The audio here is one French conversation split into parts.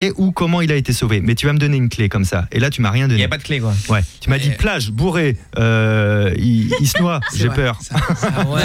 et ou comment il a été sauvé. Mais tu vas me donner une clé comme ça. Et là, tu m'as rien Il donné. n'y a pas de clé quoi. Ouais. Tu m'as dit plage, bourré, euh, il, il se noie. J'ai peur. c'est vrai,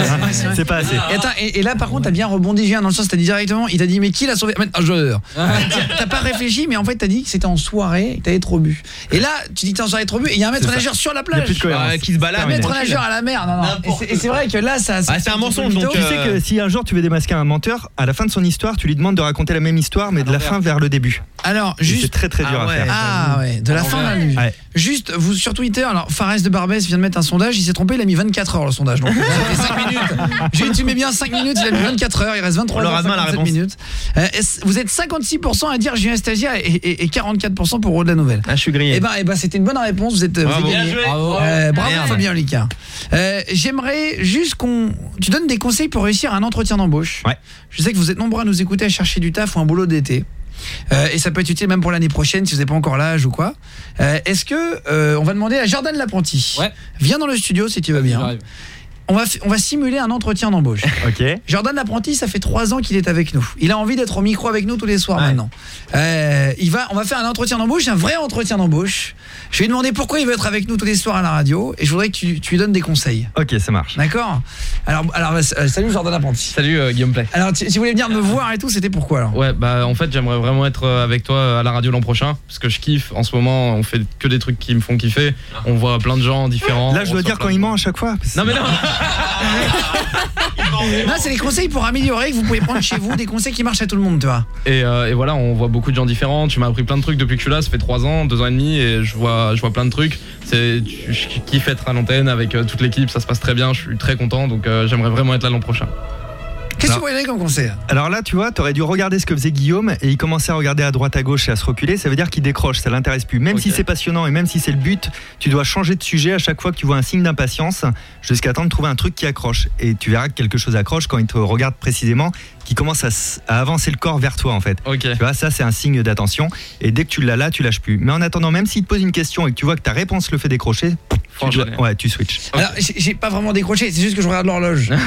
c'est pas assez. Et, attends, et, et là par contre t'as bien rebondi Julien dans le sens t'as dit directement il t'a dit mais qui l'a sauvé? Un joueur t'as pas réfléchi mais en fait t'as dit que c'était en soirée que t'avais trop bu et là tu dis que t'es en soirée trop bu et il y a un maître nageur sur la Il y a plage plus de cohérence. Ah, qui se balade. un maître nageur à la mer non non et c'est- vrai que là ça Ah, c'est un mensonge, donc, Tu sais Euh, que si un jour tu veux démasquer un menteur, à la fin de son histoire, tu lui demandes de raconter la même histoire, mais de la fin vers le début. Alors Et C'est juste très très dur Ah à ouais. faire. ah ouais de la fin de la nuit Ouais. Juste, vous sur Twitter, alors Fares de Barbès vient de mettre un sondage, il s'est trompé, il a mis 24 heures le sondage. Donc ça fait 5 minutes. J'ai dit tu mets bien 5 minutes, il a mis 24 heures, il reste 23 On leur heures a demain la 57 réponse. minutes. Euh, vous êtes 56% à dire Julien Stagia et, et, et 44% pour Rode la Nouvelle. Ah, je suis grillé. Eh ben, eh ben c'était une bonne réponse, vous êtes, vous Bravo. êtes gagné. Bien joué. Bravo. Euh, bravo. Fabien Licard. Euh, J'aimerais juste qu'on... Tu donnes des conseils pour réussir un entretien d'embauche. Ouais. Je sais que vous êtes nombreux à nous écouter à chercher du taf ou un boulot d'été. Euh, et ça peut être utile même pour l'année prochaine si vous n'avez pas encore l'âge ou quoi. Euh, Est-ce que euh, on va demander à Jordan l'apprenti Ouais. Viens dans le studio si tu vas bien. On va, on va simuler un entretien d'embauche. Ok. Jordan l'apprenti, ça fait trois ans qu'il est avec nous. Il a envie d'être au micro avec nous tous les soirs maintenant. Euh, il va, on va faire un entretien d'embauche, un vrai entretien d'embauche. Je vais lui demander pourquoi il veut être avec nous tous les soirs à la radio et je voudrais que tu, tu lui donnes des conseils. Ok, ça marche. D'accord? Alors, alors euh, salut Jordan l'apprenti. Salut euh, Guillaume Play. Alors, si si vous voulez venir me voir et tout, c'était pourquoi alors? Ouais, bah en fait, j'aimerais vraiment être avec toi à la radio l'an prochain parce que je kiffe en ce moment, on fait que des trucs qui me font kiffer. On voit plein de gens différents. Là, je dois dire quand de il ment à chaque fois. Non mais non. Non, c'est des conseils pour améliorer que vous pouvez prendre chez vous, des conseils qui marchent à tout le monde, tu vois. Et, euh, voilà, on voit beaucoup de gens différents. Tu m'as appris plein de trucs depuis que je suis là. Ça fait trois ans, deux ans et demi, et je vois, je vois plein de trucs. Je kiffe être à l'antenne avec euh, toute l'équipe. Ça se passe très bien. Je suis très content. Donc euh, j'aimerais vraiment être là l'an prochain. Qu'est-ce que vous donner comme conseil Alors là, tu vois, t'aurais dû regarder ce que faisait Guillaume et il commençait à regarder à droite à gauche et à se reculer. Ça veut dire qu'il décroche, ça l'intéresse plus. Même si c'est passionnant et même si c'est le but, tu dois changer de sujet à chaque fois que tu vois un signe d'impatience jusqu'à temps de trouver un truc qui accroche. Et tu verras que quelque chose accroche quand il te regarde précisément, qui commence à, avancer le corps vers toi en fait. Ok. Tu vois, ça c'est un signe d'attention. Et dès que tu l'as là, tu lâches plus. Mais en attendant, même s'il te pose une question et que tu vois que ta réponse le fait décrocher, tu dois- ouais, tu switches. Alors, j'ai pas vraiment décroché, c'est juste que je regarde l'horloge.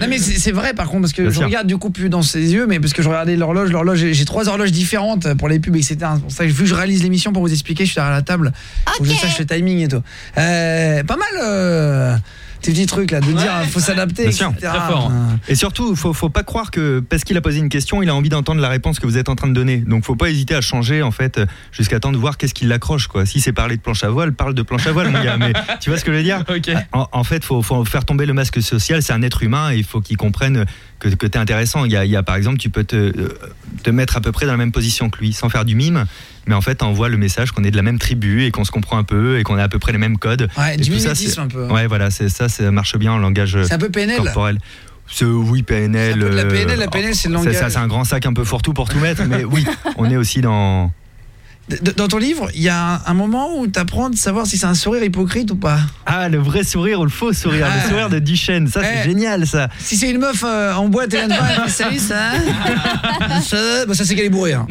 Non mais c'est vrai par contre parce que Bien je sûr. regarde du coup plus dans ses yeux mais parce que je regardais l'horloge, l'horloge j'ai trois horloges différentes pour les pubs etc. C'est pour ça que vu que je réalise l'émission pour vous expliquer, je suis derrière la table, faut que je sache le timing et tout. Euh, pas mal euh, ces petits trucs là de dire faut s'adapter etc. fort. Euh, Et surtout, faut, faut pas croire que parce qu'il a posé une question, il a envie d'entendre la réponse que vous êtes en train de donner. Donc, faut pas hésiter à changer en fait jusqu'à temps de voir qu'est-ce qui l'accroche quoi. Si c'est parler de planche à voile, parle de planche à voile, mon gars. Mais tu vois ce que je veux dire? En fait, faut, faut faire tomber le masque social. C'est un être humain et il faut qu'il comprenne que, que tu es intéressant. Il y, a, il y a, par exemple, tu peux te, euh, te mettre à peu près dans la même position que lui, sans faire du mime. Mais en fait, envoie le message qu'on est de la même tribu et qu'on se comprend un peu et qu'on a à peu près les mêmes codes. Ouais, Et du tout ça, un peu. Ouais, voilà, c'est ça, ça marche bien en langage euh, C'est un peu PNL. corporel. Oui PNL. Un peu de la euh, PNL, la PNL, c'est le ça, langage. c'est un grand sac un peu fourre-tout pour tout mettre, mais oui, on est aussi dans. Dans ton livre, il y a un, moment où tu apprends de savoir si c'est un sourire hypocrite ou pas. Ah, le vrai sourire ou le faux sourire, Ah. le sourire de Duchesne, ça c'est Eh. génial ça. Si c'est une meuf euh, en boîte et elle fait, salut ça ça, bah ça c'est qu'elle est bourrée. hein.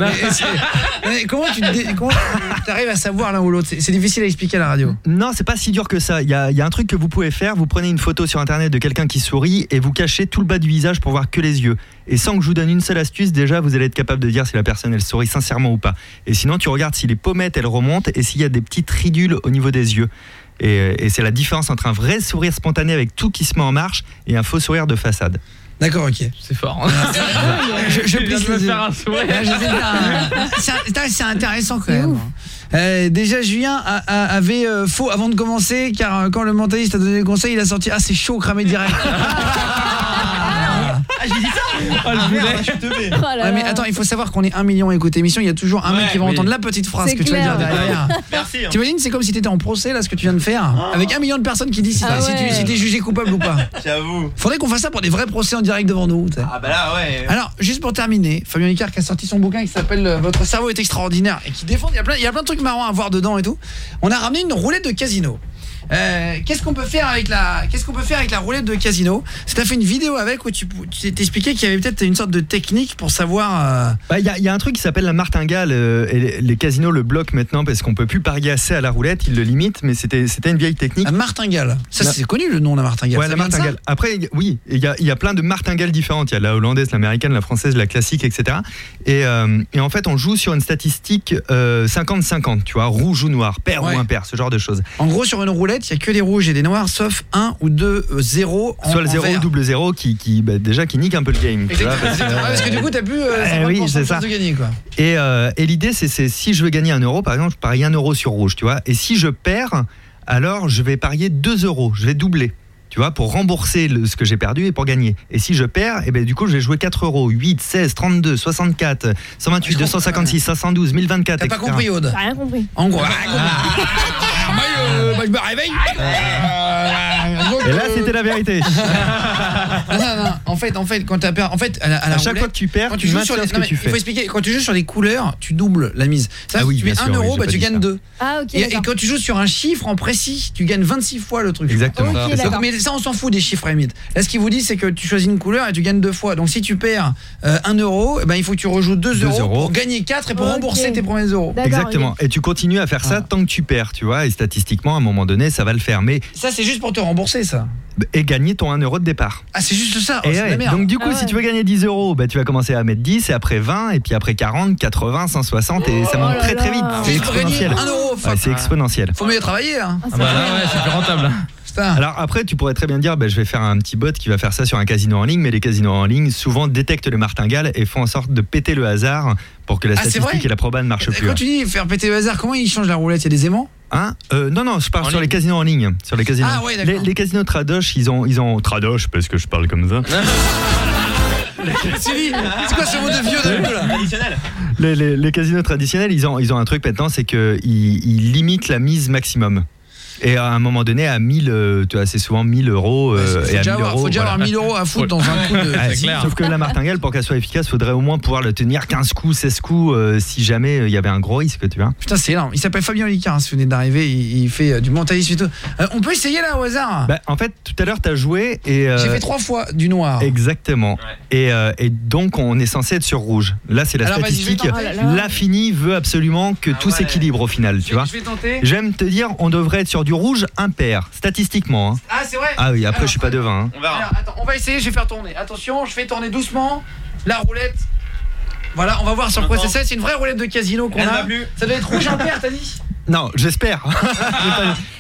Mais, comment tu comment arrives à savoir l'un ou l'autre? C'est difficile à expliquer à la radio. Non, c'est pas si dur que ça. Il y a, y a un truc que vous pouvez faire. Vous prenez une photo sur internet de quelqu'un qui sourit et vous cachez tout le bas du visage pour voir que les yeux. Et sans que je vous donne une seule astuce, déjà vous allez être capable de dire si la personne elle sourit sincèrement ou pas. Et sinon, tu regardes si les pommettes elles remontent et s'il y a des petites ridules au niveau des yeux. Et, et c'est la différence entre un vrai sourire spontané avec tout qui se met en marche et un faux sourire de façade. D'accord, ok. C'est fort. Je, je plisse les yeux. faire un je pas. C'est intéressant quand même. Euh, déjà Julien a- a- avait euh, faux avant de commencer car euh, quand le mentaliste a donné le conseil il a sorti ah c'est chaud cramé direct. Oh, le boulet. Oh là Ouais, mais là. attends il faut savoir qu'on est un million à écouter l'émission il y a toujours un mec Ouais, qui va oui. entendre la petite phrase C'est que tu vas clair. dire derrière. Merci. hein. T'imagines c'est comme si t'étais en procès là ce que tu viens de faire avec un million de personnes qui disent si, Ah si tu ouais. si t'es jugé coupable ou pas. J'avoue. Faudrait qu'on fasse ça pour des vrais procès en direct devant nous. Ah bah là, ouais. Alors, juste pour terminer, Fabien Licard qui a sorti son bouquin qui s'appelle euh, Votre cerveau est extraordinaire et qui défend, il y a plein, il y a plein de trucs marrants à voir dedans et tout. On a ramené une roulette de casino. Euh, qu'est-ce qu'on peut faire avec la qu'est-ce qu'on peut faire avec la roulette de casino? Tu as fait une vidéo avec où tu t'expliquais qu'il y avait peut-être une sorte de technique pour savoir euh, Bah, Il y, a- il y a un truc qui s'appelle la martingale euh, et les, les casinos le bloquent maintenant parce qu'on peut plus parier assez à la roulette, ils le limitent, mais c'était c'était une vieille technique. la martingale. Ça La- c'est connu le nom la martingale. Ouais, Ça la martingale. Après, oui, il y a, il y a plein de martingales différentes. Il y a la hollandaise, l'américaine, la française, la classique, etc. Et, et en fait, on joue sur une statistique euh, 50-50, tu vois, rouge ou noir, pair Ouais. ou impair, ce genre de choses. En gros sur une roulette, il y a que des rouges et des noirs sauf un ou deux euh, zéros en Soit le en 0 vert. ou double 0 qui, qui bah, déjà qui nique un peu le game. tu vois, Exactement, parce que. Ouais, parce que du coup t'as plus euh, Eh 50% oui, de c'est chance ça. de gagner quoi. Et, euh, et l'idée, c'est c'est si je veux gagner un euro, par exemple, je parie un euro sur rouge, tu vois. Et si je perds, alors je vais parier 2 euros, je vais doubler. Tu vois, pour rembourser le- ce que j'ai perdu et pour gagner. Et si je perds, et ben du coup, je vais jouer 4 euros, 8, 16, 32, 64, 128, Je comprends. 256, 512, 1024, T'as pas etc. compris Aude J'ai rien compris. En gros, ah, euh, moi, je me réveille. Euh, donc, Et là, euh, c'était la vérité. non, non, non. En fait, en fait, quand perdu, en fait, à la, à la À chaque roulette, fois que tu perds, quand tu tu joues sur les, ce non, que mais tu il faut fais. expliquer. Quand tu joues sur les couleurs, tu doubles la mise. Ça, Ah oui, tu mets bien 1 sûr, oui, euro, bah tu gagnes ça. 2 Ah, ok. et, quand tu joues sur un chiffre en précis, tu gagnes 26 fois le truc. Exactement. Mais ça, on s'en fout des chiffres limite. Là, ce qu'il vous dit, c'est que tu choisis une couleur et tu gagnes deux fois. Donc, si tu perds euh, 1 euro, eh ben, il faut que tu rejoues 2 Deux euros, euros. pour gagner 4 et pour rembourser tes premiers euros. D'accord, Exactement. Et tu continues à faire ça Ah. tant que tu perds, tu vois. Et statistiquement, à un moment donné, ça va le faire. Mais Ça, c'est juste pour te rembourser, ça. Et gagner ton 1 euro de départ. Ah, c'est juste ça. Oh, Et c'est de la ouais, merde. donc du coup, Ah si ouais. tu veux gagner 10 euros, bah, tu vas commencer à mettre 10 et après 20 et puis après 40, 80, 160 et ça Oh monte très très vite. C'est exponentiel. 1 euro. Ouais, fuck. c'est exponentiel. Faut mieux travailler, là. Ah, Ah bah va. là, ouais, c'est plus rentable. Putain. Alors après, tu pourrais très bien dire, bah, je vais faire un petit bot qui va faire ça sur un casino en ligne, mais les casinos en ligne souvent détectent les martingales et font en sorte de péter le hasard pour que la Ah, statistique et la proba ne marchent Et plus. Quand tu dis faire péter le hasard, comment ils changent la roulette? Il y a des aimants? Hein? Euh, non, non, je parle En sur ligne. les casinos en ligne. Sur les casinos. Ah ouais, d'accord. les, les casinos Tradoche, ils ont, ils ont Tradoche parce que je parle comme ça. C'est quoi ce mot de vieux d'un coup, là? Traditionnel. Les, les- les casinos traditionnels, ils ont, ils ont un truc maintenant, c'est qu'ils ils limitent la mise maximum. Et à un moment donné, à 1000, euh, tu vois, c'est souvent 1000 euros. euh, faut, et à déjà 1000 avoir, euros, faut déjà voilà. avoir 1000 euros à foutre dans un coup de. Ah, clair. Sauf que la martingale, pour qu'elle soit efficace, faudrait au moins pouvoir le tenir 15 coups, 16 coups, euh, si jamais il y avait un gros risque, tu vois. Putain, c'est énorme. Il s'appelle Fabien Olicard, hein, si vous venez d'arriver. Il, il fait euh, du mentalisme et tout. Euh, on peut essayer là au hasard? Bah, en fait, tout à l'heure, tu as joué et. euh, J'ai fait trois fois du noir. Exactement. Et, euh, et donc, on est censé être sur rouge. Là, c'est la Alors, statistique. L'infini veut absolument que Ah tout ouais. s'équilibre au final, tu vois. Je vais tenter. J'aime te dire, on devrait être sur du rouge impair, statistiquement. hein. Ah, c'est vrai Ah oui, après, Alors, je suis pas devin. hein. On verra. Alors, attends, on va essayer, je vais faire tourner. Attention, je fais tourner doucement la roulette. Voilà, on va voir sur quoi Attends. c'est ça. C'est une vraie roulette de casino qu'on a. va plus. Ça doit être rouge impair, t'as dit? Non, j'espère.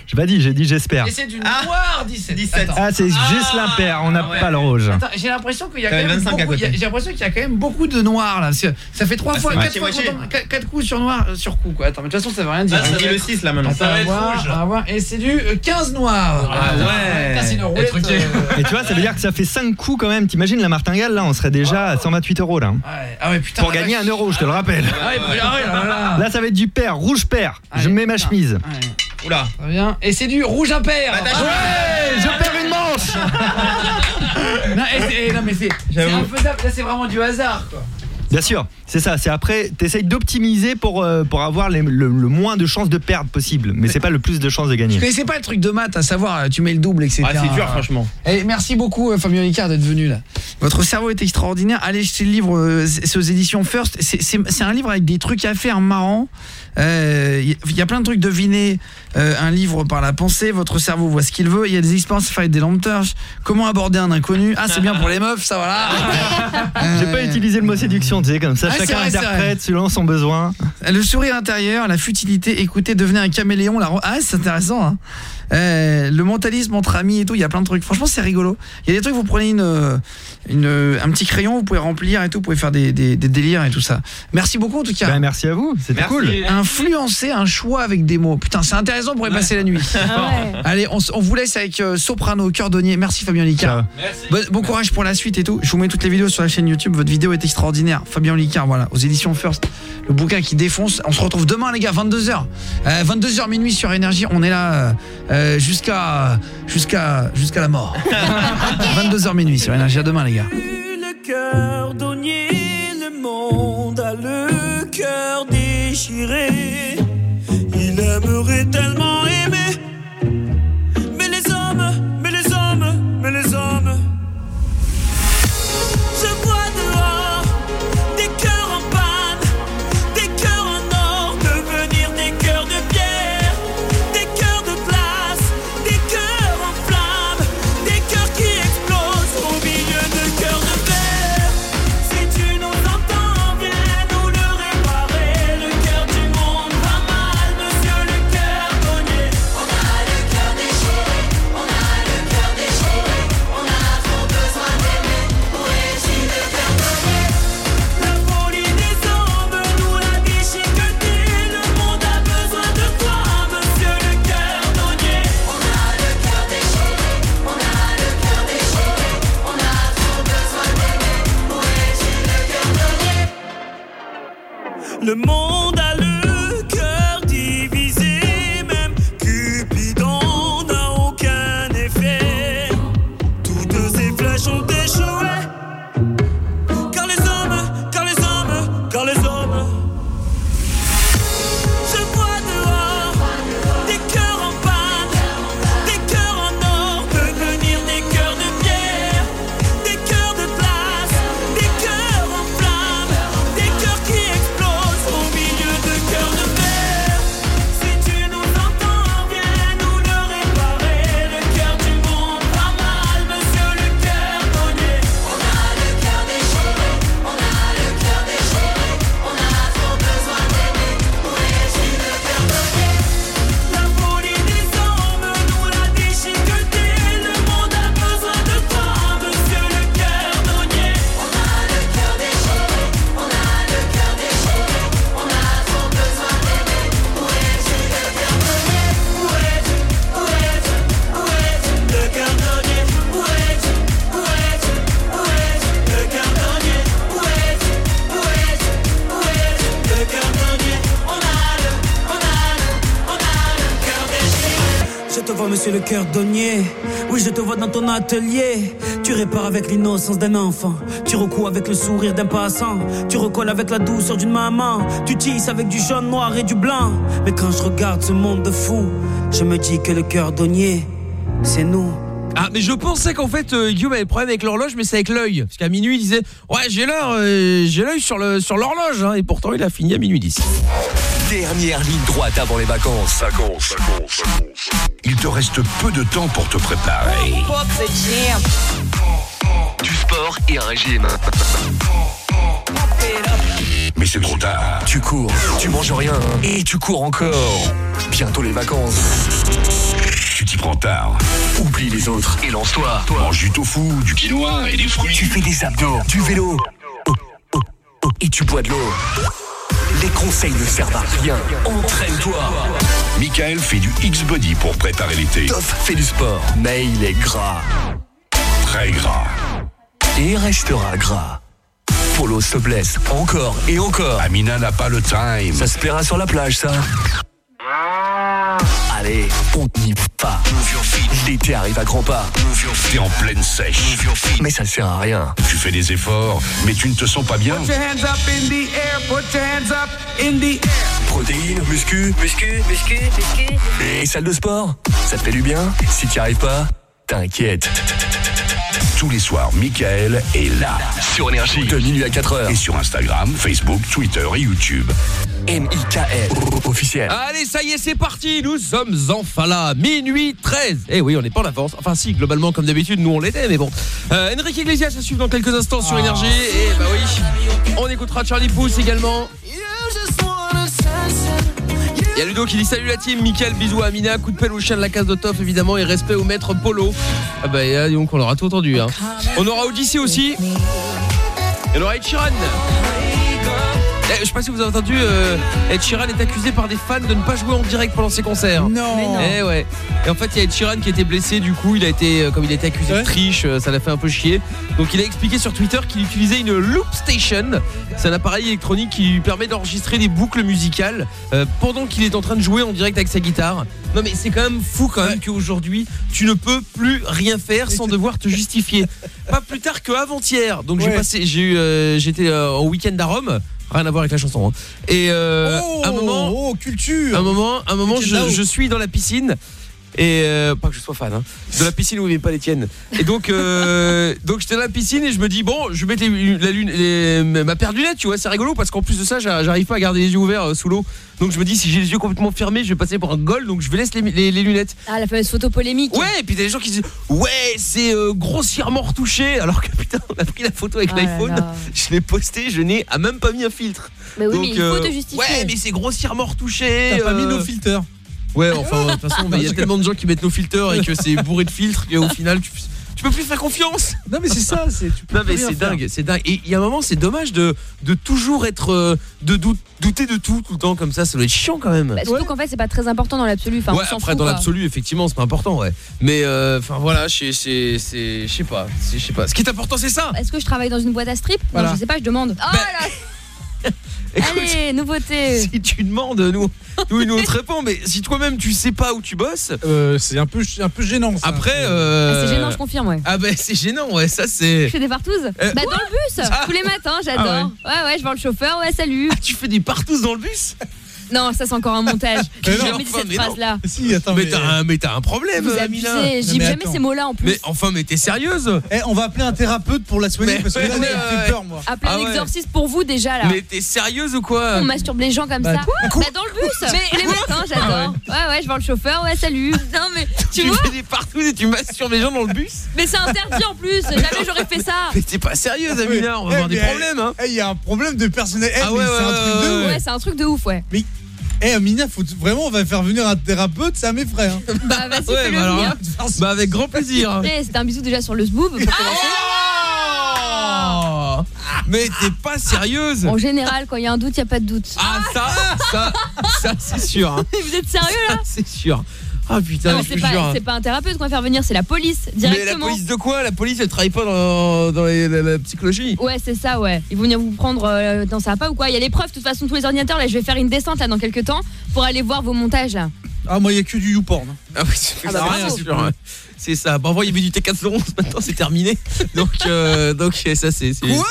J'ai pas- dit, j'ai dit j'espère. Et c'est du Ah. noir 17. 17. Attends. Ah, c'est juste l'impair, on n'a Ah ouais. pas le rouge. J'ai l'impression qu'il y a quand T'avais même 25 à beaucoup, il y a- quand même beaucoup de noir là. Ça fait trois Ah, fois, c'est quatre, fois moitié, qu'on tombe- quatre, quatre coups sur noir euh, sur coup quoi. Attends, mais de toute façon ça veut rien dire. Ah, ça dit le 6 là maintenant. On va voir, on va voir. Et c'est du euh, 15 noir. Ah ouais. Putain, c'est une roulette. euh, Et tu vois, ça veut dire que ça fait 5 coups quand même. T'imagines la martingale, là, on serait déjà à 128 euros là. hein. ouais. Ah ouais, putain. Pour gagner vache. un euro, je te le rappelle. Ah ouais, bah, ah là, ça va être du pair, rouge pair. Je mets ma chemise. Ouais. Oula. Très bien. Et c'est du rouge impair. Bah, t'as Ouais, je perds une manche. non, et c'est- et non, mais c'est c'est infaisable. Là, c'est vraiment du hasard quoi. Bien sûr, c'est ça. C'est après, t'essayes d'optimiser pour, euh, pour avoir les- le, le moins de chances de perdre possible. Mais c'est pas le plus de chances de gagner. connaissais pas le truc de maths, à savoir, euh, tu mets le double, etc. Ah, c'est dur franchement. Eh, merci beaucoup euh, Fabien Licard d'être venu là. Votre cerveau est extraordinaire. Allez jeter le livre, euh, c'est aux éditions First. C'est- C'est c'est un livre avec des trucs à faire marrants. Euh, Il y a plein de trucs devinés. Euh, un livre par la pensée. Votre cerveau voit ce qu'il veut. Il y a des expériences avec des lampes. Comment aborder un inconnu? Ah, c'est bien pour les meufs, ça voilà. J'ai Euh, pas utilisé le mot séduction, tu sais, comme ça, Ah, chacun vrai, interprète selon son besoin. Le sourire intérieur, la futilité, écoutez, devenez un caméléon. La... Ah, c'est intéressant. Hein. Euh, le mentalisme entre amis et tout, il y a plein de trucs. Franchement, c'est rigolo. Il y a des trucs, vous prenez une, une, un petit crayon, vous pouvez remplir et tout, vous pouvez faire des, des, des délires et tout ça. Merci beaucoup en tout cas. Ben, merci à vous, c'était cool. Influencer un choix avec des mots. Putain, c'est intéressant pour y passer la nuit. Ah ouais. Allez, on, on vous laisse avec euh, Soprano, cœurdonnier. Merci Fabien Licard. Merci. Bon, bon courage pour la suite et tout. Je vous mets toutes les vidéos sur la chaîne YouTube. Votre vidéo est extraordinaire. Fabien Licard, voilà, aux éditions First. Le bouquin qui défonce. On se retrouve demain, les gars, 22h. 22h minuit sur Énergie. On est là euh, euh, jusqu'à jusqu'à jusqu'à la mort. 22h minuit sur énergie à demain les gars. Le cœur donné, le monde a le cœur déchiré. Il aimerait tellement aimer. Mais les hommes, mais les hommes, mais les hommes le monde monsieur le cœur donnier. Oui, je te vois dans ton atelier. Tu répares avec l'innocence d'un enfant. Tu recoues avec le sourire d'un passant. Tu recolles avec la douceur d'une maman. Tu tisses avec du jaune, noir et du blanc. Mais quand je regarde ce monde de fou, je me dis que le cœur donnier, c'est nous. Ah mais je pensais qu'en fait euh, Guillaume avait problème avec l'horloge mais c'est avec l'œil parce qu'à minuit il disait ouais j'ai l'heure euh, j'ai l'œil sur sur l'horloge hein, et pourtant il a fini à minuit 10. Dernière ligne droite avant les vacances. Vacances. Il te reste peu de temps pour te préparer. Du sport et un régime. Mais c'est trop tard. Tu cours, tu manges rien et tu cours encore. Bientôt les vacances. Tu t'y prends tard. Oublie les autres et lance-toi. Mange du tofu, du quinoa et des fruits. Tu fais des abdos, du vélo. Oh, oh, oh, et tu bois de l'eau. Les conseils ne servent à rien. Entraîne-toi. Michael fait du X-Body pour préparer l'été. Toff fait du sport, mais il est gras. Très gras. Et restera gras. Polo se blesse encore et encore. Amina n'a pas le time. Ça se paiera sur la plage, ça. Allez, on n'y va. L'été arrive à grands pas. T'es en pleine sèche. Mais ça sert à rien. Tu fais des efforts, mais tu ne te sens pas bien. Protéines, muscu, muscu, muscu, muscu. Et salle de sport Ça te fait du bien? Si t'y arrives pas, t'inquiète. Tous les soirs, Michael est là. Sur Énergie. De minuit à 4h. Et sur Instagram, Facebook, Twitter et YouTube. M-I-K-L. Officiel. Allez, ça y est, c'est parti. Nous sommes enfin là. Minuit 13. Eh oui, on n'est pas en avance. Enfin, si, globalement, comme d'habitude, nous on l'était, mais bon. Euh, Enrique Iglesias à suivre dans quelques instants sur Énergie. Et bah oui, on écoutera Charlie Pouce également. Y a Ludo qui dit salut la team, Mickaël, bisous à Amina, coup de pelle au chien de la case de Toff évidemment et respect au maître Polo. Ah bah donc on aura tout entendu hein. On aura Odyssey aussi. Et on aura Ed. Eh, je sais pas si vous avez entendu, euh, Ed Sheeran est accusé par des fans de ne pas jouer en direct pendant ses concerts. Non. Eh ouais. Et en fait, il y a Ed Sheeran qui a été blessé, du coup, il a été, euh, comme il a été accusé de triche, euh, ça l'a fait un peu chier. Donc il a expliqué sur Twitter qu'il utilisait une Loop Station. C'est un appareil électronique qui lui permet d'enregistrer des boucles musicales euh, pendant qu'il est en train de jouer en direct avec sa guitare. Non mais c'est quand même fou quand même qu'aujourd'hui, tu ne peux plus rien faire sans devoir te justifier. Pas plus tard qu'avant-hier. Donc j'ai passé, j'ai eu, euh, j'étais euh, en week-end à Rome. Rien à voir avec la chanson. hein. Et euh, oh, un moment, oh, culture. un moment, un moment, je suis dans la piscine Et euh, pas que je sois fan hein, de la piscine où il n'y avait pas les tiennes. Et donc euh, donc j'étais dans la piscine et je me dis bon, je vais mettre les, la lune les- ma paire de lunettes, tu vois, c'est rigolo parce qu'en plus de ça, j'a- j'arrive pas à garder les yeux ouverts euh, sous l'eau. Donc je me dis si j'ai les yeux complètement fermés, je vais passer pour un goal donc je vais laisser les, les- les lunettes. Ah, la fameuse photo polémique. Ouais, et puis t'as des gens qui disent ouais, c'est euh, grossièrement retouché alors que putain, on a pris la photo avec Ah l'iPhone. Je l'ai posté, je n'ai même pas mis un filtre. Mais oui, Donc, mais il faut euh, te justifier. Ouais, mais c'est grossièrement retouché. T'as pas mis nos filters. Ouais, enfin, de toute façon, il y a tellement de gens qui mettent nos filters et que c'est bourré de filtres qu'au final, tu, tu peux plus faire confiance. Non mais c'est ça, c'est tu peux Non, mais c'est dingue, c'est dingue. Et il y a un moment, c'est dommage de, de toujours être. euh, de dou- douter de tout, tout le temps comme ça. Ça doit être chiant quand même. Bah, surtout qu'en fait, c'est pas très important dans l'absolu. Enfin, ouais, on après, fout, dans l'absolu, effectivement, c'est pas important, ouais. Mais, euh, enfin, voilà, c'est. c'est- c'est- Je sais pas. c'est- Je sais pas. Ce qui est important, c'est ça. Est-ce que je travaille dans une boîte à strip? Voilà. Non, je sais pas, je demande. Oh là Allez, nouveauté Si tu demandes, nous, nous, nous on te répond. Mais si toi-même, tu sais pas où tu bosses. Euh, c'est un peu, un peu gênant. Ça. Après. euh, Ah, C'est gênant, je confirme, ouais. Ah, bah, c'est gênant, ouais, ça, c'est. Je fais des partouzes Euh, Bah dans le bus, Ah. tous les matins, j'adore. Ah ouais. ouais, je vois le chauffeur, ouais, salut. tu fais des partouzes dans le bus? Non, ça c'est encore un montage. Mais J'ai jamais dit cette mais phrase-là. Si, attends. mais t'as un, mais t'as un problème, Vous Amina. abusez, j'ai mais jamais attends. ces mots-là en plus. Mais enfin, mais t'es sérieuse Eh, on va appeler un thérapeute pour la soigner Mais- parce que là, mais- ça me ouais. fait peur moi. Appelez Ah un ouais. exorciste pour vous déjà là. Mais t'es sérieuse ou quoi On masturbe les gens comme Bah, ça. Bah dans le bus. tous les matins, j'adore. Ouais, ouais, je vois le chauffeur, ouais, salut. Non mais tu Tu vois fais des partouzes et tu masturbes les gens dans le bus Mais c'est interdit en plus. Jamais j'aurais fait ça. Mais t'es pas sérieuse, Amina, on va Eh, avoir des mais, problèmes, hein eh, Il y a un problème de personnel. Eh, Ah mais ouais, c'est un ouais, truc de ouais, ouf. Ouais, c'est un truc de ouf, ouais. Eh, Amina, faut vraiment, on va faire venir un thérapeute, ça m'effraie. Hein. Bah vas-y, Ouais, fais-le bah alors venir. là, Bah avec grand plaisir Après, c'était un bisou déjà sur le zboob pour commencer. Oh Mais t'es pas sérieuse En général, quand il y a un doute, il y a pas de doute. Ah ça, ça, ça c'est sûr hein. Vous êtes sérieux là? Ça, C'est sûr Ah putain, Non, mais je c'est te pas, jure c'est pas un thérapeute qu'on va faire venir, c'est la police Mais la directement. police de quoi? La police elle travaille pas dans, dans les- la, la psychologie Ouais, c'est ça, ouais. Ils vont venir vous prendre. euh, non, ça va pas ou quoi Il y a les preuves, de toute façon, tous les ordinateurs. Là, je vais faire une descente là dans quelques temps pour aller voir vos montages là. Ah, moi, il y a que du YouPorn. Ah oui, c'est Ah bah bravo. c'est sûr, ouais. C'est ça. Bon, avant, il y avait du T411, maintenant c'est terminé. Donc, euh, donc ça, c'est. c'est- Quoi?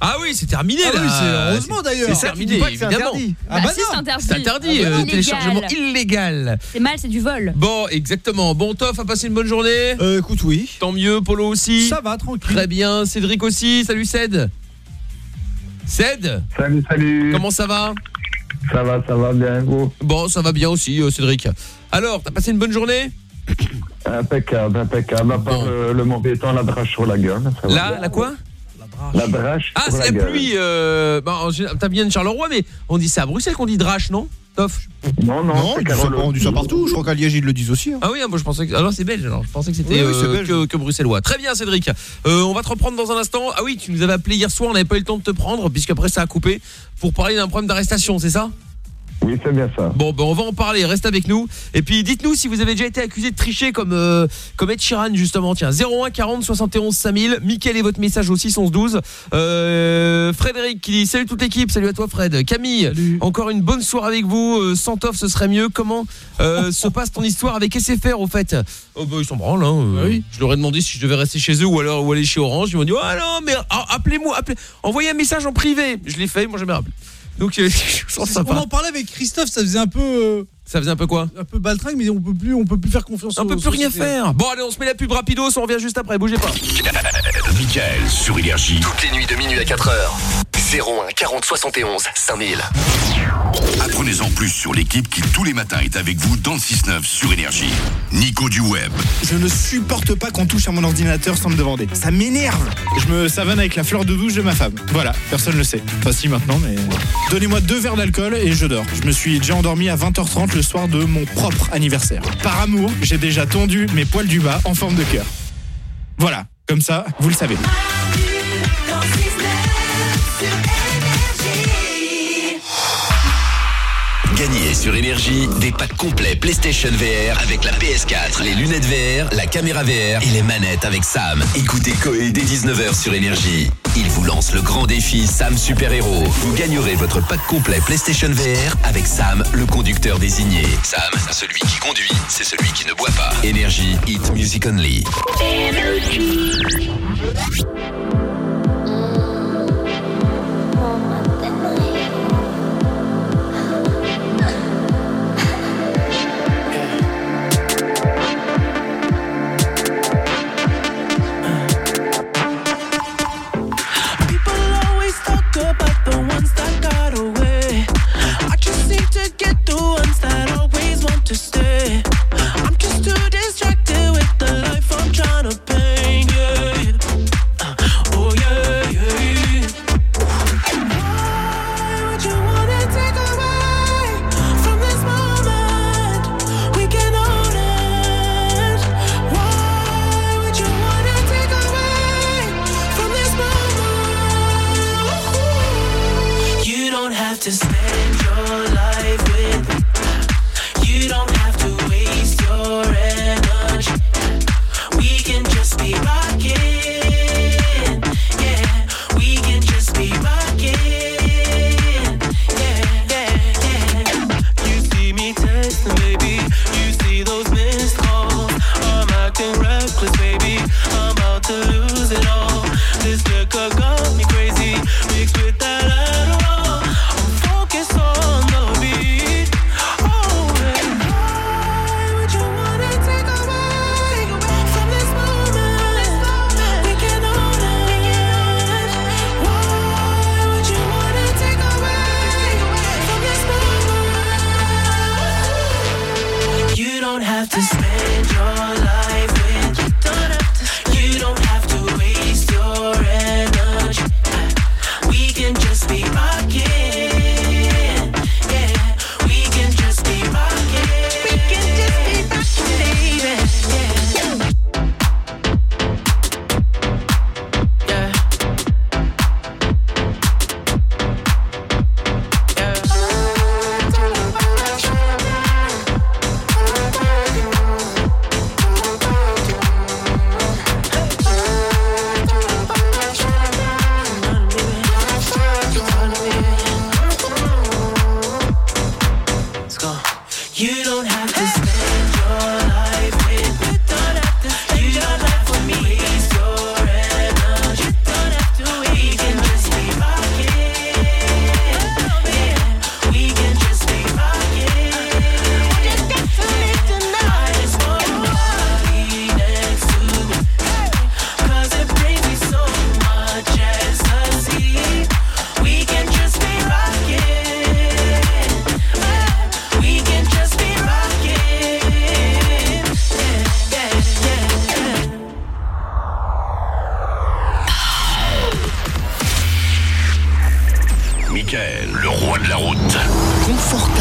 Ah oui, c'est terminé Ah là. oui, c'est heureusement d'ailleurs. C'est terminé, évidemment. Ah bah, bah c'est interdit. C'est interdit, euh, téléchargement illégal. C'est mal, c'est du vol. Bon, exactement. Bon, Toff a passé une bonne journée. Euh, écoute, oui. Tant mieux, Polo aussi. Ça va, tranquille. Très bien, Cédric aussi. Salut Ced. Ced, Salut, salut. comment ça va Ça va, ça va bien, vous Bon, ça va bien aussi, euh, Cédric. Alors, t'as passé une bonne journée Impeccable, impeccable. À part Bon. euh, le mauvais temps, la drache sur la gueule. ça va Là, bien. la quoi La drache Ah, c'est la pluie. Euh, bah, T'as bien de Charleroi, mais on dit c'est à Bruxelles qu'on dit drache, non Toff? Non, non, Non, c'est ils ça- on dit ça partout. Je crois qu'à Liège, ils le disent aussi. hein. Ah oui, moi je pensais que alors c'est belge alors je pensais que c'était Oui, euh, belge. que, que bruxellois. Très bien Cédric. Euh, on va te reprendre dans un instant. Ah oui, tu nous avais appelé hier soir, on n'avait pas eu le temps de te prendre puisqu'après ça a coupé pour parler d'un problème d'arrestation, c'est ça? Oui, c'est bien ça. Bon, ben on va en parler, reste avec nous. Et puis dites-nous si vous avez déjà été accusé de tricher comme euh, comme Ed Sheeran justement. Tiens, 01 40 71 5000. Mickaël et votre message au 611 12. Euh, Frédéric qui dit salut toute l'équipe, salut à toi Fred. Camille, encore une bonne soirée avec vous. Euh, sans Toff, ce serait mieux. Comment euh, se passe ton histoire avec SFR au fait? Oh bah ils s'en branlent. Hein. Euh, oui. Je leur ai demandé si je devais rester chez eux ou alors ou aller chez Orange. Ils m'ont dit oh non mais ah, appelez-moi, appelez, envoyez un message en privé. Je l'ai fait, moi jamais rappelé. Donc je trouve ça On sympa. en parlait avec Christophe, ça faisait un peu, euh, Ça faisait un peu quoi un peu baltringue, mais on peut plus, on peut plus faire confiance. On aux peut plus rien faire. Bon allez, on se met la pub rapidos, on revient juste après, bougez pas. Michael sur Énergie. Toutes les nuits de minuit à 4h. 01 40 71 5000. Apprenez-en plus sur l'équipe qui tous les matins est avec vous dans le 6-9 sur Énergie. Nico du web. Je ne supporte pas qu'on touche à mon ordinateur sans me demander. Ça m'énerve. Je me savonne avec la fleur de douche de ma femme. Voilà, personne ne le sait. Enfin si maintenant, mais... Donnez-moi deux verres d'alcool et je dors. Je me suis déjà endormi à 20h30 le soir de mon propre anniversaire. Par amour, j'ai déjà tondu mes poils du bas en forme de cœur. Voilà, comme ça, vous le savez. Gagnez sur Énergie des packs complets PlayStation VR avec la PS4, les lunettes VR, la caméra VR et les manettes avec Sam. Écoutez Coé dès 19h sur Énergie. Il vous lance le grand défi Sam Super Héros. Vous gagnerez votre pack complet PlayStation VR avec Sam, le conducteur désigné. Sam, celui qui conduit, c'est celui qui ne boit pas. Énergie, hit music only.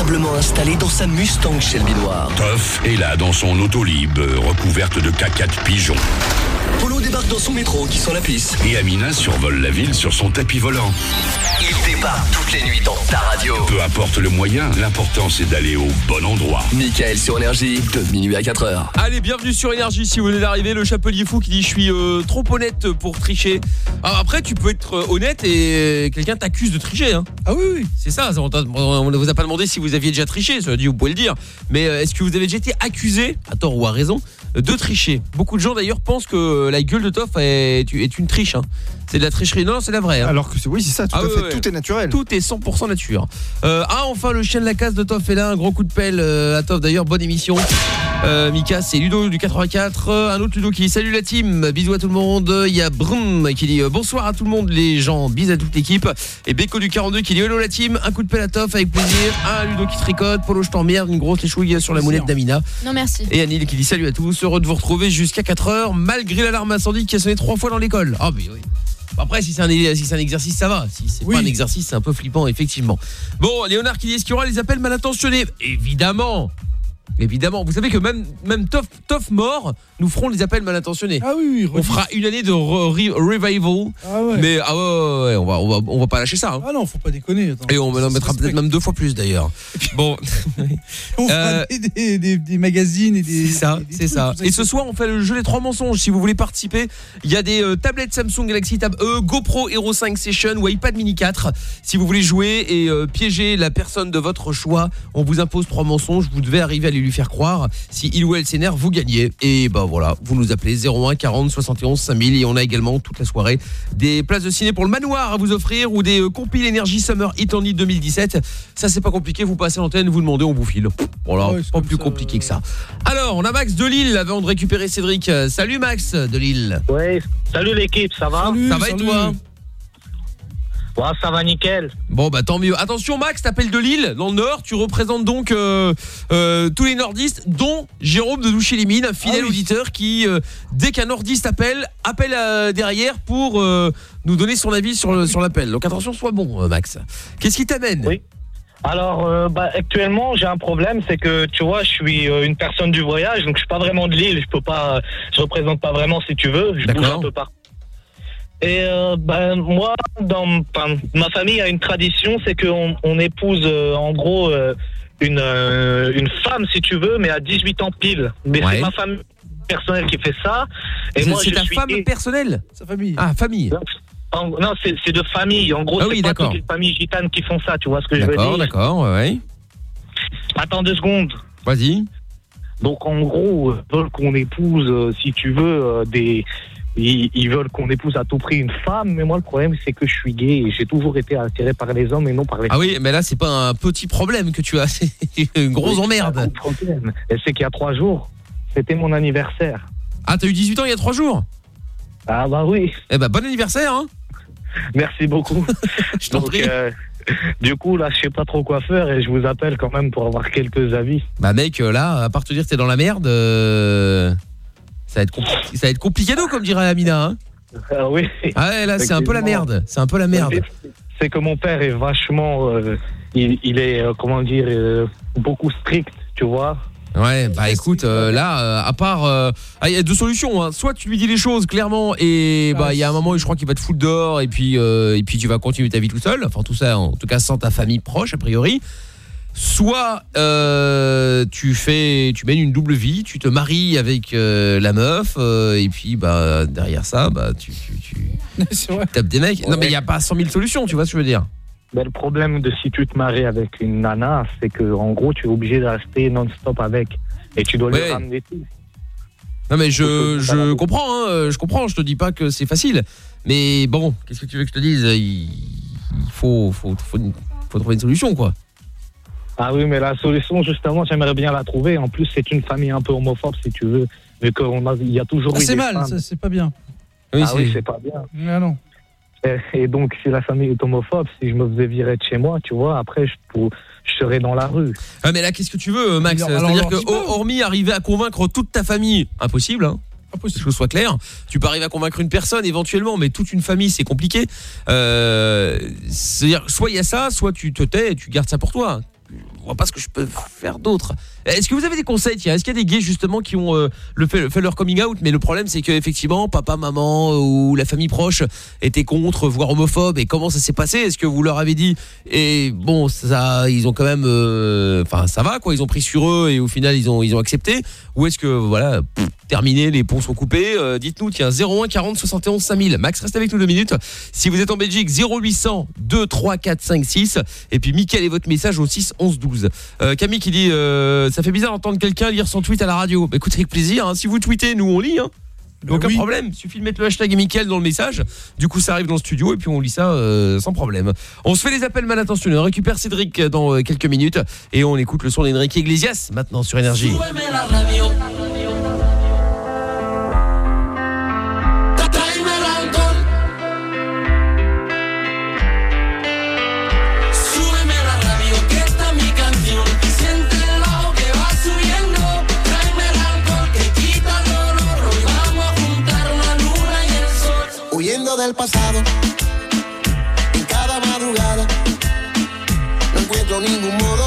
Confortablement installé dans sa Mustang Shelby noire. Toff est là dans son autolib recouverte de caca de pigeons. Polo débarque dans son métro qui sent la pisse. Et Amina survole la ville sur son tapis volant. Il débarque toutes les nuits dans ta radio. Peu importe le moyen, l'important c'est d'aller au bon endroit. Michael sur Énergie, de minuit à 4h. Allez, bienvenue sur Énergie si vous venez d'arriver. Le chapelier fou qui dit Je suis euh, trop honnête pour tricher. Alors après, tu peux être euh, honnête et quelqu'un t'accuse de tricher. Hein. Ah oui, oui. C'est ça, on ne vous a pas demandé si vous aviez déjà triché. Ça dit, vous pouvez le dire. Mais euh, est-ce que vous avez déjà été accusé, à tort ou à raison, de tricher? Beaucoup de gens d'ailleurs pensent que la gueule de Toff est, est une triche. hein. C'est de la tricherie. Non, c'est la vraie. hein. Alors que c'est- oui, c'est ça, tout Ah à ouais, fait. ouais. Tout est naturel. Tout est 100% nature. Euh, ah, enfin, le chien de la casse de Toff est là. Un gros coup de pelle euh, à Toff. D'ailleurs, bonne émission. Euh, Mika, c'est Ludo du 84. Euh, un autre Ludo qui dit Salut la team, bisous à tout le monde. Il y a Brum qui dit euh, Bonsoir à tout le monde, les gens. Bis à toute l'équipe. Et Beko du 42 qui dit Hello la team. Un coup de pelle à Toff avec plaisir. Un Ludo qui tricote. Polo, je t'emmerde. Une grosse échouille sur la moulette d'Amina. Non, merci. Et Anil qui dit salut à tous, heureux de vous retrouver jusqu'à 4h malgré l'alarme incendie qui a sonné trois fois dans l'école. Ah mais oui. Après si c'est un, si c'est un exercice ça va, si c'est pas un exercice c'est un peu flippant effectivement. Bon Léonard qui dit est-ce qu'il y aura les appels mal intentionnés? Évidemment Évidemment, vous savez que même même Toff, Toff mort, nous ferons les appels mal intentionnés. Ah oui, oui. On fera une année de re- re- revival. Ah ouais. Mais ah ouais, on va on va on va pas lâcher ça. hein. Ah non, faut pas déconner. attends. Et on en mettra peut-être même deux fois plus d'ailleurs. Bon, On fera Euh, des, des- des- des magazines et des. c'est ça, c'est ça. Et ce soir, on fait le jeu des trois mensonges. Si vous voulez participer, il y a des euh, tablettes Samsung Galaxy Tab E, GoPro Hero 5 Session ou iPad Mini 4. Si vous voulez jouer et euh, piéger la personne de votre choix, on vous impose trois mensonges. Vous devez arriver à lui faire croire. Si il ou elle s'énerve, vous gagnez. Et bah voilà, vous nous appelez 01 40 71 5000 et on a également toute la soirée des places de ciné pour le manoir à vous offrir ou des euh, compiles énergie Summer Hit Only 2017. Ça c'est pas compliqué, vous passez l'antenne, vous demandez, on vous file. Voilà, pas plus compliqué que ça. Alors, on a Max de Lille avant de récupérer Cédric. Euh, Salut Max de Lille. Ouais, salut l'équipe, ça va? Ça va et toi? Ouais, ça va nickel. Bon bah tant mieux. Attention Max, t'appelles de Lille, dans le Nord. Tu représentes donc euh, euh, tous les nordistes, dont Jérôme de Douché-Limine, un fidèle auditeur qui, euh, dès qu'un nordiste appelle, appelle euh, derrière pour euh, nous donner son avis sur l'appel. Donc attention, sois bon euh, Max. Qu'est-ce qui t'amène? Oui. Alors, euh, bah, actuellement, j'ai un problème, c'est que tu vois, je suis euh, une personne du voyage, donc je suis pas vraiment de Lille, je peux pas, je représente pas vraiment si tu veux, je bouge un peu partout. Et euh, ben, moi, dans enfin, ma famille a une tradition, c'est qu'on on épouse euh, en gros euh, une, euh, une femme, si tu veux, mais à 18 ans pile. Mais Ouais. c'est ma famille personnelle qui fait ça. Et C'est- moi, c'est je ta suis femme personnelle Sa famille. Ah, famille. En- non, c'est c'est de famille. En gros, Ah c'est oui, pas d'accord. toutes les familles gitanes qui font ça, tu vois ce que je veux D'accord, dire d'accord, ouais, ouais. Attends deux secondes. Vas-y. Donc en gros, euh, veulent qu'on épouse, euh, si tu veux, euh, des. Ils, ils veulent qu'on épouse à tout prix une femme, mais moi le problème c'est que je suis gay et j'ai toujours été attiré par les hommes et non par les Ah oui, mais là, c'est pas un petit problème que tu as, c'est une grosse Oui, emmerde. un gros problème. Et c'est qu'il y a trois jours, c'était mon anniversaire. Ah, t'as eu 18 ans il y a 3 jours? Ah bah oui. Eh bah, bon anniversaire, hein Merci beaucoup. Je t'en prie. euh, du coup, là, je sais pas trop quoi faire et je vous appelle quand même pour avoir quelques avis. Bah, mec, euh, là, à part te dire que t'es dans la merde, euh, ça, va être compli- ça va être compliqué, comme dirait Amina. Hein Ah oui. ah ouais, là, c'est un peu la merde. C'est un peu la merde. C'est que mon père est vachement. euh, il, il est, euh, comment dire, euh, beaucoup strict, tu vois. Ouais, bah écoute, euh, là, euh, à part, euh, ah, il y a deux solutions. hein. Soit tu lui dis les choses clairement et bah il y a un moment où je crois qu'il va te foutre dehors et puis et puis tu vas continuer ta vie tout seul. Enfin tout ça, en tout cas sans ta famille proche a priori. Soit euh, tu fais, tu mènes une double vie, tu te maries avec euh, la meuf euh, et puis bah derrière ça, bah tu tu, tu tapes des mecs. Non mais il y a pas 100 000 solutions, tu vois ce que je veux dire. Le problème de si tu te maries avec une nana, c'est que en gros, tu es obligé de rester non-stop avec. Et tu dois Ouais. lui ramener tout. Non mais je, je comprends, hein, je comprends, je te dis pas que c'est facile. Mais bon, qu'est-ce que tu veux que je te dise? Il, faut, faut, faut trouver une solution quoi. Ah oui, mais la solution, justement, j'aimerais bien la trouver. En plus, c'est une famille un peu homophobe, si tu veux. Mais qu'on a, il y a toujours Ah, eu c'est mal, c'est pas bien. ah oui, c'est pas bien. Ah non. Et, et donc, si la famille est homophobe, si je me faisais virer de chez moi, tu vois, après, je, pour- je serais dans la rue. Ah mais là qu'est-ce que tu veux Max Alors- alors, C'est-à-dire que hormis arriver à convaincre toute ta famille, impossible hein. Que ce soit clair, tu peux arriver à convaincre une personne éventuellement, mais toute une famille c'est compliqué. Euh, C'est-à-dire soit il y a ça, soit tu te tais et tu gardes ça pour toi. Je vois pas ce que je peux faire d'autre. Est-ce que vous avez des conseils Est-ce qu'il y a des gays justement qui ont euh, le fait, fait leur coming out? Mais le problème c'est que effectivement papa, maman ou la famille proche étaient contre, voire homophobes. Et comment ça s'est passé? Est-ce que vous leur avez dit Et bon, ça, ils ont quand même, euh, enfin ça va quoi. Ils ont pris sur eux et au final ils ont ils ont accepté. Ou est-ce que voilà, terminé, les ponts sont coupés? Euh, Dites-nous tiens 01 40 71 5000. Max reste avec nous deux minutes. Si vous êtes en Belgique 0800 2 3 4 5 6 et puis Mickaël et votre message au 6 11 12. Euh, Camille qui dit ça fait bizarre d'entendre quelqu'un lire son tweet à la radio. Bah, écoutez avec plaisir. hein. Si vous tweetez, nous on lit. Hein. Aucun problème, il suffit de mettre le hashtag Mickaël dans le message. Du coup, ça arrive dans le studio et puis on lit ça euh, sans problème. On se fait les appels mal intentionnés. On récupère Cédric dans euh, quelques minutes et on écoute le son d'Enrique Iglesias maintenant sur Énergie. Del pasado, en cada madrugada, no encuentro ningún modo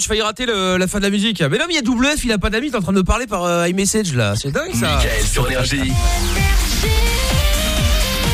je failli rater le- la fin de la musique. Mais non, mais il y a double F, il a pas d'amis, t'es en train de me parler par euh, iMessage là. C'est dingue ça. Michael sur Énergie.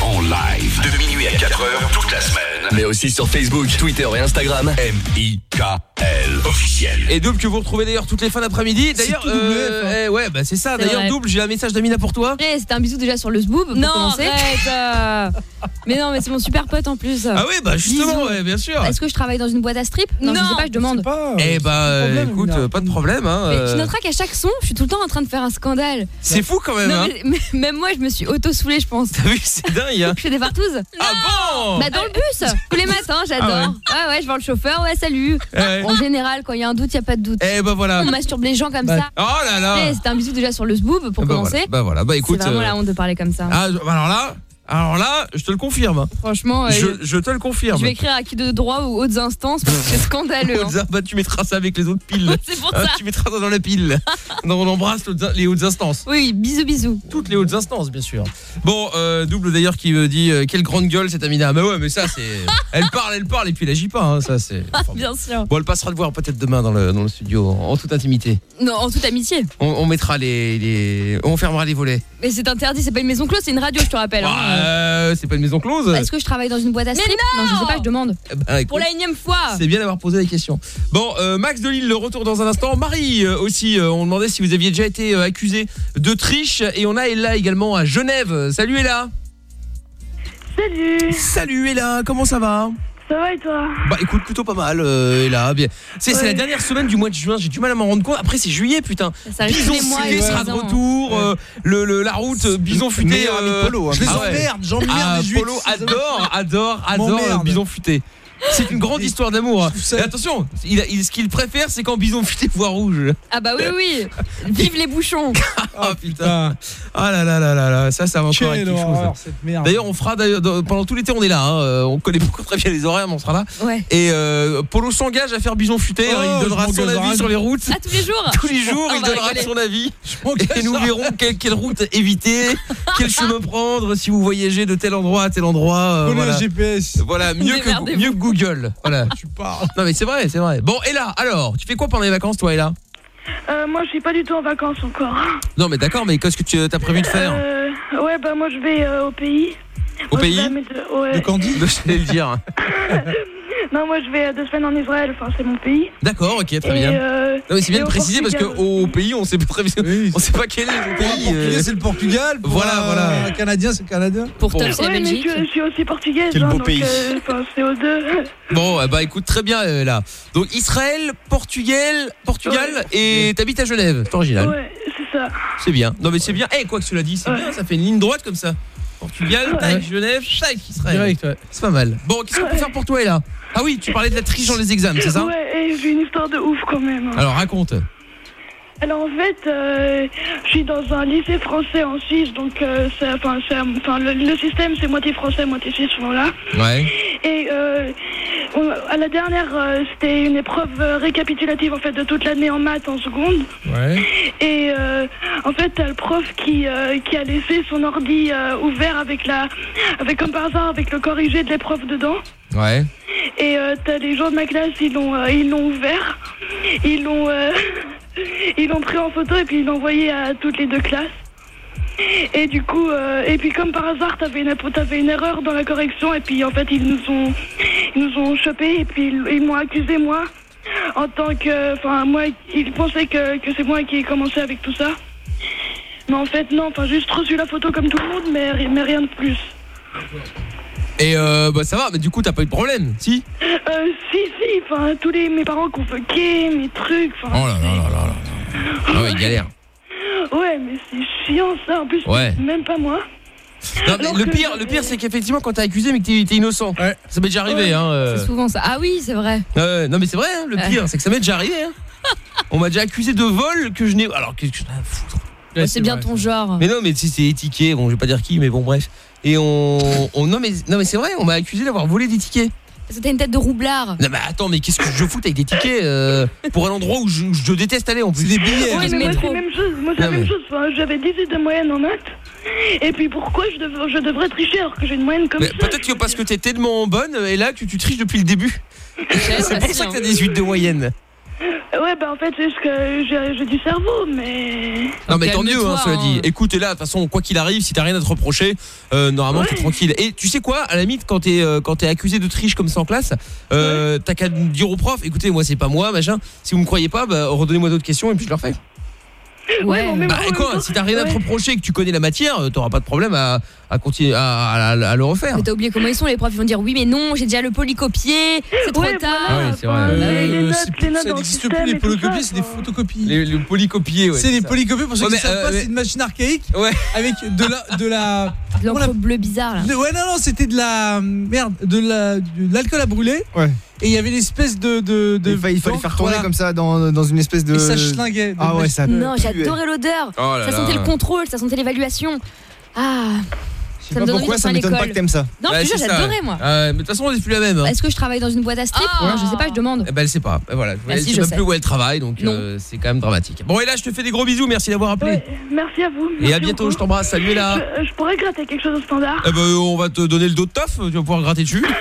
En live. De minuit à 4h toute la semaine. Mais aussi sur Facebook, Twitter et Instagram. M-I-K-L officiel. Et double que vous retrouvez d'ailleurs toutes les fins d'après-midi. D'ailleurs, euh, hein. eh, ouais, bah c'est ça. D'ailleurs, double, j'ai un message d'Amina pour toi. Après, c'était un bisou déjà sur le zboob pour Non, commencer. arrête, euh. Mais non, mais c'est mon super pote en plus. Ah oui, bah justement, ouais, bien sûr. Est-ce que je travaille dans une boîte à strip? Non, je Non, sais pas, je demande. Eh bah, euh, problème, écoute, euh, pas de problème. Hein, Mais euh, tu noteras qu'à chaque son, je suis tout le temps en train de faire un scandale. C'est fou quand même. Non, hein. mais, même moi, je me suis auto-soulée, je pense. T'as vu, c'est dingue. Hein. Je fais des partouzes. Ah bon Bah dans le bus, tous les matins, j'adore. Ah ouais. ouais, je vois le chauffeur, ouais, salut. Ouais. En général, quand il y a un doute, il y a pas de doute. Eh bah voilà. On masturbe les gens comme Bah, ça. Oh là là. Eh, C'était un bisou déjà sur le zboob pour bah commencer. voilà. Bah voilà, bah écoute. c'est vraiment euh, la honte de parler comme ça. Ah, bah alors là, alors là, je te le confirme. Franchement, euh, Je, te le confirme. je vais écrire à qui de droit ou autres instances parce que c'est scandaleux. hein. Hautes- Bah tu mettras ça avec les autres piles. C'est pour Ah, ça. tu mettras ça dans la pile. non, on embrasse les hautes instances. Oui, bisous, bisous. Toutes les hautes instances, bien sûr. Bon, euh, double d'ailleurs qui me dit euh, quelle grande gueule cette Amina. Bah ouais, mais ça c'est. elle parle, elle parle et puis elle agit pas. hein, ça c'est. Bien sûr. Bon, elle passera te voir peut-être demain dans le, dans le studio en, en toute intimité. Non, en toute amitié. On, on mettra les, les, on fermera les volets. Mais c'est interdit, c'est pas une maison close, c'est une radio, je te rappelle. hein. Euh, c'est pas une maison close. Est-ce que je travaille dans une boîte à strip non, je sais pas, je demande. Eh ben, écoute, Pour la énième fois. C'est bien d'avoir posé la question. Bon, euh, Max de Lille, le retour dans un instant. Marie euh, aussi, euh, on demandait si vous aviez déjà été euh, accusé de triche. Et on a Ella également à Genève. Salut Ella. Salut Salut Ella, comment ça va? Ça va et toi Bah écoute, plutôt pas mal, euh, Ella. Bien. C'est Ouais. la dernière semaine du mois de juin, j'ai du mal à m'en rendre compte. Après, c'est juillet, putain. Ça Bison futé et sera de retour. euh, le, le- la route euh, Bison futé. de Polo, hein. Je les Ah ouais. emmerde, j'emmerde Ah, les juifs. Polo adore, adore, adore M'emmerde. le Bison futé. C'est une grande histoire d'amour. ça- Et attention, il a- il- ce qu'il préfère, c'est quand Bison futé voit rouge. Ah bah oui, oui. Vive les bouchons. Ah putain. Ah là là là là là, ça, ça va encore être quelque chose. cette merde. D'ailleurs, on fera pendant tout l'été, on est là. hein, euh, on connaît beaucoup très bien les horaires, mais on sera là. Ouais. Et euh, Polo s'engage à faire bison futé. Oh, hein, il donnera son avis sur les routes. Ah, tous les jours Tous les jours, On il donnera rigoler. son avis. Et nous verrons quelle, quelle route éviter, quel chemin prendre si vous voyagez de tel endroit à tel endroit. euh, voilà. GPS. Voilà, mieux que, mieux que Google. Voilà. Tu parles. Non mais c'est vrai, c'est vrai. Bon, et là, alors, tu fais quoi pendant les vacances, toi, et là euh, Moi je suis pas du tout en vacances encore. Non mais d'accord, mais qu'est-ce que tu as prévu de faire? Euh, ouais bah moi je vais euh, au pays. Au Moi, je pays vais Med- ouais. De Candy? J'allais le dire. Non moi je vais deux semaines en Israël, enfin c'est mon pays. D'accord, ok, très Et, bien. euh, Non mais c'est bien de préciser parce qu'au pays on sait pas très bien, Oui. on sait pas quel est le pays. Portugais, euh, c'est le Portugal. Pour Voilà, un voilà. Canadien, c'est le Canada. Pour Bon. Tom, c'est la Belgique. je, je suis aussi portugaise, Quel hein, beau donc pays. euh, c'est aux deux. Bon, bah écoute très bien euh, là. Donc Israël, Portugal, Portugal et t'habites à Genève. C'est original. ouais, c'est ça. C'est bien. Non mais c'est bien. Eh quoi que cela dit, c'est Ouais. bien, ça fait une ligne droite comme ça. Portugal, tac, Genève, tac, Israël. C'est pas mal. Bon, qu'est-ce qu'on peut faire pour toi là Ah oui, tu parlais de la triche dans les examens, c'est ça? Ouais, et j'ai une histoire de ouf quand même. Alors raconte. Alors en fait, euh, je suis dans un lycée français en Suisse, donc euh, c'est- enfin, c'est- enfin, le, le système c'est moitié français, moitié suisse, voilà. Ouais. Et euh, on- à la dernière, euh, c'était une épreuve euh, récapitulative en fait de toute l'année en maths en seconde. Ouais. Et euh, en fait, t'as le prof qui, euh, qui a laissé son ordi euh, ouvert avec la, avec comme par hasard avec le corrigé de l'épreuve dedans. Ouais. Et euh, t'as les gens de ma classe, ils l'ont, euh, ils l'ont ouvert, ils l'ont, euh, ils l'ont pris en photo et puis ils l'ont envoyé à toutes les deux classes. Et du coup, et puis comme par hasard, t'avais une, t'avais une erreur dans la correction et puis en fait ils nous ont, ils nous ont chopé et puis ils, m'ont accusé moi en tant que, enfin moi, ils pensaient que, que c'est moi qui ai commencé avec tout ça. Mais en fait non, enfin juste reçu la photo comme tout le monde, mais rien de plus. Et euh, bah ça va, mais du coup t'as pas eu de problème, si Euh, si, si, enfin, tous les, mes parents convoqués, mes trucs, Oh enfin. là là là là là. Ah ouais, galère. Ouais, mais c'est chiant ça, en plus, Ouais. même pas moi. Non, mais Alors le que pire, le pire c'est qu'effectivement quand t'es accusé mais que t'es t'es innocent. Ça m'est déjà arrivé Ouais. hein. euh. C'est souvent ça. Ah oui, c'est vrai. Ouais, non mais c'est vrai, hein, le pire, c'est que ça m'est déjà arrivé. Hein. On m'a déjà accusé de vol que je n'ai. Alors qu'est-ce que je n'ai à foutre? Ouais, c'est bien ton genre. Mais non, mais si c'est étiqué, bon, je vais pas dire qui, mais bon, bref. Et on, on non mais non mais c'est vrai, on m'a accusé d'avoir volé des tickets. Parce que t'as une tête de roublard. Non mais attends, mais qu'est-ce que je fous avec des tickets euh, pour un endroit où je, déteste aller en plus des billets. Ouais, mais moi, c'est la même chose. Moi, c'est la même mais- chose. Enfin, j'avais 18 de moyenne en maths. Et puis, pourquoi je, dev- je devrais tricher alors que j'ai une moyenne comme Mais ça peut-être que parce que t'es tellement bonne et là que tu triches depuis le début. c'est pour ça que t'as 18 de moyenne. Ouais, bah en fait, c'est juste que j'ai j'ai du cerveau, mais. Non mais tant mieux hein, cela dit. hein. Écoute, et là de toute façon quoi qu'il arrive, si t'as rien à te reprocher, euh, normalement t'es tranquille. Et tu sais quoi, à la limite quand t'es euh, quand t'es accusé de triche comme ça en classe, euh, t'as qu'à dire au prof, écoutez moi c'est pas moi machin. Si vous me croyez pas, bah, redonnez-moi d'autres questions et puis je leur fais. Ouais. bon, mais Bah quoi, si t'as rien à te reprocher et que tu connais la matière, euh, t'auras pas de problème à à continuer à, à- à- à le refaire. Mais t'as oublié comment ils sont les profs, ils vont dire oui mais non, j'ai déjà le polycopié, c'est trop Ouais, tard. Ah ouais, c'est vrai. Euh, les notes, c'est- les notes ça n'existe plus, les polycopiés, c'est des photocopies. Les, les polycopiés ouais. c'est des polycopiés, pour ceux Ouais, qui mais, savent pas, euh, c'est une machine archaïque Ouais. avec de la. De la De l'encre bleue bizarre là. ouais, non, non, c'était de la. Merde, de la- de l'alcool à brûler. Ouais. Et il y avait une espèce de. de, de il, fa- il fallait faire tourner voilà. comme ça dans, dans une espèce de. Et ça schlinguait. Ah ouais, ça. Non, j'adorais l'odeur. Oh Ça là. sentait le contrôle, ça sentait l'évaluation. Ah, Je sais ça me pas pourquoi, ça de m'étonne pas que t'aimes ça. non, Ouais, je j'adorais moi. Ah, mais de toute façon, on est plus la même. hein. Est-ce que je travaille dans une boîte à strip Ah. Je sais pas, je demande. Eh ben, elle sait pas. Ben, voilà. Bah, elle si, sait je même sais. plus où elle travaille, donc euh, c'est quand même dramatique. Bon, et là, je te fais des gros bisous. Merci d'avoir appelé. Ouais, merci à vous. Et à bientôt, beaucoup. je t'embrasse. Salut, là. Je, je pourrais gratter quelque chose au standard. Eh ben, on va te donner le dos de taf. Tu vas pouvoir gratter dessus.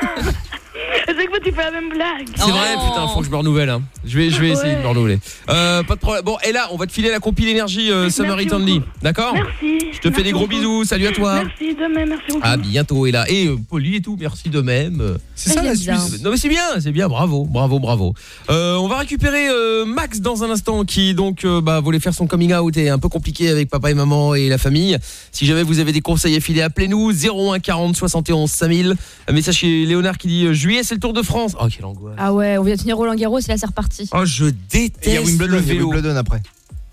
C'est que moi, tu fais la même blague. C'est vrai, putain, faut que je me renouvelle. hein. Je vais, je vais essayer Ouais. de me renouveler. Euh, pas de problème. Bon, et là, on va te filer la compile énergie euh, Summer Merci It Only. beaucoup. D'accord Merci. Je te fais des gros bisous. Salut à toi. Merci, de même, merci beaucoup. À bientôt. Et là, et euh, poli et tout. Merci de même. C'est ça la. Suisse. Non mais c'est bien, c'est bien, bravo, bravo, bravo. Euh, on va récupérer euh, Max dans un instant qui donc euh, bah, voulait faire son coming out et un peu compliqué avec papa et maman et la famille. Si jamais vous avez des conseils à filer, appelez-nous 01 40 71 5000. Un message chez Léonard qui dit euh, juillet c'est le Tour de France. Oh quelle angoisse. Ah ouais, on vient de finir Roland Garros et là c'est reparti. Oh je Et il y a déteste le il y a vélo. Wimbledon après.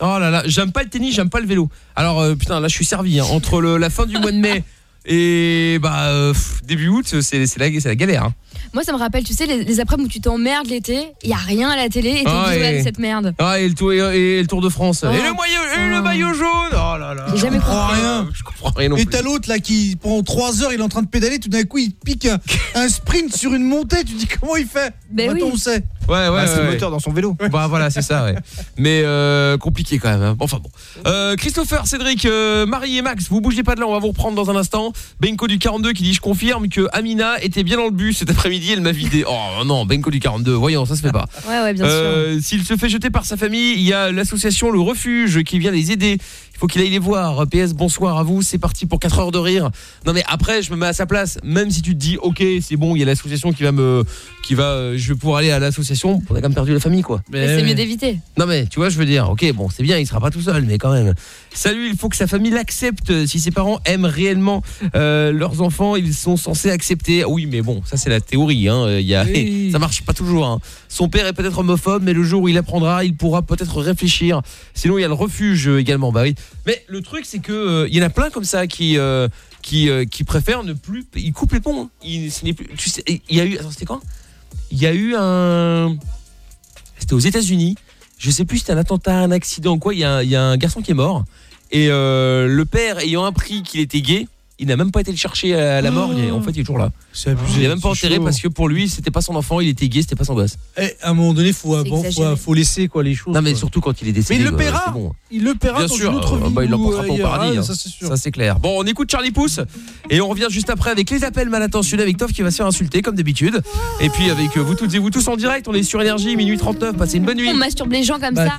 Oh là là, j'aime pas le tennis, j'aime pas le vélo. Alors euh, putain, là je suis servi hein. entre le- la fin du mois de mai et bah euh, début août, c'est c'est la, la galère. hein. Moi ça me rappelle, tu sais, les, les après où tu t'emmerdes l'été, il y a rien à la télé et t'es Ah cette merde. Ah et le tour et, et le Tour de France Oh. et le maillot et le Oh. maillot jaune. Oh là là. J'ai jamais compris. rien. Je comprends rien non Et plus. t'as l'autre là qui pendant 3 heures il est en train de pédaler, tout d'un coup il pique un, un sprint sur une montée, tu dis comment il fait? Ben Maintenant oui. on sait. Ouais ouais. Ah, c'est ouais, le ouais. moteur dans son vélo. Bah voilà, c'est ça ouais. Mais euh, compliqué quand même. hein. Enfin bon. Euh, Christopher, Cédric, euh, Marie et Max, vous bougez pas de là, on va vous reprendre dans un instant. Benko du 42 qui dit je confirme que Amina était bien dans le bus cet après-midi, elle m'a vidé. Oh non, Benko du 42, voyons, ça se fait pas. Ouais, ouais, bien sûr. Euh, S'il se fait jeter par sa famille, il y a l'association Le Refuge qui vient les aider. Il faut qu'il aille les voir. PS, bonsoir à vous. C'est parti pour 4 heures de rire. Non mais après, je me mets à sa place. Même si tu te dis, ok, c'est bon, il y a l'association qui va me, qui va, je vais pouvoir aller à l'association. On a quand même perdu la famille, quoi. Mais c'est mieux d'éviter. Non mais tu vois, je veux dire, ok, bon, c'est bien, il sera pas tout seul, mais quand même. Salut, il faut que sa famille l'accepte. Si ses parents aiment réellement euh, leurs enfants, ils sont censés accepter. Oui, mais bon, ça c'est la théorie. Hein. Il y a, Oui. ça marche pas toujours. hein. Son père est peut-être homophobe, mais le jour où il apprendra, il pourra peut-être réfléchir. Sinon, il y a le refuge euh, également. Bah oui. Mais le truc, c'est que euh, il y en a plein comme ça qui. euh, qui, euh, qui préfèrent ne plus ils coupent les ponts hein. il, plus, tu sais, il y a eu attends c'était quand? Il y a eu un c'était aux États-Unis. Je sais plus si c'était un attentat, un accident quoi. Il y, a un- il y a un garçon qui est mort. Et euh, le père ayant appris qu'il était gay, il n'a même pas été le chercher à la morgue. Et en fait, il est toujours là. C'est abusé. Il est même pas enterré chaud. parce que pour lui, c'était pas son enfant, il était gay, c'était pas son gosse. Eh, à un moment donné, faut, bon, faut, laisser quoi les choses. Non, mais quoi. surtout quand il est Mais décédé. il le euh, paiera. bon. Il le paiera Bien dans sûr, une autre euh, vie. bah, il l'emportera pas au ailleurs. paradis. Ah, hein. ça c'est clair. Bon, on écoute Charlie Pouce et on revient juste après avec les appels mal intentionnés avec Toff qui va se faire insulter comme d'habitude. Et puis avec euh, vous toutes et vous tous en direct, on est sur énergie minuit 39. Passez une bonne nuit. On masturbe les gens comme Bah, ça.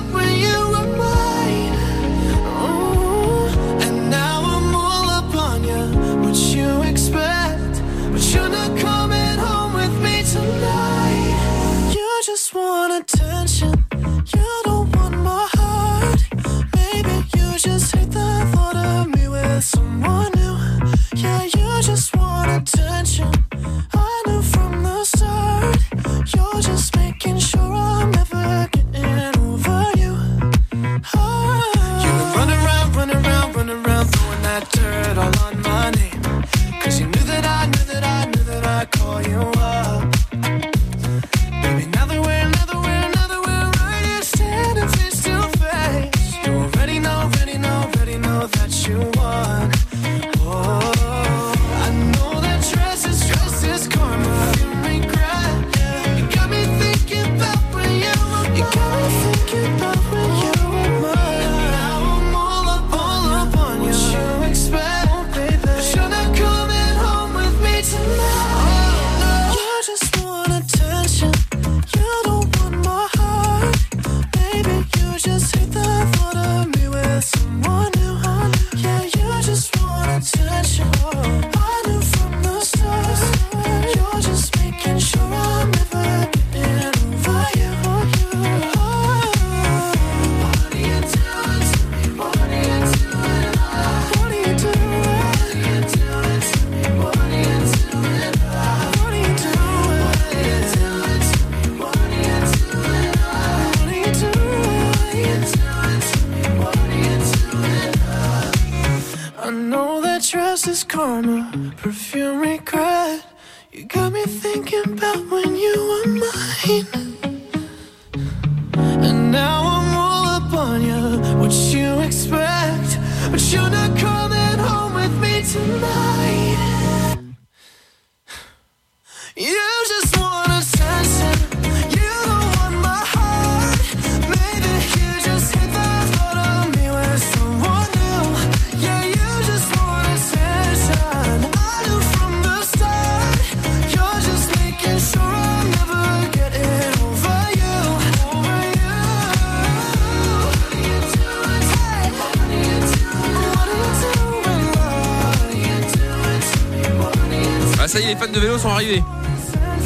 just want attention. You don't want my heart. Maybe you just hate the thought of me with someone new. Yeah, you just want attention. I knew from the start. You're just making sure I'm never getting over you. Ah. You've been running around, running around, running around, throwing that dirt all on my name. Cause you knew that I knew that I knew that I'd call you up. you want. sure. Perfume, regret. You got me thinking about when you were mine. And now y est, les fans de vélo sont arrivés.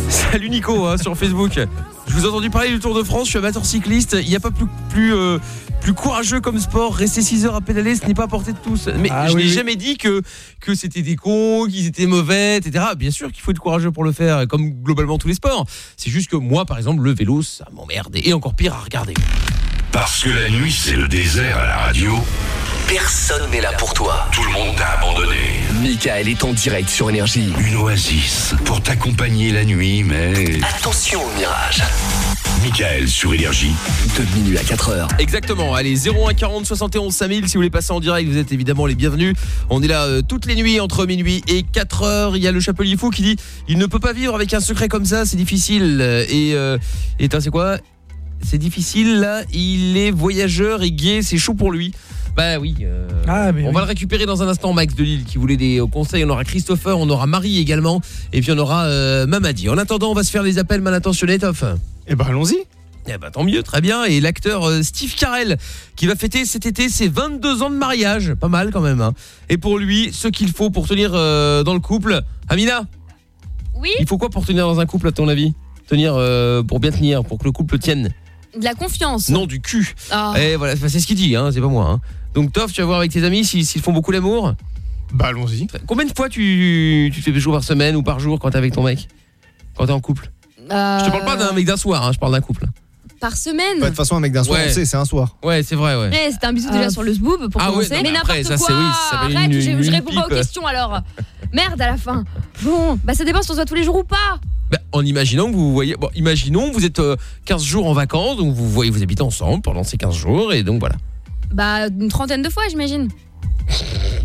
Salut Nico hein, sur Facebook. Je vous ai entendu parler du Tour de France, je suis amateur cycliste. Il n'y a pas plus, plus, euh, plus courageux comme sport. Rester 6 heures à pédaler, ce n'est pas à portée de tous. Mais Ah je oui, n'ai oui. jamais dit que, que c'était des cons, qu'ils étaient mauvais, etc. Bien sûr qu'il faut être courageux pour le faire, comme globalement tous les sports. C'est juste que moi, par exemple, le vélo, ça m'emmerde. Et encore pire à regarder. Parce que la nuit, c'est le désert à la radio. Personne n'est là pour toi. Tout le monde t'a abandonné. Michael est en direct sur Énergie. Une oasis pour t'accompagner la nuit, mais... Attention au mirage. Michael sur Énergie. De minuit à 4 heures. Exactement, allez 0140 71 5000 si vous voulez passer en direct, vous êtes évidemment les bienvenus. On est là euh, toutes les nuits entre minuit et 4 heures. Il y a le chapelier fou qui dit il ne peut pas vivre avec un secret comme ça, c'est difficile et euh, et c'est quoi? C'est difficile là, il est voyageur et gay, c'est chaud pour lui. Bah oui, euh, Ah, mais on oui. va le récupérer dans un instant Max de Lille qui voulait des euh, conseils, on aura Christopher, on aura Marie également et puis on aura euh, Mamadi. En attendant, on va se faire les appels mal intentionnés, Toff. Eh ben allons-y. Eh ben tant mieux, très bien. Et l'acteur euh, Steve Carell qui va fêter cet été ses 22 ans de mariage, pas mal quand même. hein. Et pour lui, ce qu'il faut pour tenir euh, dans le couple, Amina, Oui, il faut quoi pour tenir dans un couple à ton avis? Tenir euh, pour bien tenir, pour que le couple tienne? de la confiance. Non du cul. Ah. Et voilà, enfin, c'est ce qu'il dit, hein, c'est pas moi. hein. Donc Toff, tu vas voir avec tes amis s'ils font beaucoup l'amour. Bah allons-y. Combien de fois tu, tu te fais jouer par semaine ou par jour quand t'es avec ton mec Quand t'es en couple Euh, Je te parle pas d'un mec d'un soir, hein, je parle d'un couple. Par semaine. De toute façon, un mec d'un soir, Ouais. on sait, c'est un soir. Ouais, c'est vrai, ouais. Eh, c'était un bisou déjà Ah. sur le zboob pour Ah ouais, commencer. non, mais mais après, n'importe ça, quoi. c'est- oui, ça Arrête, une- je, je une réponds pas aux questions alors. Merde à la fin. Bon, bah ça dépend si on se voit tous les jours ou pas. Bah, en imaginant que vous voyez bon imaginons vous êtes euh, 15 jours en vacances donc vous voyez vous habitez ensemble pendant ces 15 jours et donc voilà. Bah une trentaine de fois j'imagine.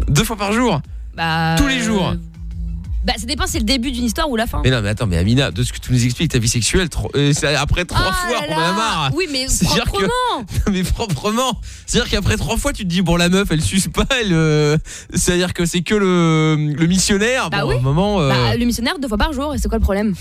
Deux fois par jour. Bah Tous les jours. Bah ça dépend c'est le début d'une histoire ou la fin. Mais non mais attends mais Amina de ce que tu nous expliques ta vie sexuelle trop- euh, c'est après trois Ah fois là on en a là. marre. Oui mais C'est-à-dire que- proprement. Non, mais proprement. C'est-à-dire qu'après trois fois tu te dis bon la meuf elle suce pas elle euh, c'est-à-dire que c'est que le, le missionnaire Bah bon, oui. à un moment euh, Bah le missionnaire deux fois par jour et c'est quoi le problème?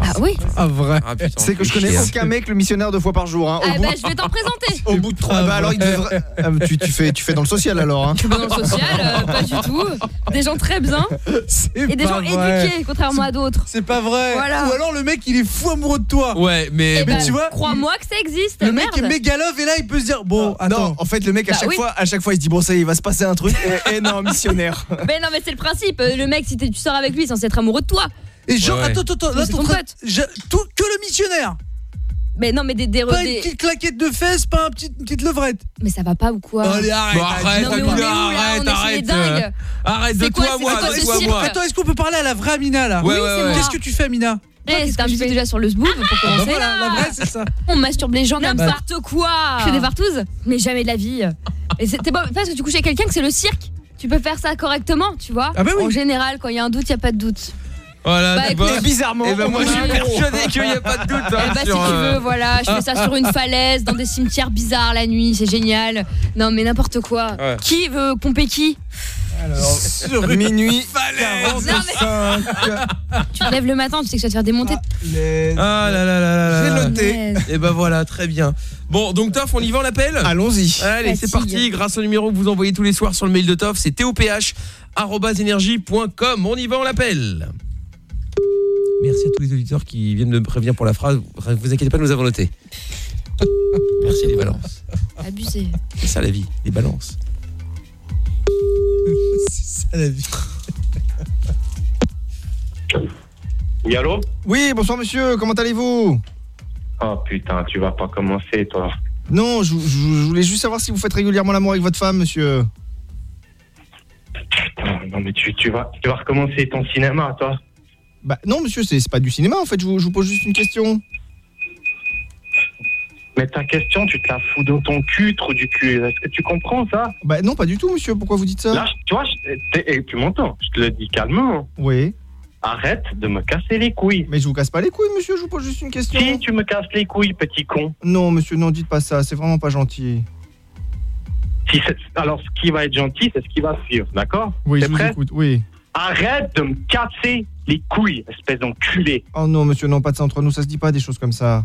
Ah oui. Ah vrai. ah, putain, C'est que je connais chier, aucun mec le missionnaire deux fois par jour. Hein. Au, Ah bout, bah je vais t'en présenter. au bout de trois. Ah, bah alors il devrait. Ah, tu, tu fais tu fais dans le social alors. Hein. Pas dans le social, euh, pas du tout. Des gens très bien C'est et des gens vrai. éduqués contrairement à d'autres. C'est pas vrai. Voilà. Ou alors le mec il est fou amoureux de toi. Ouais mais Eh mais bah, tu vois, crois-moi que ça existe. Le mec est méga love et là il peut se dire bon attends. Non, en fait le mec à Bah chaque oui. fois à chaque fois il se dit bon ça y est, il va se passer un truc et, et non missionnaire. Mais non mais c'est le principe. Le mec si tu sors avec lui, il est censé être amoureux de toi. Et genre Ouais. attends attends là c'est t'es en ton pote. je- tout que le missionnaire. Mais non mais des, des, Pas des- une petite claquette de fesses, pas un petit- une petite levrette. mais ça va pas ou quoi Allez arrête. Bon, arrête, Non mais on est où Amina, là arrête, On arrête, dingues. arrête de C'est quoi, toi moi quoi de toi moi. Attends, est-ce qu'on peut parler à la vraie Amina là Ouais, Oui, ouais. Qu'est-ce que tu fais Amina Eh, c'est un bisou déjà sur le zboob pour Bah commencer. voilà, la vraie c'est ça. On masturbe les gens ça. N'importe quoi. Je fais des partous Mais jamais de la vie. Et c'est pas parce que tu couches avec quelqu'un que c'est le cirque. Tu peux faire ça correctement, tu vois. Ah bah oui. En général, quand il y a un doute, il y a pas de doute. Voilà, Bah, écoute, bizarrement. Eh ben moi je suis persuadé qu'il n'y a pas de doute hein, Eh bah, si sur, tu euh, veux, voilà, je fais ça sur une falaise, dans des cimetières bizarres la nuit, c'est génial. Non mais n'importe quoi. Ouais. Qui veut pomper qui? Sur minuit. Tu te lèves le matin, tu sais que tu vas te faire démonter. Ah là là là là là. J'ai noté. Et ben voilà, très bien. Bon, donc Toff, on y va, on l'appelle? Allons-y. Allez, c'est parti. Grâce au numéro que vous envoyez tous les soirs sur le mail de Toff, c'est toph@energie.com. On y va, on l'appelle. Merci à tous les auditeurs qui viennent de me prévenir pour la phrase. Vous inquiétez pas, nous avons noté. Merci les balances. Abusé. C'est ça la vie, les balances. C'est ça la vie. Oui, allô Oui, bonsoir monsieur, comment allez-vous? Oh putain, tu vas pas commencer, toi. Non, je, je- je voulais juste savoir si vous faites régulièrement l'amour avec votre femme, monsieur. Putain, non, mais tu, tu, vas, tu vas recommencer ton cinéma, toi. Bah non, monsieur, c'est pas du cinéma en fait, je vous, je vous pose juste une question. Mais ta question, tu te la fous dans ton cul, trou du cul. Est-ce que tu comprends ça? Bah non, pas du tout, monsieur, pourquoi vous dites ça? Là, tu vois, et tu m'entends, je te le dis calmement. Oui. Arrête de me casser les couilles. Mais je vous casse pas les couilles, monsieur, je vous pose juste une question. Si tu me casses les couilles, petit con. Non, monsieur, non, dites pas ça, c'est vraiment pas gentil. Si alors, ce qui va être gentil, c'est ce qui va suivre, d'accord? Oui, je vous écoute, oui. Arrête de me casser les couilles, espèce d'enculé. Oh non, monsieur, non, pas de ça entre nous, ça se dit pas des choses comme ça.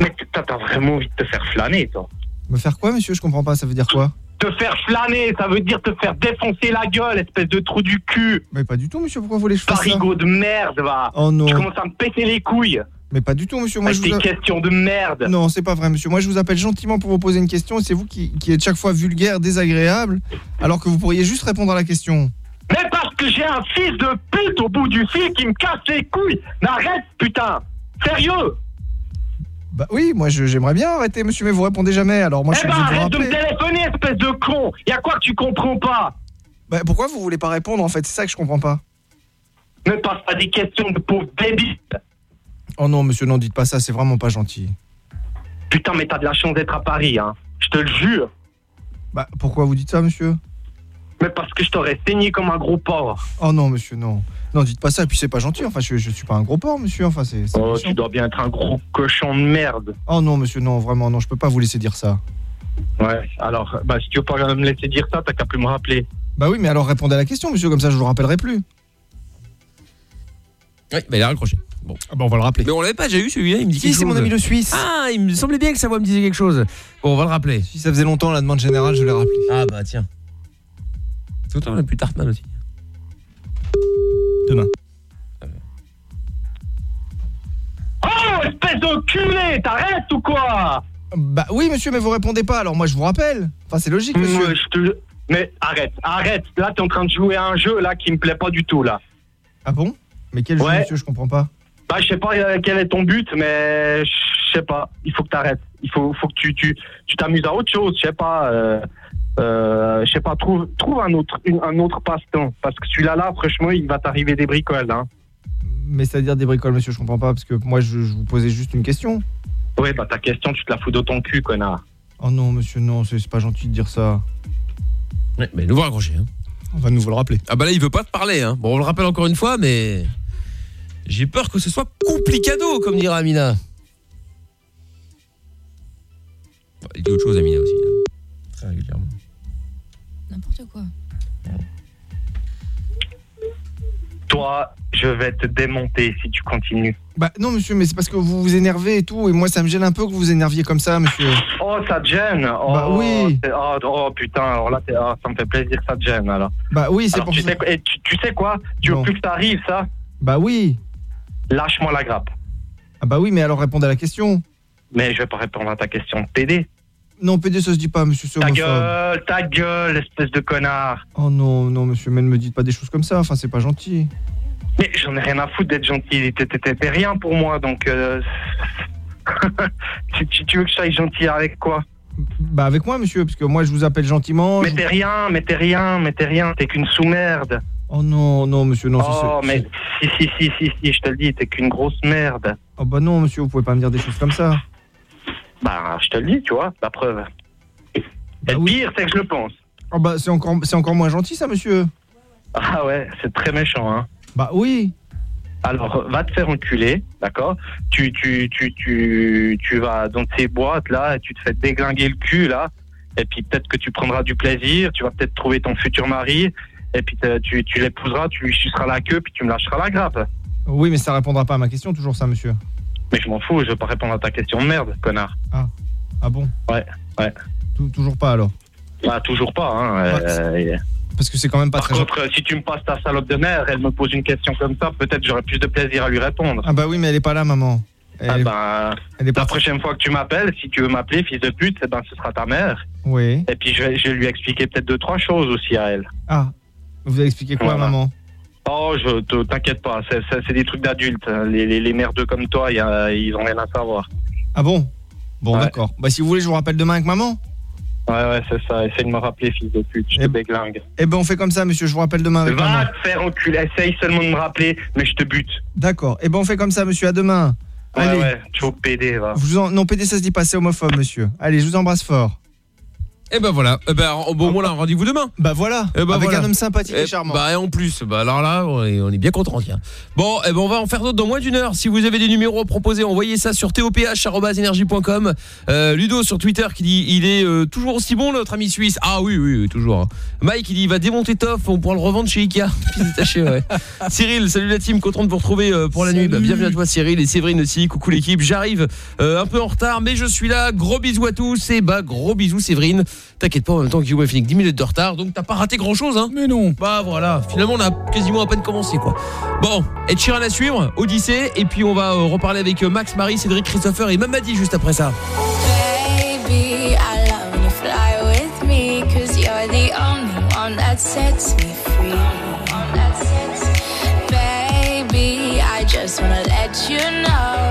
Mais t'as vraiment envie de te faire flâner, toi. Me faire quoi, monsieur? Je comprends pas, ça veut dire quoi? Te faire flâner, ça veut dire te faire défoncer la gueule, espèce de trou du cul. Mais pas du tout, monsieur, pourquoi vous voulez que je fasse ça? De merde, va. Oh non. Tu commences à me péter les couilles. Mais pas du tout, monsieur, moi je vous... a- questions de merde. Non, c'est pas vrai, monsieur. Moi, je vous appelle gentiment pour vous poser une question et c'est vous qui, qui êtes chaque fois vulgaire, désagréable, alors que vous pourriez juste répondre à la question. Mais parce que j'ai un fils de pute au bout du fil qui me casse les couilles. N'arrête, putain. Sérieux Bah oui, moi je- j'aimerais bien arrêter, monsieur, mais vous répondez jamais, alors moi je Eh suis obligé de vous arrête de me téléphoner, espèce de con. Y a quoi que tu comprends pas Bah pourquoi vous voulez pas répondre en fait? C'est ça que je comprends pas. Ne passe pas des questions de pauvre débile. Oh non, monsieur, non, dites pas ça, c'est vraiment pas gentil. Putain, mais t'as de la chance d'être à Paris, hein. Je te le jure. Bah pourquoi vous dites ça, monsieur? Mais parce que je t'aurais saigné comme un gros porc. Oh non, monsieur, non. Non, dites pas ça, et puis c'est pas gentil, enfin je, je suis pas un gros porc, monsieur, enfin c'est... Oh, méchant. tu dois bien être un gros cochon de merde. Oh non, monsieur, non, vraiment, non, je peux pas vous laisser dire ça. Ouais, alors, bah, si tu veux pas me laisser dire ça, t'as qu'à plus me rappeler. Bah oui, mais alors répondez à la question, monsieur, comme ça je vous rappellerai plus. Oui, bah il a raccroché. Bon. Ah bah on va le rappeler. Mais on l'avait pas déjà eu celui-là, il me dit Si, quelque c'est mon ami le Suisse. Ah, il me semblait bien que sa voix me disait quelque chose. Bon, on va le rappeler. Si ça faisait longtemps, la demande générale, je l'ai rappelé. Ah bah tiens. Tout le temps, on a plus Tartman aussi. Demain. Oh, espèce d'enculé T'arrêtes ou quoi? Bah oui, monsieur, mais vous répondez pas, alors moi je vous rappelle. Enfin, c'est logique, monsieur. Ouais, je te- Mais arrête, arrête. Là, t'es en train de jouer à un jeu là qui me plaît pas du tout là. Ah bon? Mais quel jeu, monsieur, je comprends pas. Bah, je sais pas euh, quel est ton but, mais je sais pas. Il faut que t'arrêtes. Il faut, faut que tu, tu, tu t'amuses à autre chose. Je sais pas. Euh, euh, je sais pas. Trouve, trouve un autre, une- un autre passe-temps. Parce que celui-là, là, franchement, il va t'arriver des bricoles. Hein. Mais c'est-à-dire des bricoles, monsieur, je comprends pas, parce que moi je, je vous posais juste une question. Ouais, bah ta question, tu te la fous de ton cul, connard. Oh non, monsieur, non, c'est c'est pas gentil de dire ça. Ouais, mais nouveau raccroché. Hein. On va nous le rappeler. Ah bah là, il veut pas te parler. Hein. Bon, on le rappelle encore une fois, mais j'ai peur que ce soit complicado, comme dirait Amina. Bah, il dit autre chose, Amina aussi. hein. Très régulièrement. N'importe quoi. Toi, je vais te démonter si tu continues. Bah non, monsieur, mais c'est parce que vous vous énervez et tout, et moi ça me gêne un peu que vous vous énerviez comme ça, monsieur. Oh, ça te gêne oh, Bah oui. c'est- Oh, oh, putain, alors là, oh, ça me fait plaisir ça te gêne, alors. Bah oui, c'est pour tu ça. sais, quoi- et tu, tu sais quoi Tu veux plus que ça arrive, ça Bah oui. Lâche-moi la grappe. Ah bah oui, mais alors répondez à la question. Mais je vais pas répondre à ta question. T'aider Non, PD, ça se dit pas, monsieur, Ta gueule, ta gueule, espèce de connard. Oh non, non, monsieur, mais ne me dites pas des choses comme ça, enfin c'est pas gentil. Mais j'en ai rien à foutre d'être gentil. T'es rien pour moi, donc. euh, tu, tu- veux que je sois gentil avec quoi? Bah avec moi, monsieur, parce que moi je vous appelle gentiment. Mais t'es rien, mais t'es rien, mais t'es rien. T'es qu'une sous-merde. Oh non, non, monsieur, non. oh, mais si, si, si, si, si, je te le dis, t'es qu'une grosse merde. Oh bah non, monsieur, vous pouvez pas me dire des choses comme ça. Bah, je te le dis, tu vois, la preuve. Et le pire, c'est que je le pense. Oh bah c'est encore, c'est encore moins gentil ça, monsieur. Ah ouais, c'est très méchant, hein. Bah oui. Alors, va te faire enculer, d'accord? Tu, tu, tu, tu, tu vas dans ces boîtes, là, et tu te fais déglinguer le cul, là. Et puis peut-être que tu prendras du plaisir, tu vas peut-être trouver ton futur mari, et puis tu, tu l'épouseras, tu lui suceras la queue, puis tu me lâcheras la grappe. Oui, mais ça répondra pas à ma question, toujours ça, monsieur. Mais je m'en fous, je veux pas répondre à ta question de merde, connard. Ah bon? Ouais, ouais. Tou- Toujours pas alors? Bah, toujours pas, hein. euh, Parce que c'est quand même pas Par très contre, si tu me passes ta salope de mère, elle me pose une question comme ça, peut-être j'aurais plus de plaisir à lui répondre. Ah bah oui, mais elle est pas là, maman. Ah elle est la prochaine fois que tu m'appelles, si tu veux m'appeler fils de pute, eh ben, ce sera ta mère. Oui. Et puis je vais, je vais lui expliquer peut-être deux, trois choses aussi à elle. Ah. Vous avez expliqué quoi, Voilà. maman? Oh, je te- t'inquiète pas, c'est- des trucs d'adultes. Les, les, les merdeux comme toi, y a- ils ont rien à savoir. Ah bon? Bon, Ouais. d'accord. Bah si vous voulez, je vous rappelle demain avec maman? Ouais, ouais, c'est ça. Essaye de me rappeler, fils de pute. Je te déglingue. Eh ben on fait comme ça, monsieur. Je vous rappelle demain avec Va maman. te faire enculer. Essaye seulement de me rappeler, mais je te bute. D'accord. Eh ben on fait comme ça, monsieur. À demain. Ouais, Allez. ouais, tu vas péder, va. Je vous en- Non, PD, ça se dit pas, c'est homophobe, monsieur. Allez, je vous embrasse fort. Et ben voilà. Eh ben au bon moment là, rendez-vous demain. Bah voilà. Eh ben Avec voilà. un homme sympathique et Eh charmant. Bah et en plus, bah alors là, on est, on est bien content tiens. Bon, eh ben on va en faire d'autres dans moins d'une heure. Si vous avez des numéros à proposer, envoyez ça sur toph@energie.com. Euh, Ludo sur Twitter qui dit il est euh, toujours aussi bon notre ami suisse. Ah oui oui, oui, toujours. hein. Mike il dit il va démonter Toff, on pourra le revendre chez Ikea. Détaché, ouais. Cyril, salut la team, content de vous retrouver euh, pour la nuit. Bah, bienvenue à toi Cyril et Séverine aussi. Coucou l'équipe. J'arrive un peu en retard mais je suis là. Gros bisous à tous et bah gros bisous Séverine. T'inquiète pas en même temps que Guillaume a fini avec 10 minutes de retard donc t'as pas raté grand chose hein. Mais non. Bah voilà, finalement on a quasiment à peine commencé quoi. Bon, et Chiran à suivre, Odyssée et puis on va euh, reparler avec euh, Max, Marie, Cédric, Christopher et Mamadi juste après ça. Baby, I love you fly with me, cause you're the only one that sets me free. Baby, I just wanna let you know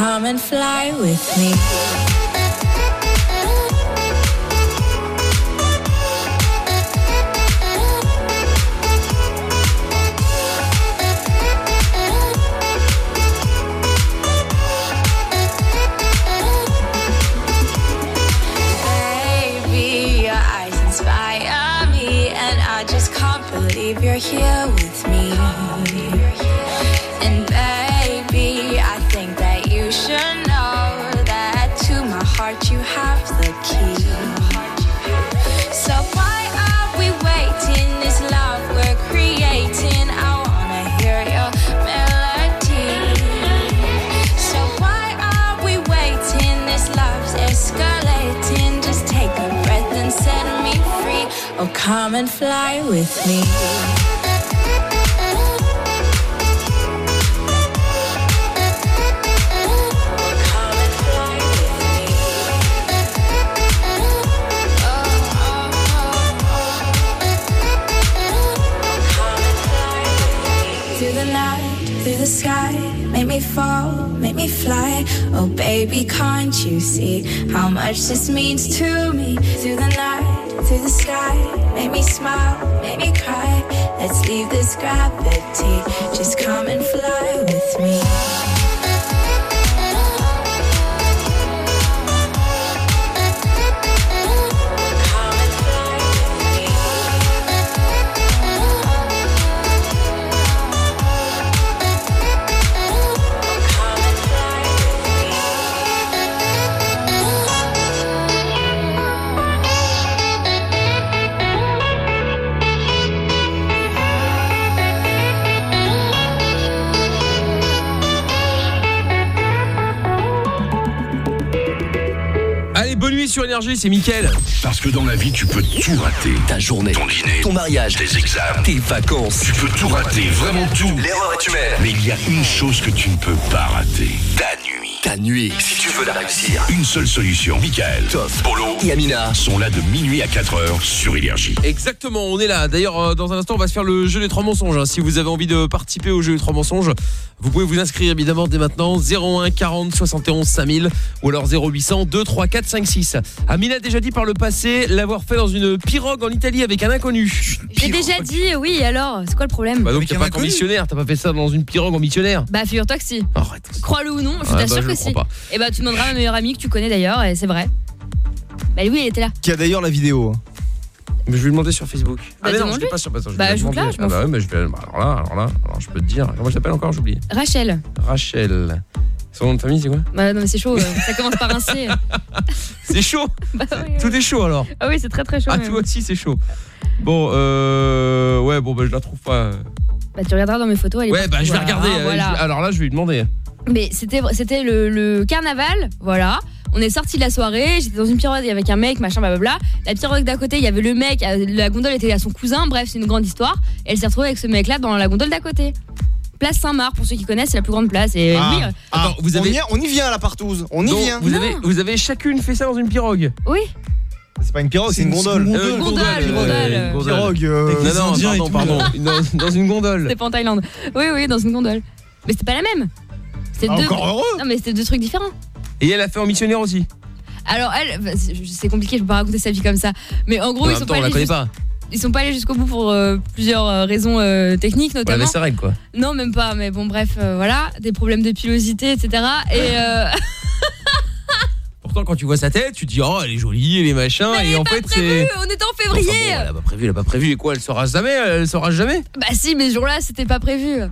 come and fly with me. Baby, come and fly with me. Through the night, through the sky, make me fall, make me fly. Oh, baby, can't you see how much this means to me? Through the night, through the sky, make me smile, make me cry. Let's leave this gravity, just come and fly with me. Sur énergie, c'est Mickaël. Parce que dans la vie, tu peux tout rater. Ta journée, Ton dîner, ton mariage, tes examens. tes vacances. Tu peux tout rater, vraiment tout. L'erreur est humaine. Mais il y a une chose que tu ne peux pas rater. Ta. Ta nuit, si tu veux la réussir. Une seule solution. Michael, Toff, Polo et Amina sont là de minuit à 4h sur Énergie. Exactement, on est là. D'ailleurs, euh, dans un instant, on va se faire le jeu des trois mensonges. hein. Si vous avez envie de participer au jeu des trois mensonges, vous pouvez vous inscrire évidemment dès maintenant 01 40 71 5000 ou alors 0800 2 3 4 5 6. Amina a déjà dit par le passé l'avoir fait dans une pirogue en Italie avec un inconnu. J'ai déjà dit oui, alors, c'est quoi le problème Bah donc t'es pas inconnu missionnaire, t'as pas fait ça dans une pirogue en missionnaire. Bah figure-toi que si. Arrête. Crois-le ou non, je bah, t'assure je que le si. crois pas. Et bah tu demanderas à ma meilleure amie que tu connais d'ailleurs, et c'est vrai. Bah oui, elle était là. Qui a d'ailleurs la vidéo. Mais je vais lui demander sur Facebook. Bah, ah mais non, je l'ai pas sur attends, je vais Bah, lui ajoute-la, demander. je Ah bah ouais, mais je vais bah, alors là, alors là, alors je peux te dire. Comment elle s'appelle encore, j'oublie. Rachel. Rachel. Son nom de famille, c'est quoi? Bah non mais c'est chaud, euh, ça commence par un C. C'est chaud. Bah oui, Tout est chaud alors. Ah oui, c'est très très chaud. Ah, même. toi aussi, c'est chaud. Bon, euh. Ouais, bon, bah, je la trouve pas. Bah tu regarderas dans mes photos, elle est Ouais, bah, je vais regarder. hein, euh, voilà. je- Alors là, je vais lui demander. Mais c'était c'était le, le carnaval, voilà. On est sorti de la soirée, j'étais dans une pirogue avec un mec, machin, blablabla. La pirogue d'à côté, il y avait le mec, euh, la gondole était à son cousin, bref, c'est une grande histoire. Elle s'est retrouvée avec ce mec-là dans la gondole d'à côté. place Saint-Marc pour ceux qui connaissent, c'est la plus grande place. Et Ah. oui, euh, Attends, vous on, avez y, on y vient à la partouze. On y Donc, vient. Vous avez, vous avez chacune fait ça dans une pirogue oui. C'est pas une pirogue, c'est une gondole. Euh, une Gondole, gondole, une euh, gondole. une Pirogue. euh, Non, non, pardon, pardon. Dans, dans une gondole. C'était pas en Thaïlande. Oui, oui, dans une gondole. Mais c'était pas la même. C'était Ah, deux. encore heureux. Non, mais c'était deux trucs différents. Et elle a fait en missionnaire aussi. Alors elle, bah, c'est c'est compliqué, je peux pas raconter sa vie comme ça. Mais en gros, En ils sont temps, pas on la allés pas. Ils sont pas allés jusqu'au bout pour euh, plusieurs euh, raisons euh, techniques Elle notamment. avait ses règles, quoi. Non, même pas. Mais bon, bref, euh, voilà, des problèmes de pilosité, etc. Et euh, Pourtant, quand tu vois sa tête, tu te dis, oh, elle est jolie, elle est machin. et en fait, c'est. on était en février. Enfin, bon, elle a pas prévu, elle a pas prévu. Et quoi, elle saura jamais Elle saura jamais Bah si, mais ce jour-là, c'était pas prévu.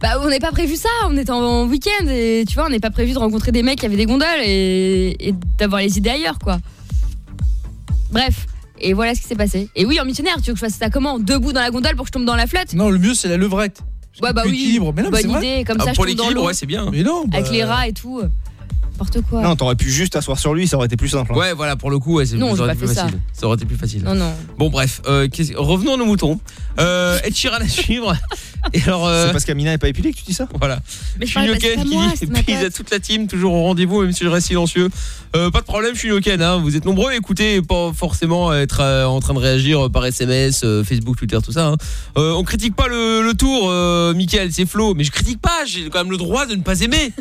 Bah on n'est pas prévu ça, on était en, en week-end et tu vois, on n'est pas prévu de rencontrer des mecs qui avaient des gondoles et, et d'avoir les idées ailleurs quoi. Bref, et voilà ce qui s'est passé. Et oui, en missionnaire, tu veux que je fasse ça comment? Debout dans la gondole pour que je tombe dans la flotte? Non, le mieux c'est la levrette. Ouais bah oui. Mais non, bonne vrai. idée, comme Ah, ça je Pour tombe dans l'équilibre, l'eau ouais, c'est bien. Mais non. avec bah, les rats et tout. N'importe quoi. Non, t'aurais pu juste t'asseoir sur lui, ça aurait été plus simple. hein. Ouais, voilà, pour le coup, ouais, c'est Non, ça j'ai aurait pas été plus fait ça. facile. Ça aurait été plus facile. Non non. Bon, bref, euh, qu'est-ce- revenons à nos moutons. Euh, Ed Sheeran à suivre. Et alors, euh, C'est parce qu'Amina est pas épilée que tu dis ça? Voilà. Mais Je suis pas- c'est pas qui moi, dit c'est ma bise à pote. toute la team, toujours au rendez-vous, même si je reste silencieux. Euh, pas de problème, je suis Yoken, hein. vous êtes nombreux à écouter et pas forcément à être euh, en train de réagir par SMS, euh, Facebook, Twitter, tout ça. hein. Euh, on critique pas le, le tour, euh, Mickaël, c'est Flo, mais je critique pas, j'ai quand même le droit de ne pas aimer.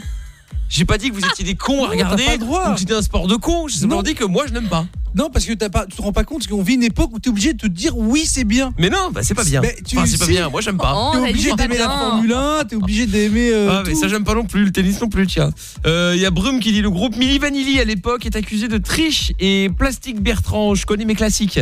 J'ai pas dit que vous étiez des cons à regarder, t'as pas le droit. ou que c'était un sport de cons, j'ai simplement dit que moi je n'aime pas. Non, parce que t'as pas, tu te rends pas compte qu'on vit une époque où t'es obligé de te dire oui, c'est bien. Mais non, bah c'est pas bien. Mais tu- Enfin, c'est pas si. bien, moi j'aime pas. Oh, T'es obligé d'aimer la. Formule 1, t'es obligé d'aimer. euh, Ah mais tout. ça j'aime pas non plus, le tennis non plus tiens. Euh, Il y a Brume qui dit le groupe Milli Vanilli à l'époque est accusé de triche et plastique Bertrand, je connais mes classiques.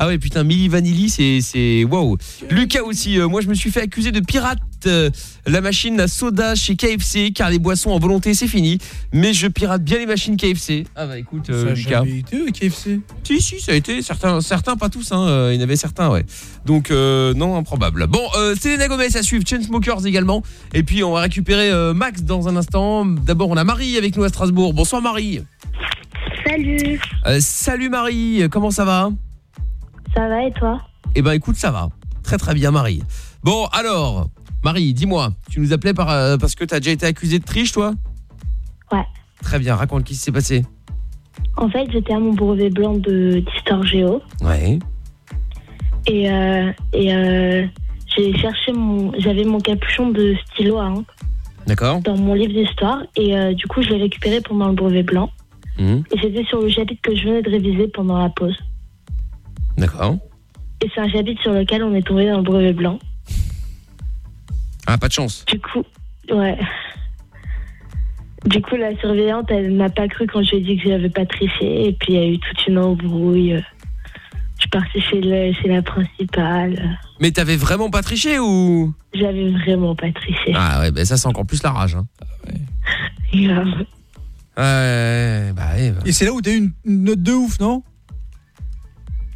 Ah ouais putain Milli Vanilli c'est c'est waouh. Lucas aussi, euh, moi je me suis fait accuser de pirate euh, la machine à soda chez KFC car les boissons en volonté c'est fini, mais je pirate bien les machines KFC. Ah bah écoute euh, Ça a Lucas. jamais été euh, KFC. Si si ça a été certains certains pas tous hein, euh, il y en avait certains ouais. Donc euh, non improbable. Bon euh, Selena Gomez à suivre, Chainsmokers également et puis on va récupérer euh, Max dans un instant. D'abord on a Marie avec nous à Strasbourg. Bonsoir Marie. Salut, Euh, salut Marie, comment ça va? Ça va et toi Eh ben écoute ça va. Très très bien Marie. Bon alors Marie, dis-moi, tu nous appelais par, euh, parce que t'as déjà été accusée de triche toi? Ouais. Très bien, raconte qui s'est passé? En fait, j'étais à mon brevet blanc de d'histoire géo Ouais. et, euh, et euh, j'ai cherché mon. J'avais mon capuchon de stylo à encre D'accord. dans mon livre d'histoire et du coup, je l'ai récupéré pendant le brevet blanc Mhm. et c'était sur le chapitre que je venais de réviser pendant la pause. D'accord. Et c'est un chapitre sur lequel on est tombé dans le brevet blanc. Ah pas de chance. Du coup, ouais. Du coup, la surveillante, elle m'a pas cru quand je lui ai dit que j'avais pas triché. Et puis, il y a eu toute une embrouille. Je suis partie chez, le- chez la principale. Mais t'avais vraiment pas triché ou? J'avais vraiment pas triché. Ah ouais, bah ça c'est encore plus la rage. Hein. Grave. Ouais, bah, ouais, bah. Et c'est là où t'as eu une note de ouf, non?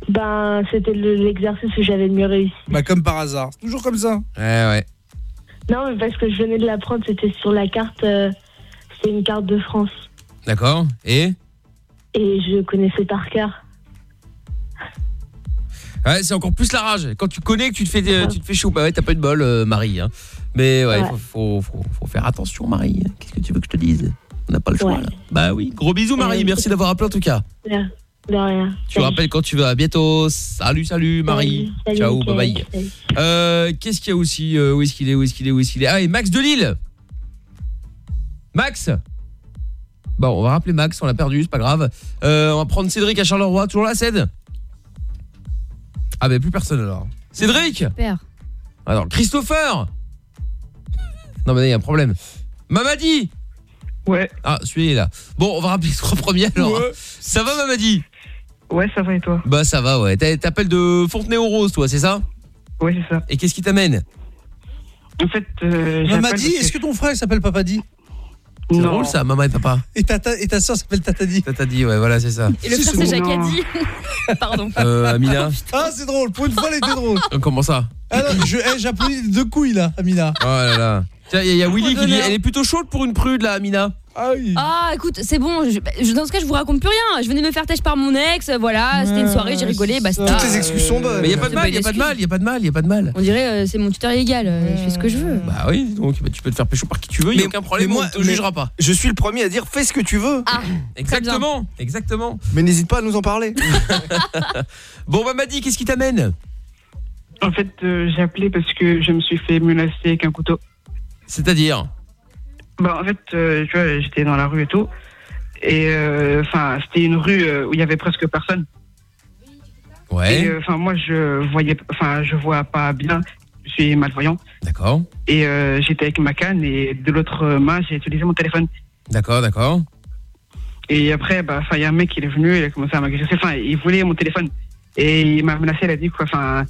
Ben, c'était le- l'exercice où j'avais le mieux réussi. Bah comme par hasard. C'est toujours comme ça. Ouais, ouais. Non, mais parce que je venais de l'apprendre, c'était sur la carte. euh, c'était une carte de France. D'accord. Et? Et je connaissais par cœur. Ouais, c'est encore plus la rage. Quand tu connais que tu te fais euh, tu te fais chaud, bah ouais, t'as pas eu de bol euh, Marie hein. Mais ouais, Ouais. Faut, faut, faut, faut faire attention Marie. Qu'est-ce que tu veux que je te dise? On n'a pas le choix là. Bah oui, gros bisous Marie, merci d'avoir appelé en tout cas. De rien. Tu rappelles quand tu veux. À bientôt. Salut, salut Marie. Salut, Ciao, bye bye. Salut. Euh, qu'est-ce qu'il y a aussi Euh, Où est-ce qu'il est Où est-ce qu'il est Où est-ce qu'il est? Ah, et Max de Lille. Max? Bon, on va rappeler Max, on l'a perdu, c'est pas grave. Euh, on va prendre Cédric à Charleroi, toujours là, Céd? Ah, bah plus personne alors. Cédric? Super. Alors, Christopher? Non, mais là, il y a un problème. Mamadi? Ouais. Ah, celui-là est là. Bon, on va rappeler les trois premiers alors. Ça va, Mamadi? Ouais, ça va et toi Bah, ça va, ouais. T'a- T'appelles de Fontenay-aux-Roses, toi, c'est ça Ouais, c'est ça. Et qu'est-ce qui t'amène En fait, euh, Maman j'appelle dit, parce est-ce que ton frère s'appelle Papadi C'est Non. drôle ça, maman et papa. Et ta, ta- et ta soeur s'appelle Tatadi. Tatadi, ouais, voilà, c'est ça. Et le frère, c'est. Jacadi. Pardon. Euh, Amina Ah, c'est drôle. Pour une fois, elle était drôle. Euh, Comment ça? Ah non, je- eh, j'applaudis de deux couilles là, Amina. Oh là là. Tiens, il y a- il y a Willy qui dit elle est plutôt chaude pour une prude là, Amina. Ah, écoute, c'est bon. je- je- dans ce cas, je vous raconte plus rien. Je venais me faire têche par mon ex. Voilà, c'était une soirée, j'ai rigolé, basta. Toutes les excuses sont bonnes. Mais y a pas de C'est mal, une y a pas de excuse. mal, y a pas de mal, y a pas de mal. On dirait, euh, c'est mon tuteur illégal. euh, Je fais ce que je veux. Bah oui, donc bah, tu peux te faire pécho par qui tu veux, y a aucun problème, mais moi, on te mais jugera pas. Je suis le premier à dire fais ce que tu veux. Ah, Exactement, exactement. Mais n'hésite pas à nous en parler. Bon bah Madi, qu'est-ce qui t'amène? En fait, euh, j'ai appelé parce que je me suis fait menacer avec un couteau. C'est-à-dire? Bah, en fait, euh, tu vois, j'étais dans la rue et tout. Et euh, enfin, c'était une rue euh, où il y avait presque personne. Ouais. Enfin, moi, je voyais, enfin, je vois pas bien. Je suis malvoyant. D'accord. Et j'étais avec ma canne et de l'autre main, j'ai utilisé mon téléphone. D'accord, d'accord. Et après, bah, il y a un mec qui est venu, il a commencé à m'agresser. Enfin, il voulait mon téléphone. Et il m'a menacé, il a dit quoi, enfin,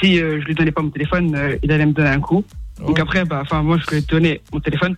si euh, je lui donnais pas mon téléphone, euh, il allait me donner un coup. Donc après, bah, enfin, moi, je lui ai donné mon téléphone.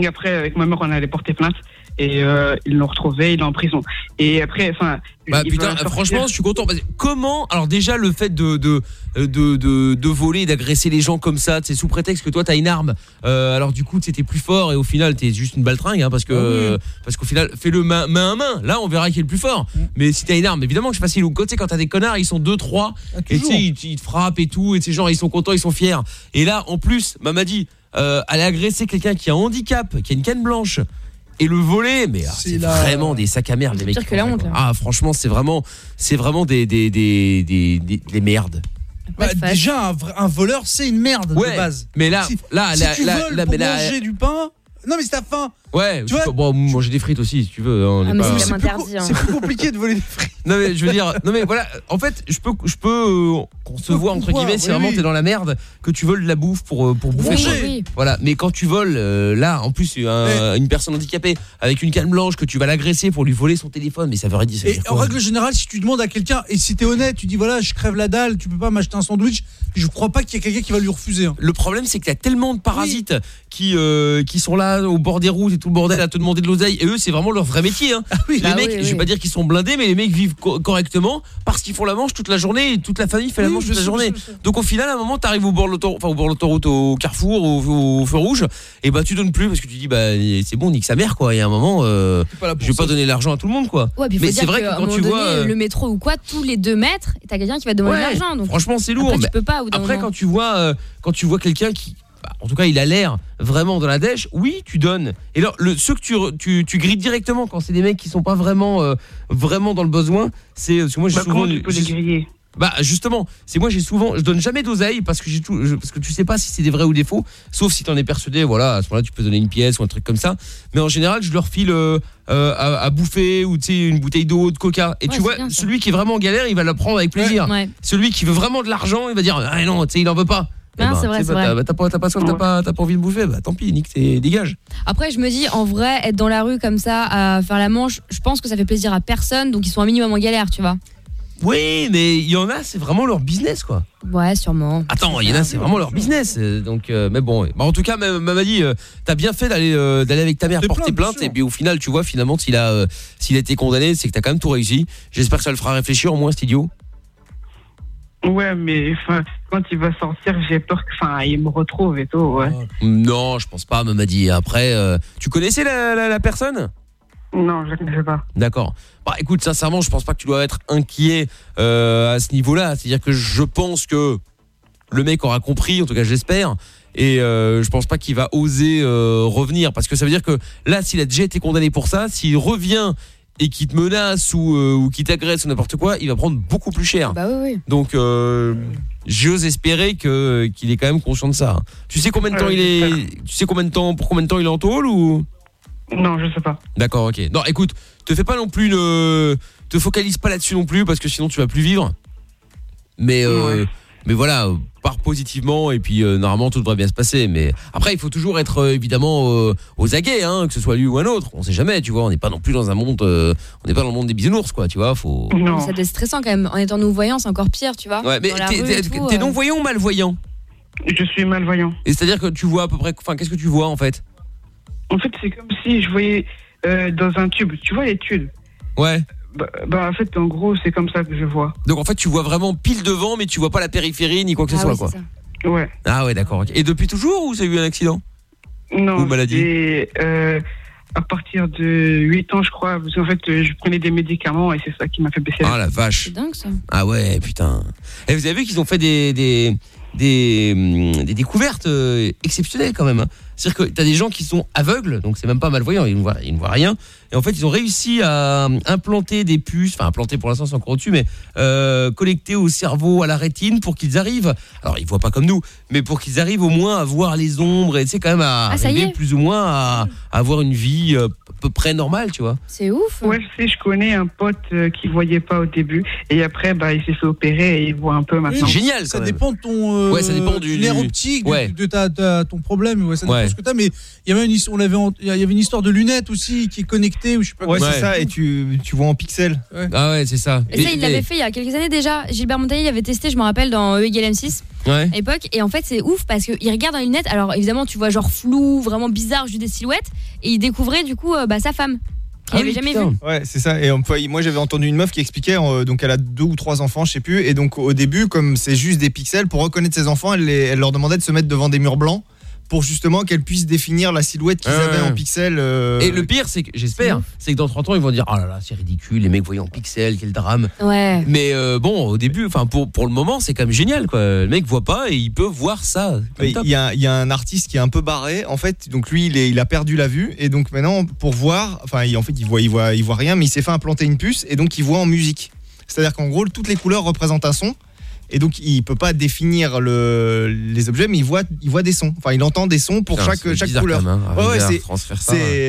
Et après, avec ma mère, on allait porter plainte. Et euh, ils l'ont retrouvé, il est en prison. Et après, enfin. Bah putain, franchement, je suis content. parce que Comment Alors déjà, le fait de de de de, de voler, d'agresser les gens comme ça, c'est sous prétexte que toi t'as une arme. Euh, alors du coup, t'étais plus fort et au final, t'es juste une baltringue, hein, parce que parce qu'au final, fais-le main, main à main. Là, on verra qui est le plus fort. Mais si t'as une arme, évidemment que c'est facile. Ou quand tu quand t'as des connards, ils sont deux trois et tu sais, ils, ils te frappent et tout, et ces gens, ils sont contents, ils sont fiers. Et là, en plus, Mamadi, euh, aller agresser quelqu'un qui a un handicap, qui a une canne blanche. Et le voler, mais ah, c'est vraiment des sacs à merde, les mecs. pire que la honte, là. Ah, franchement, c'est vraiment, c'est vraiment des, des, des, des, des- des merdes. Bah, déjà, un, voleur, c'est une merde Ouais, de base. mais là- si, là, si là, tu là, voles là, pour mais là- manger du pain, non mais c'est ta faim. Ouais, Tu vois- peux bon, manger des frites aussi, si tu veux. hein, Ah, pas- c'est interdit. hein. C'est plus compliqué de voler des frites. Non mais je veux dire, non mais voilà, en fait, je peux, je peux euh, concevoir entre concevoir, guillemets si oui, vraiment oui. t'es dans la merde, que tu voles de la bouffe pour euh, pour bouffer. Oui. Voilà, mais quand tu voles euh, là, en plus un- une personne handicapée avec une canne blanche que tu vas l'agresser pour lui voler son téléphone, mais ça veut rien dire. Et en règle générale, si tu demandes à quelqu'un, et si t'es honnête, tu dis voilà, je crève la dalle, tu peux pas m'acheter un sandwich, je crois pas qu'il y ait quelqu'un qui va lui refuser. hein. Le problème, c'est qu'il y a tellement de parasites qui euh, qui sont là au bord des routes et tout le bordel à te demander de l'oseille. Et eux, c'est vraiment leur vrai métier. Hein. les Bah mecs, oui, je vais oui. pas dire qu'ils sont blindés, mais les mecs vivent co- correctement parce qu'ils font la manche toute la journée et toute la famille fait la Oui, manche toute la journée. Donc au final, à un moment, t'arrives au bord de l'autoroute, enfin au bord de l'autoroute, au carrefour, au, au feu rouge, et bah tu donnes plus parce que tu dis bah c'est bon, nique sa mère quoi. Et à un moment, euh, je vais pas donner l'argent à tout le monde quoi. Ouais, mais c'est vrai que quand tu donné, vois. euh, le métro ou quoi, tous les deux mètres, t'as quelqu'un qui va demander de l'argent. Donc Franchement, c'est lourd. Après, tu mais peux pas, Après, quand tu vois, euh, quand tu vois quelqu'un qui, bah, en tout cas, il a l'air vraiment dans la dèche, oui, tu donnes. Et alors, le, ceux que tu, tu, tu grides directement quand c'est des mecs qui sont pas vraiment, euh, vraiment dans le besoin, c'est parce que moi j'ai Bah, souvent. tu peux les griller bah justement, c'est moi j'ai souvent, je donne jamais d'oseille parce que j'ai tout, je- parce que tu sais pas si c'est des vrais ou des faux, sauf si t'en es persuadé, voilà, à ce moment-là tu peux donner une pièce ou un truc comme ça. Mais en général, je leur file euh, euh, à, à bouffer ou tu sais une bouteille d'eau, de coca. Et Ouais, tu vois, celui qui est vraiment en galère, il va le prendre avec plaisir. Ouais. Celui qui veut vraiment de l'argent, il va dire ah non, tu sais, il en veut pas. Eh Ah, ben, c'est vrai, c'est bah, vrai. t'as- pas, t'as pas soif, t'as pas, t'as pas envie de bouffer, bah tant pis, nique, t'es- dégage. Après, je me dis, en vrai, être dans la rue comme ça, à faire la manche, je pense que ça fait plaisir à personne, donc ils sont un minimum en galère, tu vois. Oui, mais il y en a, c'est vraiment leur business quoi. Ouais, sûrement. Attends, il y en a, c'est vraiment leur business. euh, Donc, euh, mais bon, bah, en tout cas, ma- Mamadi, euh, t'as bien fait d'aller euh, d'aller avec ta mère porter plainte. Et puis au final, tu vois, finalement, s'il a euh, s'il a été condamné, c'est que t'as quand même tout réussi. J'espère que ça le fera réfléchir au moins, cet idiot. Ouais, mais quand il va sortir, j'ai peur que, enfin, il me retrouve et tout, ouais. Non, je pense pas, Mamadi. Après, euh, tu connaissais la, la- la personne? Non, je ne connais pas. D'accord. Bah écoute, sincèrement, je pense pas que tu dois être inquiet euh, à ce niveau-là. C'est-à-dire que je pense que le mec aura compris, en tout cas j'espère. Et euh, je pense pas qu'il va oser euh, revenir parce que ça veut dire que là, s'il a déjà été condamné pour ça, s'il revient et qu'il te menace ou, euh, ou qu'il t'agresse ou n'importe quoi, il va prendre beaucoup plus cher. Bah oui, oui. Donc euh, j'ose espérer que qu'il est quand même conscient de ça. Tu sais combien de temps Ouais, il est Tu sais combien de temps pour combien de temps il est en tôle ou? Non, je sais pas. D'accord, ok. Non, écoute, te fais pas non plus le, te focalise pas là-dessus non plus parce que sinon tu vas plus vivre. Mais euh, mais voilà, pars positivement et puis euh, normalement tout devrait bien se passer. Mais après, il faut toujours être euh, évidemment euh, aux aguets, hein, que ce soit lui ou un autre. On sait jamais, tu vois. On n'est pas non plus dans un monde, euh, on n'est pas dans le monde des bisounours, quoi. Tu vois, faut. Mais Ça doit être stressant quand même. En étant non-voyant, c'est encore pire, tu vois. Ouais, mais t'es- euh. non-voyant ou malvoyant? Je suis malvoyant. Et c'est-à-dire que tu vois à peu près, enfin, qu'est-ce que tu vois en fait? En fait, c'est comme si je voyais euh, dans un tube. Tu vois les tubes? Ouais. Bah, bah, en fait, en gros, c'est comme ça que je vois. Donc en fait, tu vois vraiment pile devant, mais tu vois pas la périphérie ni quoi que ce Ah soit, oui, quoi. Ouais. Ah ouais, d'accord. Et depuis toujours ou ça a eu un accident Non. Ou maladie Et euh, à partir de 8 ans, je crois, parce qu'en fait, je prenais des médicaments et c'est ça qui m'a fait baisser. Ah la vache. C'est dingue ça. Ah ouais, putain. Et vous avez vu qu'ils ont fait des des des, hum, des découvertes euh, exceptionnelles quand même. hein. C'est-à-dire que t'as des gens qui sont aveugles, donc c'est même pas malvoyant, ils ne voient, ils ne voient rien. Et en fait, ils ont réussi à hum, implanter des puces, enfin implanter pour l'instant c'est encore au-dessus, mais euh, connecter au cerveau, à la rétine, pour qu'ils arrivent. Alors ils voient pas comme nous, mais pour qu'ils arrivent au moins à voir les ombres et tu sais quand même à Ah, arriver plus ou moins à, à avoir une vie euh, à peu près normale, tu vois. C'est ouf. Ouais, je sais, je connais un pote euh, qui voyait pas au début et après, bah, il s'est fait opérer et il voit un peu maintenant. génial, Ça dépend de ton euh, Ouais, ça dépend du- nerf optique, de- Ouais. de, ta, ta- ton problème. Ouais, ça dépend Ouais. de ce que t'as. Mais il y avait une, his- on l'avait en- il y avait une histoire de lunettes aussi qui est connectée ou je sais pas Ouais, quoi. c'est ça, et tu, tu vois en pixels. Ah ouais, c'est ça. Et ça, il l'avait fait il y a quelques années déjà. Gilbert Montagnier l'avait testé, je me rappelle, dans E égale M6 Ouais. à l'époque. Et en fait, c'est ouf parce qu'il regarde dans les lunettes. Alors évidemment, tu vois genre flou, vraiment bizarre, juste des silhouettes. Et il découvrait du coup euh, bah, sa femme. Qu'il avait jamais vue. Ouais, c'est ça. Et moi, j'avais entendu une meuf qui expliquait, euh, donc elle a deux ou trois enfants, je sais plus. Et donc au début, comme c'est juste des pixels, pour reconnaître ses enfants, elle, les- elle leur demandait de se mettre devant des murs blancs pour justement qu'elle puisse définir la silhouette qu'ils Ouais, avaient ouais. en pixels. euh, Et le pire, c'est que j'espère, c'est que dans 30 ans, ils vont dire Oh là là, c'est ridicule, les mecs voyant en pixels, quel drame. Ouais. Mais euh, bon, au début, enfin pour, pour le moment, c'est quand même génial quoi. Le mec voit pas et il peut voir ça. Il y, a, il y a un artiste qui est un peu barré en fait donc lui il, est- il a perdu la vue et donc maintenant pour voir enfin il, en fait il voit il voit il voit rien mais il s'est fait implanter une puce et donc il voit en musique c'est à dire qu'en gros toutes les couleurs représentent un son et donc il peut pas définir le, les objets mais il voit il voit des sons. Enfin il entend des sons pour Putain, chaque couleur. hein, ouais, à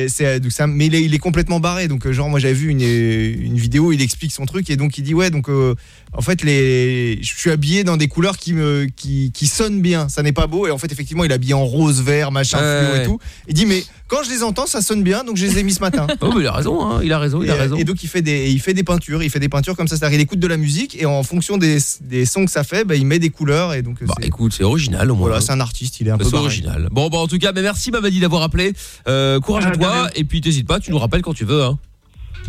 c'est ça mais il est, il est complètement barré. Donc euh, genre moi j'avais vu une, une vidéo où il explique son truc et donc il dit ouais donc euh, en fait les je suis habillé dans des couleurs qui me qui, qui sonnent bien ça n'est pas beau et en fait effectivement il est habillé en rose vert machin Ouais, fluo ouais. et tout il dit mais quand je les entends ça sonne bien donc je les ai mis ce matin Oh, mais il a raison, hein, il a raison, il a et, raison. et donc il fait des il fait des peintures il fait des peintures comme ça c'est-à-dire il écoute de la musique et en fonction des, des sons que ça fait bah, il met des couleurs et donc Bah écoute, c'est original au moins. voilà c'est un artiste il est un peu original. Bon, bah en tout cas, mais merci Mamadi d'avoir appelé. Euh, courage à Ah, toi et puis t'hésites pas, tu nous rappelles quand tu veux. Hein.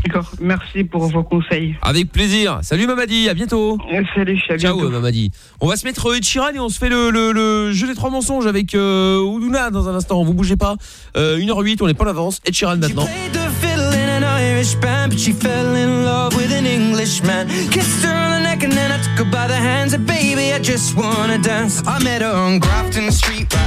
D'accord, merci pour vos conseils. Avec plaisir. Salut Mamadi, à bientôt. Salut, à Ciao bientôt. euh, Mamadi. On va se mettre euh, Ed Sheeran et on se fait le, le, le jeu des trois mensonges avec euh, Oudouna dans un instant. Vous bougez pas. Euh, 1h08, on est pas en avance. Ed Sheeran maintenant. played the fiddle in an Irish band, but she fell in love with an Englishman. Kissed her on the neck and then I took her by the hands. And baby, I just wanna dance. I met her on Grafton Street, right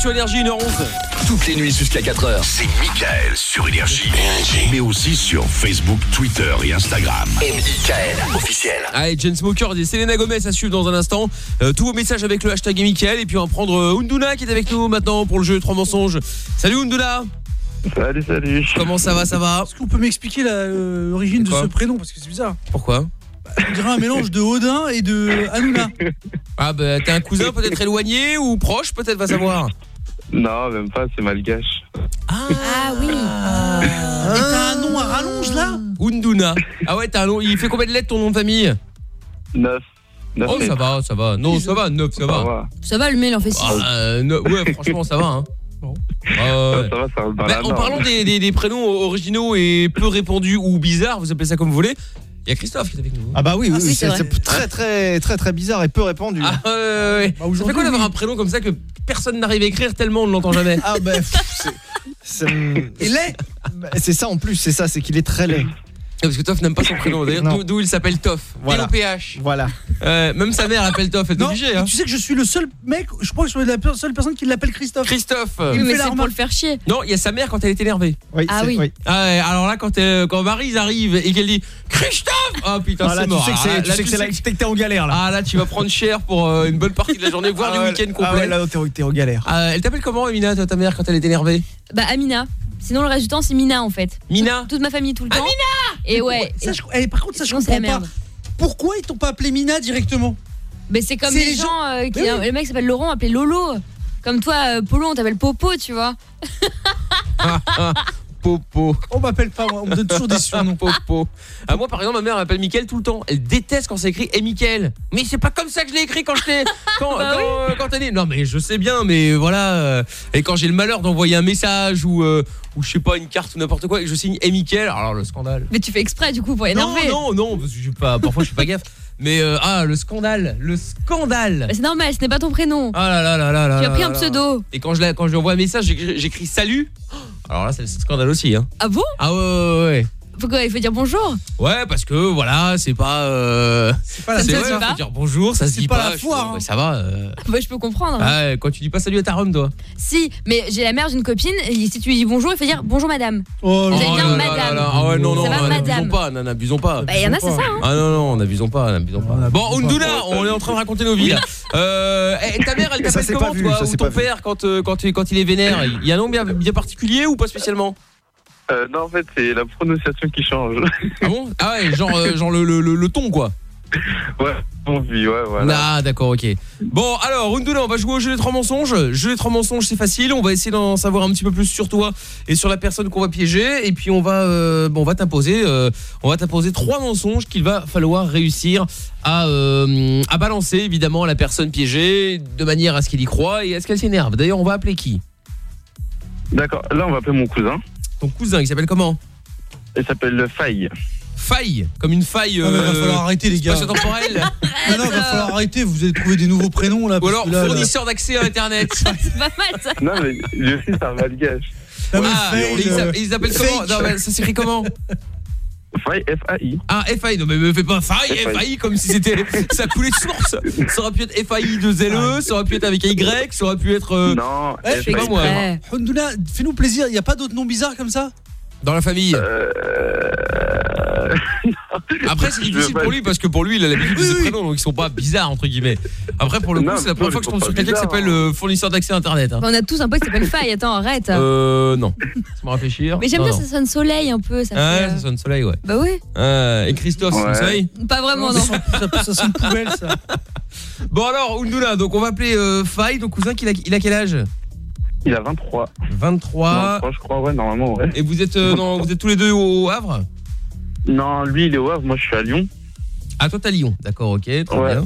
Sur Énergie 1h11. Toutes les nuits jusqu'à 4h. C'est Michael sur Énergie. Mais aussi sur Facebook, Twitter et Instagram. Et Michael, officiel. Allez, Jane Smoker et Selena Gomez à suivre dans un instant. Euh, tous vos messages avec le hashtag Mickaël. Et puis on va prendre euh, Unduna qui est avec nous maintenant pour le jeu 3 mensonges. Salut Unduna Salut, salut. Comment ça va, ça va Est-ce qu'on peut m'expliquer la- euh, l'origine de ce prénom? Parce que c'est bizarre. Pourquoi On dirait un mélange de Odin et de Hanouna. Ah bah t'es un cousin peut-être éloigné ou proche peut-être va savoir. Non, même pas, c'est malgache. Ah oui. Et t'as un nom à rallonge là Unduna. Ah ouais, t'as un nom. Il fait combien de lettres ton nom de famille 9. Oh ça va, ça va. Non, ça va, 9, ça va. Ça va, le mail en fait 6. Ah, euh, neuf- ouais, franchement, ça va. Hein. Euh, Ça va, ça va bah, en parlant des, des- des prénoms originaux et peu répandus ou bizarres, vous appelez ça comme vous voulez, il y a Christophe qui est avec nous. Ah bah oui, oui, Ah, oui, c'est très très très très bizarre et peu répandu. Ah ouais, ouais, ouais. Bah, ça fait quoi d'avoir un prénom comme ça que personne n'arrive à écrire tellement on ne l'entend jamais Ah bah pff, c'est- laid bah, c'est ça en plus, c'est ça, c'est qu'il est très laid. Parce que Toff n'aime pas son prénom, d'ailleurs, d'où- il s'appelle Toff. Voilà. T-O-P-H. Voilà. Euh, même sa mère appelle Toff, elle est Non, obligée. Hein. tu sais que je suis le seul mec, je crois que je suis la seule personne qui l'appelle Christophe. Christophe. Il me mais c'est pour le faire chier. Non, il y a sa mère quand elle est énervée. Oui, Ah oui. Ah ouais, alors là, quand, euh, quand Maryse arrive et qu'elle dit Christophe Oh putain, Ah, c'est tu mort. sais que Ah, c'est tu sais que c'est là que t'es en galère là. Ah là, tu vas prendre cher pour euh, une bonne partie de la journée, voire Ah du week-end Ah complet. ouais, là t'es en galère. Elle t'appelle comment, Emina, toi, ta mère, quand elle est énervée? Bah Amina. Sinon le reste du temps c'est Mina en fait. Mina Toute ma famille tout le temps. Amina Et ouais. Ça, et- je- eh, par contre, ça, je la comprends pas. Pourquoi ils t'ont pas appelé Mina directement? Mais c'est comme les les gens, gens- euh, qui, oui. le mec s'appelle Laurent, appelé Lolo. Comme toi, euh, Polo, on t'appelle Popo, tu vois. Popo. On m'appelle pas, moi, on me donne toujours des surnoms. Popo. Ah, moi, par exemple, ma mère m'appelle Mickaël tout le temps. Elle déteste quand c'est écrit et Mickaël. Mais c'est pas comme ça que je l'ai écrit quand j'étais. Quand, Bah quand, oui. euh, quand né. Non, mais je sais bien, mais voilà. euh, Et quand j'ai le malheur d'envoyer un message ou, euh, ou je sais pas, une carte ou n'importe quoi et que je signe et Mickaël, alors le scandale. Mais tu fais exprès du coup pour Non, énerver. non, non, parce que je suis pas, parfois je suis pas gaffe. Mais euh, ah, le scandale, le scandale. Bah, c'est normal, ce n'est pas ton prénom. Ah là là là là là. tu as pris là un là. pseudo. Et quand je, la- quand je lui envoie un message, j'écris salut. Alors là, c'est le scandale aussi. Hein. Ah bon? Ah ouais, ouais, ouais. Pourquoi il faut dire bonjour Ouais, parce que voilà, c'est pas. Euh... C'est pas la ouais, faut dire bonjour, ça se C'est dit pas pas. la je- foire, ouais, hein. Ça va. euh. Bah, je peux comprendre. hein. Ah, ouais, quand tu dis pas salut à ta rhum, toi. Si, mais j'ai la mère d'une copine, et si tu lui dis bonjour, il faut dire bonjour madame. Oh, là. bien, là madame. là là. Ah ouais, non, non, Ça va, non, madame. n'abusons pas, non, n'abusons pas. Bah, il y en a, c'est ça. Hein. Ah non, non, n'abusons pas, n'abusons pas. Non, Bon. Unduna, on est en train de raconter nos vies. Euh, eh, ta mère, elle t'appelle comment toi Ou ton père quand, euh, quand, quand il est vénère Il y a un nom bien particulier ou pas spécialement Euh, non, en fait, c'est la prononciation qui change. Ah bon? Ah ouais, genre, euh, genre le, le, le, le ton quoi. ouais, bon, vie, ouais, voilà. Ah d'accord ok Bon alors Unduna on va jouer au jeu des trois mensonges Jeu des trois mensonges c'est facile On va essayer d'en savoir un petit peu plus sur toi Et sur la personne qu'on va piéger Et puis on va euh, bon, on va t'imposer On va t'imposer trois mensonges Qu'il va falloir réussir à, à balancer évidemment à la personne piégée De manière à ce qu'elle y croit Et à ce qu'elle s'énerve D'ailleurs on va appeler qui? D'accord, là, on va appeler mon cousin. Ton cousin il s'appelle comment Il s'appelle Faille. Faille Comme une faille Ah, mais va euh, falloir arrêter, les gars. Ah non, va falloir arrêter, vous allez trouver des nouveaux prénoms là. Ou alors là, fournisseur d'accès à internet C'est pas mal ça. Non, mais lui aussi, c'est un malgache. Ah, Ah, ils euh, s'appellent- ils s'appellent comment. Non, mais Ça s'écrit comment Faille, F-A-I. Ah, FAI, non mais me fais pas FAI, FAI. FAI comme si c'était ça coulait de source. Ça aurait pu être FAI de ZLE, ça aurait pu être avec Y, ça aurait pu être euh, Non, Eh, je sais pas moi, fais-nous plaisir, il n'y a pas d'autres noms bizarres comme ça? Dans la famille. Euh... Après c'est difficile pour lui parce que pour lui il a l'habitude de oui. prénoms donc ils sont pas bizarres entre guillemets. Après pour le coup c'est la première fois que je tombe sur quelqu'un qui s'appelle euh, fournisseur d'accès internet. hein. On a tous un pote qui s'appelle Faille, attends, arrête. Euh non. Ça me réfléchir. Mais j'aime bien, ça sonne soleil un peu. Ça fait, ouais, euh, ça sonne soleil ouais. Bah oui, Euh, et Christophe, c'est Ouais. le soleil pas vraiment, non. ça, ça, ça sent poubelle ça. Bon alors Unduna, donc on va appeler euh, Faye, ton cousin il a quel âge? Il a 23. 23. 23, je crois, ouais, normalement, ouais. Et vous êtes euh, vous êtes tous les deux au Havre? Non, lui, il est au Havre, moi, je suis à Lyon. Ah toi t'as Lyon, d'accord, ok, très Ouais. bien.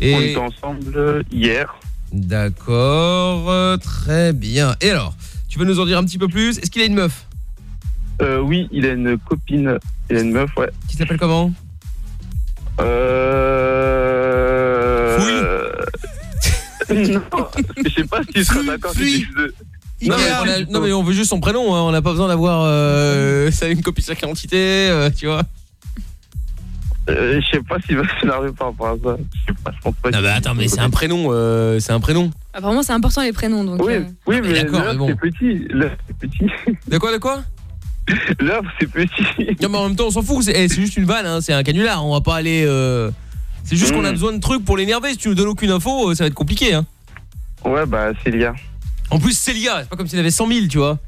On était ensemble hier. d'accord, euh, très bien. Et alors, tu veux nous en dire un petit peu plus? Est-ce qu'il a une meuf? Euh, oui, il a une copine, il a une meuf, ouais. Qui s'appelle comment? Euh... Fouille Non, je sais pas si tu seras d'accord Fouille. Non mais, on a- non, mais on veut juste son prénom, hein, on n'a pas besoin d'avoir euh, ça une copie de sa identité, euh, tu vois. Euh, je sais pas s'il va s'énerver par rapport à ça. Je sais pas, je pense pas. Non, mais attends, mais c'est un prénom, euh, c'est un prénom. Apparemment, c'est important les prénoms. Donc, Oui, euh, oui, mais mais bon. c'est petit. C'est petit. De quoi, de quoi? L'œuf, c'est petit. Non, mais en même temps, on s'en fout, c'est eh, c'est juste une vanne, hein, c'est un canular, on va pas aller. euh, C'est juste qu'on a Mm. besoin de trucs pour l'énerver, si tu nous donnes aucune info, ça va être compliqué. Hein. Ouais, bah, Célia. En plus, Célia, c'est pas comme s'il avait 100 000, tu vois.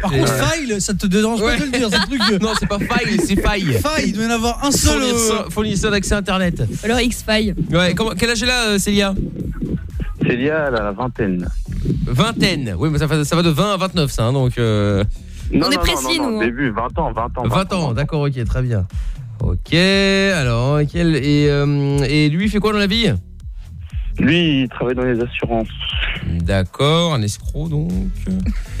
Par Et, contre, euh, File, ça te dérange pas de le dire, c'est un truc. de- Non, c'est pas faille, c'est faille. Faille, il doit y en avoir un seul. euh, Fournisseur, fournisseur d'accès internet. Alors X-File. Ouais, comment, quel âge elle a, euh, Célia? Célia, elle a la vingtaine. Vingtaine. Oui, mais ça, va- ça va de 20 à 29, ça, hein, donc. euh, Non, On est non, précis, non, non, nous, hein. début, 20 ans, 20 ans. 20 ans, d'accord, ok, très bien. Ok, alors, quel, et, euh, et lui, il fait quoi dans la vie? Lui, il travaille dans les assurances. D'accord, un escroc donc.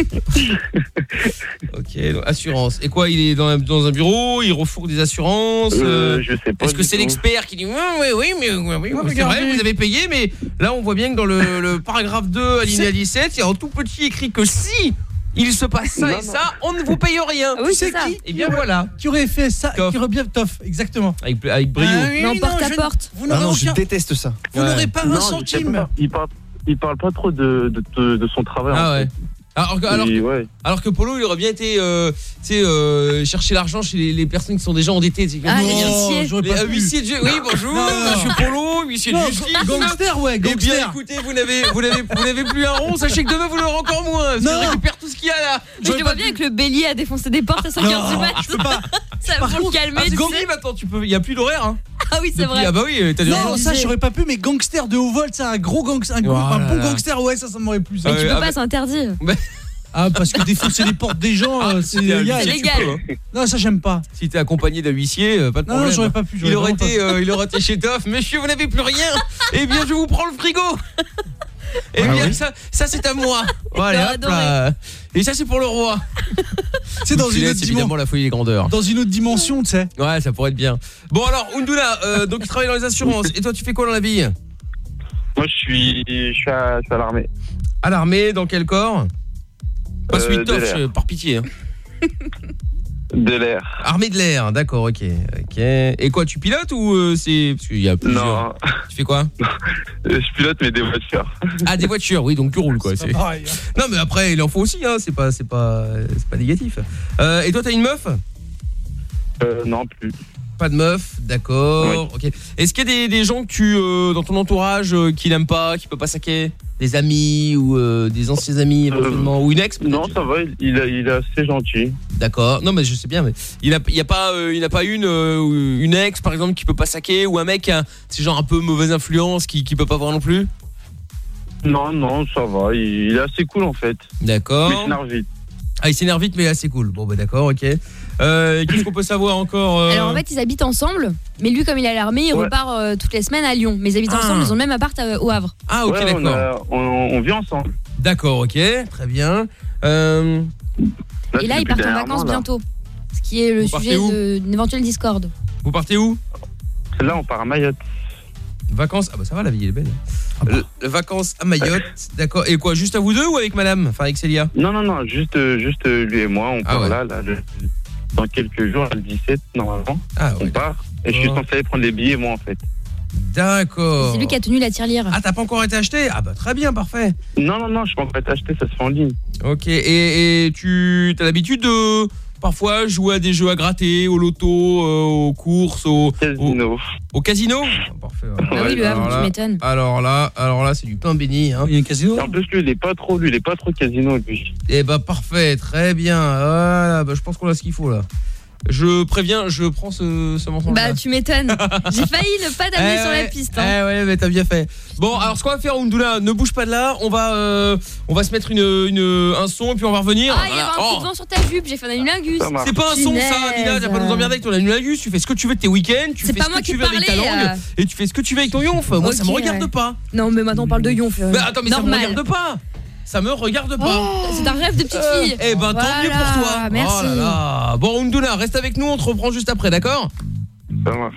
ok, donc, assurance. Et quoi, il est dans un, dans un bureau, il refourgue des assurances Euh, je sais pas Est-ce que c'est l'expert qui dit oui, oui, oui, mais oui, oui, c'est vrai, vous avez payé, mais là on voit bien que dans le, le paragraphe 2, alinéa 17, il y a en tout petit écrit que si il se passe ça Non, et non. ça, on ne vous paye rien. tu sais qui Et bien voilà. Qui aurait fait ça Toff. Qui aurait bien Toff, exactement. Avec, avec brio. Ah oui, Non, oui, porte à je- porte. Vous n'aurez aucun. déteste ça. Vous Ouais. n'aurez pas Non, un je centime. pas. Il parle, il parle pas trop de, de, de, de son travail. Ah en ouais. Alors, que- alors, que- ouais. alors que Polo, il aurait bien été euh, tu sais, euh, chercher l'argent chez les, les personnes qui sont déjà endettées. Ah, les Non, huissiers. j'aurais Les euh, huissiers de Oui, bonjour, Non, monsieur Polo, huissier de Non, justice. gangster, ouais, Eh bien, gangster. écoutez, vous n'avez vous n'avez vous n'avez plus un rond, sachez que demain vous l'aurez encore moins. Non. qu'il récupère tout ce qu'il y a là. Mais je le vois bien avec le bélier à défoncer des portes à 5h du mat. je peux pas. Ça va contre, calmer. Ah, sais. maintenant, tu peux, il y a plus d'horaire. Hein. Ah oui, c'est vrai. Ah bah oui, t'as du Non, ça j'aurais pas pu, mais gangster de haut vol, c'est un gros gangster, un, bon gangster, ouais, ça, ça m'aurait plu. Mais tu peux ah, pas, mais- c'est interdit. Ah, parce que défoncer les portes des gens, euh, c'est légal. peux, hein. Non, ça j'aime pas. Si t'es accompagné d'un huissier, euh, pas de Non, non, problème. j'aurais pas pu. il aurait été, euh, il aurait été chez Toff. Monsieur, vous n'avez plus rien. Eh bien, je vous prends le frigo. Eh bien, ça, ça c'est à moi. Voilà, hop. Et ça, c'est pour le roi. C'est dans une autre dimension. évidemment la folie des grandeurs. Dans une autre dimension, tu sais. Ouais, ça pourrait être bien. Bon, alors, Undula, euh, donc tu travailles dans les assurances. Et toi, tu fais quoi dans la vie? Moi, je suis, je suis à, je suis à l'armée. À l'armée, dans quel corps? Pas Euh, celui de de Toff, par pitié. hein. De l'air. Armée de l'air, d'accord, ok. ok. Et quoi, tu pilotes ou euh, c'est. Parce qu'il y a plusieurs. Non, Tu fais quoi? Euh, je pilote, mais des voitures. Ah, des voitures, oui, donc tu roules, quoi. C'est pareil. hein. Non, mais après, il en faut aussi, hein. C'est pas, c'est pas, c'est pas négatif. Euh, et toi, t'as une meuf? Euh, non, plus. Pas de meuf, d'accord. Ok. Est-ce qu'il y a des, des gens que tu, euh, dans ton entourage, euh, qui n'aiment pas, qui peut pas saquer? Des amis ou euh, des anciens amis éventuellement ou une ex peut-être? Non, ça va, il, il, est- il est assez gentil. D'accord. Non, mais je sais bien, mais il a, il y a pas, euh, il n'a pas une, euh, une ex par exemple qui peut pas saquer ou un mec, hein, c'est genre un peu mauvaise influence qui, qui peut pas voir non plus? Non, non, ça va, il, il est assez cool en fait. D'accord. Mais il s'énerve vite. Ah, il s'énerve vite, mais c'est cool. Bon, bah d'accord, ok. Euh, Qu'est-ce qu'on peut savoir encore euh Alors en fait, ils habitent ensemble, mais lui, comme il est à l'armée, il Ouais. repart euh, toutes les semaines à Lyon. Mais ils habitent Ah. ensemble, ils ont le même appart euh, au Havre. Ah, ok, Ouais, d'accord. on, on vit ensemble. D'accord, ok, très bien. Euh, Et là, ils partent en vacances bientôt. Ce qui est le Vous sujet d'une éventuelle discorde. vous partez où? Là, on part à Mayotte. Vacances Ah bah ça va, la vie elle est belle. Euh, vacances à Mayotte, d'accord. Et quoi, juste à vous deux ou avec madame Enfin avec Célia? Non, non, non, juste, juste lui et moi, on Ah part ouais. là, là, le- dans quelques jours, le 17 normalement. Ah on part. Et je suis censé aller prendre les billets, moi, en fait. D'accord. C'est lui qui a tenu la tirelire. Ah, t'as pas encore été acheté? Ah bah très bien, parfait. Non, non, non, je peux pas t'acheter, ça se fait en ligne. Ok, et, et tu as l'habitude de parfois jouer à des jeux à gratter, au loto, euh, aux courses, au casino. Au, casino Parfait. ouais. Ah oui, Havre, alors là-. Alors là, alors là, c'est du pain béni. Hein. Il y a un casino? En plus, lui, il est pas trop, lui, il est pas trop casino, lui. Eh bah parfait, très bien. Voilà, bah, je pense qu'on a ce qu'il faut là. Je préviens, je prends ce, ce mensonge. Bah, tu m'étonnes. J'ai failli ne pas t'amener Eh sur la ouais, piste. Eh hein. ouais, mais t'as bien fait. Bon, alors ce qu'on va faire, Undula, ne bouge pas de là. On va, euh, on va se mettre une, une- un son et puis on va revenir. Ah, il y avait un coup de vent sur ta jupe, j'ai fait un anulingus. Oh, c'est pas un son ça, Nina, t'as pas nous emmerder avec ton anulingus, tu fais ce que tu veux de tes week-ends, tu C'est fais pas ce moi que qui tu veux avec ta langue euh. et tu fais ce que tu veux avec ton yonf. Moi ça me regarde ouais. pas. Non, mais maintenant on parle de Yonf. euh, Mais attends, mais normal. ça me regarde pas. Ça me regarde pas. Oh, c'est un rêve de petite fille. Eh ben tant mieux pour toi. Merci. Oh là là. Bon Undula, reste avec nous, on te reprend juste après, d'accord Ça marche.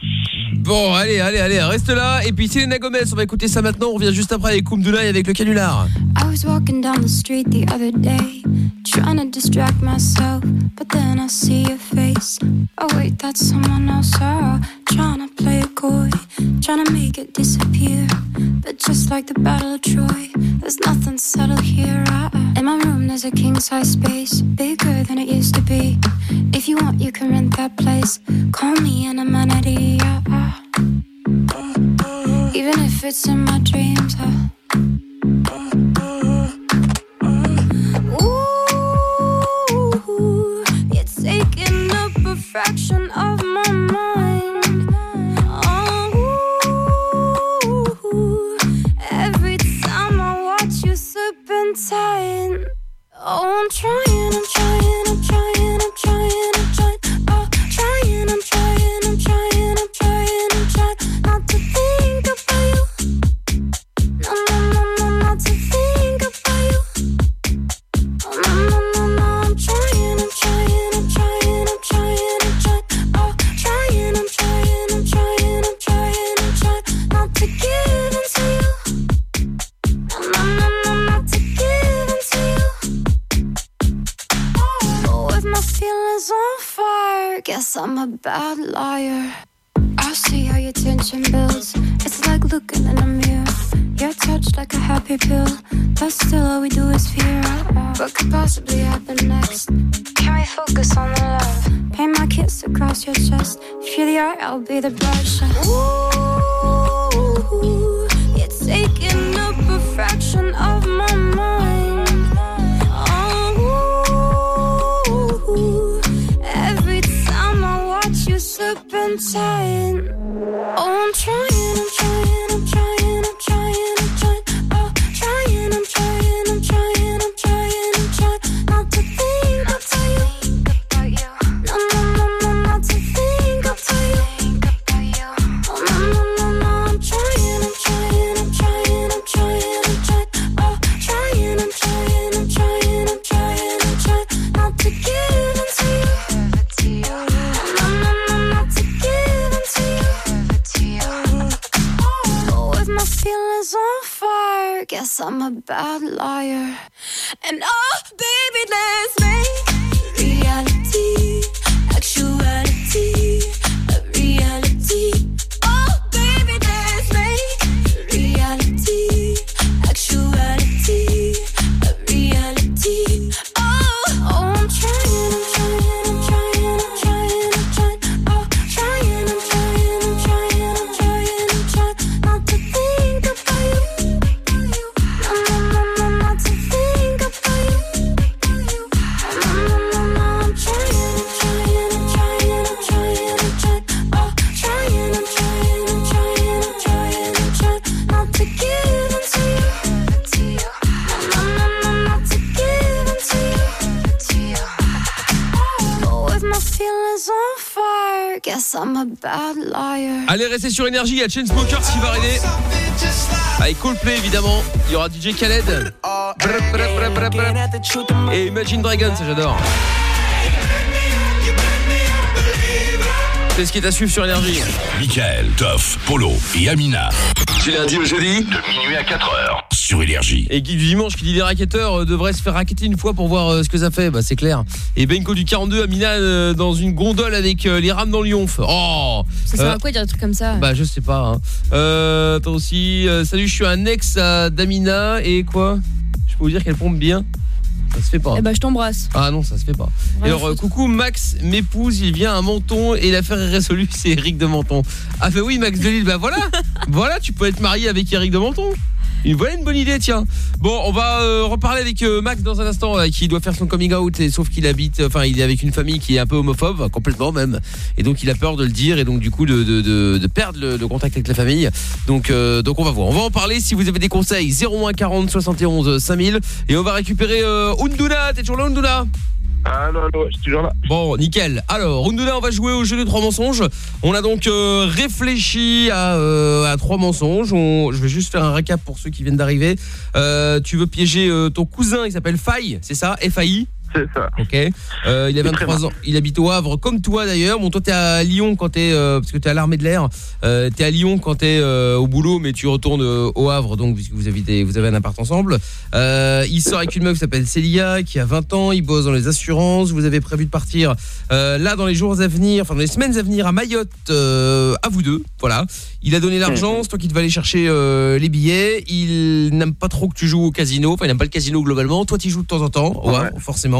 Bon, allez, allez, allez, reste là. Et puis Selena Gomez, on va écouter ça maintenant. On revient juste après avec Koumdoula et avec le canular. I was walking down the street the other day, trying to distract myself, but then I see your face. Oh wait, that's someone else. Oh, trying to play it coy, trying to make it disappear. But just like the Battle of Troy, there's nothing subtle here. Uh, in my room, there's a king size space, bigger than it used to be. If you want, you can rent that place. Call me an amenity. Uh, uh. Even if it's in my dreams. Uh. Fraction of my mind. Oh, every time I watch you serpentine. Oh, I'm trying, I'm trying, I'm trying, I'm trying, guess I'm a bad liar. I see how your tension builds. It's like looking in a mirror. You're touched like a happy pill, but still all we do is fear. What could possibly happen next? Can we focus on the love? Paint my kiss across your chest. If you're the art, I'll be the brush. Ooh, you're taking up a fraction serpentine. Oh, I'm trying, I'm trying, a bad liar. And oh, restez sur énergie, il y a Chainsmokers qui va arriver. Avec Coldplay évidemment, il y aura DJ Khaled. Et Imagine Dragons, ça j'adore. C'est ce qui est à suivre sur énergie. Michael, Toff, Polo et Amina. Du lundi au jeudi, de minuit à 4h. Sur Énergie. Et Guy du dimanche qui dit les raquetteurs euh, devraient se faire raqueter une fois pour voir euh, ce que ça fait, bah c'est clair. Et Benko du 42 Amina euh, dans une gondole avec euh, les rames dans le Lyonf. Oh Ça sert Euh, à quoi dire des trucs comme ça? Bah je sais pas. Hein. Euh, attends aussi. euh, salut, je suis un ex à d'Amina et quoi? Je peux vous dire qu'elle pompe bien. Ça se fait pas. Eh bah, je t'embrasse. Ah non, ça se fait pas. Et alors, euh, coucou, Max m'épouse, il vient à Menton et l'affaire est résolue, c'est Eric de Menton. Ah bah oui, Max de Lille, bah voilà. voilà, tu peux être marié avec Eric de Menton. Et voilà une bonne idée, tiens. Bon, on va euh, reparler avec euh, Max dans un instant, qui doit faire son coming out, et sauf qu'il habite, enfin, il est avec une famille qui est un peu homophobe, complètement même, et donc il a peur de le dire, et donc du coup de, perdre le, contact avec la famille. Donc, euh, donc on va voir. On va en parler. Si vous avez des conseils, 01 40 71 5000, et on va récupérer Unduna. T'es toujours là, Unduna? Allô, allô, je suis toujours là. Bon, nickel. Alors, Unduna, on va jouer au jeu de trois mensonges. On a donc euh, réfléchi à, euh, à trois mensonges. On- je vais juste faire un récap pour ceux qui viennent d'arriver. Euh, tu veux piéger ton cousin, il s'appelle Faye, c'est ça? F-A-I C'est ça. Ok. Euh, il a 23 ans. Il habite au Havre, comme toi d'ailleurs. Bon, toi, t'es à Lyon quand t'es, euh, parce que t'es à l'armée de l'air. Euh, t'es à Lyon quand t'es euh, au boulot, mais tu retournes au Havre, donc puisque vous habitez, vous avez un appart ensemble. Il sort avec une meuf qui s'appelle Célia, qui a 20 ans. Il bosse dans les assurances. Vous avez prévu de partir là dans les jours à venir, enfin dans les semaines à venir à Mayotte, à vous deux. Voilà. Il a donné l'argent, c'est toi qui devais aller chercher les billets. Il n'aime pas trop que tu joues au casino. Enfin, il n'aime pas le casino globalement. Toi, tu joues de temps en temps, au Havre, forcément.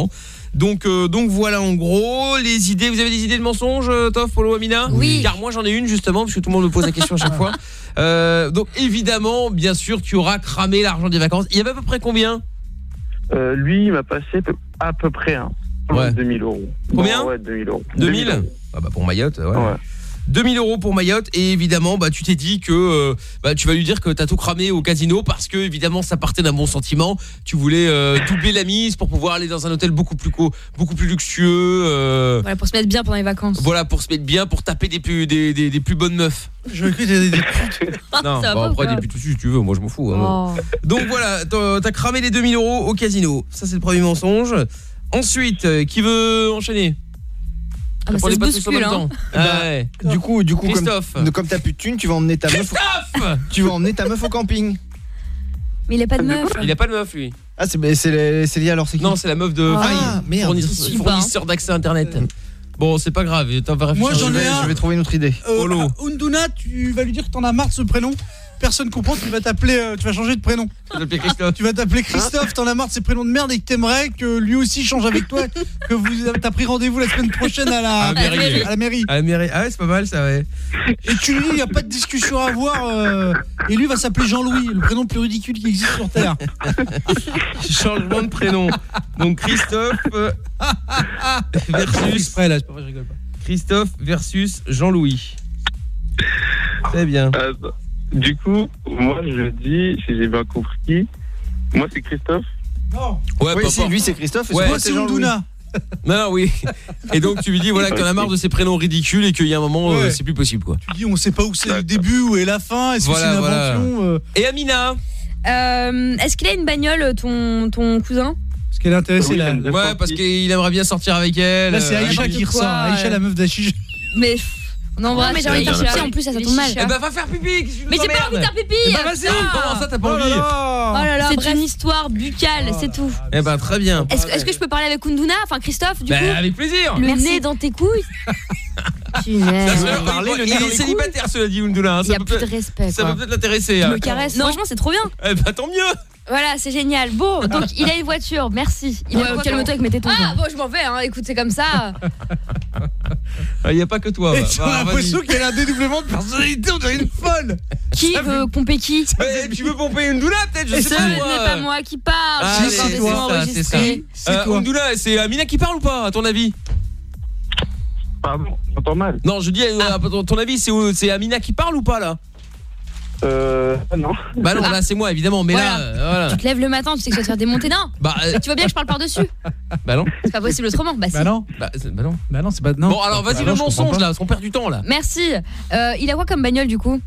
Donc, euh, donc voilà en gros les idées. Vous avez des idées de mensonges, euh, Toff, Polo, Amina Oui. Car moi j'en ai une justement parce que tout le monde me pose la question à chaque fois. Euh, donc évidemment, bien sûr, tu auras cramé l'argent des vacances. Il y avait à peu près combien? Euh, lui, il m'a passé à peu près un. Ouais. 2000 euros. Combien? Bon, Ouais, 2000 euros. 2000 ah bah pour Mayotte, ouais. 2000 euros pour Mayotte et évidemment bah tu t'es dit que euh, bah tu vas lui dire que t'as tout cramé au casino parce que évidemment ça partait d'un bon sentiment tu voulais euh, doubler la mise pour pouvoir aller dans un hôtel beaucoup plus co beaucoup plus luxueux euh, Voilà, pour se mettre bien pendant les vacances. voilà pour se mettre bien pour taper des plus des, des, des plus bonnes meufs Je cru que des putes. non Ça va bah, pas ou après quoi des putes aussi si tu veux moi je m'en fous hein. Oh. donc voilà t'as t'as cramé les 2000 euros au casino ça c'est le premier mensonge ensuite euh, qui veut enchaîner? Ah bah, ça se bouscule, hein. temps. Ah ouais. Du coup, du coup, Christophe. comme, comme t'as plus de thunes, tu vas emmener ta meuf. Au, tu vas emmener ta meuf au camping. Mais il a pas de meuf. il a pas de meuf lui Ah, c'est c'est lié alors c'est qui Non, c'est la meuf de Ah, merde. fournisseur, fournisseur d'accès internet. Bon, c'est pas grave, t'en vas Moi, j'en ai un. Je vais trouver une autre idée. Euh, Unduna, tu vas lui dire que t'en as marre de ce prénom. Personne comprend, tu vas t'appeler, euh, tu vas changer de prénom. Tu vas t'appeler Christophe, t'en as marre de ces prénoms de merde et que t'aimerais que lui aussi change avec toi, que vous t'as pris rendez-vous la semaine prochaine à la, À la mairie. à la mairie. À la mairie. Ah ouais, c'est pas mal ça, ouais. Et tu lui dis, il n'y a pas de discussion à avoir. euh, et lui va s'appeler Jean-Louis, le prénom le plus ridicule qui existe sur Terre. Changement de prénom. Donc Christophe euh, versus exprès, là, je rigole pas. Christophe versus Jean-Louis. Très bien. Euh, du coup, moi je dis, si j'ai bien compris, moi c'est Christophe. Non. Ouais, Oui, si, lui c'est Christophe et Ouais, moi c'est Unduna. Non, non, oui. Et donc tu lui dis voilà que t'en as marre de ces prénoms ridicules et qu'il y a un moment euh, Ouais. c'est plus possible quoi. Tu dis, on sait pas où c'est le début, où est la fin, est-ce que c'est Voilà, une voilà. invention euh, Et Amina Euh, Est-ce qu'il a une bagnole, ton, ton cousin? Est-ce qu'elle est intéressée là Ouais, parce qu'il aimerait bien sortir avec elle. Là, c'est euh, Aïcha qui ressort. Aïcha, la meuf d'Achige. Mais on embrasse. Non, mais j'ai envie de faire pipi, en plus, ça Les tombe mal. Eh bah va faire pipi tu Mais j'ai pas envie de faire pipi Eh bah vas-y, Ah. comment ça t'as pas Oh là envie là Oh là là, C'est une histoire buccale, c'est tout. Eh bah très bien. Est-ce que je peux parler avec Unduna Enfin Christophe, du Bah coup avec plaisir. Le nez dans tes couilles Ça parler, il est célibataire cela dit Undula. hein, Il y Ça a peut plus de peut-être- respect. ça quoi. peut peut-être l'intéresser. Je hein. me caresse. Franchement, c'est trop bien. Eh bah tant mieux. Voilà, c'est génial. Bon, donc il a une voiture, merci. Il Ouais, calme-toi avec mes tétons, Ah, toi. bon, je m'en vais, hein. écoute, c'est comme ça. Il y a pas que toi. Et va. j'ai Va, l'impression vas-y. qu'elle a un dédoublement de personnalité, on dirait une folle. Qui veut pomper qui Eh, tu veux pomper Undula peut-être Je Ce sais pas n'est moi. pas moi qui parle. Ah, c'est ça, c'est ça. Euh, c'est Amina qui parle ou pas à ton avis? Pardon, j'entends mal. Non, je dis euh, à ton- ton avis c'est c'est Amina qui parle ou pas là? Euh, non. Bah non, là c'est moi évidemment, mais là Voilà. euh, voilà. Tu te lèves le matin, tu sais que tu vas te faire démonter. Non Bah euh, Tu vois bien que je parle par-dessus bah non. C'est pas possible autrement. Bah si. Bah non. Bah, bah non. Bah non, c'est pas. Non. Bon alors vas-y Bah le mensonge là, parce qu'on perd du temps là. Merci. Euh, il a quoi comme bagnole du coup?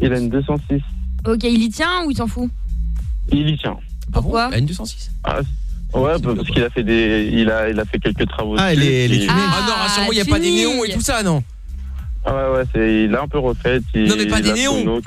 Il a une 206. Ok, il y tient ou il s'en fout? Il y tient. Pourquoi? Elle a une 206. Ah, ouais, bah, parce qu'il a fait des, il a, il a fait quelques travaux. Ah, elle est- elle est. Ah, non, rassure-moi, il y a pas des néons et tout ça non? Ah ouais, ouais, c'est, il a un peu refait. il- Non, mais pas des néons.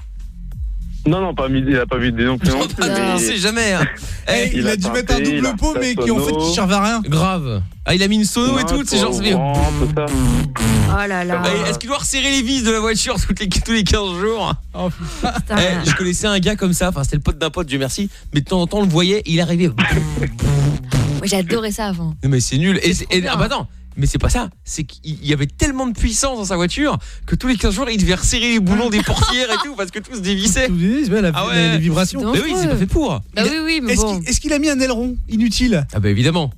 Non, non, pas mis, il a pas des néons plus non plus. Ah, mais- on sait jamais. hein. Eh, Il il a a dû mettre un il a double pot, mais qui en fait sono. qui servait à rien. Grave. Ah, il a mis une sono et Non, tout, c'est genre courant, tout ça. Oh là là. Eh, Est-ce qu'il doit resserrer les vis de la voiture toutes les, tous les 15 jours Oh, Putain. Eh, Je connaissais un gars comme ça, enfin c'était le pote d'un pote, Dieu merci, mais de temps en temps on le voyait, il arrivait. Moi j'adorais ça avant. Non mais c'est nul. Et, C'est c'est- et- ah bah attends, mais c'est pas ça. C'est qu'il y avait tellement de puissance dans sa voiture que tous les 15 jours il devait resserrer les boulons des portières et tout parce que tout se dévissait. Tout la- Ah ouais. les, les vibrations. Mais oui, c'est pas fait pour. Bah oui, oui, mais Est-ce bon. qu'il est-ce qu'il a mis un aileron inutile? Ah bah évidemment.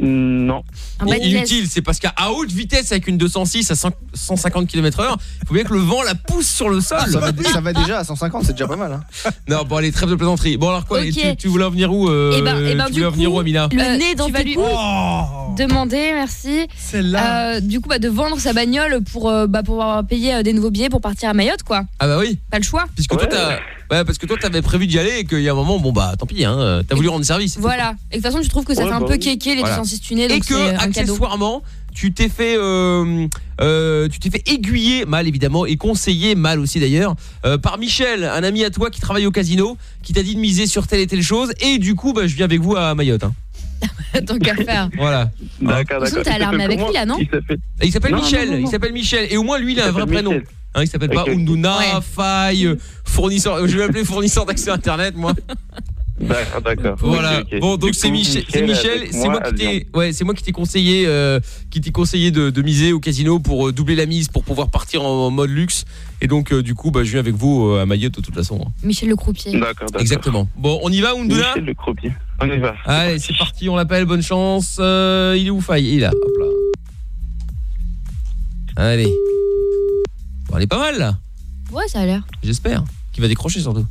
Non. De laisse. Inutile, c'est parce qu'à haute vitesse avec une 206 à 100 150 km/h, il faut bien que le vent la pousse sur le sol. Ah, ça, va, ça va déjà à 150, c'est déjà pas mal. Hein. Non, bon allez, trêve de plaisanterie. Bon alors quoi, tu, tu voulais en venir où euh, Eh ben- eh ben, Tu voulais en venir où Amina Le Euh, nez dans tu vas tes lui-. Oh Demander, merci. Celle-là. Euh, du coup, bah, de vendre sa bagnole pour, euh, bah, pouvoir payer euh, des nouveaux billets pour partir à Mayotte, quoi. Ah bah oui, Pas le choix. puisque toi t'as Ouais, parce que toi t'avais prévu d'y aller et qu'il y a un moment, bon bah tant pis, hein, t'as voulu rendre service. Voilà. Et de toute façon, tu trouves que ça Ouais, fait un bah peu kéké les Voilà. 206 tunés, Et donc que cadeau. accessoirement, tu t'es fait, euh, euh, tu t'es fait aiguiller mal évidemment et conseiller mal aussi d'ailleurs euh, par Michel, un ami à toi qui travaille au casino, qui t'a dit de miser sur telle et telle chose et du coup, bah, je viens avec vous à Mayotte. hein. Tant qu'à faire. Voilà. D'accord, De toute façon, t'es alarmé avec lui là, non Il s'appelle Michel, non, non, non. il s'appelle Michel et au moins lui il a un vrai prénom. Hein, il s'appelle pas. Unduna, Ouais. Faille, euh, fournisseur, je vais l'appeler fournisseur d'accès internet moi. D'accord, d'accord. Voilà. Bon, donc c'est Michel, c'est Michel, c'est moi qui t'ai, ouais, c'est moi qui t'ai conseillé, euh, qui t'ai conseillé de, de miser au casino pour euh, doubler la mise, pour pouvoir partir en, mode luxe. Et donc, euh, du coup, bah, je viens avec vous euh, à Mayotte de toute façon. Michel le croupier. D'accord, d'accord. Exactement. Bon, on y va, Unduna Michel le croupier. On y va. Allez, c'est parti, on l'appelle, bonne chance. Euh, il est où Faille Il est là, hop là. Allez. Bon, elle est pas mal là, Ouais, ça a l'air. j'espère. Qui va décrocher surtout.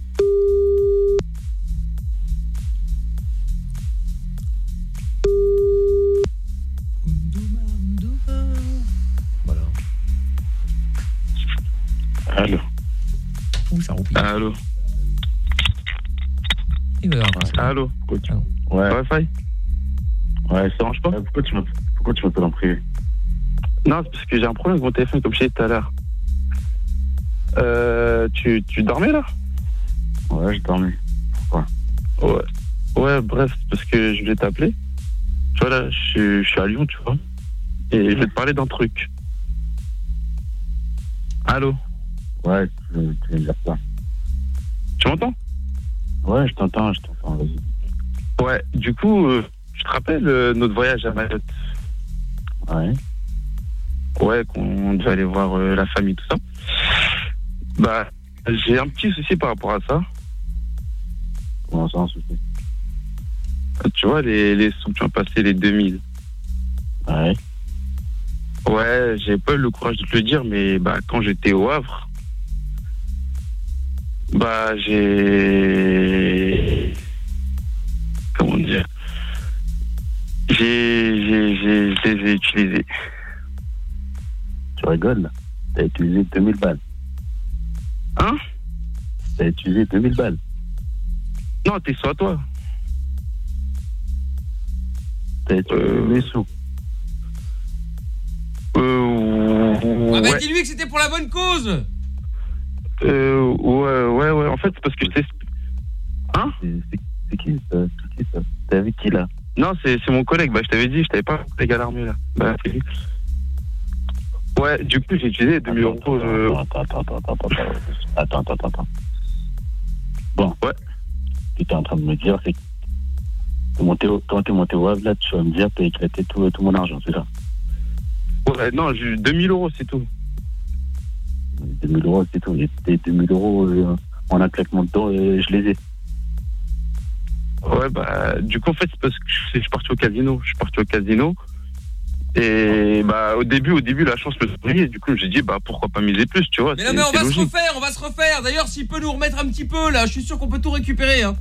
Voilà. Allô. Ouh, ça roupille. Allô. Il va y avoir un truc. Allô. Ouais. Wi-Fi Ouais, ça range pas? Pourquoi tu m'appelles pourquoi tu m'appelles en privé? Non, c'est parce que j'ai un problème avec mon téléphone, comme je t'ai dit tout à l'heure. Euh, tu, tu dormais là? Ouais, je dormais. Pourquoi Ouais. Ouais, bref, parce que je voulais t'appeler. Tu vois là, je, suis- je suis à Lyon, tu vois. Et je vais te parler d'un truc. Allô? Ouais, tu veux, me dire quoi? Tu m'entends? Ouais, je t'entends, je t'entends, vas-y. Ouais, du coup, euh, je te rappelle euh, notre voyage à Mayotte. Ouais. Ouais, qu'on devait aller voir euh, la famille, tout ça. Bah, j'ai un petit souci par rapport à ça. Comment ça, un souci Tu vois, les, les sous qui ont passé les 2000. Ouais. Ouais, j'ai pas eu le courage de te le dire, mais bah, quand j'étais au Havre, bah, j'ai. Comment dire J'ai. j'ai- j'ai- Je les ai utilisés. Tu rigoles, là T'as utilisé 2000 balles. Hein T'as utilisé 2000 balles. Non, t'es sur toi. T'as utilisé mes sous. Euh. Ah bah ouais. dis-lui que c'était pour la bonne cause Euh, ouais, ouais, ouais. En fait, c'est parce que je t'explique. Hein C'est qui ça C'est qui ça T'es avec qui là Non, c'est c'est mon collègue. Bah, je t'avais dit, je t'avais pas un collègue à l'armée là. Bah, c'est lui. Ouais, du coup, j'ai utilisé 2000 euros. euh, Attends, attends, attends, attends, attends, attends, attends, attends. Bon. Ouais. Tu es en train de me dire, c'est que quand t'es monté au Havre, là, tu vas me dire que t'as éclaté tout, tout mon argent, c'est ça? Ouais, non, j'ai eu 2000 euros, c'est tout. 2000 euros, c'est tout. Et tes 2000 euros euh, en un claquement de euh, je les ai. Ouais, bah, du coup, en fait, c'est parce que je suis parti au casino. Je suis parti au casino. Et bah, au début, au début, la chance me souriait. Du coup, j'ai dit, bah, pourquoi pas miser plus, tu vois. Mais non mais on va se refaire, on va se refaire D'ailleurs s'il peut nous remettre un petit peu là, je suis sûr qu'on peut tout récupérer hein.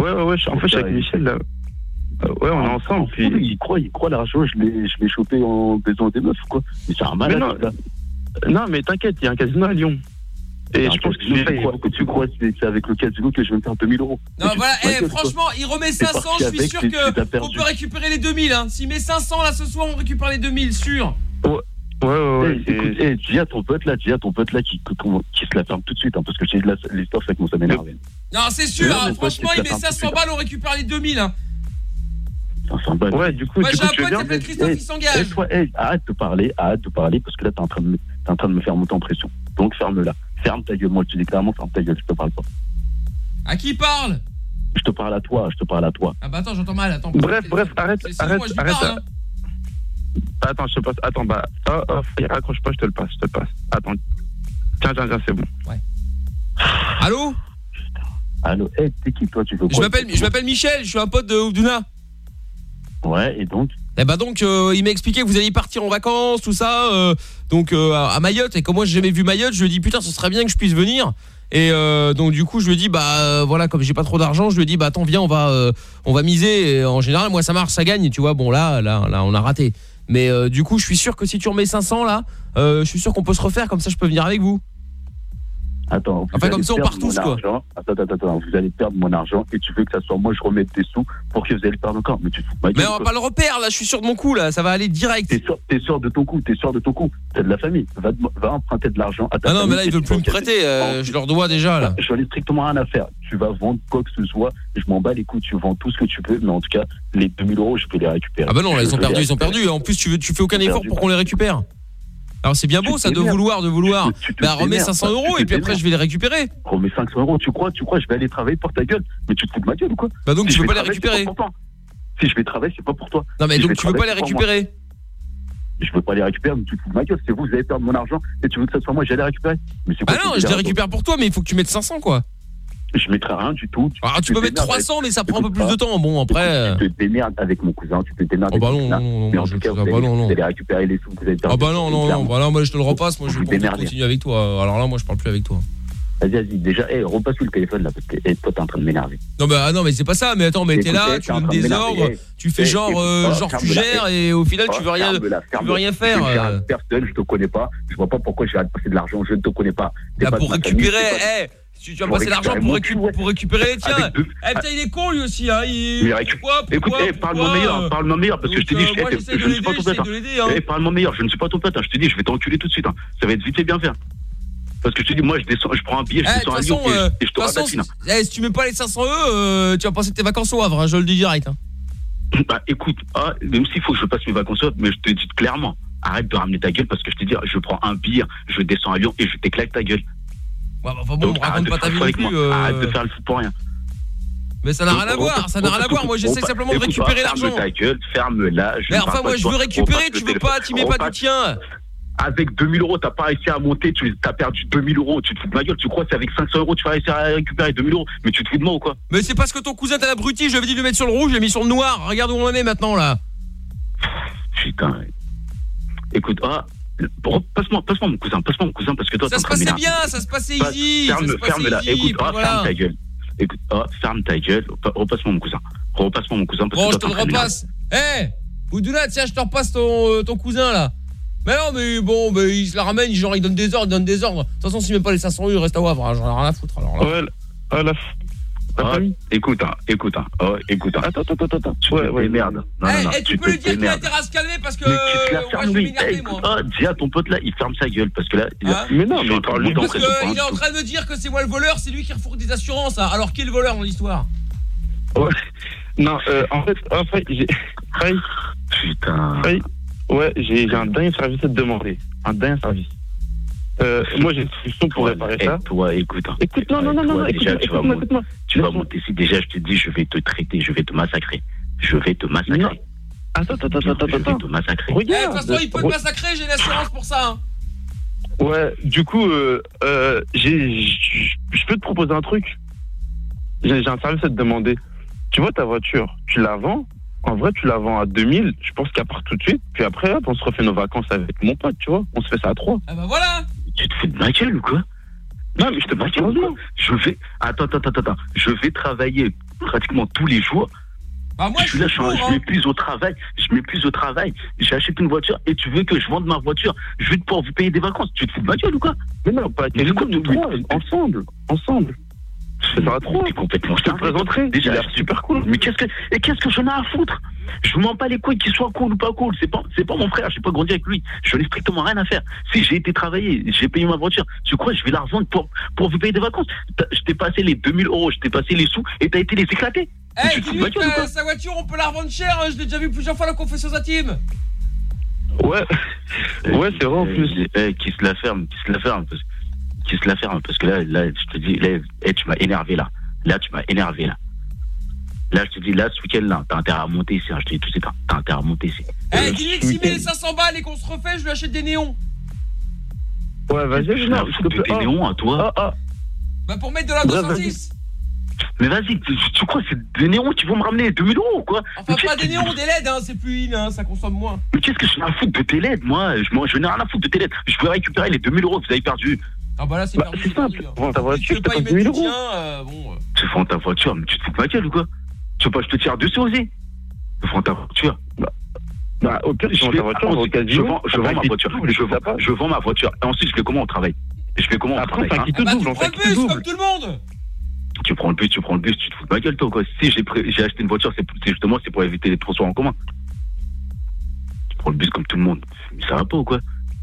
Ouais, ouais, ouais, en fait, avec Michel, là. Euh, ouais, on est ensemble, puis. Il croit, il croit l'argent, je l'ai je l'ai chopé en besoin des meufs, ou quoi Mais c'est un malade, Mais non, là. Non, mais t'inquiète, il y a un casino à Lyon. Et je pense que tu crois, que tu crois que c'est avec le casino que je vais me faire 2000 euros. Non voilà, eh, franchement, il remet T'es 500, parti je suis sûr tu- tu t'as que on perdu. peut récupérer les 2000 hein. S'il met 500 là ce soir, on récupère les 2000, sûr. Ouais, ouais, ouais. Eh, eh, dis à ton pote là, dis à ton pote là qui, qui, qui se la ferme tout de suite, hein, parce que j'ai l'histoire fait que ça m'énerve. Non, c'est sûr, Ouais, hein, franchement, il met la fermes 500 tout de balles, on récupère les 2000 hein. 500 balles. Ouais, du coup, Moi, j'ai un pote qui s'appelle Christophe, s'engage. eh, eh, arrête de parler, arrête de parler, parce que là, t'es en train de me, t'es en train de me faire monter en pression. Donc, ferme-la. Ferme ta gueule. Moi, je te dis clairement, ferme ta gueule, je te parle pas. À qui parle? Je te parle à toi, je te parle à toi. Ah bah attends, j'entends mal, attends. Bref, bref, arrête, arrête, moi, arrête. parle, hein. Attends, je te passe. Attends, bah, ah, ah, il raccroche pas, je te le passe, je te le passe. Attends. Tiens, tiens, tiens, c'est bon. Allô? Allô, eh, t'es qui, toi, tu veux Je quoi? m'appelle je m'appelle Michel, je suis un pote de Ouduna. Ouais, et donc? Eh bah donc euh, il m'a expliqué que vous alliez partir en vacances, tout ça, euh, donc euh, à Mayotte. Et comme moi j'ai jamais vu Mayotte, je lui ai dit putain, ce serait bien que je puisse venir. Et donc du coup je lui ai dit bah voilà comme j'ai pas trop d'argent, je lui ai dit bah attends viens on va on va miser. En général moi ça marche, ça gagne, tu vois. Bon là là là on a raté. Mais du coup je suis sûr que si tu remets 500 là, je suis sûr qu'on peut se refaire comme ça je peux venir avec vous. Attends, enfin, comme ça, on part tous, quoi. Attends, attends, attends, vous allez perdre mon argent et tu veux que ça soit moi, je remette des sous pour que vous allez perdre encore. Mais tu fous Mais on va pas le repère, là, je suis sûr de mon coup, là, ça va aller direct. T'es sûr, de ton coup, t'es sûr de ton coup. T'as de la famille, va, va emprunter de l'argent à ta Ah non, mais là, ils veulent plus me prêter, euh, je leur dois déjà, là. J'en ai strictement rien à faire. Tu vas vendre quoi que ce soit, je m'en bats les coups, tu vends tout ce que tu peux, mais en tout cas, les 2000 euros, je peux les récupérer. Ah bah non, là, ils ont perdu, ils ont perdu. En plus, tu, veux, tu fais aucun effort pour qu'on les récupère. Alors c'est bien beau ça de vouloir, de vouloir. Bah remets 500 euros et puis après je vais les récupérer. Remets 500 euros, tu crois, tu crois, je vais aller travailler pour ta gueule. Mais tu te fous de ma gueule ou quoi? Bah donc si tu veux pas les récupérer. Si je vais travailler, c'est pas pour toi. Non mais donc tu veux pas les récupérer je veux pas les récupérer, mais tu te fous de ma gueule, c'est vous, vous allez perdre mon argent et tu veux que ça soit moi, j'allais récupérer. Mais c'est bah non, je les récupère pour toi, mais il faut que tu mettes 500 quoi. Je mettrai rien du tout. Tu, ah, tu, peux mettre 300, mais ça prend un peu plus de temps. Bon, après. Tu, euh. te démerdes avec mon cousin, tu te démerdes oh, bah avec non, non, non, mais en tout cas, bah vous, allez, bah non, récupérer les sous que vous avez Ah, bah non, non, non. Bah voilà, moi, je te le repasse. Moi, je continue avec toi. Alors là, moi, je parle plus avec toi. Vas-y, vas-y, déjà, hey, repasse le téléphone là, parce que hey, toi t'es en train de m'énerver. Non, bah non, mais c'est pas ça, mais attends, mais t'es là, tu donnes des ordres, tu fais genre, euh, oh, genre tu gères et au final tu veux rien, faire. tu veux rien faire. Je euh. personne, je te connais pas, je vois pas pourquoi j'ai à passer de l'argent, je ne te connais pas. Là, bah, pour récupérer, tu, vas passer l'argent pour, récupérer les tiens. Eh putain, il est con lui aussi. Hein. Il... Mais Écoute, eh, parle-moi meilleur, euh, parle-moi meilleur, parce que je t'ai dit, je, euh, ne suis pas ton pote. Hein. Hein. Eh, parle-moi meilleur, je ne suis pas ton pote. Hein. Je te dis, je vais t'enculer tout de suite. Ça va être vite et bien fait. Parce que je te dis, moi, je descends, je prends un billet, je eh, descends à Lyon et, je euh, te rabatine. Eh, si, tu mets pas les 500 euros, tu vas passer tes vacances au Havre, je le dis direct. Bah écoute, ah, même s'il faut que je passe mes vacances au Havre, mais je te dis clairement arrête de ramener ta gueule parce que je te dis, je prends un billet, je descends à Lyon et je t'éclate ta gueule. Ouais, bah, enfin bon, Donc, raconte pas ta vie non plus. Euh. Arrête de faire le foot pour rien. Mais ça n'a rien à voir, ça n'a rien à voir. Moi, j'essaie simplement de récupérer l'argent. Ferme ta gueule, ferme-la. Mais enfin, moi, je veux récupérer, tu veux pas, tu mets pas du tien. Avec 2000 euros, t'as pas réussi à monter, tu as perdu 2000 euros. Tu te fous de ma gueule, tu crois que c'est avec 500 euros tu vas réussir à récupérer 2000 euros. Mais tu te fous de moi ou quoi? Mais c'est parce que ton cousin t'as abruti, je dit de le mettre sur le rouge, j'ai mis sur le noir. Regarde où on en est maintenant là. Putain. Écoute, ah, Passe-moi, passe-moi mon cousin, passe-moi mon cousin, parce que toi, ça se passait bien, ça se passait easy. Ferme, ferme écoute, voilà. Oh, ferme ta gueule. Écoute, ferme ta gueule, repasse-moi mon cousin. Repasse-moi mon cousin, parce je te repasse. Eh, hey, tiens, je te repasse euh, ton, cousin là. Mais non, mais bon, il se la ramène, genre il donne des ordres, il donne des ordres. De toute façon, si même pas les 500 euros, il reste à Wavre, hein, j'en ai rien à foutre alors là. Ouais, la ah, écoute, hein, écoute, hein. Oh, écoute. Hein. Attends, attends, attends, attends. Ouais, ouais, merde. Non, eh, tu, peux lui dire qu'il a intérêt à se calmer parce que. Mais tu te la euh, fermes, lui. Ah, dis à ton pote là, il ferme sa gueule parce que là. Ah. Mais non, mais encore est en train de dire que c'est moi le voleur, c'est lui qui refourgue des assurances. Alors qui est le voleur dans l'histoire? Ouais. Non, euh, en fait, en fait, j'ai. Putain. Ouais, j'ai un dingue service à te demander. Un dingue service. Euh, moi, j'ai une solution pour réparer eh, ça. Toi, écoute. Hein. Écoute, non, non, non, non, déjà, tu vas, tu vas monter ici. Déjà, je te dis, je vais te traiter, je vais te massacrer. Je vais te massacrer. Attends, attends, attends, attends. Je vais te massacrer. Regarde. Eh, de toute façon, il peut te massacrer, j'ai l'assurance pour ça. Hein. Ouais, du coup, euh, euh, je peux te proposer un truc. J'ai un service à te demander. Tu vois ta voiture, tu la vends en vrai, tu la vends à 2000, je pense qu'elle part tout de suite. Puis après, hop, on se refait nos vacances avec mon pote, tu vois. On se fait ça à 3. Ah bah voilà tu te fous de ma gueule ou quoi? Non, mais je te ma gueule quoi Je vais. Attends, attends, attends, attends. Je vais travailler pratiquement tous les jours. Moi, je suis là, je, m'épuise au travail, je m'épuise au travail, j'achète une voiture et tu veux que je vende ma voiture juste pour vous payer des vacances? Tu te fous de ma gueule ou quoi? Mais non, pas à mais nous ensemble, ensemble. Ça va trop. T'es complètement Je te présenterai. Déjà, super cool. Mais qu'est-ce que, et qu'est-ce que j'en ai à foutre? Je m'en bats les couilles qu'il soit cool ou pas cool. C'est pas, c'est pas mon frère. J'ai pas grandi avec lui. Je n'ai strictement rien à faire. Si j'ai été travailler, j'ai payé ma voiture. Tu crois, je vais la revendre pour, pour vous payer des vacances? Je t'ai passé les 2000 euros, je t'ai passé les sous et t'as été les éclater. Eh, hey, dis que sa voiture, on peut la revendre cher. Je l'ai déjà vu plusieurs fois la confession intime. Ouais. Euh, ouais, c'est vrai en plus. Eh, eh qui se la ferme, qui se la ferme qui se la ferme. Parce que là, là je te dis, là, tu m'as énervé là. Là, tu m'as énervé là. Là, je te dis, là, ce week-end-là, t'as intérêt à monter ici. Je te dis tout de suite, hein, t'as intérêt à monter ici. Eh, hey, Guilix, il met 500 balles et qu'on se refait, je lui achète des néons. Ouais, vas-y, je lui achète des oh. néons à toi. Ah, ah. Bah, pour mettre de la 210. Mais vas-y, tu, tu, crois c'est des néons qui vont me ramener 2000 euros quoi? Enfin, pas des néons, des LED, hein, c'est plus in, hein, ça consomme moins. Mais qu'est-ce que je m'en à foutre de tes LED, moi? Je, n'ai rien à foutre de tes LED. Je peux récupérer les 2000 euros que vous avez perdu. Ah bah là c'est. Bah, simple. Tu hein. vends ta voiture, pas euh, bon. Euh. Tu vends ta voiture, mais tu te fous de ma gueule ou quoi? Tu veux pas je te tire dessus aussi? Tu vends ta voiture bah. Je, je, ta voiture, je vends, ma voiture. Je, vends, ma voiture. Et ensuite, je fais comment on travaille Je fais comment on Après, travaille hein comme tout le monde tu prends le bus, tu prends le bus, tu te fous de ma gueule, toi, quoi? Si j'ai acheté une voiture, c'est justement c'est pour éviter les transports en commun. Tu prends le bus comme tout le monde. Mais ça va pas ou quoi?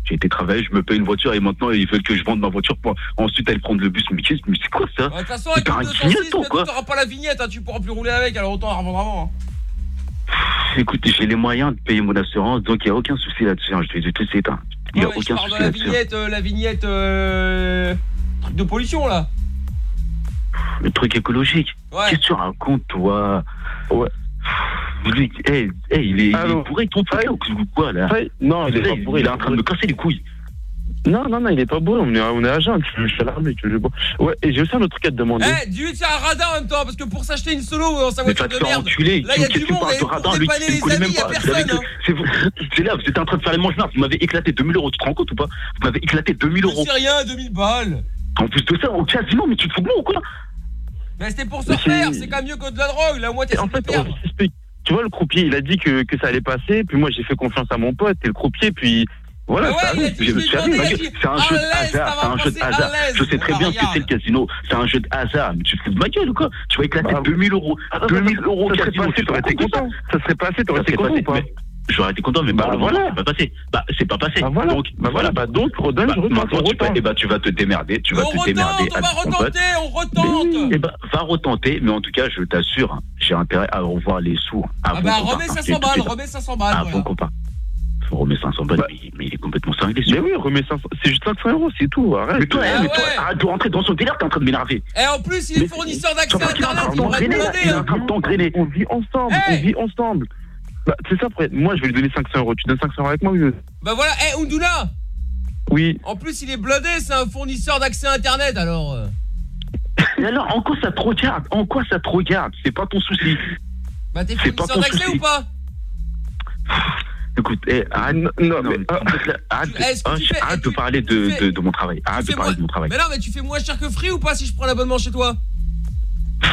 J'ai été travailler, je me paye une voiture et maintenant ils veulent que je vende ma voiture pour ensuite aller prendre le bus. Mais qu'est-ce- c'est quoi ça? De toute façon, avec un le guignol, 206, toi, bientôt, quoi t'auras pas la vignette, hein, tu pourras plus rouler avec, alors autant la revendre avant. hein. Écoute, j'ai les moyens de payer mon assurance, donc il n'y a aucun souci là-dessus. hein. Je te dis tout de suite. hein. Il n'y a Ouais, aucun souci la là-dessus. vignette, euh, la vignette euh, truc de pollution là. Le truc écologique. Ouais. Qu'est-ce que tu racontes, toi? Ouais. Lui, hey, hey, il est, il est bourré là, ou quoi là Non, il est Là, pas bourré. Il est en train de me casser les couilles. Non, non, non, il est pas bourré. On est, on est à jeun. Je, je suis à l'armée. Tu veux. Ouais, et j'ai aussi un autre truc à te demander. Eh, dis-lui que c'est un radar en même temps, parce que pour s'acheter une solo dans sa voiture de merde, enculer. là il y a du monde, et de pour dépanner les amis, il y a personne. hein. C'est vous- c'est là, vous êtes en train de faire les manches Vous m'avez éclaté 2000 euros. Tu te rends compte ou pas? Vous m'avez éclaté 2000 euros. C'est rien, 2000 balles. En plus de ça, au casino, mais tu te fous de moi ou quoi? Mais c'était pour se faire, c'est quand même mieux que de la drogue, moins t'es En fait, on s'explique. Tu vois, le croupier, il a dit que, que ça allait passer. Puis moi, j'ai fait confiance à mon pote. Et le croupier, puis. Voilà, ouais. C'est un jeu de hasard, c'est un jeu de hasard. Je sais très bien ce que c'est le casino. C'est un jeu de hasard. Mais tu te fous de ma gueule ou quoi? Tu vas éclater 2000 euros. 2000 euros ça serait casino. passé, tu rends été content. Ça serait passé, t'aurais Ça été serait content ou pas? J'aurais été content, mais Bah, malheureusement, voilà. c'est pas passé. Bah, c'est pas passé. Bah, voilà. Donc, Bah, voilà. Bah, donc, redonne, je retente, maintenant, tu, eh ben, tu vas te démerder. Tu vas on te démerder. on va retenter, on retente. Eh ben, va retenter, mais en tout cas, je t'assure, hein, j'ai intérêt à revoir les sous Ah bah remets hein, je te 500 dis tout de balles, remets 500 balles. Voilà. qu'on parte. Faut remettre 500 balles, mais, mais il est complètement cinglé. Mais oui, remets 500. C'est juste 500 euros, c'est tout. Arrête. Mais toi, Ah eh, mais toi, ouais. arrête de rentrer dans son délire, t'es en train de m'énerver. Et en plus, il est fournisseur d'accès internet, il va te il est en hein. train de t'engrainer. On vit ensemble, Hey on vit ensemble. Bah, c'est ça, après. Moi, je vais lui donner 500 euros. Tu donnes 500 euros avec moi, vieux Bah voilà, eh Unduna Oui. En plus, il est blindé, c'est un fournisseur d'accès internet alors. euh. Et alors, en quoi ça te regarde? En quoi ça te regarde? C'est pas ton souci. Bah t'es C'est pas fournisseur ton d'accès ou pas? Écoute, eh, arrête, non, mais, arrête, Tu- est-ce que arrête- tu fais- arrête tu- de parler de, fais- de, de mon travail. Arrête de parler moins- de mon travail. Mais non, mais tu fais moins cher que Free ou pas si je prends l'abonnement chez toi?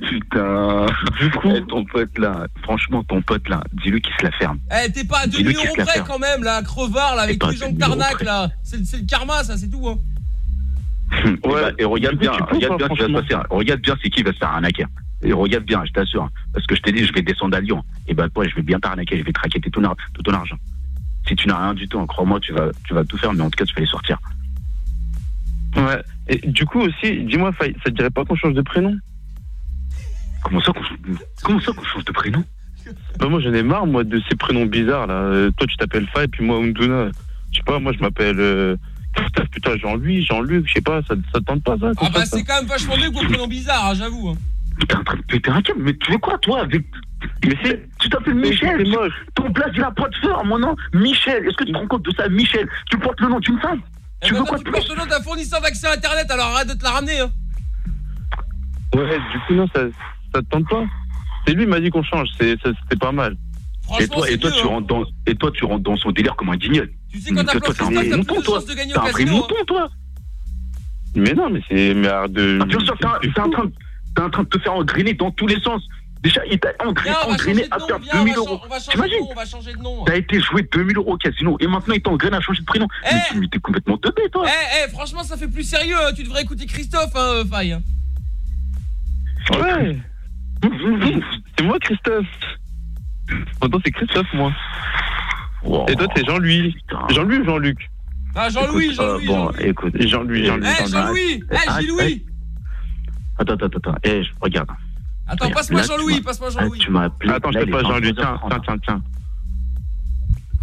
Putain. Du coup, ton pote là, franchement, ton pote là, dis-lui qu'il se la ferme. Eh, t'es pas à Dis-lui 2000 qu'il euros se la près ferme. quand même, là, crevard, là, avec Et pas tous les gens que 2000 euros t'arnaques, près. là. C'est le karma, ça, c'est tout, hein. Et, bah, et regarde bien, regarde bien ce qui va se passer. Regarde bien c'est qui va se faire arnaquer. Et regarde bien, je t'assure. hein. Parce que je t'ai dit, je vais descendre à Lyon. Et bah, toi, je vais bien t'arnaquer, je vais te raqueter tout, ton- tout ton argent. Si tu n'as rien du tout, hein, crois-moi, tu vas, tu vas tout faire, mais en tout cas, tu vas les sortir. Ouais. Et du coup aussi, dis-moi, Faye, ça te dirait pas qu'on change de prénom? Comment ça qu'on comment ça qu'on change de prénom? Bah moi j'en ai marre moi de ces prénoms bizarres là. Euh, toi tu t'appelles Faye puis moi Unduna. Je sais pas, moi je m'appelle euh, Christophe, putain Jean-Louis, Jean-Luc, je sais pas, ça, ça te tente pas ça Ah bah c'est quand même vachement mieux que vos prénoms bizarres, hein, j'avoue. hein. T'es en train de péter un câble, mais tu veux quoi, toi avec... Mais c'est. Tu t'appelles Michel c'est moche. Ton place, il a pas de feu, mon nom Michel, est-ce que tu te rends compte de ça, Michel? Tu portes le nom d'une femme? Eh Tu bah veux toi, quoi tu de portes plus le nom d'un fournisseur d'accès internet, alors arrête de te la ramener, hein. Ouais, du coup non, ça, ça te tente pas C'est lui qui m'a dit qu'on change, c'était pas mal. et toi, et toi, tu rentres dans, et toi, tu rentres dans son délire comme un guignol. Tu sais, quand Toi, t'appelles t'es un vrai t'as mouton, de toi. au un vrai mouton, toi. Mais non, mais c'est. Mais arrête de. Ah, bien sûr, de- t'es en train de te faire engrainer dans tous les sens. Déjà, il t'a engrainé, à nom, perdre viens, on 2000 va euros. chan- on va changer de T'imagines nom, on va changer de nom. T'as été joué 2000 euros au casino et maintenant il t'engraine à changer de prénom. Mais tu t'es complètement teubé, toi. Eh, eh, franchement, ça fait plus sérieux, hein. tu devrais écouter Christophe, hein, euh, Faye. Ouais. c'est moi Christophe. Pourtant c'est Christophe moi. Et toi t'es Jean-Louis. Jean-Louis ou Jean-Luc? Ah, Jean-Louis, euh, Jean-Louis. Bon, Jean-Louis. écoute. Jean-Louis, Jean-Louis. Eh, Jean-Louis Eh, Ah, Gilles-Louis Attends, attends, attends. Eh, je- regarde. Attends, passe-moi Jean-Louis, passe-moi ah, Jean-Louis. Tu m'as appelé. Attends, je te passe Jean-Louis. 23h30. Tiens, tiens, tiens, tiens.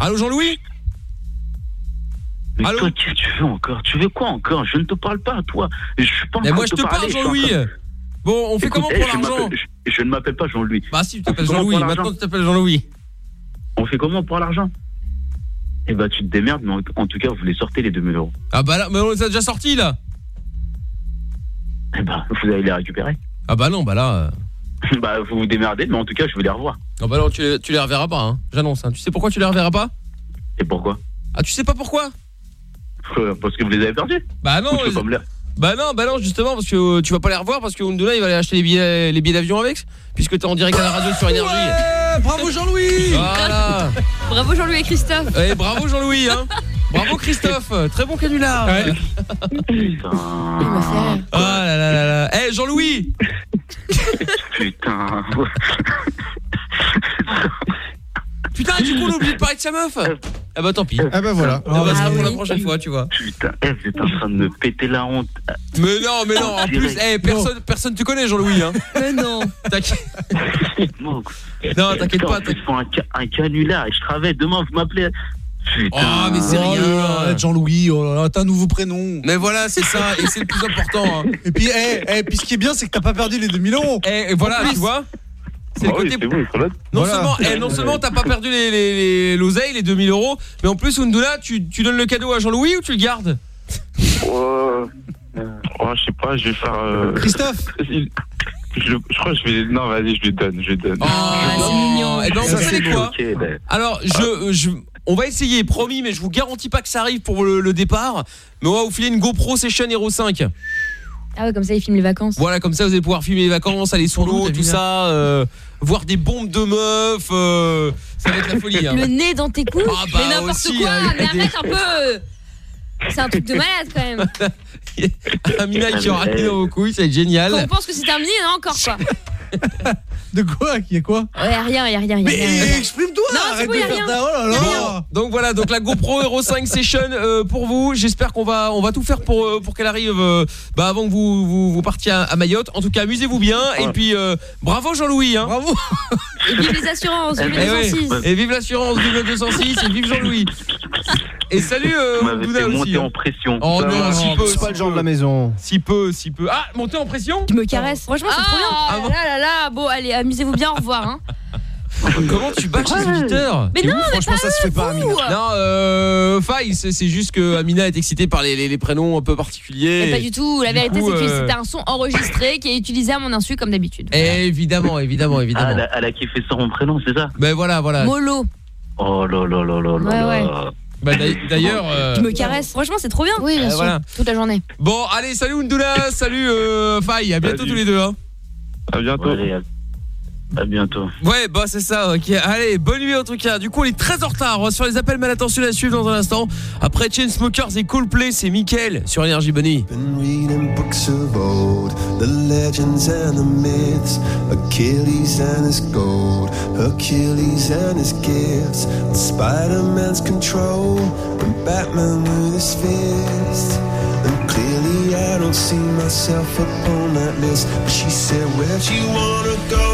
Allô, Jean-Louis Mais Allô toi, qu'est-ce que tu veux encore Tu veux quoi encore? Je ne te parle pas à toi. Je suis pas en Mais moi, je te parle, parler, Jean-Louis. Bon, on fait Écoute, comment eh, pour l'argent je, je ne m'appelle pas Jean-Louis. Bah si, tu On fait t'appelles comment Jean-Louis, pour maintenant l'argent tu t'appelles Jean-Louis. On fait comment pour l'argent? Eh bah, tu te démerdes, mais en, en tout cas, vous les sortez les 2000 euros. Ah bah là, mais on les a déjà sortis là Eh bah, vous allez les récupérer. Ah bah non, bah là... euh, bah, vous vous démerdez, mais en tout cas, je veux les revoir. Ah bah non, tu, les- tu les reverras pas, hein. j'annonce. Hein. Tu sais pourquoi tu les reverras pas? Et pourquoi? Ah, tu sais pas pourquoi? Euh, Parce que vous les avez perdus Bah non, pas me Bah non, bah non, justement, parce que euh, tu vas pas les revoir parce que Unduna il va aller acheter les billets, les billets d'avion avec, puisque t'es en direct à la radio sur Énergie. Ouais, bravo Jean-Louis Voilà Bravo Jean-Louis et Christophe. Eh, bravo Jean-Louis, hein Bravo Christophe, très bon canular. Putain. Oh là là là là. Eh Jean-Louis Putain. Putain, du coup on a oublié de parler de sa meuf Ah bah tant pis. Ah bah voilà. Ah bah, c'est Ah pour la oui. prochaine fois, tu vois. Putain, eh, vous êtes en train de me péter la honte. Mais non, mais non, en plus, eh, personne, personne tu connais Jean-Louis hein. Mais non. T'inquiète. Non, Non, t'inquiète pas. Ils font un, un canular et je travaille. Demain, vous m'appelez. Putain. Oh, mais c'est Oh rien. Jean-Louis, oh là là, t'as un nouveau prénom. Mais voilà, c'est ça, et c'est le plus important. hein. Et puis, eh, eh, puis ce qui est bien, c'est que t'as pas perdu les 2000 euros. Et, et voilà, tu vois C'est Bah le côté. bon. Non Voilà. seulement, eh, non seulement t'as pas perdu les, les, les- l'oseille, les 2000 euros, mais en plus, Undula, tu, tu donnes le cadeau à Jean-Louis ou tu le gardes? Oh, oh, je sais pas, je vais faire. euh, Christophe je, je crois que je vais. Non, vas-y, je lui donne, je lui donne. Ah, c'est mignon. Eh ben, vous Ça, quoi? ok, ben. Alors, je, je, on va essayer, promis, mais je vous garantis pas que ça arrive pour le, le départ. Mais on va vous filer une GoPro Session Hero 5. Ah ouais, comme ça, il filme les vacances. Voilà, comme ça, vous allez pouvoir filmer les vacances, aller sous l'eau, tout ça, euh, voir des bombes de meufs. euh, ça va être la folie. hein. Le nez dans tes couilles. Ah bah mais n'importe aussi, quoi. hein, il y mais a des- arrête un peu. C'est un truc de malade quand même. Amina qui aura rien dans vos couilles, ça va être génial. Quand on pense que c'est terminé, non encore quoi. De quoi Qui est quoi Ouais, rien, y a rien, y a Mais rien. exprime-toi Non, c'est arrête bon, de y a faire rien. ta- Oh là là Bon, donc voilà, donc la GoPro Hero 5 Session euh, pour vous. J'espère qu'on va on va tout faire pour euh, pour qu'elle arrive euh, bah avant que vous vous, vous partiez à, à Mayotte. En tout cas, amusez-vous bien et puis euh, bravo Jean-Louis hein. Bravo. Et vive les assurances, vive Eh les ouais. 206. Et vive l'assurance, vive le 206 et vive Jean-Louis. Et salut euh, aussi. monter hein. en pression. Oh non, si peu, C'est pas le genre de la maison. Si peu, si peu. Ah, monter en pression Je me caresse. Franchement, c'est trop Ah bien. là là là. Bon, allez, amusez-vous bien. Au revoir. Hein. Comment tu bâches les auditeurs Mais non, ouf, mais franchement pas ça se fait pas. Amina. Non, euh Faye, c'est juste que Amina est excitée par les, les, les prénoms un peu particuliers. Mais pas du tout. La Du vérité, c'est que euh, c'était un son enregistré qui est utilisé à mon insu comme d'habitude. Évidemment, évidemment, Ah, évidemment. elle a, elle a kiffé sur mon prénom, c'est ça Ben voilà, voilà. Mollo. Oh là là là là Ouais, là ouais. là. Bah, d'ail- d'ailleurs euh, Je me caresse. Franchement, c'est trop bien. Oui, bien sûr. voilà. Toute la journée. Bon, allez, salut Undula, salut euh, Faye, à bientôt Salut. tous les deux hein. À bientôt. Allez, à, bientôt. Ouais, bah c'est ça. OK. Allez, bonne nuit en tout cas. Du coup, on est très en retard. On va se faire les appels mal attention à suivre dans un instant. Après Chainsmokers et Coldplay, c'est Mickaël sur énergie bonne nuit. Been reading books of old, the legends and the myths, Achilles and his gold, Achilles and his gifts, Spider-Man's control, and Batman with his fist. And clearly I don't see myself upon that list. But she said, Where'd you wanna go?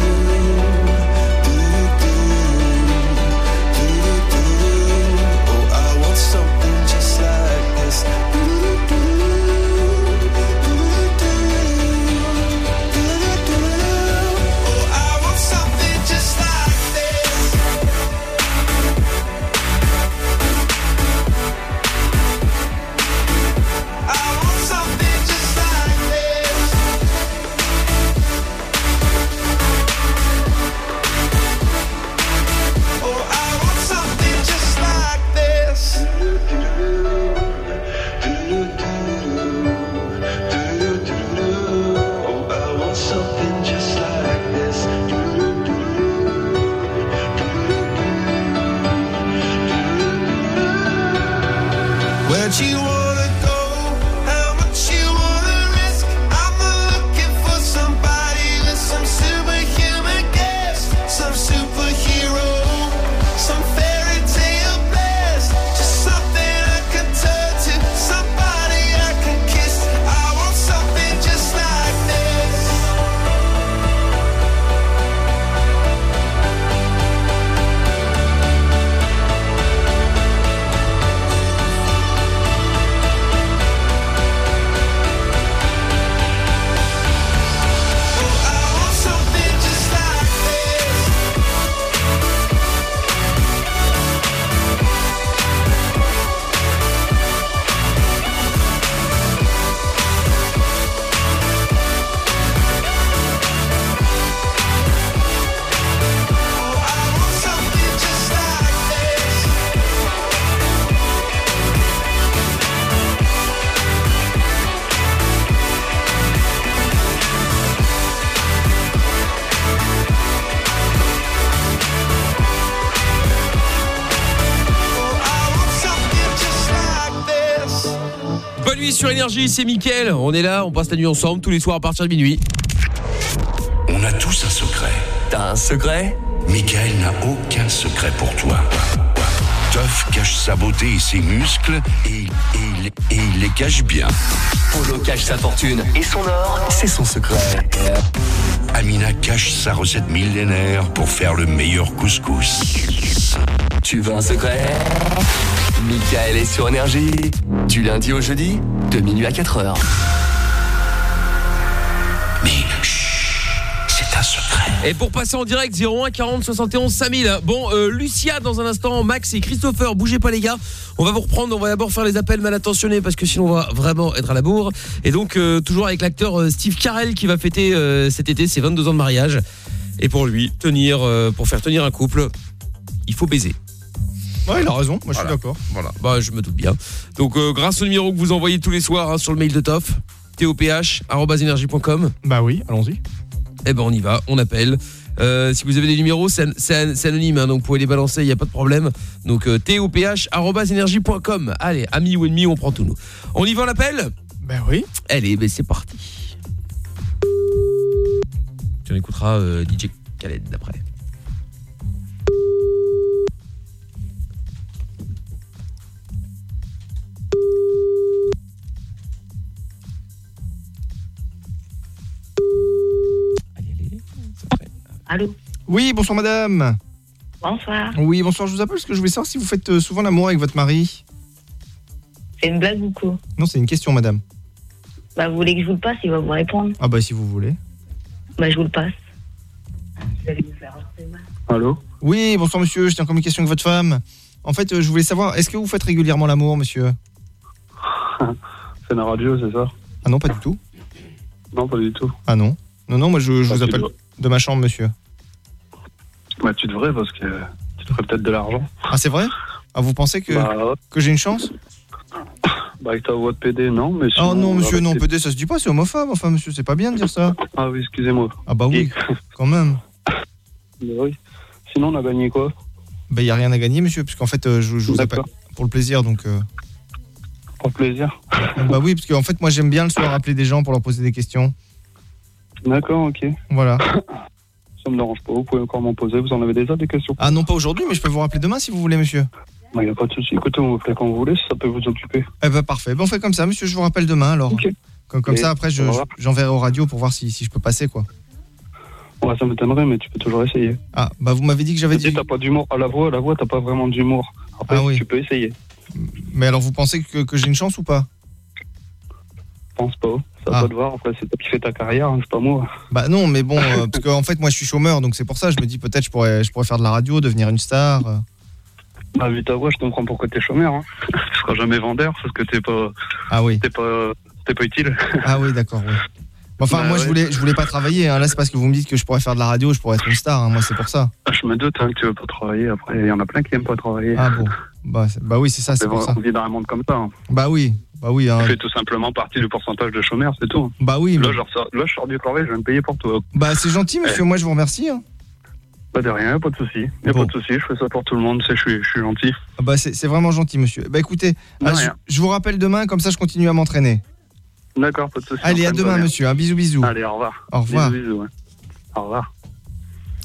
sur Énergie, c'est Mickaël. On est là, on passe la nuit ensemble tous les soirs à partir de minuit. On a tous un secret. T'as un secret? Michael n'a aucun secret pour toi. Toff cache sa beauté et ses muscles et, et il les cache bien. Polo cache sa fortune et son or, c'est son secret. Amina cache sa recette millénaire pour faire le meilleur couscous. Tu veux un secret? Michael est sur énergie. Du lundi au jeudi, de minuit à 4 heures. C'est un secret. Et pour passer en direct 01 40 71 5000. Bon euh, Lucia dans un instant, Max et Christopher, bougez pas les gars. On va vous reprendre, on va d'abord faire les appels mal intentionnés parce que sinon on va vraiment être à la bourre. Et donc euh, toujours avec l'acteur euh, Steve Carell qui va fêter euh, cet été ses 22 ans de mariage. Et pour lui, tenir euh, pour faire tenir un couple, il faut baiser. Ouais, il a raison, moi je Voilà. suis d'accord. Voilà, bah je me doute bien. Donc euh, grâce au numéro que vous envoyez tous les soirs hein, sur le mail de Toff, toph@energie.com. Bah oui, allons-y. Eh ben on y va, on appelle. Euh, si vous avez des numéros, c'est c'est- c'est anonyme, hein, donc vous pouvez les balancer, il n'y a pas de problème. Donc euh, toph@energie.com. Allez, amis ou ennemis, on prend tout nous. On y va, on appelle Ben oui. Allez, ben c'est parti. Tu en écouteras euh, DJ Khaled d'après. Allô Oui, bonsoir madame. Bonsoir. Oui, bonsoir, je vous appelle parce que je voulais savoir si vous faites euh, souvent l'amour avec votre mari. C'est une blague ou quoi Non, c'est une question madame. Bah, vous voulez que je vous le passe Il va vous répondre. Ah bah si vous voulez. Bah, je vous le passe. Vous allez me faire Allô Oui, bonsoir monsieur, j'étais en communication avec votre femme. En fait, euh, je voulais savoir, est-ce que vous faites régulièrement l'amour, monsieur C'est la radio, c'est ça Ah non, pas du tout. Non, pas du tout. Ah non. Non, non, moi je, je Bah, vous appelle de ma chambre, monsieur. Bah, tu devrais parce que tu te ferais peut-être de l'argent. Ah, c'est vrai? Ah, vous pensez que, Bah, ouais. que j'ai une chance? Bah, avec ta voix de PD, non, mais Oh sinon, non, monsieur, non, PD, ça se dit pas, c'est homophobe. Enfin, monsieur, c'est pas bien de dire ça. Ah oui, excusez-moi. Ah bah oui, quand même. Bah oui. Sinon, on a gagné quoi? Bah, y a rien à gagner, monsieur, parce qu'en fait, euh, je, je vous appelle pour le plaisir, donc. euh, Pour le plaisir. bah oui, parce qu'en fait, moi, j'aime bien le soir appeler des gens pour leur poser des questions. D'accord, ok. Voilà. Ça me dérange pas, vous pouvez encore m'en poser. Vous en avez déjà des questions? Ah non, pas aujourd'hui, mais je peux vous rappeler demain si vous voulez, monsieur. Bah, y a pas de souci. Écoutez, on vous fait quand vous voulez, si ça peut vous occuper. Eh ben parfait. Ben, on fait comme ça, monsieur. Je vous rappelle demain alors. Comme, comme ça, après, je- j'enverrai aux radios pour voir si, si je peux passer, quoi. Ouais, ça m'étonnerait, mais tu peux toujours essayer. Ah, bah vous m'avez dit que j'avais dit. T'as pas d'humour. À la voix, à la voix, t'as pas vraiment d'humour. Après, Ah oui. tu peux essayer. Mais alors, vous pensez que, que j'ai une chance ou pas? Je pense pas. Ça Ah. va te voir. Après, c'est toi qui fais ta carrière, hein, c'est pas moi. Bah non, mais bon, euh, parce qu'en fait, moi, je suis chômeur, donc c'est pour ça. Je me dis peut-être je pourrais, je pourrais faire de la radio, devenir une star. euh. Bah, vu ta voix, je comprends pourquoi t'es chômeur. Hein. tu seras jamais vendeur parce que t'es pas. Ah oui. T'es pas. T'es pas utile. Ah oui, d'accord. Oui. Enfin, Bah moi, je voulais, je voulais pas travailler. hein. Là, c'est parce que vous me dites que je pourrais faire de la radio, je pourrais être une star. hein. Moi, c'est pour ça. Ah, Je me doute hein, que tu veux pas travailler. Après, il y en a plein qui aiment pas travailler. Ah bon. Bah, bah oui, c'est ça, c'est pour ça. On vit dans un monde comme ça. Bah oui, bah oui. hein. Tu fais tout simplement partie du pourcentage de chômeurs, c'est tout. Bah oui. Là, mais- je ressors, là, je sors du travail, je vais me payer pour toi. Bah c'est gentil, monsieur. Moi, je vous remercie. hein. Pas de rien, pas de souci. Y a pas de souci, je fais ça pour tout le monde, c'est, je suis, je suis gentil. Ah Bah c'est vraiment gentil, monsieur. Bah écoutez, ah, je, vous rappelle demain, comme ça, je continue à m'entraîner. D'accord, pas de souci. Allez, à demain, bien. monsieur. Un bisou, bisou. Allez, au revoir. Au revoir. Bisous, bisous, ouais. Au revoir.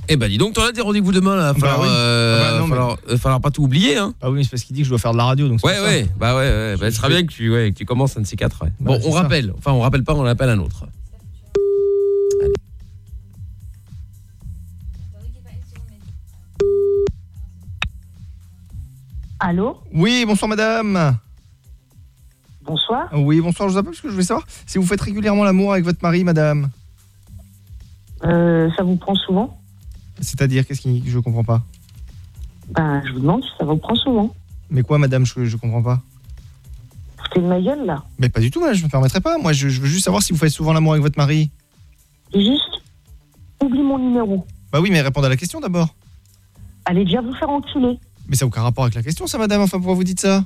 Eh ben dis donc, t'en as des rendez-vous demain là. Falloir, oui. euh, Ah bah non, falloir, euh, falloir pas tout oublier hein. Ah oui, c'est parce qu'il dit que je dois faire de la radio donc c'est Ouais pour ça. ouais, bah ouais, ouais. Bah, ce sera bien que tu, ouais, que tu commences un de ces quatre. ouais. Bah, bon, on ça. rappelle. Enfin, on rappelle pas, on appelle un autre. Allô Oui, bonsoir madame. Bonsoir. Oui, bonsoir, je vous appelle parce que je voulais savoir si vous faites régulièrement l'amour avec votre mari, madame. Euh, ça vous prend souvent C'est-à-dire, qu'est-ce qui. Je comprends pas. Ben, je vous demande si ça vous prend souvent. Mais quoi, madame, je, je comprends pas. Foutez de ma gueule, là. Mais pas du tout, je me permettrai pas. Moi, je, je veux juste savoir si vous faites souvent l'amour avec votre mari. Juste, oublie mon numéro. Bah oui, mais répondez à la question d'abord. Allez déjà vous faire enculer. Mais ça n'a aucun rapport avec la question, ça, madame. Enfin, pourquoi vous dites ça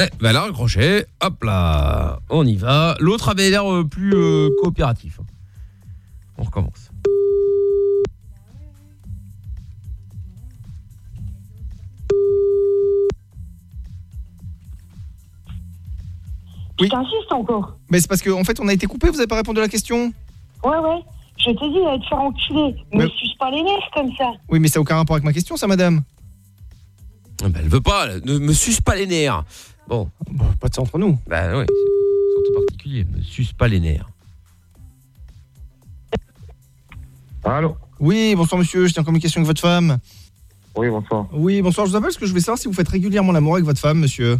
Eh, bah là, le crochet, hop là, on y va. L'autre avait l'air euh, plus euh, coopératif. On recommence. Oui. T'insistes encore. Mais c'est parce qu'en en fait, on a été coupé, vous avez pas répondu à la question Ouais, ouais. Je te dis, va te faire enculer. Me Ouais. suce pas les nerfs comme ça. Oui, mais ça n'a aucun rapport avec ma question, ça, madame. Ah bah, elle veut pas, elle ne me suce pas les nerfs. Bon. pas de ça entre nous. Bah oui, c'est surtout particulier, me suce pas les nerfs. Allô Oui, bonsoir monsieur, j'étais en communication avec votre femme. Oui, bonsoir. Oui, bonsoir, je vous appelle parce que je voulais savoir si vous faites régulièrement l'amour avec votre femme, monsieur.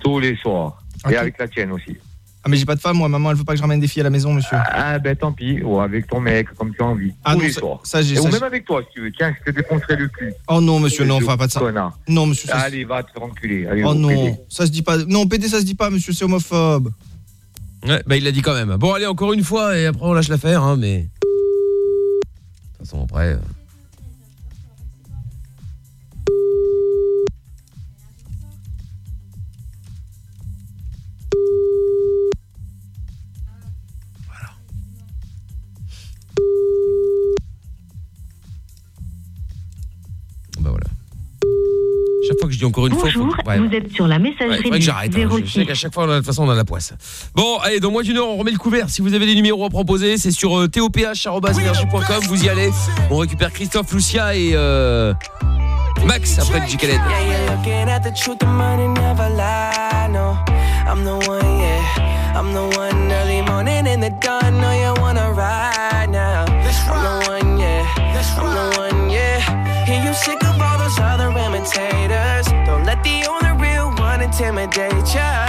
Tous les soirs. Et avec la tienne aussi. Ah, mais j'ai pas de femme, moi, maman, elle veut pas que je ramène des filles à la maison, monsieur. Ah, ben tant pis. Ou avec ton mec, comme tu as envie. Ah Tous non, les ça- soirs. ça, Ou même avec toi, si tu veux. Tiens, je te défoncerai le cul. Oh non, monsieur, non, enfin, pas de ça. connard. Non, monsieur, ça. se- Allez, va te faire enculer. Allez, Oh non, ça se dit pas. Non, PD, ça se dit pas, monsieur, c'est homophobe. Ouais, bah il l'a dit quand même. Bon, allez, encore une fois, et après on lâche l'affaire, hein, mais... De toute façon, après... Chaque fois que je dis encore une Bonjour, fois... faut- ouais. vous êtes sur la Ouais, messagerie du j'arrête. hein. Je 06. sais qu'à chaque fois, on a- de toute façon, on a la poisse. Bon, allez, dans moins d'une heure, on remet le couvert. Si vous avez des numéros à proposer, c'est sur euh, toph.energie.com. Vous y allez. On récupère Christophe, Lucia et euh, Max après le intimidate ya.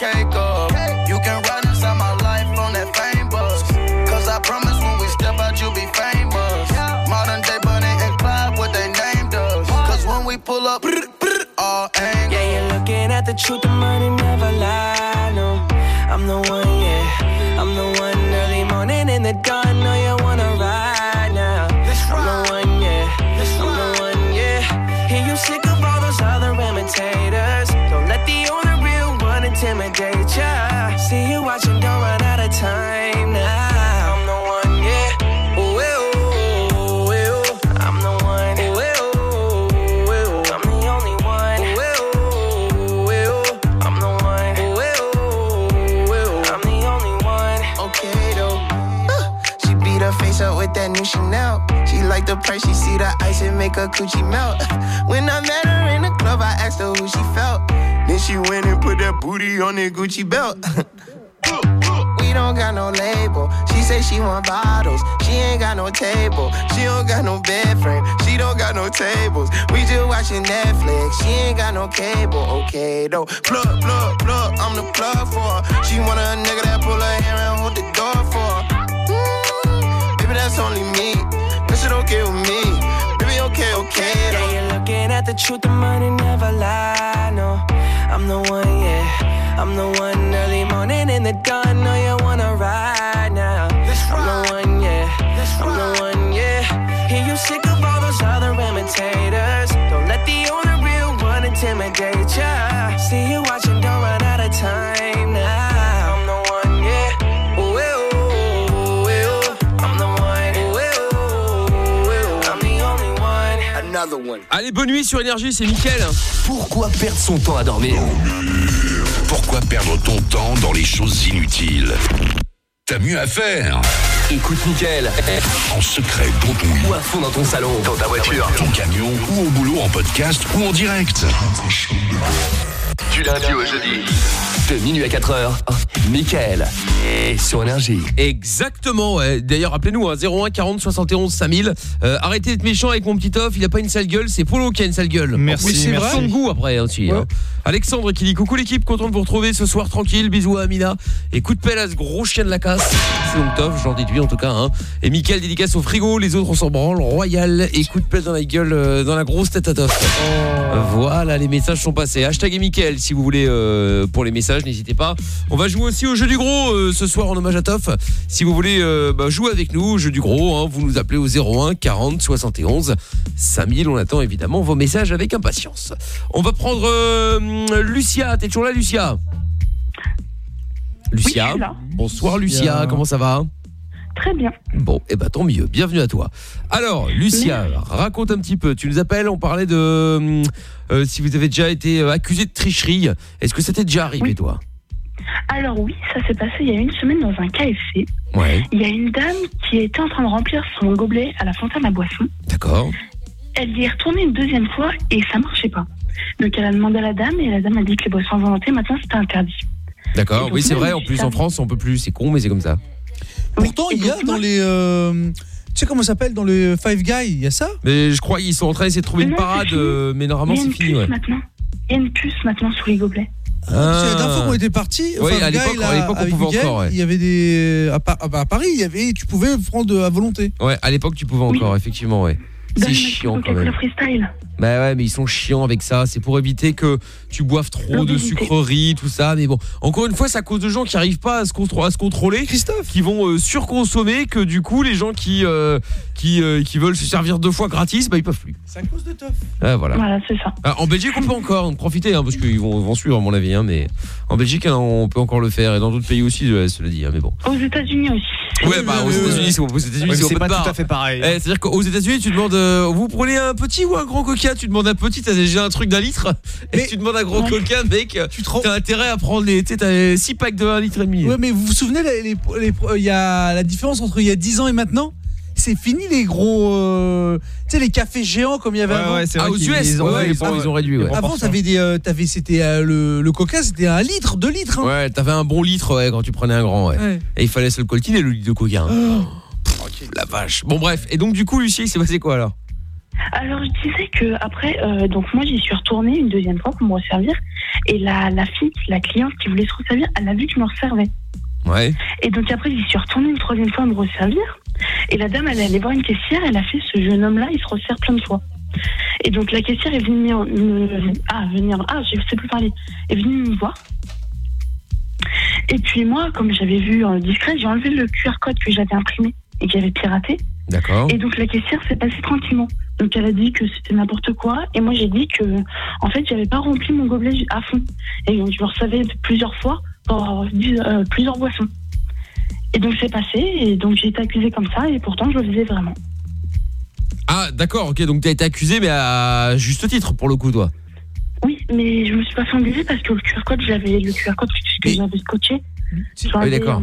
Cake up. You can ride inside my life on that fame bus. Cause I promise when we step out, you'll be famous. Modern day Bunny and Clyde, what they named us. Cause when we pull up, all angles. Yeah, you're looking at the truth, the money never lie. No, I'm the one, yeah. I'm the one early morning in the dawn. No, you wanna ride now. I'm the one, yeah. I'm the one, yeah. Hear you sick of all those other imitators. Don't let the only real one intimidate ya. See you watching, don't run out of time now. I'm the one, yeah. Ooh, ooh. I'm the one. Ooh, ooh. I'm the only one. Ooh, ooh. I'm the one. Ooh, ooh, I'm the only one. Okay though. Uh, She beat her face up with that new Chanel. She like the price, she see the ice and make her coochie melt. When I met her in the club, I asked her who she felt. Then she went and put that booty on that Gucci belt. We don't got no label. She say she want bottles. She ain't got no table. She don't got no bed frame. She don't got no tables. We just watching Netflix. She ain't got no cable. Okay though. Plug, plug, plug. I'm the plug for her. She want a nigga that pull her hair and hold the door for her. Mm, baby, that's only me. That shit okay with me. Baby, okay, okay Yeah, though. you're looking at the truth, the money never lie. No, I'm the one, yeah. I'm the one early morning in the dawn. No, you wanna ride now. I'm the one, yeah. I'm the one, Allez, bonne nuit sur Énergie, c'est Mickaël. Pourquoi perdre son temps à dormir Pourquoi perdre ton temps dans les choses inutiles T'as mieux à faire. Écoute Mickaël. En secret dans ton lit, Ou à fond dans ton salon, dans ta voiture. ton camion ou au boulot en podcast ou en direct. Du lundi au jeudi. De minuit à 4h. Michael. Et sur Énergie. Exactement, ouais. D'ailleurs, appelez-nous, hein, 01 40 71 5000. Euh, arrêtez d'être méchant avec mon petit off, il a pas une sale gueule, c'est Polo qui a une sale gueule. Merci, c'est son goût après hein, hein. Alexandre qui dit coucou l'équipe, content de vous retrouver ce soir tranquille, bisous à Amina. Et coup de pelle à ce gros chien de la casse. C'est donc tof, j'en déduis en tout cas. Hein. Et Mickaël dédicace au frigo, les autres on s'en branle, royal. Et coup de pelle dans la gueule, euh, dans la grosse tête à tof. Voilà, les messages sont passés. Hashtag et Mickaël si vous voulez euh, pour les messages, n'hésitez pas. On va jouer aussi au jeu du gros euh, ce soir en hommage à Toff. Si vous voulez euh, bah, jouer avec nous, au jeu du gros, hein, vous nous appelez au 01 40 71 5000. On attend évidemment vos messages avec impatience. On va prendre euh, Lucia. T'es toujours là, Lucia? Lucia. là. Bonsoir, Lucia. Comment ça va? Très bien. Bon, et bah tant mieux. Bienvenue à toi. Alors, Lucia, raconte un petit peu. Tu nous appelles, on parlait de hum, euh, si vous avez déjà été euh, accusé de tricherie. Est-ce que ça t'est déjà arrivé, toi? Alors oui, ça s'est passé il y a une semaine dans un KFC. Ouais. Il y a une dame qui était en train de remplir son gobelet à la fontaine à boisson. D'accord. Elle y est retournée une deuxième fois et ça marchait pas. Donc elle a demandé à la dame et la dame a dit que les boissons inventées maintenant c'était interdit. D'accord. Oui, c'est vrai. En plus, en France, on peut plus. C'est con, mais c'est comme ça. Pourtant, il y a dans les. euh, tu sais comment ça s'appelle dans les Five Guys Il y a ça Mais je crois qu'ils sont en train d'essayer de trouver une Non, c'est parade, fini. euh, mais normalement il y a c'est une fini. puce Ouais. maintenant. Il y a une puce maintenant sur les gobelets. C'est la dernière fois qu'on était partis. Oui, Five à Guys, l'époque- à là, l'époque, on pouvait Miguel, encore, ouais. Il y avait des. À, Pa- ah bah, à Paris, il y avait, tu pouvais prendre à volonté. Ouais, à l'époque, tu pouvais encore, effectivement, ouais. C'est chiant quand même. freestyle. Bah ouais, mais ils sont chiants avec ça. C'est pour éviter que tu boives trop de sucreries, tout ça. Mais bon, encore une fois, c'est à cause de gens qui arrivent pas à se, à se contrôler, Christophe, qui vont euh, surconsommer, que du coup, les gens qui euh, qui, euh, qui veulent se servir deux fois gratis, bah ils peuvent plus. C'est à cause de Toff. Ah, voilà. Voilà, c'est ça. Ah, en Belgique, on peut encore en profiter, hein, parce qu'ils vont, vont suivre, à mon avis. hein, mais en Belgique, hein, on peut encore le faire, et dans d'autres pays aussi, ouais, cela dit. hein, mais bon. Aux États-Unis aussi. Ouais, bah aux États-Unis, c'est aux États-Unis, Ouais, c'est pas tout à fait pareil. Eh, C'est-à-dire qu'aux États-Unis, tu demandes, euh, vous prenez un petit ou un grand coca Tu demandes un petit, t'as déjà un truc d'un litre, et tu demandes un gros coca, mec. Tu as intérêt à prendre les, tu sais, t'as 6 packs de 1 litre et demi. Ouais, mais vous vous souvenez, les- les- les- il y a la différence entre il y a 10 ans et maintenant? C'est fini les gros. euh, tu sais, les cafés géants comme il y avait Ouais, avant. ouais, c'est vrai Ah, aux qu'ils- US, ils ont- ouais, ils ont- ils ont réduit, ouais. Avant, t'avais des. euh, t'avais- c'était euh, le, le coca, c'était un litre, deux litres. hein. Ouais, t'avais un bon litre ouais, quand tu prenais un grand. Ouais. Ouais. Et il fallait se le coltiner, le litre de coca. hein. Pff, la vache. Bon, bref. Et donc, du coup, Lucie, il s'est passé quoi alors? Alors je disais que après, euh, donc moi j'y suis retournée une deuxième fois pour me resservir et la, la fille, la cliente qui voulait se resservir, elle a vu que je me resservais. Ouais. Et donc après j'y suis retournée une troisième fois à me resservir et la dame elle est allée voir une caissière, elle a fait ce jeune homme là, il se resserre plein de fois. Et donc la caissière est venue me, me- ah venir ah je sais plus parler, est venue me voir. Et puis moi comme j'avais vu en discret, j'ai enlevé le QR code que j'avais imprimé et que j'avais piraté. D'accord. Et donc la caissière s'est passée tranquillement. Donc elle a dit que c'était n'importe quoi et moi j'ai dit que en fait j'avais pas rempli mon gobelet à fond et donc je me recevais plusieurs fois pour avoir euh, plusieurs boissons. Et donc c'est passé et donc j'ai été accusée comme ça et pourtant je le faisais vraiment. Ah, d'accord, ok. Donc, t'as été accusé, mais à juste titre pour le coup, toi. Oui, mais je me suis pas fait engueuler parce que le QR code j'avais le QR code que j'avais scotché. un Oui, d'accord.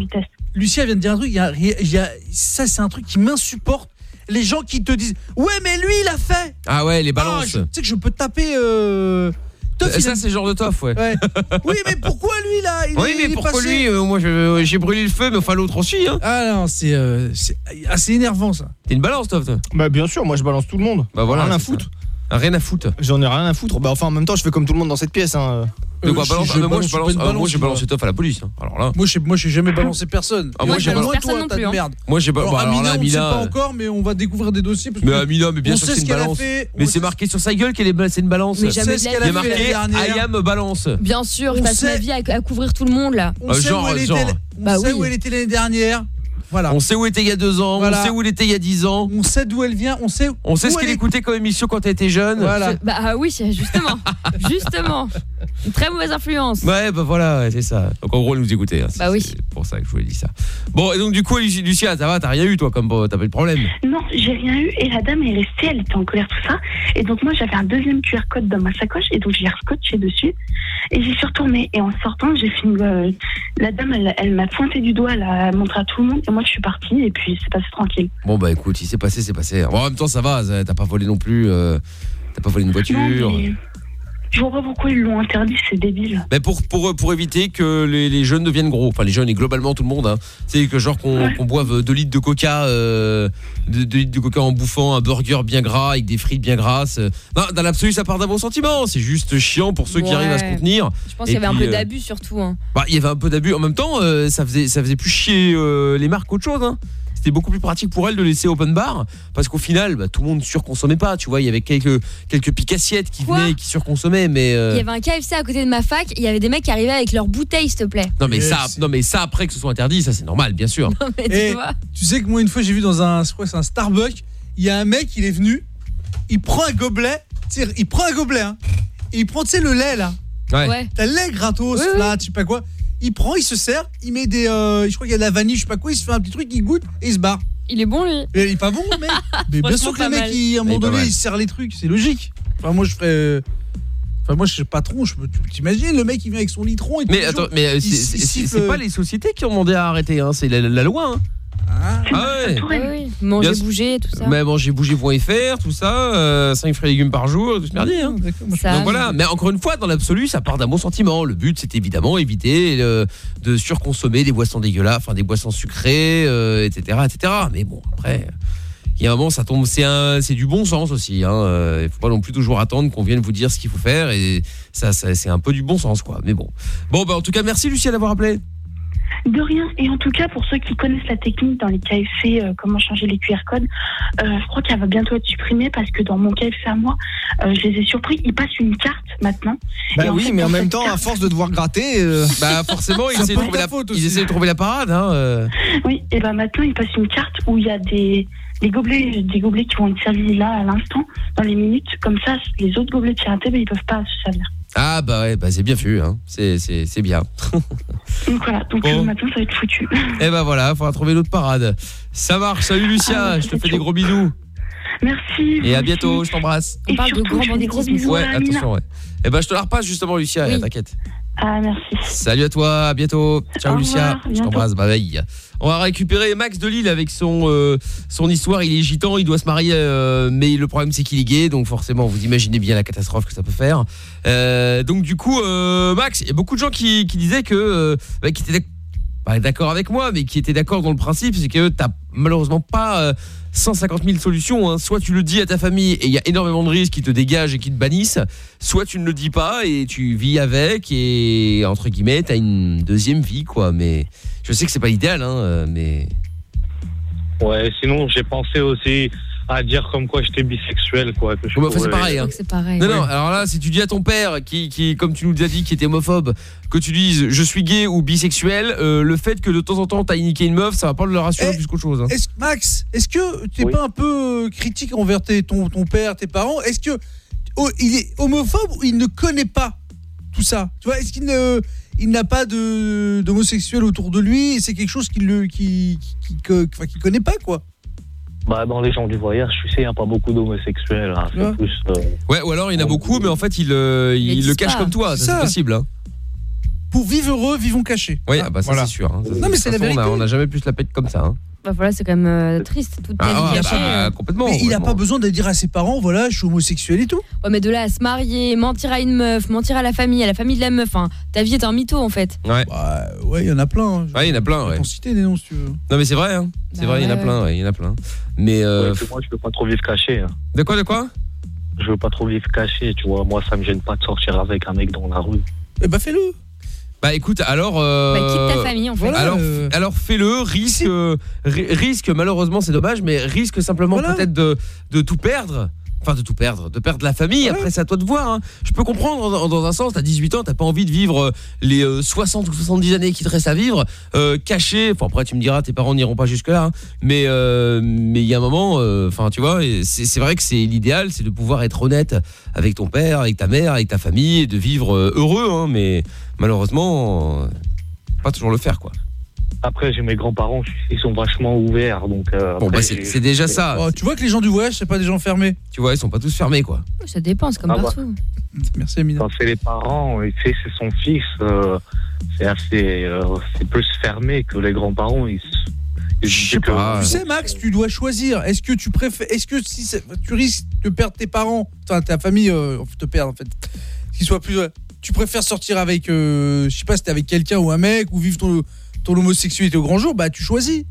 elle vient de dire un truc, y a- y a- ça c'est un truc qui m'insupporte. Les gens qui te disent Ouais, mais lui il a fait Ah ouais, les Ah, balances. je- Tu sais que je peux taper. Euh... Toff, il ça, a- c'est le genre de toff, ouais. Ouais. Oui, mais pourquoi lui là il oui, est- mais il est pourquoi passé lui euh, Moi, j'ai brûlé le feu, mais enfin l'autre aussi. Hein. Ah non, c'est euh, c'est assez énervant ça. T'es une balance, Toff toi Bah bien sûr, moi je balance tout le monde. Bah voilà. Rien à foutre. ça. Rien à foutre. J'en ai rien à foutre. Bah enfin en même temps, je fais comme tout le monde dans cette pièce. Hein. De quoi Euh, je- balance je Ah, mais Moi, balance je balance. une ah, moi, balance, j'ai balancé Toff à la police. hein. Alors là. Moi, j'ai moi, j'ai jamais balancé personne. Ah, moi, j'ai Moi, balancé toi, personne non plus, de hein. merde. Moi, j'ai pas. Alors, bah, alors Amina, là, on ne sait Amina. pas euh, encore, mais on va découvrir des dossiers. Parce Mais que Amina, mais bien on sûr sait c'est ce une qu'elle a balance. fait. Mais c'est marqué sur sa gueule qu'elle est c'est une balance. Mais jamais sait ce de la qu'elle Il y a a vie. fait marqué l'année dernière. I am balance. Bien sûr, je On passe sait- ma vie à, à couvrir tout le monde là. On Euh, sait genre, où elle genre. était, on Bah sait oui. où elle était l'année dernière. Voilà. On sait où il était il y a deux ans, Voilà. on sait où il était il y a dix ans, On sait d'où elle vient, on sait. on sait ce qu'il elle est- écoutait comme émission quand elle était jeune. Voilà. Bah ah oui, justement. justement. Une très mauvaise influence. Ouais, bah voilà, ouais, c'est ça. Donc en gros, elle nous écoutait. hein. C'est- Bah oui. Pour ça que je vous ai dit ça. Bon, et donc du coup, Lucia, ça va, t'as rien eu toi, comme euh, t'as pas eu de problème? Non, j'ai rien eu et la dame est restée, elle était en colère tout ça. Et donc moi j'avais un deuxième QR code dans ma sacoche et donc j'ai scotché dessus et j'y suis retournée. Et en sortant, j'ai fini. euh, la dame, elle, elle m'a pointé du doigt, elle a montré à tout le monde et moi je suis partie et puis c'est passé tranquille. Bon bah écoute, il s'est passé, c'est passé. Bon, en même temps, ça va, t'as pas volé non plus, euh, t'as pas volé une voiture. Non, mais- Je vois pas pourquoi ils l'ont interdit, c'est débile. Ben pour, pour, pour éviter que les, les jeunes deviennent gros. Enfin, les jeunes et globalement tout le monde. Hein. C'est que genre qu'on boive 2 litres de coca, euh, 2 litres de coca en bouffant un burger bien gras avec des frites bien grasses. Non, dans l'absolu, ça part d'un bon sentiment. C'est juste chiant pour ceux qui arrivent à se contenir. Je pense qu'il y avait un peu euh, d'abus surtout. hein. Bah, il y avait un peu d'abus. En même temps, euh, ça faisait ça faisait plus chier euh, les marques qu'autre chose. Hein. C'était beaucoup plus pratique pour elles de laisser open bar parce qu'au final, bah, tout le monde surconsommait pas. Tu vois, il y avait quelques quelques picassiettes qui venaient et qui surconsommaient, mais euh, Il y avait un KFC à côté de ma fac, il y avait des mecs qui arrivaient avec leurs bouteilles, s'il te plaît. non mais ça, non mais ça après que ce soit interdit, ça c'est normal, bien sûr. Et tu sais que moi une fois j'ai vu dans un je crois c'est un Starbucks, il y a un mec, il est venu, il prend un gobelet, tu sais, il prend un gobelet hein, et il prend tu sais le lait là. Ouais. Ouais. T'as le lait gratos flat, je sais pas quoi. Il prend, il se sert, il met des euh, je crois qu'il y a de la vanille, je sais pas quoi, il se fait un petit truc, il goûte et il se barre. Il est bon lui. Et il est pas bon le mec. Mais bien Franchement, sûr que les pas mecs mal. ils, à un Il moment donné, ils se serrent les trucs, c'est logique. Enfin moi je ferais Enfin moi je suis patron, je t'imagines le mec il vient avec son litron et tous Mais attends, mais euh, il- il c'est pas les sociétés qui ont demandé à arrêter, hein, c'est la, la loi. Hein. Ah, ouais. Ah oui, manger, Bien- bouger, tout ça. Mais manger, bouger, .fr, tout ça, euh, 5 fruits et légumes par jour, tout ce merdier. Hein. Ça, Donc voilà, mais encore une fois, dans l'absolu, ça part d'un bon sentiment. Le but, c'est évidemment éviter euh, de surconsommer des boissons dégueulasses, enfin des boissons sucrées, euh, etc., etc. Mais bon, après, il y a un moment, ça tombe, c'est du bon sens aussi. Hein. Euh, Il faut pas non plus toujours attendre qu'on vienne vous dire ce qu'il faut faire, et ça, ça c'est un peu du bon sens, quoi. Mais bon, bon, bah en tout cas, merci Lucie d'avoir appelé. De rien. Et en tout cas, pour ceux qui connaissent la technique dans les KFC, euh, comment changer les QR codes, euh, je crois qu'elle va bientôt être supprimée parce que dans mon KFC à moi, euh, je les ai surpris. Ils passent une carte maintenant. Bah Et en oui, fait, mais en même temps, à force de devoir gratter. euh, Bah forcément, ils essaient, de trouver la, faute ils essaient de trouver la parade. Hein, euh. Oui, et ben maintenant, ils passent une carte où il y a des, des gobelets, des gobelets qui vont être servis là à l'instant, dans les minutes. Comme ça, les autres gobelets piratés, ben, ils peuvent pas se servir. Ah bah ouais, bah c'est bien vu, hein. c'est c'est- c'est bien. Donc voilà, donc Bon. euh, maintenant, ça va être foutu. Et bah voilà, faudra trouver l'autre parade. Ça marche, salut Lucia, je te fais des gros bisous. Merci. Et à bientôt, aussi. je t'embrasse. Et surtout, je fais des gros bisous Ouais, attention, ouais. Et bah je te la repasse justement Lucia, Oui. t'inquiète. Ah, merci. Salut à toi, à bientôt. Ciao Au Lucia, revoir, je t'embrasse, bye bye. On va récupérer Max de Lille avec son euh, son histoire, il est gitan, il doit se marier euh, mais le problème c'est qu'il est gay donc forcément vous imaginez bien la catastrophe que ça peut faire. Euh, donc du coup Max, il y a beaucoup de gens qui, disaient que bah, qui étaient d'accord avec moi mais qui étaient d'accord dans le principe, c'est que t'as malheureusement pas 150 000 solutions. hein. Soit tu le dis à ta famille et il y a énormément de risques qui te dégagent et qui te bannissent, soit tu ne le dis pas et tu vis avec et entre guillemets t'as une deuxième vie quoi. Mais je sais que c'est pas l'idéal, hein, euh, mais Ouais, sinon j'ai pensé aussi à dire comme quoi j'étais bisexuel, quoi. Que je Bon, bah, c'est pourrais- pareil. hein. C'est pareil. Non, non, alors là, si tu dis à ton père, qui, qui, comme tu nous as dit, qui était homophobe, que tu dises je suis gay ou bisexuel, euh, le fait que de temps en temps t'as niqué une meuf, ça va pas le rassurer plus qu'autre chose. hein. Est-ce- Max, est-ce que tu n'es pas un peu euh, critique envers tes- ton, ton père, tes parents? Est-ce que oh, il est homophobe ou il ne connaît pas tout ça? Tu vois, est-ce qu'il ne il n'a pas de d'homosexuel autour de lui et c'est quelque chose qu'il le qui qui, qui- connaît pas quoi? Bah, dans les gens du voyage, tu sais, il n'y a pas beaucoup d'homosexuels. hein. C'est plus. euh, Ouais, ou alors il y en a beaucoup, mais en fait il, euh, il, Ils le disent cache pas. comme toi, c'est possible. Hein. Pour vivre heureux, vivons cachés. Oui, ah bah ça Voilà. c'est sûr. hein. Ça, Non, mais c'est la façon, on a- vérité. On n'a jamais pu se la pète comme ça. Bah voilà, c'est quand même euh, triste. Toute ta Ah, vie euh. complètement. Mais il n'a pas besoin de dire à ses parents voilà, je suis homosexuel et tout. Ouais, mais de là à se marier, mentir à une meuf, mentir à la famille, à la famille de la meuf, hein, ta vie est un mytho en fait. Ouais. Bah, ouais, il y en a plein. hein. Ouais, il y en a plein, ouais. T'en citer des noms si tu veux. Non mais c'est vrai, hein. c'est Bah vrai, il y en a ouais, plein, ouais, il y en a plein. Mais euh, ouais, moi, je veux pas trop vivre caché. hein. de quoi, de quoi? Je veux pas trop vivre caché, tu vois. Moi, ça me gêne pas de sortir avec un mec dans la rue. Eh bah fais-le. Bah écoute, alors. euh, Bah, quitte ta famille, en fait. Voilà, alors, euh. alors fais-le, risque, euh, ri- risque, malheureusement c'est dommage, mais risque simplement peut-être de, de tout perdre. Enfin, de tout perdre, de perdre la famille. Après, c'est à toi de voir. hein. Je peux comprendre dans, dans un sens, t'as 18 ans, t'as pas envie de vivre euh, les euh, 60 ou 70 années qui te restent à vivre, euh, caché. Enfin, après, tu me diras, tes parents n'iront pas jusque-là. hein. Mais euh, mais il y a un moment, euh, enfin, tu vois, c'est c'est vrai que c'est l'idéal, c'est de pouvoir être honnête avec ton père, avec ta mère, avec ta famille, et de vivre euh, heureux. hein. mais malheureusement, pas toujours le faire, quoi. Après, j'ai mes grands-parents, ils sont vachement ouverts. Donc, euh, Bon, après, bah, c'est j'ai- c'est déjà ça. Oh, tu vois que les gens du voyage, c'est pas des gens fermés. Tu vois, ils sont pas tous fermés, quoi. Ça dépend, c'est comme Ah bah. partout. Merci Amina. Quand c'est les parents, et tu sais, c'est son fils, euh, c'est assez, euh, c'est plus fermé que les grands-parents. Ils, ils Je sais pas. Tu sais, Max, tu dois choisir. Est-ce que tu préfères, est-ce que si c'est- tu risques de perdre tes parents, enfin ta famille, euh, te perdre en fait. Qu'il soit plus. Tu préfères sortir avec, euh, je sais pas, si t'es avec quelqu'un ou un mec ou vivre ton, ton homosexualité au grand jour, bah tu choisis.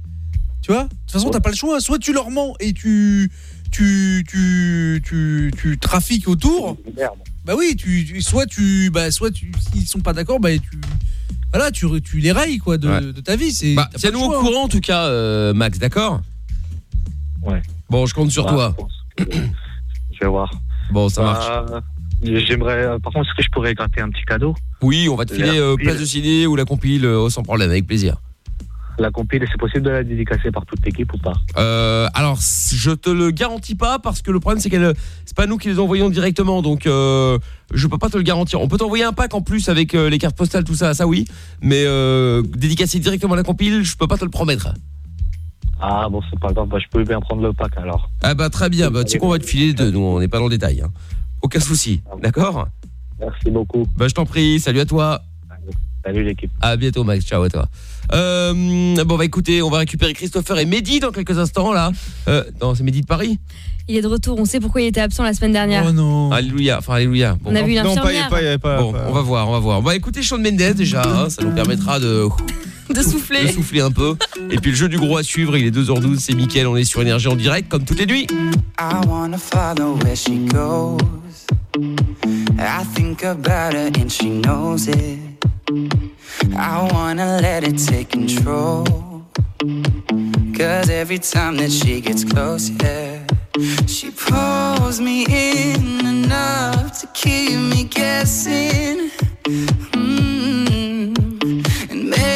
Tu vois? De toute façon, t'as pas le choix. Soit tu leur mens et tu tu tu tu, tu trafiques autour. Bah oui, tu, tu- soit tu bah soit tu s'ils sont pas d'accord, bah tu voilà, tu tu les rayes quoi de, Ouais. de ta vie, c'est Bah, Tiens-nous au hein. courant en tout cas, euh, Max, d'accord? Ouais. Bon, je compte sur Ouais, toi. Je vais voir. Bon, ça marche. J'aimerais. euh, Par contre, est-ce que je pourrais gratter un petit cadeau? Oui, on va te filer euh, place de ciné ou la compile euh, sans problème, avec plaisir. La compile, c'est possible de la dédicacer par toute l'équipe ou pas? Euh, alors, je te le garantis pas parce que le problème c'est qu'elle, c'est pas nous qui les envoyons directement, donc euh, je peux pas te le garantir. On peut t'envoyer un pack en plus avec euh, les cartes postales, tout ça, ça oui, mais euh, dédicacer directement la compile, je peux pas te le promettre. Ah bon, c'est pas grave, bah, je peux bien prendre le pack alors. Ah bah très bien, bah tu sais qu'on va te filer les deux, nous on n'est pas dans le détail. hein. Aucun souci, d'accord Merci beaucoup. Bah je t'en prie, salut à toi. Salut l'équipe. À bientôt Max, ciao à toi. Euh, bon, bah écoutez, on va récupérer Christopher et Mehdi dans quelques instants là. Euh, non, c'est Mehdi de Paris. Il est de retour, on sait pourquoi il était absent la semaine dernière. Oh non. Alléluia, enfin alléluia. On a vu Non, pas, l'infirmière. pas, pas, pas- Bon, on va voir, on va voir. On va écouter Shawn Mendes déjà, hein, ça nous permettra de, De souffler. de souffler un peu. Et puis le jeu du gros à suivre, il est 2h12, c'est Mickaël, on est sur Énergie en direct comme toutes les nuits. I wanna follow where she goes. I think about her and she knows it. I wanna let it take control. Cause every time that she gets close, yeah, she pulls me in enough to keep me guessing. Mm. And maybe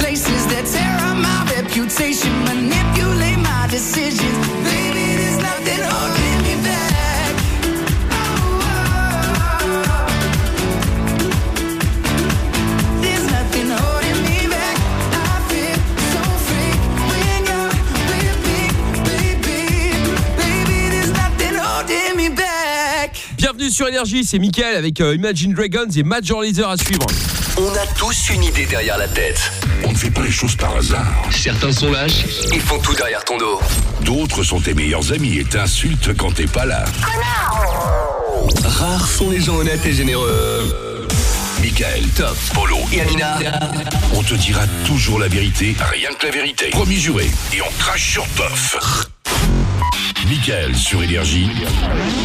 places that tear up my reputation, Bienvenue sur Énergie, c'est Mickaël avec euh, Imagine Dragons et Major Lazer à suivre. On a tous une idée derrière la tête. On ne fait pas les choses par hasard. Certains sont lâches et font tout derrière ton dos. D'autres sont tes meilleurs amis et t'insultent quand t'es pas là. Rares sont les gens honnêtes et généreux. Michael, Top, Polo et Amina. On te dira toujours la vérité, rien que la vérité. Promis juré. Et on crache sur Toff. Michael sur Énergie.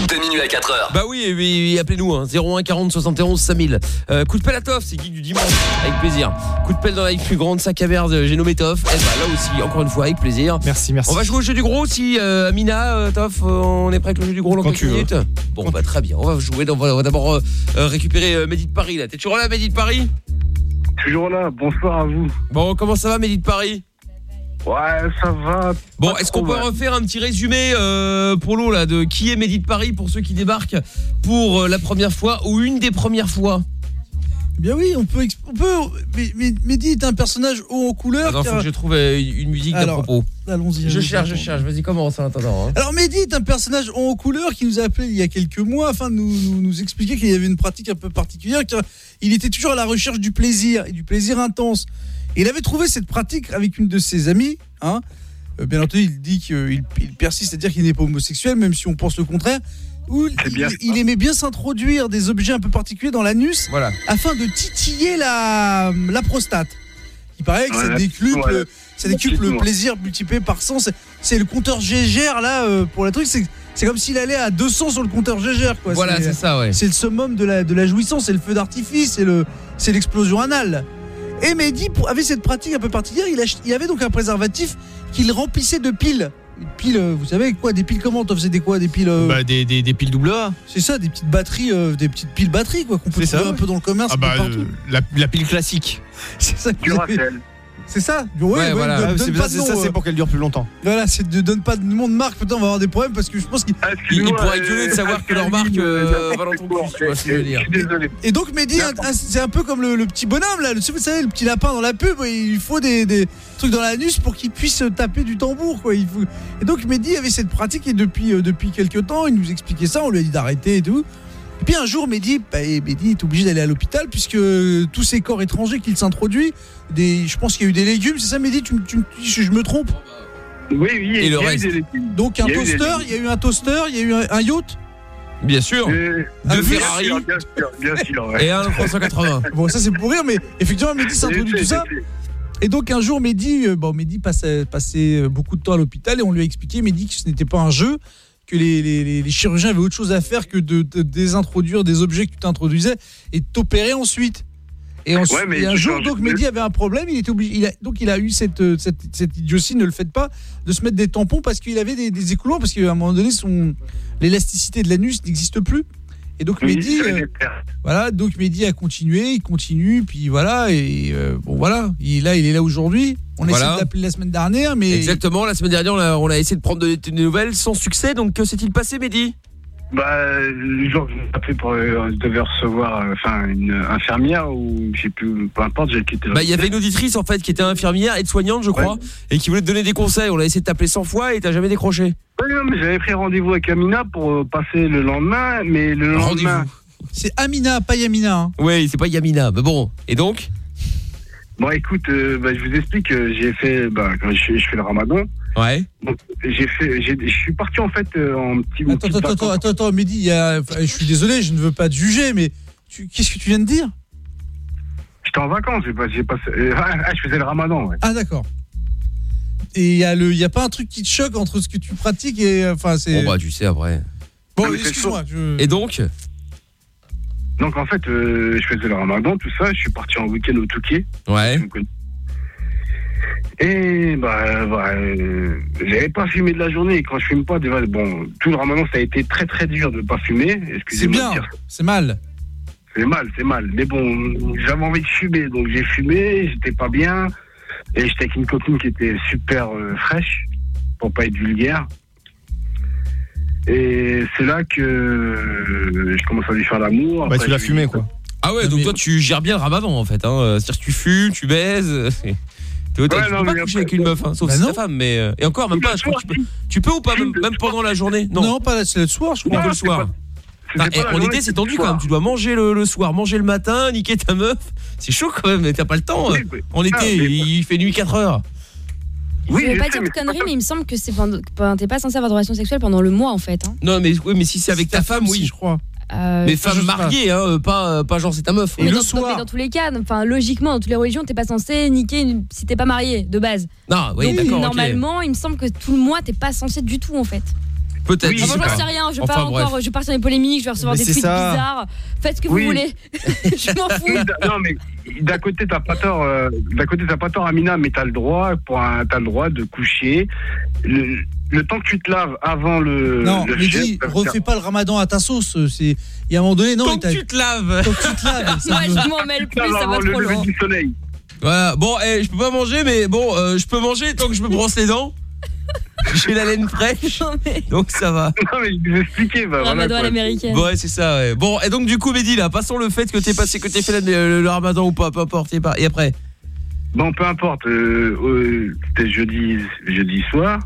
De minuit à 4h. Bah oui, oui, oui, appelez-nous hein, 01 40 71 5000. Euh, coup de pelle à Toff, c'est Geek du dimanche avec plaisir. Coup de pelle dans la plus grande sac à verre de j'ai nommé Toff. Et bah là aussi, encore une fois avec plaisir. Merci, merci. On va jouer au jeu du gros si euh, Amina, euh, Toff, euh, on est prêt avec le jeu du gros dans quelques minutes. Bon bah très bien, on va jouer, on va, on va d'abord euh, euh, récupérer euh, Mehdi de Paris là. T'es toujours là Mehdi de Paris? Toujours là, bonsoir à vous. Bon, comment ça va Mehdi de Paris? Ouais, ça va. Bon, est-ce qu'on peut refaire un petit résumé euh, pour l'eau là de qui est Mehdi de Paris pour ceux qui débarquent pour euh, la première fois ou une des premières fois? Eh Bien oui, on peut, on peut. Mais, mais Mehdi est un personnage haut en couleur. Attends, car- faut que je trouve euh, une musique d'à Alors, propos. Allons-y. Je cherche, je cherche. Vas-y, commence en attendant. hein. Alors Mehdi est un personnage haut en couleur qui nous a appelé il y a quelques mois afin de nous, nous, nous expliquer qu'il y avait une pratique un peu particulière car il était toujours à la recherche du plaisir et du plaisir intense. Il avait trouvé cette pratique avec une de ses amies. Hein. Euh, bien entendu, il dit qu'il il persiste à dire qu'il n'est pas homosexuel, même si on pense le contraire. Où il, il aimait bien s'introduire des objets un peu particuliers dans l'anus Voilà. afin de titiller la, la prostate. Il paraît que Ouais, ça décuple, ouais. ça décuple le plaisir multiplié par 100. C'est- C'est le compteur Gégère là euh, pour la truc. C'est c'est comme s'il allait à 200 sur le compteur Gégère. Quoi. Voilà, c'est ça, ouais. C'est le summum de la, de la jouissance, c'est le feu d'artifice, c'est le- c'est l'explosion anale. Et Mehdi pour- avait cette pratique un peu particulière. Il, ach- il avait donc un préservatif qu'il remplissait de piles. Une pile, euh, vous savez quoi Des piles comment Toi, faisais des quoi Des piles. euh, Bah, des, des, des piles double A. C'est ça, des petites batteries, euh, des petites piles batteries quoi qu'on peut ça, trouver un ouais. peu dans le commerce, Ah bah, partout. euh, la, la pile classique. C'est ça que C'est ça Ouais, ouais, voilà. donne- Ah, donne pas ça, de c'est- nom, ça, c'est euh. pour qu'elle dure plus longtemps. Voilà, c'est de donne pas de nom de marque, peut-être on va avoir des problèmes parce que je pense qu'il Il, il pourrait gueuler de savoir que leur marque euh, va dans ton cul, tu vois ce que je veux dire. Désolé. Et donc Mehdi, c'est un peu comme le, le petit bonhomme là, le, vous savez, le petit lapin dans la pub, il faut des, des trucs dans l'anus pour qu'il puisse taper du tambour quoi. Il faut... Et donc Mehdi avait cette pratique et depuis, euh, depuis quelques temps, il nous expliquait ça, on lui a dit d'arrêter et tout. Et puis un jour, Mehdi, bah, et Mehdi est obligé d'aller à l'hôpital puisque tous ces corps étrangers qu'il s'introduit, des, je pense qu'il y a eu des légumes, c'est ça Mehdi tu, me- tu, me- je, je me trompe? Oui, oui, il y a- Et le il y a eu reste? des légumes. Donc un Il toaster, il y a eu un toaster, il y a eu un, un yacht? Bien sûr. Euh, Un Deux bus Ferrari Bien sûr, bien sûr. ouais. et un 380. Bon, ça c'est pour rire, mais effectivement, Mehdi s'introduit tout ça. Et donc un jour, Mehdi, euh, bon, Mehdi passait, passait euh, beaucoup de temps à l'hôpital et on lui a expliqué, Mehdi, que ce n'était pas un jeu, que les, les- les- les chirurgiens avaient autre chose à faire que de, de désintroduire des objets que tu t'introduisais et t'opérer ensuite. Et, ensuite, Ouais, mais et un jour, donc Mehdi avait un problème, il était obligé, il a, donc il a eu cette, euh, cette, cette idiotie, ne le faites pas, de se mettre des tampons parce qu'il avait des, des écoulements, parce qu'à un moment donné, son l'élasticité de l'anus n'existe plus. Et donc Oui, Mehdi, euh, voilà, donc Mehdi a continué, il continue, puis voilà, et euh, bon voilà, il est là, il est là aujourd'hui. On a Voilà. essayé de l'appeler la semaine dernière, mais Exactement, la semaine dernière, on a, on a essayé de prendre de- des nouvelles sans succès. Donc, que s'est-il passé, Mehdi? Bah, le jour que je m'ai appelé pour. euh, je devais recevoir euh, enfin, une infirmière ou j'ai plus. Peu importe, j'ai quitté Bah, il y avait une auditrice en fait qui était infirmière, aide-soignante, je crois, et qui voulait te donner des conseils. On a essayé de t'appeler 100 fois et t'as jamais décroché. Ouais, non, mais j'avais pris rendez-vous avec Amina pour euh, passer le lendemain, mais le lendemain. c'est Amina, pas Yamina. hein. Oui, c'est pas Yamina, mais bon. Et donc? Bon, écoute, euh, bah, je vous explique, j'ai fait. Bah, quand je, je fais le ramadan. Ouais. Donc, j'ai fait. j'ai- Je suis parti en fait euh, en petit. en Attends, attends, attends, attends, attends, Mehdi, y a- enfin, je suis désolé, je ne veux pas te juger, mais tu- qu'est-ce que tu viens de dire? J'étais en vacances, j'ai pas, j'ai euh, ah, je faisais le ramadan, ouais. Ah d'accord. Et il y a le, il y a pas un truc qui te choque entre ce que tu pratiques et, enfin, c'est. Bon, bah, tu sais après. Bon, c'est excuse-moi. je- Et donc? Donc en fait, euh, je faisais le ramadan, tout ça, je suis parti en week-end au Touquet. Ouais. Et bah, bah euh, j'avais pas fumé de la journée. Et quand je fume pas, déjà, bon, tout le ramadan, ça a été très très dur de pas fumer. C'est Excusez-moi bien, dire ça. c'est mal. C'est mal, c'est mal. Mais bon, j'avais envie de fumer, donc j'ai fumé, j'étais pas bien. Et j'étais avec une copine qui était super euh, fraîche, pour pas être vulgaire. Et c'est là que euh, je commence à lui faire l'amour. Bah, tu l'as fumé, quoi. Ah ouais, donc toi tu gères bien le ramadan en fait. Hein. C'est-à-dire que tu fumes, tu baises. Tu peux pas coucher après- avec une meuf, hein, sauf Bah si c'est ta femme. Mais euh, et encore, même pas. Je crois que tu, peux, tu peux ou pas, même, même pendant la journée? Non. Non, pas le soir, je crois. que le soir. C'était eh, pas la en journée, été, c'est tendu quand même. Tu dois manger le, le soir, manger le matin, niquer ta meuf. C'est chaud quand même. mais T'as pas le temps. Oui, euh. oui. En été, Ah, mais- il fait nuit 4 heures. Oui, je veux je pas dire de conneries, mais il me semble que enfin, T'es pas censé avoir de relation sexuelle pendant le mois en fait. hein. Non, mais oui, mais si c'est avec ta femme, oui. je crois. Euh, Mais femme mariée, hein, euh, pas, euh, pas genre c'est ta meuf. mais dans, dans- mais dans tous les cas, enfin logiquement, dans toutes les religions, t'es pas censé niquer une- si t'es pas marié de base. Non, oui, Donc d'accord, normalement, il me semble que tout le mois, t'es pas censé du tout en fait. Peut-être. Enfin, je sais rien, je vais Enfin, encore, je partir dans les polémiques, je vais recevoir Mais des tweets ça. bizarres. Faites ce que Oui. vous voulez. je m'en fous. Oui, non, mais d'un côté, t'as pas tort. euh, d'un côté, t'as pas tort, Amina, mais t'as le droit, pour un, t'as le droit de coucher. Le, le temps que tu te laves avant le. Non, le mais chef, dis, refais pas le ramadan à ta sauce. euh, C'est, il y a un moment donné, non. Tant que tu te laves. Tant que tu te laves. Moi, je m'en mêle plus, ça va avant le trop lever loin. du soleil. Voilà, bon, eh, je peux pas manger, mais bon, euh, je peux manger tant que je me brosse les dents. J'ai la laine fraîche, donc ça va. Non, mais je vais expliquer. Bah, voilà, Ramadan à quoi. l'américaine. Ouais, c'est ça, ouais. Bon, et donc du coup, Mehdi, là, passons le fait que t'es passé, que t'aies fait le, le ramadan ou pas, peu importe, pas- et après Bon, peu importe. euh, euh, C'était jeudi, jeudi soir.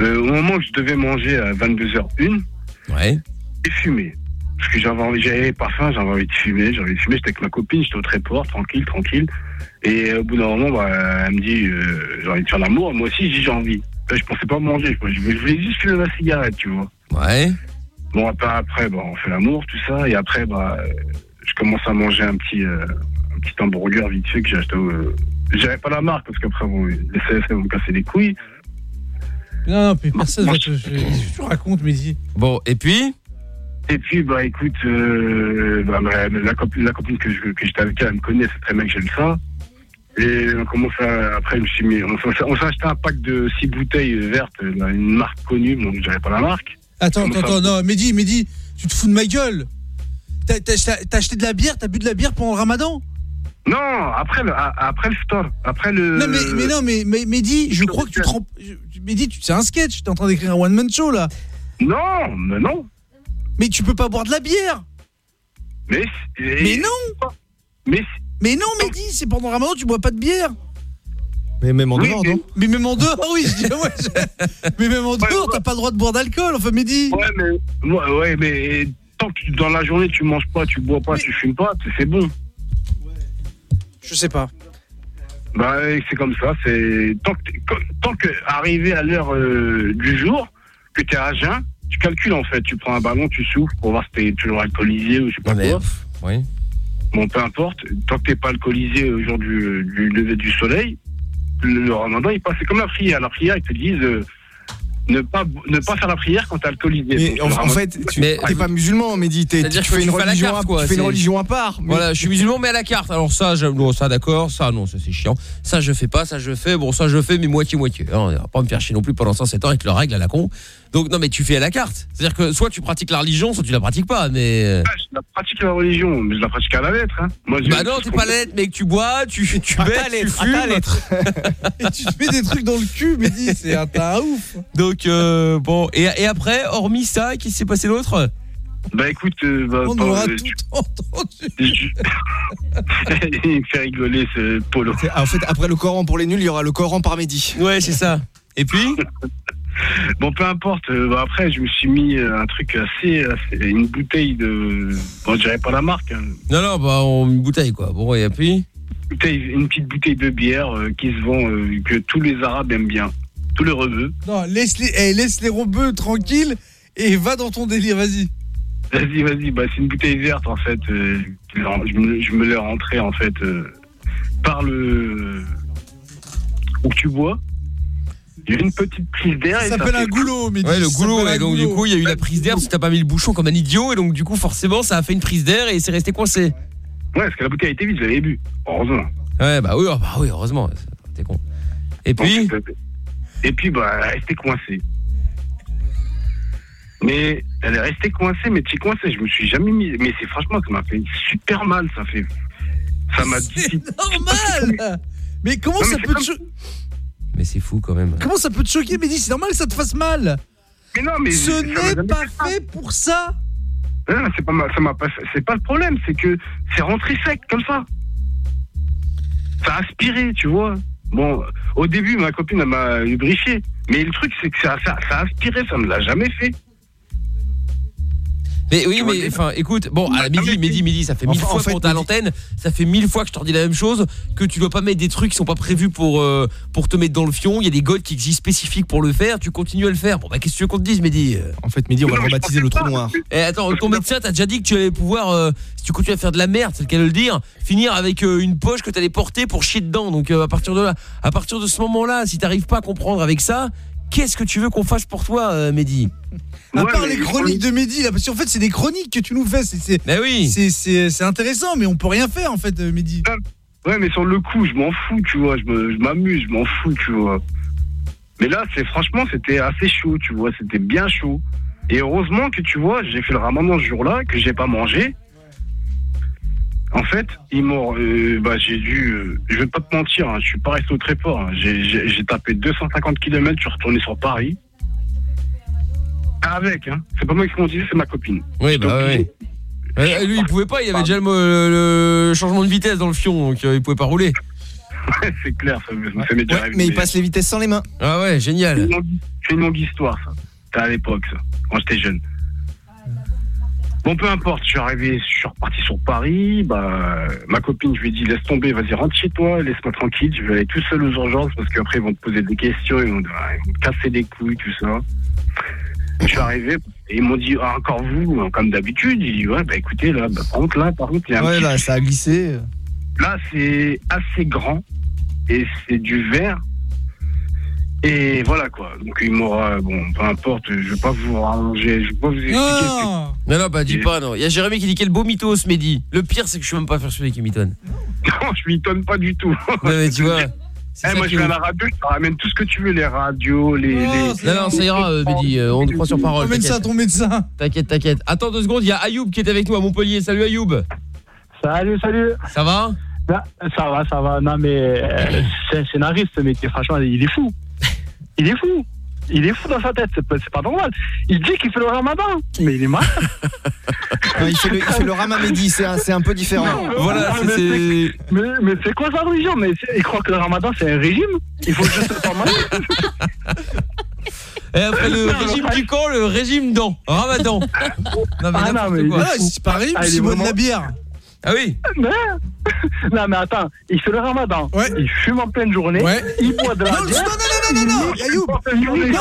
Euh, au moment où je devais manger à 22h01, ouais. j'ai fumé. Parce que j'avais envie, j'avais pas faim, j'avais envie de fumer, j'avais envie de fumer, j'étais avec ma copine, j'étais au tréport, tranquille, tranquille. Et euh, au bout d'un moment, bah, elle me dit, euh, j'ai envie de faire l'amour, moi aussi, j'ai dit, j'ai envie. Euh, Je pensais pas manger. Je voulais je voulais juste fumer ma cigarette, tu vois. Ouais. Bon, après, après bah, on fait l'amour, tout ça, et après, bah, euh, je commence à manger un petit, euh, un petit hamburger vite fait que j'ai acheté. au- J'avais pas la marque parce qu'après, bon, les CSM vont me casser les couilles. Non, non, mais personne va te. je- racontes, Mehdi Bon, et puis Et puis, bah, écoute, euh, bah, bah, la, copine, la copine que je- que j'étais avec elle, elle me connaît, c'est très bien que j'aime ça. Et on commence à, après, je me suis mis, on, s'est- on s'est acheté un pack de six bouteilles vertes, là, une marque connue, donc j'avais pas la marque. Attends, attends, attends, non, Mehdi, Mehdi, tu te fous de ma gueule. T'as acheté de la bière, t'as bu de la bière pendant le ramadan? Non, après le, a- après le store, après le. Non, mais, mais non, mais, mais Mehdi, je crois que tu te rends. je- Mehdi, tu- c'est un sketch, t'es en train d'écrire un one-man show là. Non, mais non. Mais tu peux pas boire de la bière Mais. Mais non Mais. Mais non, Mehdi, c'est pendant ramadan, tu bois pas de bière Mais même en Oui, dehors, mais- non Mais même en dehors, oui, je dis, ouais, je- mais même en dehors, t'as pas le droit de boire d'alcool, enfin, Mehdi. Ouais, mais, ouais, ouais, mais tant que tu- dans la journée tu manges pas, tu bois pas, tu fumes pas, c'est bon. Je sais pas. Bah, c'est comme ça. C'est tant que, tant que arrivé à l'heure euh, du jour, que tu es à jeun, tu calcules en fait. Tu prends un ballon, tu souffles pour voir si t'es toujours alcoolisé ou je sais pas quoi. Oui. Bon, peu importe. Tant que t'es pas alcoolisé au jour du, du lever du soleil, le, le ramadan il passe. C'est comme la prière. La prière, ils te disent euh, ne pas ne pas faire la prière quand t'es alcoolisé. En, en fait, tu t'es pas musulman, Mehdi. t'es- Tu C'est-à-dire que fais une à la religion carte, à- quoi, tu fais une religion à part. mais- Voilà, je suis musulman mais à la carte. Alors ça, je, non, ça d'accord, ça non, ça c'est chiant. Ça je fais pas, ça je fais. Bon, ça je fais mais moitié moitié. Hein, on va pas me faire chier non plus pendant 107 ans avec leurs règles à la con. Donc non mais tu fais à la carte. C'est-à-dire que soit tu pratiques la religion, soit tu la pratiques pas. Mais euh, Ah, je la pratique la religion, mais je la pratique à la lettre. Hein. Moi, bah non, t'es pas lettre, mais que tu bois, tu tu bêtes, tu lettre, à ta fumes. lettre. Et tu te mets des trucs dans le cul, Mehdi, c'est un tas ouf. Donc euh, bon et, et après, hormis ça, qu'est-ce qui s'est passé d'autre? Bah écoute, euh, bah, On bah, aura euh, tout tu- entendu. Il me fait rigoler ce polo. En fait, après le Coran pour les nuls, il y aura le Coran par Mehdi. Ouais, c'est ça. Et puis? Bon, peu importe. euh, bah, après, je me suis mis un truc assez, assez- une bouteille de. Bon, je dirais pas la marque. hein. Non non, bah on une bouteille quoi. Bon et puis? Bouteille- une petite bouteille de bière euh, qui se vend, euh, que tous les Arabes aiment bien. Tous les rebeux. Non, laisse les, eh, laisse les rebeux tranquilles et va dans ton délire, vas-y. Vas-y, vas-y. Bah, c'est une bouteille verte en fait. euh, je, me, je me l'ai rentrée en fait euh, par le. où tu bois. Il y a une petite prise d'air. Ça s'appelle un goulot, Mehdi. Ouais, le goulot, et donc du coup, il y a eu la prise d'air parce que t'as pas mis le bouchon comme un idiot, et donc du coup, forcément, ça a fait une prise d'air et c'est resté coincé. Ouais, parce que la bouteille était vide, je l'avais bu. Heureusement. Ouais, bah oui, oh, bah oui, heureusement. T'es con. Et puis Et puis, bah, elle est restée coincée. Mais elle est restée coincée, mais tu es coincée. Je me suis jamais mis. Mais c'est franchement, ça m'a fait super mal. Ça fait. Ça m'a dit. Normal Mais comment Non, ça peut te comme- Mais c'est fou quand même. comment ça peut te choquer, Mehdi? C'est normal que ça te fasse mal. Mais non, mais. Ce n'est pas fait pour ça. Non, c'est pas, ma- ça m'a pas fait- C'est pas le problème, c'est que c'est rentré sec, comme ça. Ça a aspiré, tu vois. Bon, au début, ma copine, m'a lubrifié. Mais le truc, c'est que ça, ça, ça a aspiré, ça me l'a jamais fait. Mais oui, mais enfin, écoute, bon, à midi, midi, midi, ça fait mille Enfin, fois en fait, qu'on t'a à l'antenne, ça fait mille fois que je te redis la même chose, que tu dois pas mettre des trucs qui sont pas prévus pour euh, pour te mettre dans le fion. Il y a des godes qui existent spécifiques pour le faire. Tu continues à le faire. Bon, bah qu'est-ce que tu veux qu'on te dise, Mehdi? En fait, Mehdi, on va le rebaptiser le trou noir. Eh, attends, ton médecin t'a déjà dit que tu allais pouvoir, euh, si tu continues à faire de la merde, c'est le cas de le dire, finir avec euh, une poche que t'allais porter pour chier dedans. Donc euh, à partir de là, à partir de ce moment-là, si t'arrives pas à comprendre avec ça, qu'est-ce que tu veux qu'on fasse pour toi, euh, Mehdi? À part les chroniques de Mehdi, là, parce qu'en fait, c'est des chroniques que tu nous fais. C'est, c'est, Mais oui. c'est, c'est, c'est intéressant, mais on peut rien faire, en fait, euh, Mehdi. Ouais, mais sur le coup, je m'en fous, tu vois. Je me- je m'amuse, je m'en fous, tu vois. Mais là, c'est franchement, c'était assez chaud, tu vois. C'était bien chaud. Et heureusement que, tu vois, j'ai fait le ramadan ce jour-là, que j'ai pas mangé. En fait, ils m'ont, euh, bah, j'ai dû, euh, je vais pas te mentir, hein, je suis pas resté au très fort. hein. J'ai, j'ai, j'ai tapé 250 km, je suis retourné sur Paris. Avec, hein. C'est pas moi qui m'ont dit, c'est ma copine. Oui, bah ouais. Euh, lui, il pouvait pas, il avait déjà le, mo- le- le changement de vitesse dans le fion, donc euh, il pouvait pas rouler. Ouais, c'est clair, ça, me- ça m'est déjà. Mais il passe les vitesses sans les mains. Ah ouais, génial. C'est une longue- C'est une longue histoire, ça. C'était à l'époque, ça, quand j'étais jeune. Bon, peu importe, je suis arrivé, je suis reparti sur Paris. Bah, ma copine, je lui ai dit, laisse tomber, vas-y, rentre chez toi, laisse-moi tranquille. Je vais aller tout seul aux urgences parce qu'après, ils vont te poser des questions, ils vont, ils vont te casser les couilles, tout ça. Je suis arrivé et ils m'ont dit, ah, encore vous, comme d'habitude. J'ai dit, ouais, bah écoutez, là, bah, par contre, là, par contre, il y a un Ouais, petit là, ça a glissé. Là, c'est assez grand et c'est du verre. Et voilà quoi. Donc il m'aura, bon, peu importe, je vais pas vous ranger, je vais pas vous expliquer. ce que- Non, non, bah dis pas, non. Il y a Jérémy qui dit quel beau mytho ce Mehdi. Le pire, c'est que je suis même pas persuadé qu'il m'étonne. Non, je m'étonne pas du tout. Non, mais tu vois. Eh, moi, je vais à la radio, je te ramène tout ce que tu veux, les radios, les. les... Non, non, ça ira, euh, Mehdi, euh, on te croit sur parole. Ça à ton médecin. T'inquiète, t'inquiète. Attends deux secondes, il y a Ayoub qui est avec nous à Montpellier. Salut Ayoub. Salut, salut. Ça va? Ça va, ça va. Non, mais euh, c'est un scénariste, mais franchement, il est fou. Il est fou. Il est fou dans sa tête, c'est pas, c'est pas normal. Il dit qu'il fait le ramadan, mais il est mal. Non, il, fait le, il fait le ramamédi, c'est un, peu différent. Ah, mais c'est- Mais, mais c'est quoi sa religion? Mais Il croit que le ramadan c'est un régime Il faut juste pas manger. Et après le régime du camp, le régime dans Ramadan. Non, mais Ah, n'importe non, mais quoi. C'est pareil, Ah, il est de la bière. Ah oui Mais- Non mais attends, il fait le ramadan, il fume en pleine journée, il boit de la Non, bière. non, non, non, non, non, il- Ayoub, il- il- il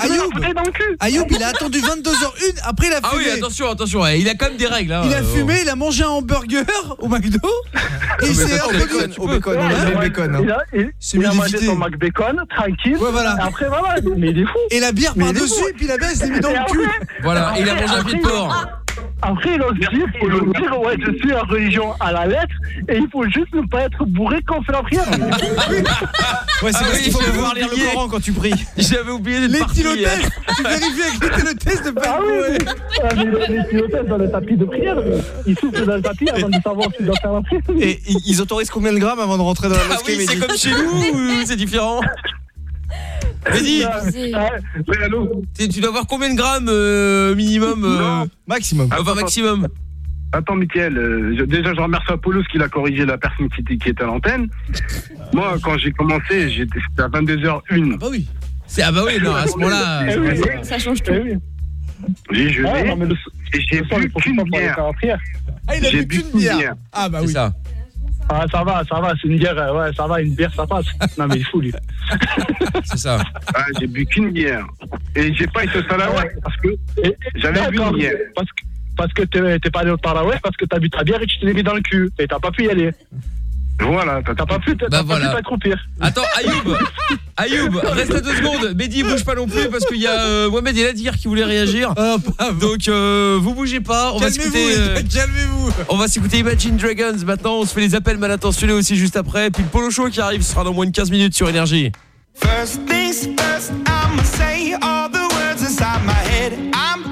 Ayoub, il Ayoub, il a attendu 22h01, après il a Ah fumé. oui, attention, attention, ouais, il a quand même des règles. hein, Il a euh, fumé, il a mangé un hamburger au McDo et il s'est au bacon, ouais. le bacon, hein. Il a, il, il a mangé son Mac Bacon, tranquille. Ouais, voilà. Et après, voilà, mais il est fou. Et la bière il est par-dessus, puis la bière, il s'est mis dans le cul. Voilà, il a mangé un pied de porc. Après, il dire, il ose dire, ouais, je suis en religion à la lettre, et il faut juste ne pas être bourré quand on fait la prière. Ouais, c'est Ah parce oui, qu'il faut j'avais pouvoir lire le oublié. Coran quand tu pries. J'avais oublié de Les partir. tylotestes, tu vérifies avec les tylotestes de pas Ah oui, ah, pilotes dans le tapis de prière, ils soufflent dans le tapis avant de savoir s'ils doivent faire la prière. Et ils autorisent combien de grammes avant de rentrer dans la Ah mosquée oui, c'est comme chez nous ou c'est différent Allô tu dois avoir combien de grammes euh, minimum euh, Maximum. Enfin maximum. Attends, Mickaël, euh, je- déjà, je remercie Apollos qui l'a corrigé la personne qui, était- qui était à l'antenne. Moi, quand j'ai commencé, j'étais c'était à 22h01. Bah oui. C'est ah bah oui, non, à ce moment-là. Eh oui, Ça change tout. eh oui. J'ai jeûné Ah, non, mais le- et j'ai bu qu'une bière. Ah, il a J'ai bu bu qu'une qu'une bière. bière. Ah bah oui. ça. Ah, ça va, ça va, c'est une bière, euh, ouais, ça va, une bière, ça passe. Non, mais il est fou, lui. C'est ça. Ah, j'ai bu qu'une bière. Et j'ai pas été au salawat parce que j'avais bu une bière. Parce que, parce que t'es t'es pas allé au Taraweh, parce que t'as bu ta bière et tu te l'es mis dans le cul. Et t'as pas pu y aller. Voilà, t'as pas pu, t'as Bah pas voilà. pu t'accroupir. Attends, Ayoub Ayoub, reste deux secondes. Mehdi, bouge pas non plus parce qu'il y a euh, Mohamed El Adir qui voulait réagir. Bah, Donc, euh, vous bougez pas. On va s'écouter. euh, calmez-vous. On va s'écouter Imagine Dragons maintenant, on se fait les appels mal intentionnés aussi juste après, puis le polo show qui arrive, ce sera dans moins de 15 minutes sur énergie. First things first, I'ma say all the words inside my head. I'm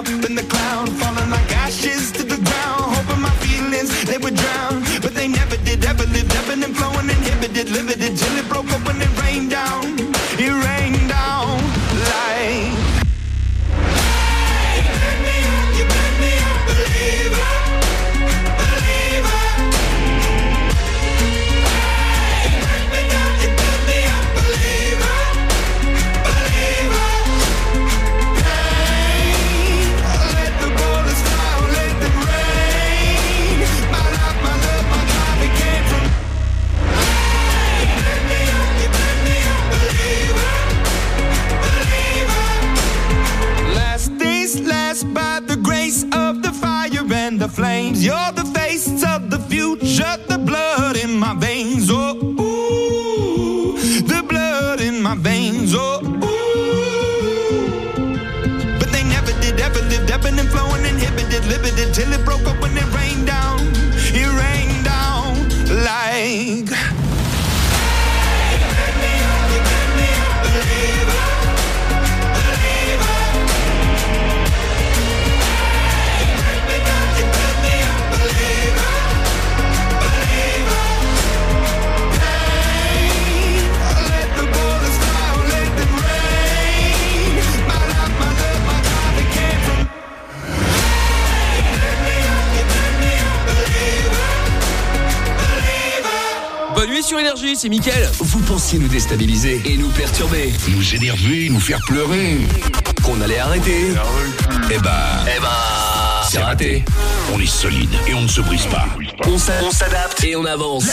Up in the cloud, falling like sur Énergie, c'est Mickaël. Vous pensiez nous déstabiliser et nous perturber, Nous énerver, nous faire pleurer. qu'on allait arrêter Eh ben, Eh ben, c'est raté. on est solide et on ne se brise pas. On s'adapte et on avance.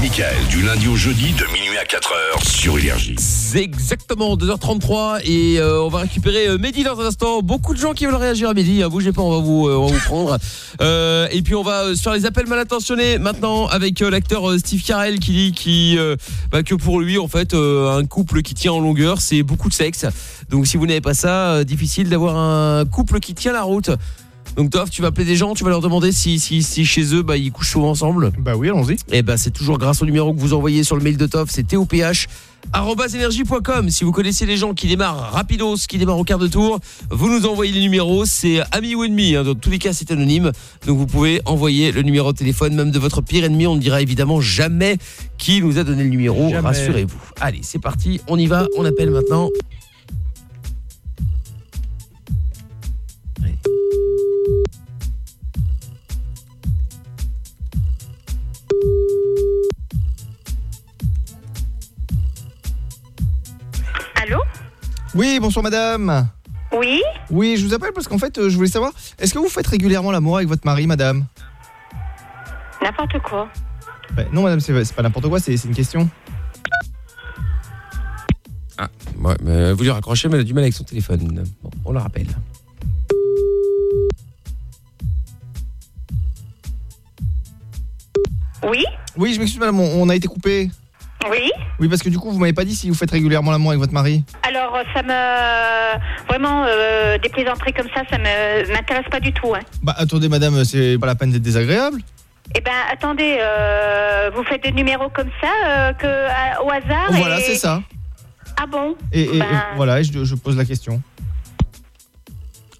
Michael, du lundi au jeudi, de minuit à 4h sur Énergie. C'est exactement 2h33 et euh, on va récupérer euh, Mehdi dans un instant. Beaucoup de gens qui veulent réagir à Mehdi, hein, bougez pas, on va vous, euh, on va vous prendre. Et puis on va faire les appels mal intentionnés maintenant avec l'acteur Steve Carell qui dit bah, que pour lui en fait un couple qui tient en longueur c'est beaucoup de sexe. Donc si vous n'avez pas ça, difficile d'avoir un couple qui tient la route. Donc Toff, tu vas appeler des gens, tu vas leur demander si, si, si chez eux bah, ils couchent souvent ensemble. Bah oui, allons-y. Et bah c'est toujours grâce au numéro que vous envoyez sur le mail de Toff, c'est toph Si vous connaissez les gens qui démarrent rapidos, qui démarrent au quart de tour, vous nous envoyez les numéros, c'est ami ou ennemi, hein, dans tous les cas c'est anonyme, donc vous pouvez envoyer le numéro de téléphone même de votre pire ennemi, on ne dira évidemment jamais qui nous a donné le numéro, rassurez-vous. Allez, c'est parti, on y va, on appelle maintenant. Oui, bonsoir madame. Oui Oui, je vous appelle parce qu'en fait, euh, je voulais savoir, est-ce que vous faites régulièrement l'amour avec votre mari, madame? N'importe quoi. Bah, Non, madame, c'est c'est pas n'importe quoi, c'est c'est une question. Ah, ouais, mais vous lui raccrochez, mais elle a du mal avec son téléphone. Bon, on la rappelle. Oui Oui, je m'excuse madame, on on a été coupé. Oui Oui, parce que du coup, vous m'avez pas dit si vous faites régulièrement l'amour avec votre mari. Alors, euh, ça me... Vraiment, euh, des plaisanteries comme ça, ça me m'intéresse pas du tout. Hein. Bah attendez madame, c'est pas la peine d'être désagréable. Eh ben, attendez, euh, vous faites des numéros comme ça, euh, que, à- au hasard Voilà, et- c'est ça. Ah bon Et, et- et Ben, voilà, et je, je pose la question.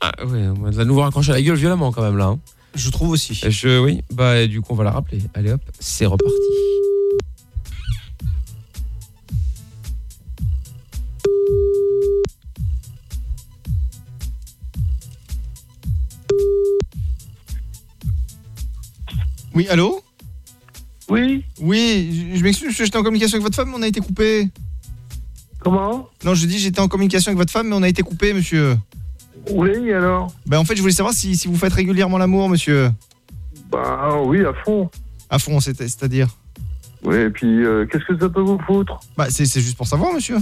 Ah ouais, on va nouveau raccrocher la gueule violemment quand même là. hein. Je trouve aussi. Je, oui, bah du coup on va la rappeler. Allez hop, c'est reparti. Oui, allô Oui Oui, je, m'excuse, j'étais en communication avec votre femme, mais on a été coupé. Comment Non, je dis j'étais en communication avec votre femme, mais on a été coupé, monsieur. Oui, alors Ben en fait, je voulais savoir si, si vous faites régulièrement l'amour, monsieur. Bah oui, à fond. À fond, c'est- c'est-à-dire Oui, et puis euh, qu'est-ce que ça peut vous foutre Bah c'est c'est juste pour savoir, monsieur.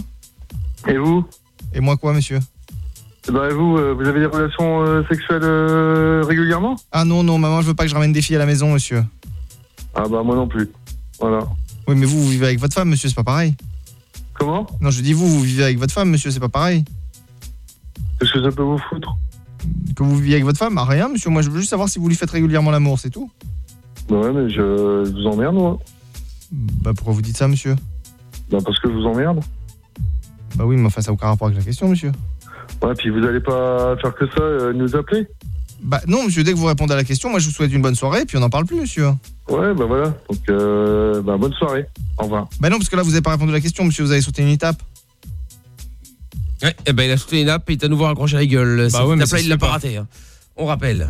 Et vous Et moi quoi, monsieur Bah et vous, euh, vous avez des relations euh, sexuelles euh, régulièrement? Ah non, non, maman, je veux pas que je ramène des filles à la maison, monsieur. Ah bah moi non plus. Voilà. Oui, mais vous, vous vivez avec votre femme, monsieur, c'est pas pareil. Comment? Non, je dis vous, vous vivez avec votre femme, monsieur, c'est pas pareil. Qu'est-ce que ça peut vous foutre? Que vous viviez avec votre femme? Ah rien, monsieur, moi je veux juste savoir si vous lui faites régulièrement l'amour, c'est tout. Bah ouais, mais je, je vous emmerde, moi. Bah pourquoi vous dites ça, monsieur? Bah parce que je vous emmerde. Bah oui, mais enfin, ça n'a aucun rapport avec la question, monsieur. Ouais, puis vous allez pas faire que ça, euh, nous appeler Bah non, monsieur, dès que vous répondez à la question, moi je vous souhaite une bonne soirée, puis on n'en parle plus, monsieur. Ouais, bah voilà. Donc, euh, bah bonne soirée. Au revoir. Bah non, parce que là, vous avez pas répondu à la question, monsieur, vous avez sauté une étape. Ouais, eh ben il a sauté une nappe et il t'a nouveau raccroché la gueule. Bah Cette ouais, mais ça il l'a fait pas pas. raté. hein. On rappelle.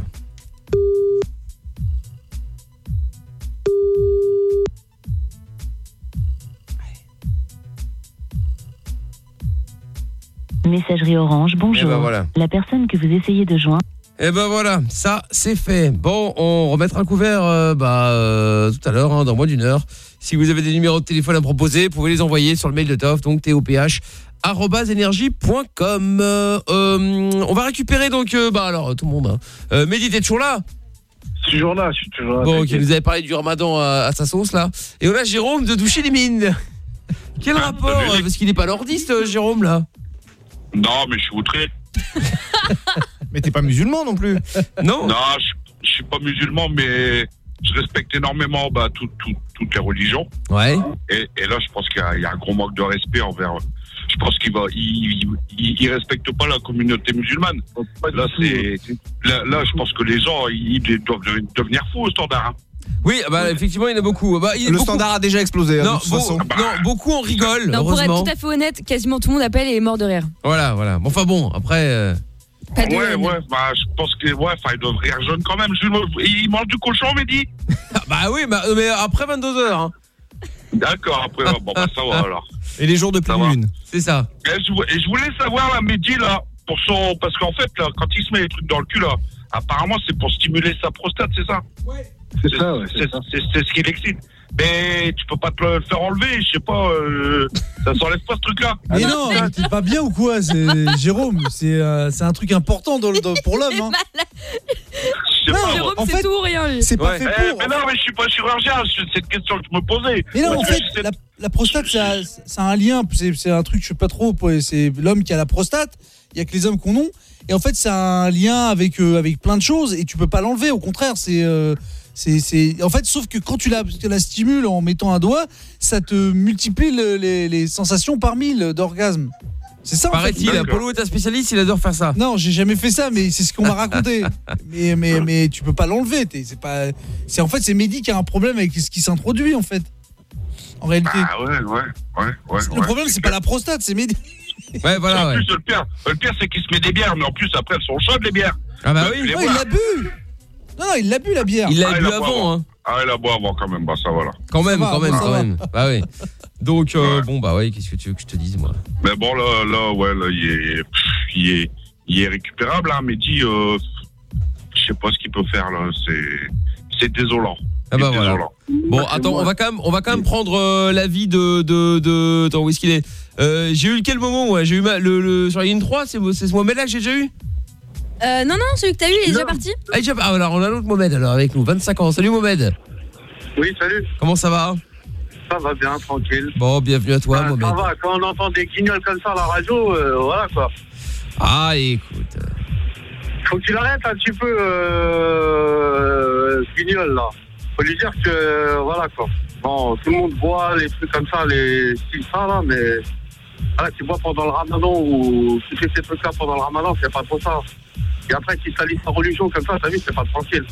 Messagerie Orange, bonjour. Eh ben voilà. La personne que vous essayez de joindre. Et ben voilà, ça c'est fait. Bon, on remettra un couvert euh, bah, euh, tout à l'heure, hein, dans moins d'une heure. Si vous avez des numéros de téléphone à proposer, vous pouvez les envoyer sur le mail de Toff, donc toph. Euh, euh, on va récupérer donc, euh, bah alors tout le monde. Hein. Euh, Mehdi, t'es toujours là? Je suis toujours là, je suis toujours là. Bon, qui t'inquiète. nous avait parlé du ramadan à, à sa sauce là. Et on a Jérôme de Doucher les Mines. Quel rapport Parce qu'il n'est pas nordiste, euh, Jérôme là? Non, mais je suis outré. Mais t'es pas musulman non plus. Non Non, je, je suis pas musulman, mais je respecte énormément bah, tout- tout- toutes les religions. Ouais. Et, et là, je pense qu'il y, a- il y a un gros manque de respect envers. Je pense qu'il va, il, il, il respecte pas la communauté musulmane. Là, c'est, là, là, je pense que les gens, ils doivent devenir- devenir fous au standard. hein. Oui, bah effectivement, il y en a beaucoup. Bah, il y a Le beaucoup- standard a déjà explosé, hein, Non, de toute beau- façon. non, beaucoup en rigolent, Non, pour être tout à fait honnête, quasiment tout le monde appelle et est mort de rire. Voilà, voilà. Bon, enfin bon, après. euh, Pas de ouais, ouais, bah, je pense que, ouais, enfin, ils doivent rire jeune quand même. Je me- Il mange du cochon, Mehdi bah oui, bah, mais après 22h. Hein. D'accord, après, bon, bah, ça va alors. Et les jours de pleine lune. C'est ça. Et je, vou- et je voulais savoir, là, Mehdi, là, pour son. Parce qu'en fait, là, quand il se met les trucs dans le cul, là, apparemment, c'est pour stimuler sa prostate, c'est ça C'est ça, ouais. C'est c'est- c'est ce qui l'excite. Mais tu peux pas te le faire enlever, je sais pas, euh, ça s'enlève pas ce truc-là. Mais non, t'es pas bien ou quoi c'est Jérôme, c'est euh, c'est un truc important dans le- dans- pour l'homme. Hein. Pas, Jérôme, c'est tout ou rien. C'est pas Ouais. fait Eh, pour. mais non, mais je suis pas chirurgien, c'est c'est une question que je me posais. Mais non, en fait, sais- la, la prostate, ça, ça a un lien. C'est c'est un truc, je sais pas trop. C'est l'homme qui a la prostate. Il y a que les hommes qu'on ont. Et en fait, ça a un lien avec euh, avec plein de choses. Et tu peux pas l'enlever. Au contraire, c'est euh, c'est c'est. En fait, sauf que quand tu la, tu la stimules en mettant un doigt, ça te multiplie le- les, les sensations par mille d'orgasme. C'est ça. en fait. Paraît-il, Apollo est un spécialiste, il adore faire ça. Non, j'ai jamais fait ça, mais c'est ce qu'on m'a raconté. mais, mais, mais tu peux pas l'enlever. t'es- C'est pas. C'est en fait c'est Mehdi qui a un problème avec ce qui s'introduit en fait. En réalité. Ah ouais, ouais, ouais, ouais. le problème c'est pas la prostate, c'est Mehdi. Ouais, voilà. en ouais. plus, le pire, le pire c'est qu'il se met des bières, mais en plus, après, elles sont chaudes, les bières. Ah bah oui. Ouais, il l'a bu. Non, non, il l'a bu la bière. Il l'a Ah, bu avant, hein. Ah, il a boit avant quand même, bah ça va là. Quand même, va, quand même, quand va. même. Bah oui. Donc, euh, bon, bah oui, qu'est-ce que tu veux que je te dise, moi? Mais bon, là, là, ouais, là, il est, il est, il est récupérable, hein, mais dit, euh, je sais pas ce qu'il peut faire, là, c'est, c'est désolant. Ah bah voilà. Bon, attends, on va quand même, on va quand même prendre euh, l'avis de, de, de, attends, où est-ce qu'il est, Euh, J'ai eu quel moment, ouais J'ai eu ma- le, le, sur la ligne 3, c'est c'est ce Mohamed-là que j'ai déjà eu? Euh, non, non, celui que t'as eu, il est déjà parti ah, il est déjà- ah, alors, on a l'autre Mohamed, alors, avec nous, 25 ans. Salut Mohamed. Oui, salut. Comment ça va? Ça va bien, tranquille. Bon, bienvenue à toi, Ah, Mohamed. ça va, quand on entend des guignols comme ça à la radio, euh, voilà quoi. Ah, écoute. Faut qu'il arrête un petit peu euh, ce guignol là. Faut lui dire que euh, voilà quoi. Bon, tout le monde voit les trucs comme ça, les styles ça là, mais voilà, tu vois pendant le ramadan ou tu fais ces trucs là pendant le ramadan, c'est pas trop ça. Et après qu'il salisse sa religion comme ça, t'as vu, c'est pas tranquille.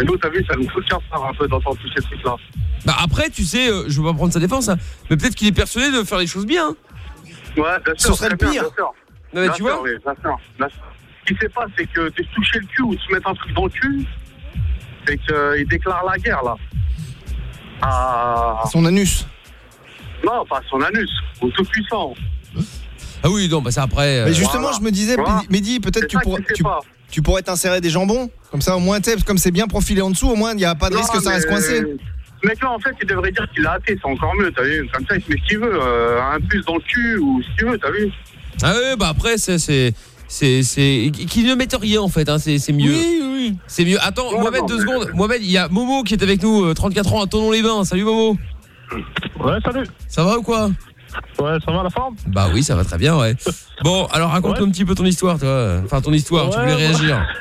Et nous, t'as vu, ça nous fout le ça, un peu d'entendre tous ces trucs là. Bah après, tu sais, euh, je veux pas prendre sa défense, hein, mais peut-être qu'il est persuadé de faire les choses bien. hein. Ouais, bien Ce sûr. serait le bien, pire. bien sûr. Non, mais Bien tu sûr, vois oui, bien sûr, bien sûr. Ce qui se passe, c'est que te toucher le cul ou te mettre un truc dans le cul, c'est qu'il déclare la guerre, là. À... Son anus. Non, pas son anus, au tout-puissant. Ah oui, non, bah ça après. euh, Mais justement, je me disais, Voilà. Mehdi, peut-être C'est tu pourrais, tu, pourrais t'insérer des jambons. Comme ça, au moins, tu sais, comme c'est bien profilé en dessous, au moins, il n'y a pas de Non, risque que ça reste coincé. euh, Ce mec-là, en fait, il devrait dire qu'il est athée, c'est encore mieux, t'as vu Comme ça, il se met ce qu'il veut, euh, un plus dans le cul ou ce qu'il veut, t'as vu Ah ouais, bah après, c'est. C'est qui ne mette rien en fait hein, c'est c'est mieux. Oui, oui. C'est mieux. Attends, Ouais, Mohamed non, deux mais- secondes. Mohamed, il y a Momo qui est avec nous euh, 34 ans à Tonon-les-Bains. Salut Momo. Ouais, salut. Ça va ou quoi? Ouais, ça va la forme? Bah oui, ça va très bien, ouais. Bon, alors raconte-nous un petit peu ton histoire, toi. Enfin, ton histoire, tu Ouais, voulais ouais. réagir.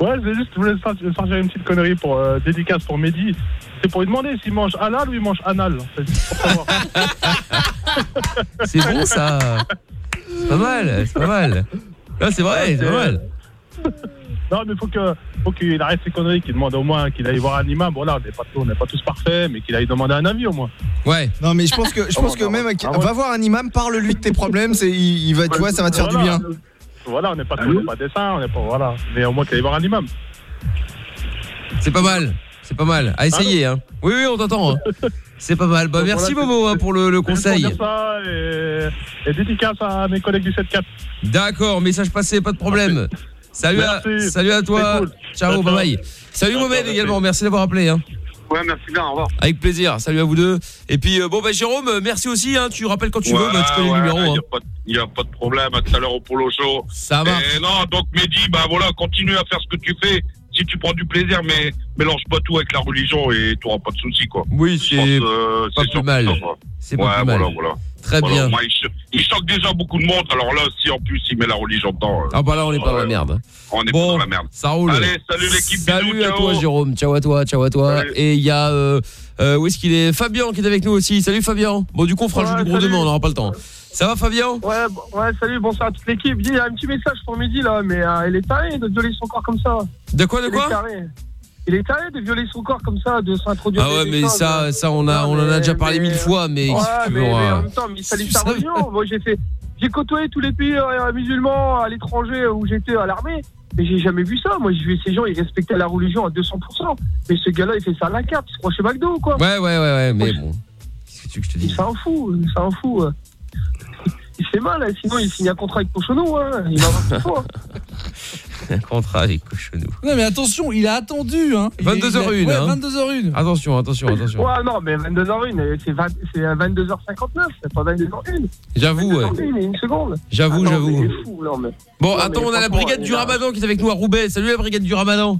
Ouais, je juste je voulais sortir sortir une petite connerie pour euh, dédicace pour Mehdi. C'est pour lui demander s'il mange halal ou il mange anal. C'est bon ça. C'est pas mal, c'est pas mal. Là, c'est vrai, c'est pas mal. Non, mais faut que faut qu'il arrête ses conneries, qu'il demande au moins qu'il aille voir un imam. Voilà, on n'est pas, on n'est pas tous parfaits, mais qu'il aille demander un avis au moins. Ouais. Non, mais je pense que, je pense que même, avec- va voir un imam, parle-lui de tes problèmes, c'est, il, il va, tu vois, ça va te faire du bien. Voilà, on n'est pas, on n'est pas des saints, on n'est pas voilà, mais au moins qu'il aille voir un imam. C'est pas mal. C'est pas mal. À essayer, hein. Oui, oui, on t'entend. hein. C'est pas mal. Bah, Donc merci voilà, Momo hein, pour le, le pour conseil. dire ça et, et dédicace à mes collègues du 7-4. D'accord, message passé, pas de problème. Salut à, salut à toi. Cool. Ciao, bye bye. Salut Mohamed également, merci. d'avoir appelé. Hein. Ouais, merci bien, au revoir. Avec plaisir, salut à vous deux. Et puis, euh, bon, bah Jérôme, euh, merci aussi. Hein, tu rappelles quand tu veux, bah, tu connais le numéro. Il hein. n'y a, pas de- y a pas de problème. À tout à l'heure au Polo Show. Ça. Et non, donc Mehdi, bah voilà, continue à faire ce que tu fais. Si tu prends du plaisir, mais mélange pas tout avec la religion et tu n'auras pas de soucis, quoi. Oui, pense, c'est euh, pas plus mal. C'est ouais, pas plus mal. voilà, voilà. Très Voilà, bien. moi, il, il choque déjà beaucoup de monde. Alors là, si en plus il met la religion dedans. euh, Ah bah là, on est pas dans la ouais, merde. On est Bon, pas dans la merde. Ça roule. Allez, salut l'équipe. Salut bisous, à ciao. toi Jérôme, ciao à toi, ciao à toi. Salut. Et il y a euh, euh, où est-ce qu'il est? Fabien qui est avec nous aussi. Salut Fabien. Bon du coup on fera le jeu du gros demain, on n'aura pas le temps. Ça va Fabien Ouais, bon- ouais, salut, bonsoir à toute l'équipe. Il y a un petit message pour midi là, mais euh, il est taré de violer son corps comme ça. De quoi, de Il quoi est. Il est taré de violer son corps comme ça, de s'introduire. Ah ouais mais choses. ça ça on a on en a déjà parlé mille fois mais Ouais, mais, mais euh, en même temps, mais ça lui ça- sa religion. Moi, j'ai fait, j'ai côtoyé tous les pays euh, musulmans à l'étranger où j'étais à l'armée. Mais j'ai jamais vu ça. Moi, j'ai vu ces gens, ils respectaient la religion à 200%. Mais ce gars-là, il fait ça à la carte. Il se croit chez McDo ou quoi Ouais ouais ouais ouais mais bon. Qu'est-ce que tu veux que je te dise? C'est un fou, c'est un fou. Il fait mal, hein. sinon il signe un contrat avec Cochonou. Hein. Il va avoir tout faux, hein. Un contrat avec Cochonou. Non, mais attention, il a attendu. Hein. Il- 22h01 il a- hein. Ouais, 22h01. Attention attention attention. Ouais, non, mais 22h01, c'est 20 c'est 22h59, c'est pas 22h01. J'avoue ouais. 22h01 et une seconde. J'avoue Ah j'avoue. mais Bon Non, attends on a la brigade du Ramadan qui est avec nous à Roubaix. Salut la brigade du Ramadan.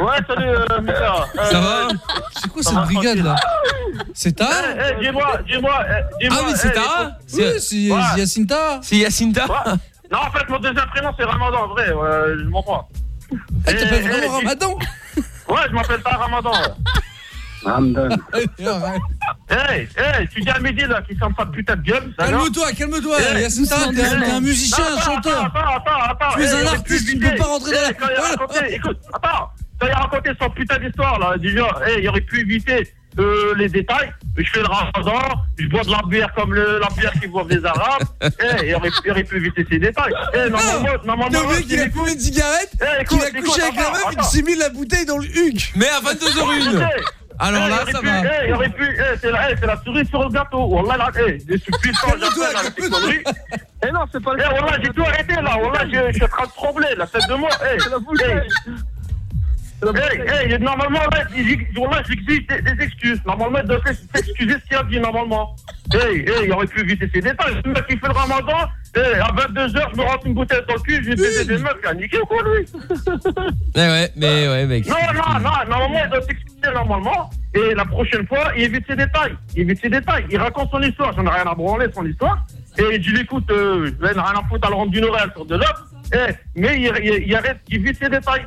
Ouais, salut, euh, Mika. Ça va C'est quoi ça cette va, brigade là C'est ta Eh, eh, dis-moi, dis-moi, eh, dis-moi. Ah mais c'est eh, ta. Oui, c'est Ouais. Yacinta. C'est Yacinta Ouais. Non, en fait, mon deuxième prénom, c'est Ramadan, en vrai, ouais, je m'en crois. Elle Eh, t'appelle eh, vraiment dis- Ramadan Ouais, je m'appelle pas Ramadan. Ramadan. Hey, hey, tu dis à midi là, qui ferme pas de putain de gueule. Calme-toi, calme-toi. Eh, Yacinta, t'es un, t'es un musicien, Non, un chanteur. Attends, attends, attends. Tu es eh, un artiste, tu peux éviter. pas rentrer dans la- Écoute, attends. Quand il a raconté son putain d'histoire là, du genre, eh, il aurait pu éviter euh, les détails. Je fais le ramadan, je bois de la bière comme le, la bière qu'ils boivent les Arabes. Eh, il, aurait, il aurait pu éviter ces détails. Eh, normalement, normalement, T'as oublié s'il qu'il a fumé une cigarette, Eh, qu'il a couché écoute, avec la meuf et qu'il s'est mis la bouteille dans le huc. Mais à 22h01 Alors Eh, là, il ça pu- va. eh, il aurait pu, eh, c'est la, eh, c'est la cerise sur le gâteau. Wallah, là, eh, je suis puissant, j'appelle avec ces conneries. Eh non, c'est pas le. Eh, Wallah, j'ai tout arrêté là. Wallah, je je suis en train de trembler, la tête de moi. Eh, C'est la bouche. Eh. Eh, eh, normalement, là, il- j'exige des, des excuses. Normalement, il devrait s'excuser ce qu'il a dit, normalement. Eh, eh, il aurait pu éviter ces détails. Le mec qui fait le ramadan, eh, à 22h, je me rentre une bouteille dans le cul, je vais baiser des meufs, il a niqué ou quoi, lui? Ouais ouais mais ouais mec. non, non, non, normalement, il doit s'excuser normalement. Et la prochaine fois, il évite ses détails. Il évite ses détails. Il raconte son histoire. J'en ai rien à branler, son histoire. Et il dit, écoute, euh, je n'ai rien à foutre à le rendre d'une oreille sur de l'autre. Eh, mais il, il- il arrête, il évite ses détails.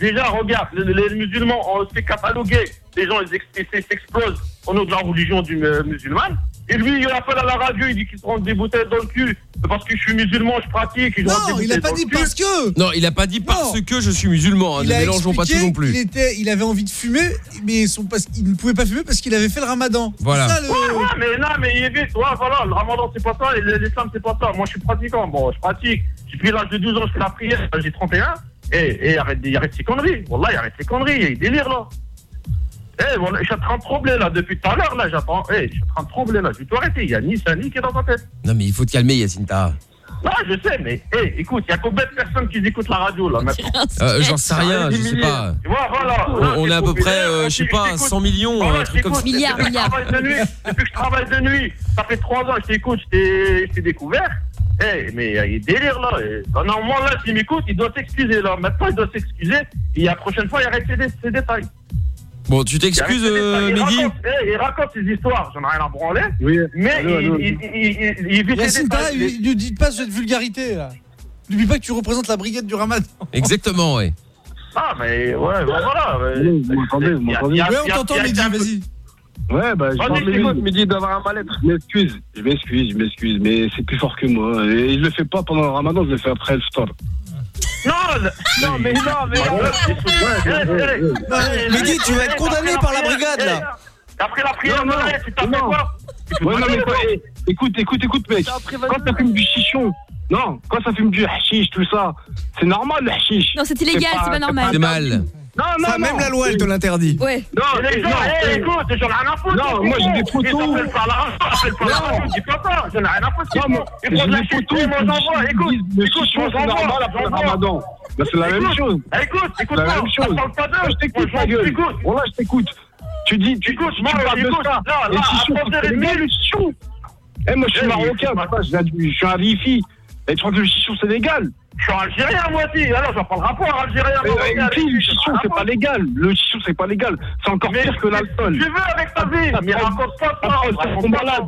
Déjà, regarde, les, les musulmans, on se fait cataloguer. Les gens, ils, ex- ils s'explosent au nom de la religion du, euh, musulmane. Et lui, il appelle à la radio, il dit qu'il se rentre des bouteilles dans le cul. Parce que je suis musulman, je pratique. il Non, il a pas dit parce que. Non, il a pas dit parce que je suis musulman, hein, Il ne a mélangeons pas tout non plus. qu'il était, il avait envie de fumer, mais son, parce, il ne pouvait pas fumer parce qu'il avait fait le ramadan. Voilà. Ça, le- Ouais, ouais, mais non, mais il évite. Ouais, voilà, le ramadan, c'est pas ça, et l'islam, c'est pas ça. Moi, je suis pratiquant. Bon, je pratique. Depuis l'âge de 12 ans, je fais la prière, j'ai 31. Eh, eh, arrête, il arrête ses conneries. Wallah, il arrête ses conneries. Il délire, là. Eh, voilà, je suis en train de trembler, là, depuis tout à l'heure, là, j'attends. Eh, je suis en train de trembler, là. Je vais tout arrêter. Il y a ni Sani qui est dans ta tête. Non, mais il faut te calmer, Yacinta. Non, je sais, mais, eh, écoute, il y a combien de personnes qui écoutent la radio, là, maintenant Euh, J'en sais rien, je sais pas. Tu vois, voilà. On, on est à peu près, euh, je sais pas, 100 millions, un truc comme ça. Milliards, milliards. Depuis que je travaille de nuit, ça fait trois ans que je t'écoute, je t'ai- je découvert. Eh, mais euh, il délire là. Eh, Normalement, là, s'il m'écoute, il doit s'excuser là. Maintenant, il doit s'excuser. Et la prochaine fois, il arrête ses, dé- ses détails. Bon, tu t'excuses, euh. Il eh, Il raconte ses histoires, j'en ai rien à branler. Oui. Mais Allô, il, allô. il, il, il, il, il vit ses Yacinta, détails. il- ne dites pas cette vulgarité là. N'oublie pas que tu représentes la brigade du ramadan. Exactement, ouais. Ah, mais ouais, bah, voilà. Allô, vous m'entendez, vous m'entendez Ouais, on t'entend, Mehdi, vas-y. Ouais, bah, je de t'écoute. Mehdi. Mehdi d'avoir un mal-être. Je m'excuse, je m'excuse, je m'excuse, mais c'est plus fort que moi. Et je le fais pas pendant le ramadan, je le fais après le store. Non, non, mais non, mais. Eh, eh, Mehdi, tu vas être condamné par la brigade, là. Après la prière, Non, non, t'as fait non. quoi Ouais, non, mais quoi, écoute, écoute, écoute, mec. Quand ça fume du chichon, non, quand ça fume du hashish, tout ça, c'est normal le hashish. Non, c'est illégal, c'est pas normal. C'est mal. Non, non, Ça, non. même la loi, elle te l'interdit. Ouais. Non, Et les gens, non, eh, eh, écoute, j'en ai rien à foutre. Non, ils moi, j'ai des photos. Ils pas la radio, ils s'appellent pas la dis pas ça, j'en ai rien à foutre. Non, ils moi. Ils font de la eh, moi qui j'envoie, disent écoute, écoute, chichon, moi c'est normal après le ramadan. Bah, c'est la même Écoute, chose. eh, Écoute, écoute, la même chose. parle je t'écoute, Moi, ma gueule. Voilà, je t'écoute. Tu dis, tu, Écoute, tu moi, parles de écoute, ça. là, là, à chichon. Eh, moi, je suis Eh, marocain, je je suis un rifi. Et tu crois que le chichon, c'est légal Je suis algérien, moi aussi. Alors, j'en parle rapport algérien. Eh, marocain, eh, avec puis, le chichon, c'est pas légal. Le chichon, c'est pas légal. C'est encore Mais- pire que l'alcool. Tu veux avec ta vie, mais raconte pas ça. Raconte ça. malade.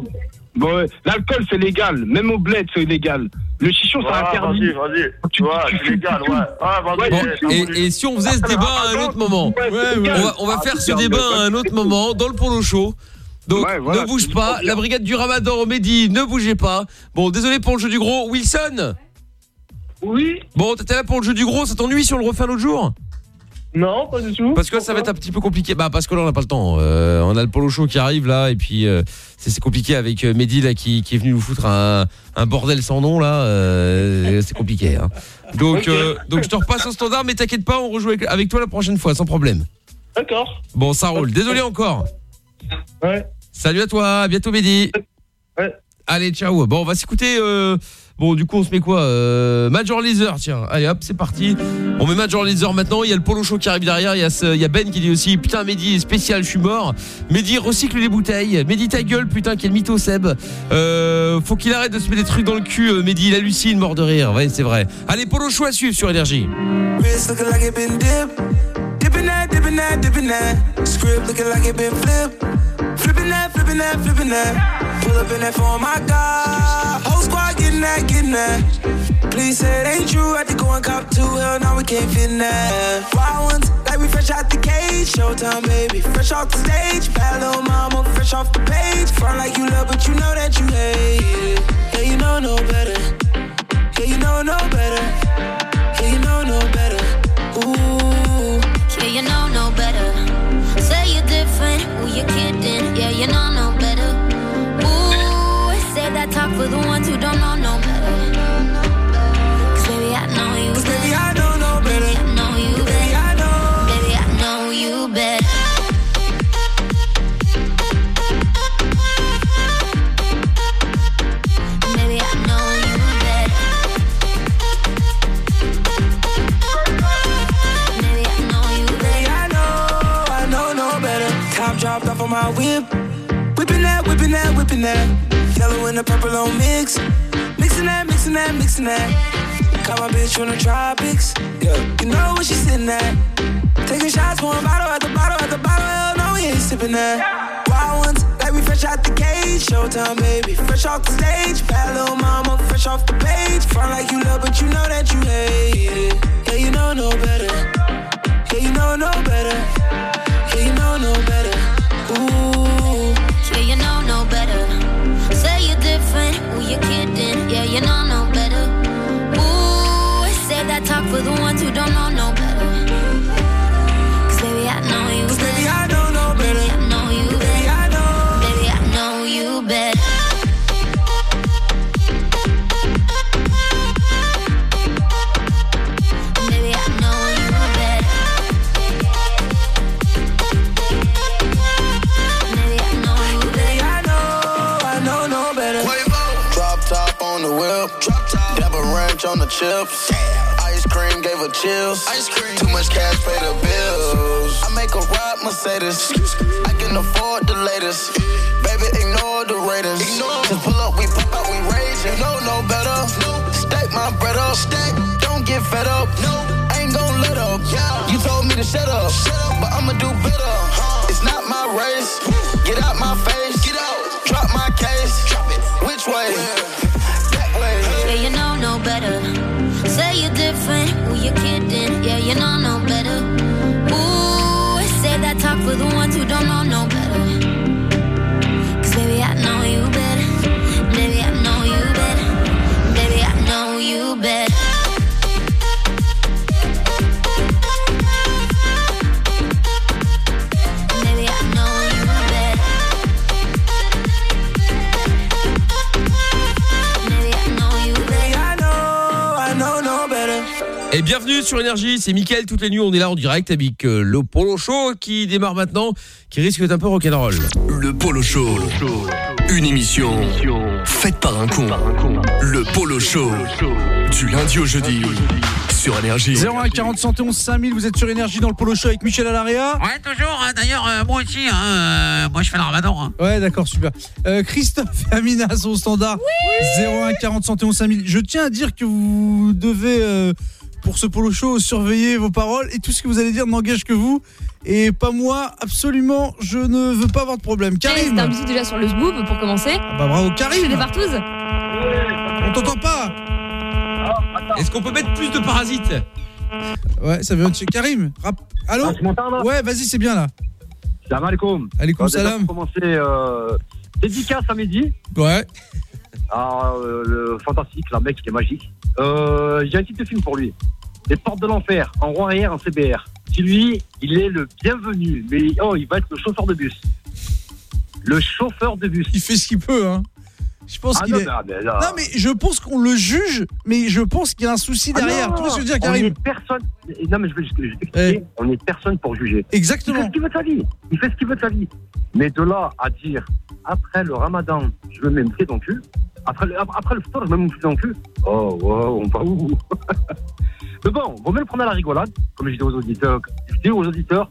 Bon, ouais, l'alcool, c'est légal. Même au bled, c'est légal. Le chichon, c'est Ouais, interdit. Vas-y, vas-y. Tu- tu c'est fumes, légal, ouais. Bon, et, et si on faisait ce débat à un autre moment on va, on va Ah, faire ce débat à un autre moment dans le polo show. Donc Ouais, voilà, ne bouge pas, la brigade du Ramadan, Mehdi, ne bougez pas. Bon, désolé pour le jeu du gros. Wilson Oui Bon, t'étais là pour le jeu du gros, ça t'ennuie si on le refait un autre jour Non, pas du tout. Parce que ça va être un petit peu compliqué. Bah parce que là on n'a pas le temps. Euh, on a le polo show qui arrive là et puis euh, c'est compliqué avec euh, Mehdi là qui, qui est venu nous foutre un, un bordel sans nom là. euh, c'est compliqué. hein. Donc donc je te repasse au standard mais t'inquiète pas, on rejoue avec, avec toi la prochaine fois sans problème. D'accord. Bon ça roule. Désolé encore. Ouais. Salut à toi, à bientôt Mehdi. Ouais. Allez ciao. Bon on va s'écouter. Bon du coup on se met quoi euh, Major Laser tiens. Allez hop c'est parti. On met Major Laser maintenant. Il y a le polo show qui arrive derrière. Il y a, ce- il y a Ben qui dit aussi putain Mehdi spécial je suis mort. Mehdi recycle les bouteilles. Mehdi ta gueule putain quel mytho Seb. Euh, faut qu'il arrête de se mettre des trucs dans le cul. euh, Mehdi il hallucine mort de rire. Ouais c'est vrai. Allez polo show à suivre sur énergie. Dipping that, dipping that, dipping that. Script looking like it been flipped. Flipping that, flipping that, flipping that. Pull up in that for my God. Whole squad getting that, getting that. Please say it ain't true. Had to go and cop two. Hell, no, we can't fit in that. Wild ones, like we fresh out the cage. Showtime, baby. Fresh off the stage. Bad little mama, fresh off the page. Front like you love, but you know that you hate it. Yeah, you know no better. Yeah, you know no better. Yeah, you know no better. Say you're different, who you kidding? Yeah, you know no better. Ooh, say that talk for the ones Top dropped off on my whip. Whipping that, whipping that, whipping that. Yellow and the purple on mix. Mixing that, mixing that, mixing that. Call my bitch from the tropics. Yeah, you know where she sitting at. Taking shots, one bottle at the bottle at the bottle. Hell no, we ain't sipping that. Wild ones, like we fresh out the cage. Showtime, baby, fresh off the stage. Bad little mama, fresh off the page. Front like you love, but you know that you hate it. Yeah, you know no better. Yeah, you know no better. Yeah, you know no better. Ooh. Yeah, you know no better. Say you're different, who you kidding? Yeah, you know no better. Ooh, say that talk for the ones Ranch on the chips. Ice cream gave her chills. Ice cream. Too much cash, pay the bills. I make a ride Mercedes. I can afford the latest. Baby, ignore the Raiders. Just pull up, we pop out, we rage. You know no better. Stack my bread up. Don't get fed up. No. Ain't gon' let up. You told me to shut up, Shut up. but I'ma do better. It's not my race. Get out my face. Get out. Drop my case. Drop it. Which way? That the ones bienvenue sur Énergie, c'est Mickaël, toutes les nuits on est là en direct avec euh, le Polo Show qui démarre maintenant, qui risque d'être un peu rock'n'roll. Le Polo Show. Une émission faite par un con. Le Polo Show. Du lundi au jeudi. Sur Énergie. 01 40 71 5000, vous êtes sur Énergie dans le Polo Show avec Michel Alaria. Ouais, toujours. hein. D'ailleurs, euh, moi aussi, hein, euh, moi je fais le ramadan. hein. Ouais, d'accord, super. Euh, Christophe et Amina sont au standard. 01 40 71 5000. Je tiens à dire que vous devez, euh, pour ce Polo Show, surveiller vos paroles et tout ce que vous allez dire n'engage que vous. Et pas moi, absolument, je ne veux pas avoir de problème. Karim C'est un bisou déjà sur le zboob pour commencer. Bah bravo Karim C'est des partouzes On t'entend pas Est-ce qu'on peut mettre plus de parasites Ouais, ça vient de chez Karim. Rap- Allô Ouais, vas-y, c'est bien là. Salam alaikum. Alaikum salam. Commencer, euh, dédicace à midi. Ouais. Ah, euh, le fantastique, la mec qui est magique. Euh, J'ai un titre de film pour lui. Les portes de l'enfer, en roi arrière, en CBR. Si lui, il est le bienvenu, mais oh, il va être le chauffeur de bus. Le chauffeur de bus. Il fait ce qu'il peut, hein. Je pense Ah qu'il est. ah, mais là- Non, mais je pense qu'on le juge, mais je pense qu'il y a un souci Ah derrière. non, tu veux on est personne. Non, mais je je vais t'expliquer. On est personne pour juger. Exactement. Il fait ce qu'il veut de sa vie. Il fait ce qu'il veut de sa vie. Mais de là à dire, après le ramadan, je me mets me pied dans le cul. Après, le- après le foutoir, je me mets mon pied dans le cul. Oh, wow, on va où Mais bon, vaut mieux le prendre à la rigolade. Comme je dis aux auditeurs, je dis aux auditeurs,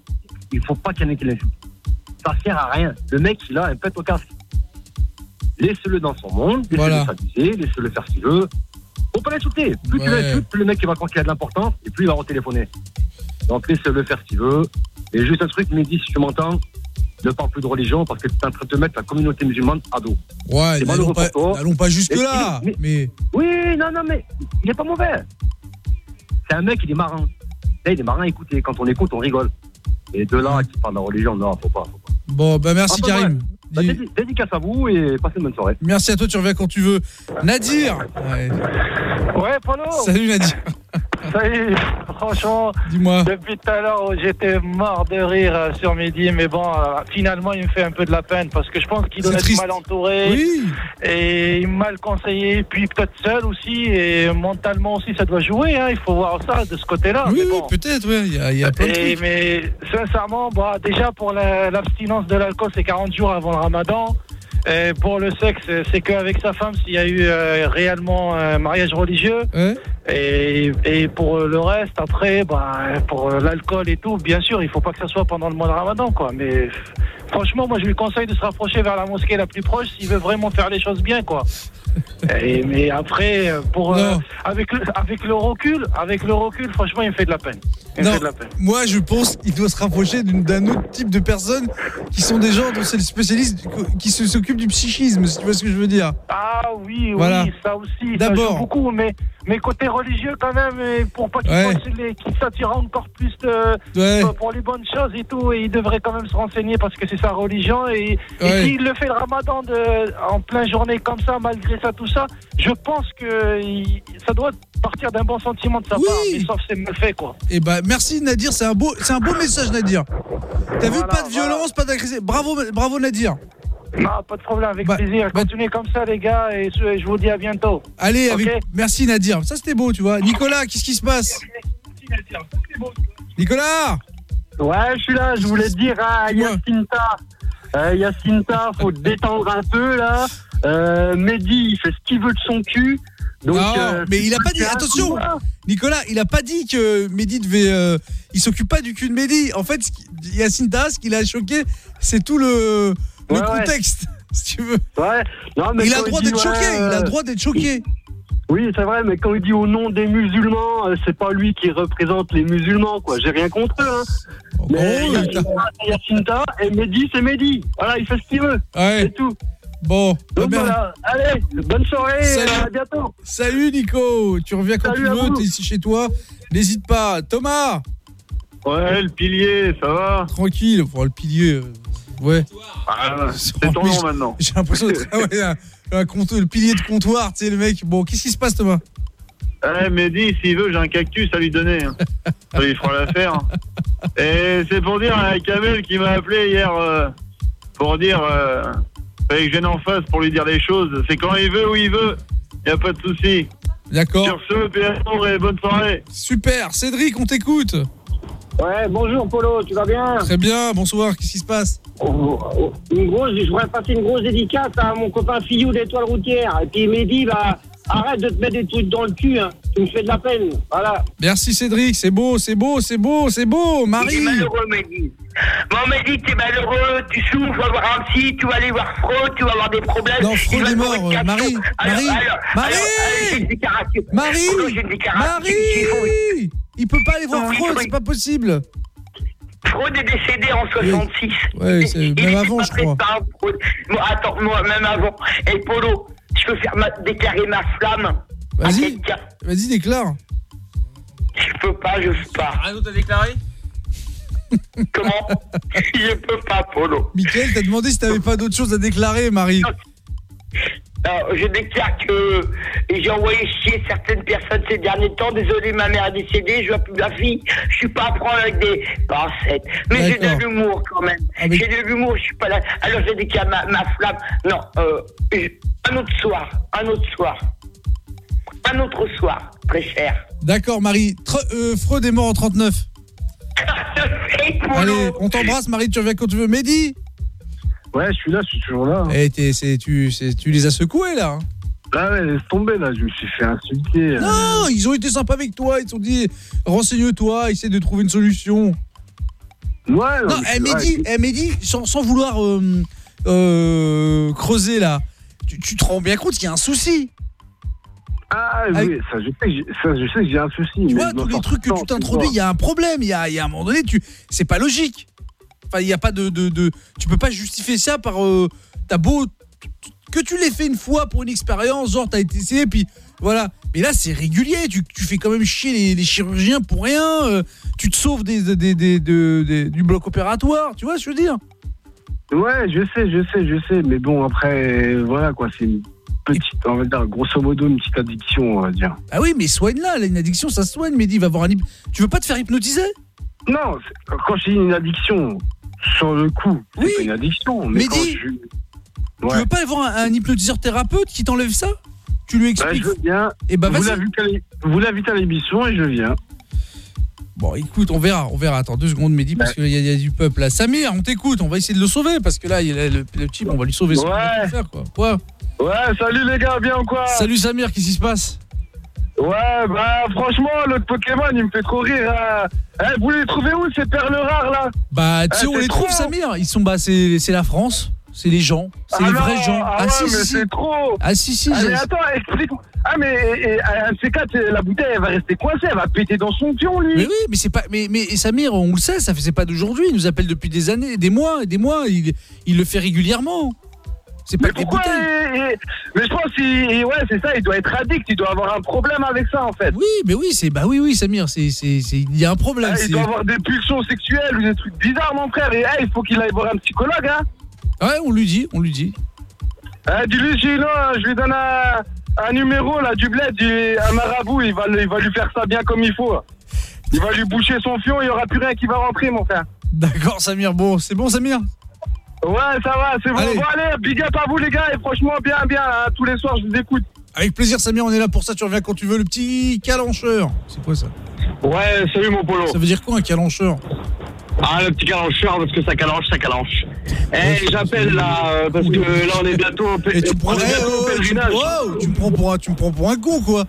il faut pas qu'il y en ait qui l'insulte. Ça sert à rien. Le mec, il a un pet au casque. Laissez-le dans son monde, laissez-le Voilà. s'amuser, laissez-le faire ce qu'il veut. Faut pas l'insulter. Plus tu l'insultes, plus le mec il va croire qu'il a de l'importance et plus il va retéléphoner. Donc laissez-le faire ce qu'il veut. Et juste un truc, Mehdi, si tu m'entends, ne parle plus de religion parce que tu es en train de te mettre la communauté musulmane à dos. Ouais, n'allons pas, pas jusque-là. Mais- Mais Oui, non, non, mais il est pas mauvais. C'est un mec, il est marrant. Là, il est marrant à écouter. Quand on écoute, on rigole. Et de là, qui parle de la religion, non, faut pas. Faut pas. bon, bah merci Enfin, Karim. Bah, dédi- dédicace à vous et passez une bonne soirée. Merci à toi, tu reviens quand tu veux. Nadir Ouais. Ouais, Salut Nadir. Salut Franchement, Dis-moi. depuis tout à l'heure, j'étais mort de rire sur midi, mais bon, euh, finalement, il me fait un peu de la peine parce que je pense qu'il doit C'est être triste. mal entouré Oui. et mal conseillé, puis peut-être seul aussi, et mentalement aussi, ça doit jouer, hein, il faut voir ça de ce côté-là. Oui, mais oui, bon. peut-être, ouais. Il y a, il y a plein de Et- trucs. mais sincèrement, bah, déjà pour la- l'abstinence de l'alcool, c'est 40 jours avant le ramadan. Et pour le sexe, c'est qu'avec sa femme s'il y a eu euh, réellement un mariage religieux. Et, et pour le reste, après, bah, pour l'alcool et tout, bien sûr, il faut pas que ça soit pendant le mois de ramadan. Quoi. Mais franchement, moi je lui conseille de se rapprocher vers la mosquée la plus proche s'il veut vraiment faire les choses bien. quoi. Et, mais après, euh, pour, euh, avec, le, avec le recul, avec le recul, franchement, il me fait de la peine. Il me Non, fait de la peine. moi je pense qu'il doit se rapprocher d'un autre type de personnes qui sont des gens dont c'est le spécialiste qui se- s'occupent du psychisme, si tu vois ce que je veux dire. Ah oui, Voilà. oui, ça aussi, D'abord. beaucoup, mais, mais côté religieux quand même, pour pas qu'il Ouais. s'attire encore plus de, Ouais. pour- pour les bonnes choses et tout, et il devrait quand même se renseigner parce que c'est sa religion, et, et Ouais. s'il le fait le ramadan de, en plein journée comme ça, malgré ça, tout ça, je pense que il- ça doit partir d'un bon sentiment de sa part, mais sauf c'est mal fait, quoi. Et bah merci Nadir, c'est un beau, c'est un beau message Nadir. T'as vu pas de violence, pas d'agressivité. Bravo, bravo Nadir. Non, pas de problème, avec Bah, plaisir. Continuez comme ça, les gars, et je je vous dis à bientôt. Allez, avec merci Nadir. Ça c'était beau, tu vois. Nicolas, qu'est-ce qui se passe Nicolas Ouais, je suis là, je voulais dire à Yacinta. Euh, Yacinta, faut te détendre un peu là. Euh, Mehdi, il fait ce qu'il veut de son cul. Donc, non, euh, mais il a pas dit. Attention. Nicolas, il a pas dit que Mehdi devait. euh, il s'occupe pas du cul de Mehdi. En fait, Das, ce qui l'a choqué, c'est tout le, le Ouais, ouais. contexte, si tu veux. Ouais. Non, mais il a quand le droit d'être choqué. Il a le droit d'être choqué. Oui, c'est vrai, mais quand il dit au nom des musulmans, euh, c'est pas lui qui représente les musulmans, quoi. J'ai rien contre eux, hein. Oh, mais Yacine c'est Yacine Ta, et Mehdi, c'est Mehdi. Voilà, il fait ce qu'il veut. C'est tout. Bon, Donc bah, voilà. Allez, bonne soirée, Salut. à bientôt. Salut Nico, tu reviens quand Salut tu veux, t'es ici chez toi. N'hésite pas. Thomas Ouais, le pilier, ça va Tranquille, enfin, le pilier. euh, ouais. Ah, C'est ton nom maintenant. J'ai l'impression de travailler un, un compte- le pilier de comptoir, tu sais, le mec. Bon, qu'est-ce qui se passe, Thomas? Eh, Mehdi, s'il veut, j'ai un cactus à lui donner. hein. Ça lui fera l'affaire. Et c'est pour dire à Kamel qui m'a appelé hier euh, pour dire euh, fallait que je vienne en face pour lui dire des choses. C'est quand il veut, où il veut. Y a pas de souci. D'accord. Sur ce, PSO et bonne soirée. Super, Cédric, on t'écoute. Ouais, bonjour Polo, tu vas bien? Très bien, bonsoir, qu'est-ce qui se passe? Une grosse, je voudrais passer une grosse dédicace à mon copain Fillou d'étoile routière. Et puis il m'a dit, bah, arrête de te mettre des trucs dans le cul, hein. tu me fais de la peine. Voilà. Merci Cédric, c'est beau, c'est beau, c'est beau, c'est beau. Marie Il est malheureux, Mehdi. Bon, Mehdi, t'es malheureux, tu souffres, tu vas voir un psy, tu vas aller voir Freud, tu vas avoir des problèmes. Non, Il Freud est mort, Marie. Alors, Marie, alors, Marie alors. Marie Polo, j'ai une déclaration. Marie Il peut pas aller voir Freud, c'est pas possible. Freud est décédé en 66. Ouais, c'est- même avant, je crois. par. Moi, attends, moi, même avant. Et Polo, je peux faire ma, déclarer ma flamme Vas-y, vas-y, déclare. Je peux pas, je peux pas. Rien d'autre à déclarer Comment Je peux pas, Polo. Mickaël, t'as demandé si t'avais pas d'autre chose à déclarer, Marie. Alors, je déclare que j'ai envoyé chier certaines personnes ces derniers temps. Désolé, ma mère est décédée, je vois plus ma fille. Je suis pas à prendre avec des pincettes. Mais j'ai de l'humour quand même. J'ai de l'humour, je suis pas là. Alors, je déclare ma, ma flamme. Non, euh, un autre soir, un autre soir. Un autre soir, très cher. D'accord, Marie. Tre- euh, Freud est mort en 39. Allez, on t'embrasse, Marie, tu reviens quand tu veux. Mehdi Ouais, je suis là, je suis toujours là. Eh, t'es- c'est- tu, c'est- tu les as secoués, là. hein. Là, ouais, laisse tomber, là, je me suis fait insulter. euh. Non, ils ont été sympas avec toi. Ils t'ont dit renseigne-toi, essaie de trouver une solution. Ouais, non, mais eh, c'est Mehdi, vrai. eh, Mehdi, sans, sans vouloir euh, euh, creuser là, tu, tu te rends bien compte qu'il y a un souci. Ah oui, ça je sais, que j'ai- ça, je sais que j'ai un souci. Tu vois, tous les trucs que tu t'introduis, il y a un problème. Il y a, y a un moment donné, tu, c'est pas logique. Enfin, il y a pas de, de, de- tu peux pas justifier ça par, euh, t'as beau que tu l'aies fait une fois pour une expérience, genre t'as été essayé, puis voilà. Mais là, c'est régulier. Tu, tu fais quand même chier les, les chirurgiens pour rien. euh, tu te sauves des, des, des- des- de- des- du bloc opératoire. Tu vois, ce que je veux dire? Ouais, je sais, je sais, je sais. Mais bon, après, voilà quoi, c'est une petite, on va dire, grosso modo, une petite addiction, on va dire. Ah oui, mais soigne-la. Une addiction, ça se soigne. Mais il va avoir un. Tu veux pas te faire hypnotiser? Non, c'est- quand- je dis une addiction, sur le coup, c'est pas une addiction. Mais, Mais quand dis- je... Tu veux pas avoir un, un hypnotiseur thérapeute qui t'enlève ça? Tu lui Bah, expliques. je veux bien. Et bah vous l'invitez à l'é- vous l'invitez à l'émission et je viens. Bon, écoute, on verra, on verra. Attends deux secondes, Mehdi, parce qu'il y, y a du peuple là. Samir, on t'écoute, on va essayer de le sauver parce que là, il y a le, le type, on va lui sauver. ce va Ouais. faire, quoi. Quoi? Ouais, salut les gars, bien ou quoi? Salut Samir, qu'est-ce qui se passe? Ouais, bah franchement, l'autre Pokémon, il me fait trop rire. hein. Eh, vous les trouvez où ces perles rares là? Bah, tu sais, Eh, on les trouve. Samir? Ils sont, bah, c'est la France, c'est les gens, c'est Ah les non, vrais gens. Ah, Ah, ouais, si, mais si, c'est trop Ah, si, si, Ah, mais attends, explique-moi. Ah, mais et, et, ces quatre, la bouteille, elle va rester coincée, elle va péter dans son pion, lui. Mais oui, mais c'est pas. Mais, mais et Samir, on le sait, ça fait c'est pas d'aujourd'hui. Il nous appelle depuis des années, des mois et des mois. Il, il le fait régulièrement. C'est pas Mais que des pourquoi bouteilles. et- et- Mais je pense qu'il ouais, c'est ça, il doit être addict, il doit avoir un problème avec ça en fait. Oui, mais oui, c'est bah oui, oui, Samir, c'est c'est il y a un problème. Ah, il doit avoir des pulsions sexuelles ou des trucs bizarres, mon frère. Et il faut qu'il aille voir un psychologue, hein. Ouais, on lui dit, on lui dit. Eh, dis-lui, sinon, je lui donne un, un numéro là du bled, du- un marabout, il va, il va lui faire ça bien comme il faut. Il va lui boucher son fion, il y aura plus rien qui va rentrer, mon frère. D'accord, Samir. Bon, c'est bon, Samir? Ouais, ça va, c'est bon. Allez. Bon, allez, big up à vous, les gars, et franchement, bien, bien, hein, tous les soirs, je vous écoute. Avec plaisir, Samir, on est là pour ça. Tu reviens quand tu veux. Le petit calancheur. C'est quoi ça? Ouais, salut mon polo. Ça veut dire quoi un calancheur? Ah, le petit calancheur, parce que ça calanche, ça calanche. Eh, j'appelle là, euh, parce que là, on est bientôt au Et tu prends, on est eh, au oh, tu, pèlerinage. oh, tu me prends pour un, tu me prends pour un con quoi.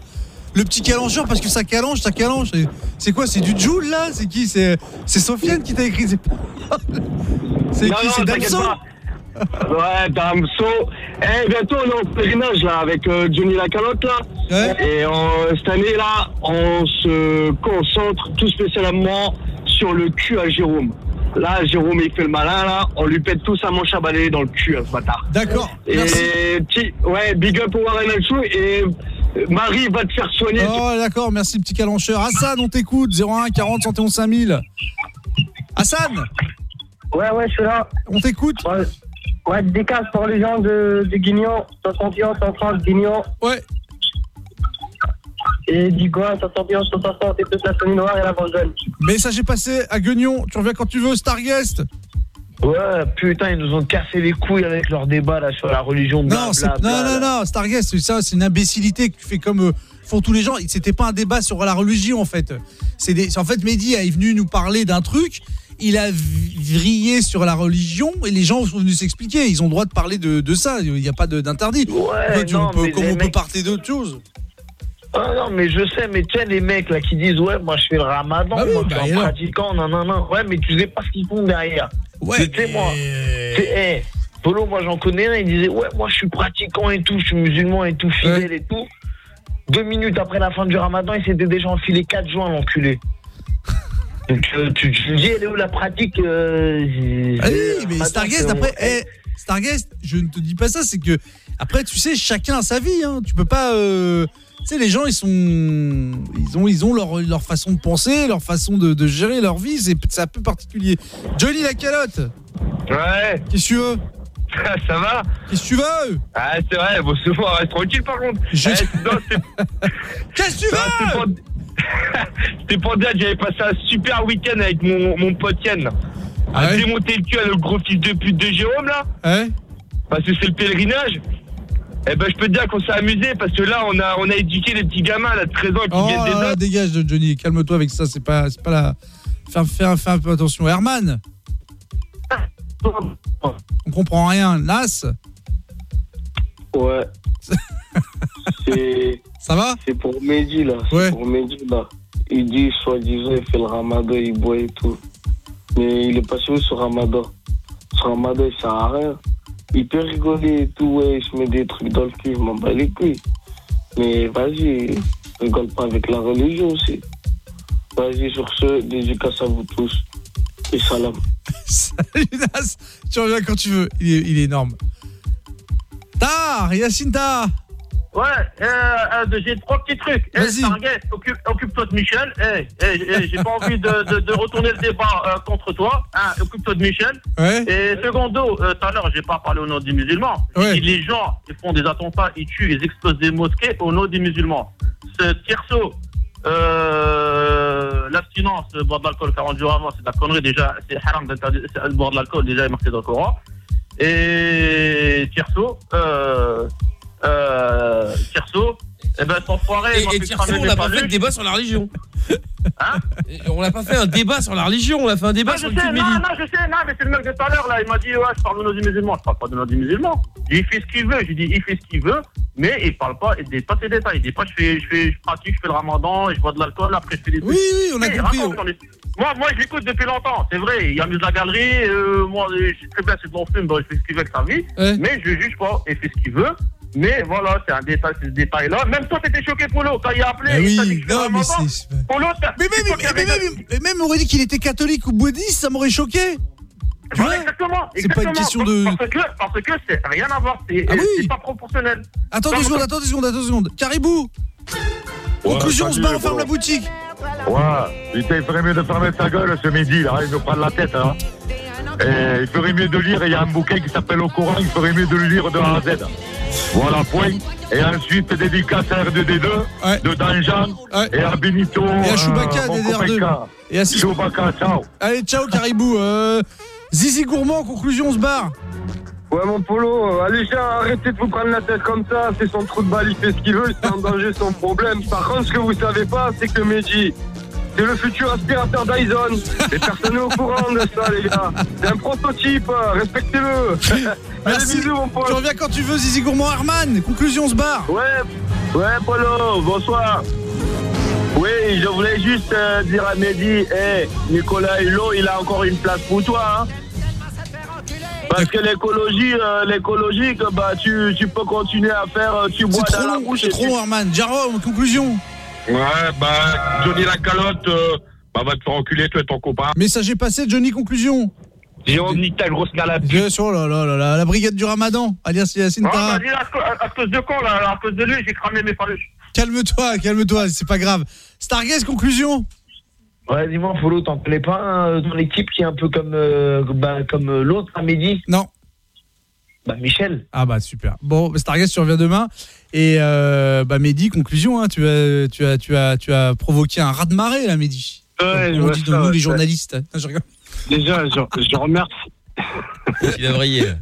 Le petit calancheur parce que ça calanche, ça calanche. Et C'est quoi C'est du Joule là? C'est qui? C'est c'est Sofiane qui t'a écrit ces paroles C'est qui? C'est Damso? Ouais, Damso. Eh, bientôt, on est au pèlerinage, là, avec euh, Johnny la calotte, là. Et on- cette année, là, on se concentre tout spécialement sur le cul à Jérôme. Là, Jérôme, il fait le malin, là. On lui pète tous un manche à balai dans le cul, à ce bâtard. D'accord. Et Merci. petit, ouais, big up au Warren Alchou. Et Marie va te faire soigner. Oh d'accord, merci petit calancheur. Hassan, on t'écoute. 01 40 71 5000. Hassan Ouais, ouais, je suis là. On t'écoute Ouais, ouais dédicace pour les gens de, de Guignon, 71, 130, Guignon. Ouais. Et Digoin, 71, 160, et toute la Sony Noire et la Vendôme. Message est passé à Guignon. Tu reviens quand tu veux, Starguest. Ouais, putain, ils nous ont cassé les couilles avec leur débat là sur la religion. Non, non, non, non, Starguest, c'est ça, c'est une imbécilité que tu fais comme euh, font tous les gens. C'était pas un débat sur la religion en fait. C'est des- en fait Mehdi est venu nous parler d'un truc. Il a vrillé sur la religion et les gens sont venus s'expliquer. Ils ont le droit de parler de, de ça. Il n'y a pas d'interdit. Pourquoi tu- non, on peut- mais on peut parler d'autre chose Ah non, mais je sais, mais tu sais, les mecs là qui disent, ouais, moi je fais le ramadan, moi je bah, suis un pratiquant, non, non, non. Ouais, mais tu sais pas ce qu'ils font derrière. Ouais. Tu sais, moi, hey, Polo, moi j'en connais un, il disait, ouais, moi je suis pratiquant et tout, je suis musulman et tout, fidèle et tout. Deux minutes après la fin du ramadan, il s'était déjà enfilé quatre joints, l'enculé. Donc euh, tu te dis, elle est où la pratique euh, Ah oui, euh, mais c'est- après, eh, Starguest, je ne te dis pas ça, c'est que après, tu sais, chacun a sa vie. Hein. Tu peux pas. euh, tu sais, les gens, ils sont, ils ont, ils ont leur, leur façon de penser, leur façon de, de gérer leur vie. C'est un peu particulier. Johnny la calotte. Ouais. Qu'est-ce que tu veux? Ça va? Qu'est-ce que tu veux? Ah, c'est vrai, bon, c'est bon, reste tranquille par contre. Je- Eh, Qu'est-ce que tu pour- C'était pour dire que j'avais passé un super week-end avec mon, mon pote Yen. là. À démonter le cul à le gros fils de pute de Jérôme là. Ouais? Parce que c'est le pèlerinage. Eh ben, je peux te dire qu'on s'est amusé parce que là, on a, on a éduqué les petits gamins là, de 13 ans qui Oh viennent des là là, autres. dégage de Johnny, calme-toi avec ça, c'est pas, c'est pas la. Fais, fais- fais un peu attention. Herman On comprend rien. Nas Ouais. c'est. Ça va C'est pour Mehdi là. C'est pour Mehdi là. Il dit soi-disant il fait le ramadan, il boit et tout. Mais il est pas sûr sur ramadan. Sur ramadan il sert à rien. Il peut rigoler et tout, ouais, il se met des trucs dans le cul, je m'en bats les couilles. Mais vas-y, rigole pas avec la religion aussi. Vas-y sur ce, dédicace à vous tous. Et salam. Salut Nas Tu reviens quand tu veux, il est, il est énorme. Tar Yacine Tar Ouais, euh, euh, j'ai trois petits trucs. Eh, Stargate, occupe, occupe-toi de Michel. Eh, eh, eh, j'ai pas envie de, de, de retourner le débat euh, contre toi. Hein, occupe-toi de Michel. Ouais. Et secondo, euh, tout à l'heure, j'ai pas parlé au nom des musulmans. Dit, les gens, ils font des attentats, ils tuent, ils explosent des mosquées au nom des musulmans. Ce tierceau, euh, l'abstinence, boire de l'alcool 40 jours avant, c'est de la connerie déjà. C'est haram d'interdire boire de l'alcool, déjà, il est marqué dans le Coran. Et tierceau, euh, euh, Tierceau, eh ben, cet enfoiré, Et, et mais on j'ai n'a pas fait de débat sur la religion. Hein On n'a pas fait un débat sur la religion, on a fait un débat Non, sur je le sais, cul de non, Mehdi. non, je sais, non, mais c'est le mec de tout à l'heure, là, il m'a dit, ouais, je parle au nom des musulmans. Je parle pas du nom des musulmans. Il fait ce qu'il veut, je dis, il fait ce qu'il veut, mais il parle pas, il dit pas ses détails. Il dit pas, je fais, je fais, je pratique, je fais le ramadan, et je bois de l'alcool, après je fais des trucs. Oui, oui, on a Mais compris, raconte. Moi, moi, je l'écoute depuis longtemps, c'est vrai. Il amuse la galerie, euh, moi, je sais très bien, c'est de mon film, donc il fait ce qu'il veut avec sa vie. Mais je juge pas, il fait ce qu'il veut. Mais voilà, c'est un détail, c'est ce détail-là. Même toi, t'étais choqué, Polo, quand il a appelé. Oui, dit que non, mais c'est- Polo, Mais même, mais même, mais même aurait dit qu'il était catholique ou bouddhiste, ça m'aurait choqué. Tu vois Exactement. C'est pas une question de. Parce que, parce que c'est rien à voir. C'est Ah oui. c'est pas proportionnel. Attends deux secondes, attends deux secondes, attends deux secondes. Caribou Conclusion, on se bat, on ferme la boutique. Ouais, il ferait mieux de fermer sa gueule ce midi, là, il nous prend la tête, hein. Et il ferait mieux de lire, il y a un bouquin qui s'appelle Au Coran, il ferait mieux de le lire de A à Z. Voilà, point. Et ensuite, dédicace à R2D2, de Danjan, et à Benito. Et à Chewbacca, euh, mon DDR2. copain K. Et à Chewbacca, ciao. Allez, ciao Caribou. Euh, Zizi Gourmand, conclusion, on se barre. Ouais, mon polo, euh, allez, gens, arrêtez de vous prendre la tête comme ça. C'est son trou de balle, il fait ce qu'il veut, c'est en danger son problème. Par contre, ce que vous savez pas, c'est que Mehdi, C'est le futur aspirateur Dyson. Et personne n'est au courant de ça, les gars. C'est un prototype, respectez-le. Allez, Merci. bisous, mon pote. Tu reviens quand tu veux, Zizi Gourmand Herman. Conclusion, on se barre. Ouais, ouais, Polo, bonsoir. Oui, je voulais juste euh, dire à Mehdi, hé, Nicolas Hulot, il a encore une place pour toi, hein. Parce que l'écologie, euh, l'écologie, bah, tu, tu peux continuer à faire, euh, tu bois C'est dans la long, bouche. c'est trop tu- long, Herman. Jérôme, conclusion. Ouais, bah, Johnny la calotte, euh, bah, va te faire enculer, toi et ton copain. Message est passé, Johnny, conclusion. Jérôme, nique ta grosse galade. Bien sûr, là, là, là, là, la brigade du ramadan, alias Yacine Ah, bah, dis, à, à- à cause de con, là, à cause de lui, j'ai cramé mes paluches. Calme-toi, calme-toi, c'est pas grave. Stargaze, conclusion. Ouais, dis-moi, Follow, t'en connais pas un dans l'équipe qui est un peu comme, euh, bah, comme euh, l'autre à midi Non. Bah, Michel. Ah bah super. Bon, bah, Stargaze, tu reviens demain. Et euh, bah Mehdi, conclusion, hein, tu, as, tu, as, tu, as, tu as provoqué un raz-de-marée là, Mehdi. Ouais, on dit ça, dans nous ouais, les journalistes. Non, je. Déjà, je, je remercie. Il a vrillé.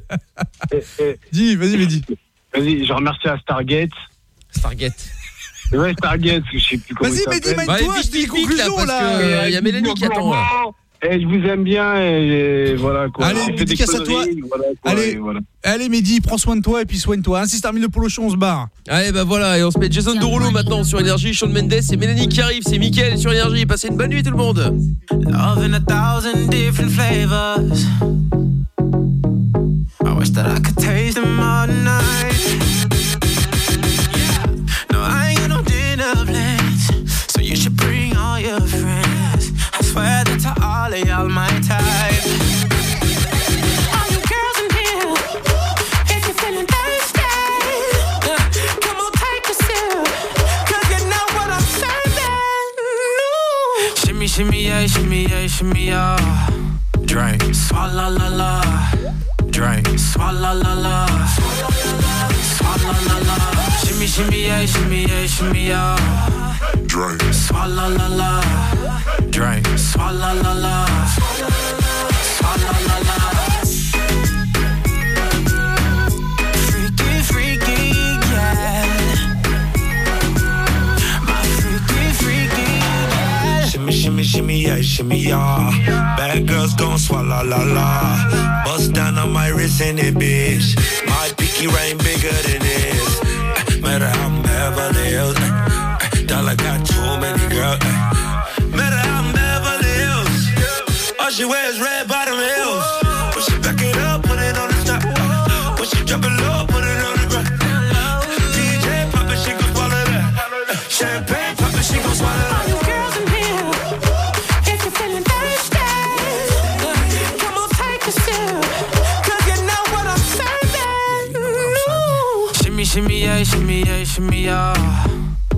Dis, vas-y, Mehdi. Vas-y, je remercie à Stargate. Stargate. Ouais, Stargate, je sais plus comment Vas-y, il Mehdi, mets-toi, je dis parce là. euh, y a Mélanie qui attend, là. Et je vous aime bien et, voilà quoi. Allez, dédicace à toi. voilà, quoi, Allez, voilà. allez Mehdi, prends soin de toi et puis soigne-toi. Ainsi se termine le polo show, on se barre. Allez bah voilà et on se met Jason Derulo maintenant sur Énergie, Sean Mendes et Mélanie qui arrive, c'est Mickaël sur Énergie, passez une bonne nuit tout le monde Love in a thousand different flavors. I wish that I could taste them all night. No, I ain't got no dinner plans, so you should bring all your friends. I swear that to all of y'all my type. All you girls in here, if you're feeling thirsty, come on, take a sip, 'cause you know what I'm serving. Shimmy, shimmy, yeah, shimmy, yeah, shimmy, yeah. Drink, swalla la la. Drink, swalla la la. Swalla la la. Shimmy, shimmy, yeah, shimmy, yeah, shimmy, yeah. Drink, swalla la la. Drink, swalla la la. Swalla la la. Freaky, freaky, yeah. My freaky, freaky, yeah. Shimmy, shimmy, shimmy, yeah, shimmy, yeah. Bad girls gon' swallow la la. Bust down on my wrist in it, bitch. My pinky ring bigger than this. Uh, Matter how I'm Beverly Hills. uh, Dollar got too many girls. uh. Matter how I'm Beverly Hills. All she wears red bottom heels. When she back it up, put it on the top. Uh, When she drop it low, put it on the ground. DJ pop it, she gon' swallow that. Uh, Champagne pop it, she gon' swallow that. All you girls in here, if you're feeling thirsty, come on, take a sip, 'cause you know what I'm serving. Shimmy, shimmy, yeah, shimmy, yeah, shimmy, yeah.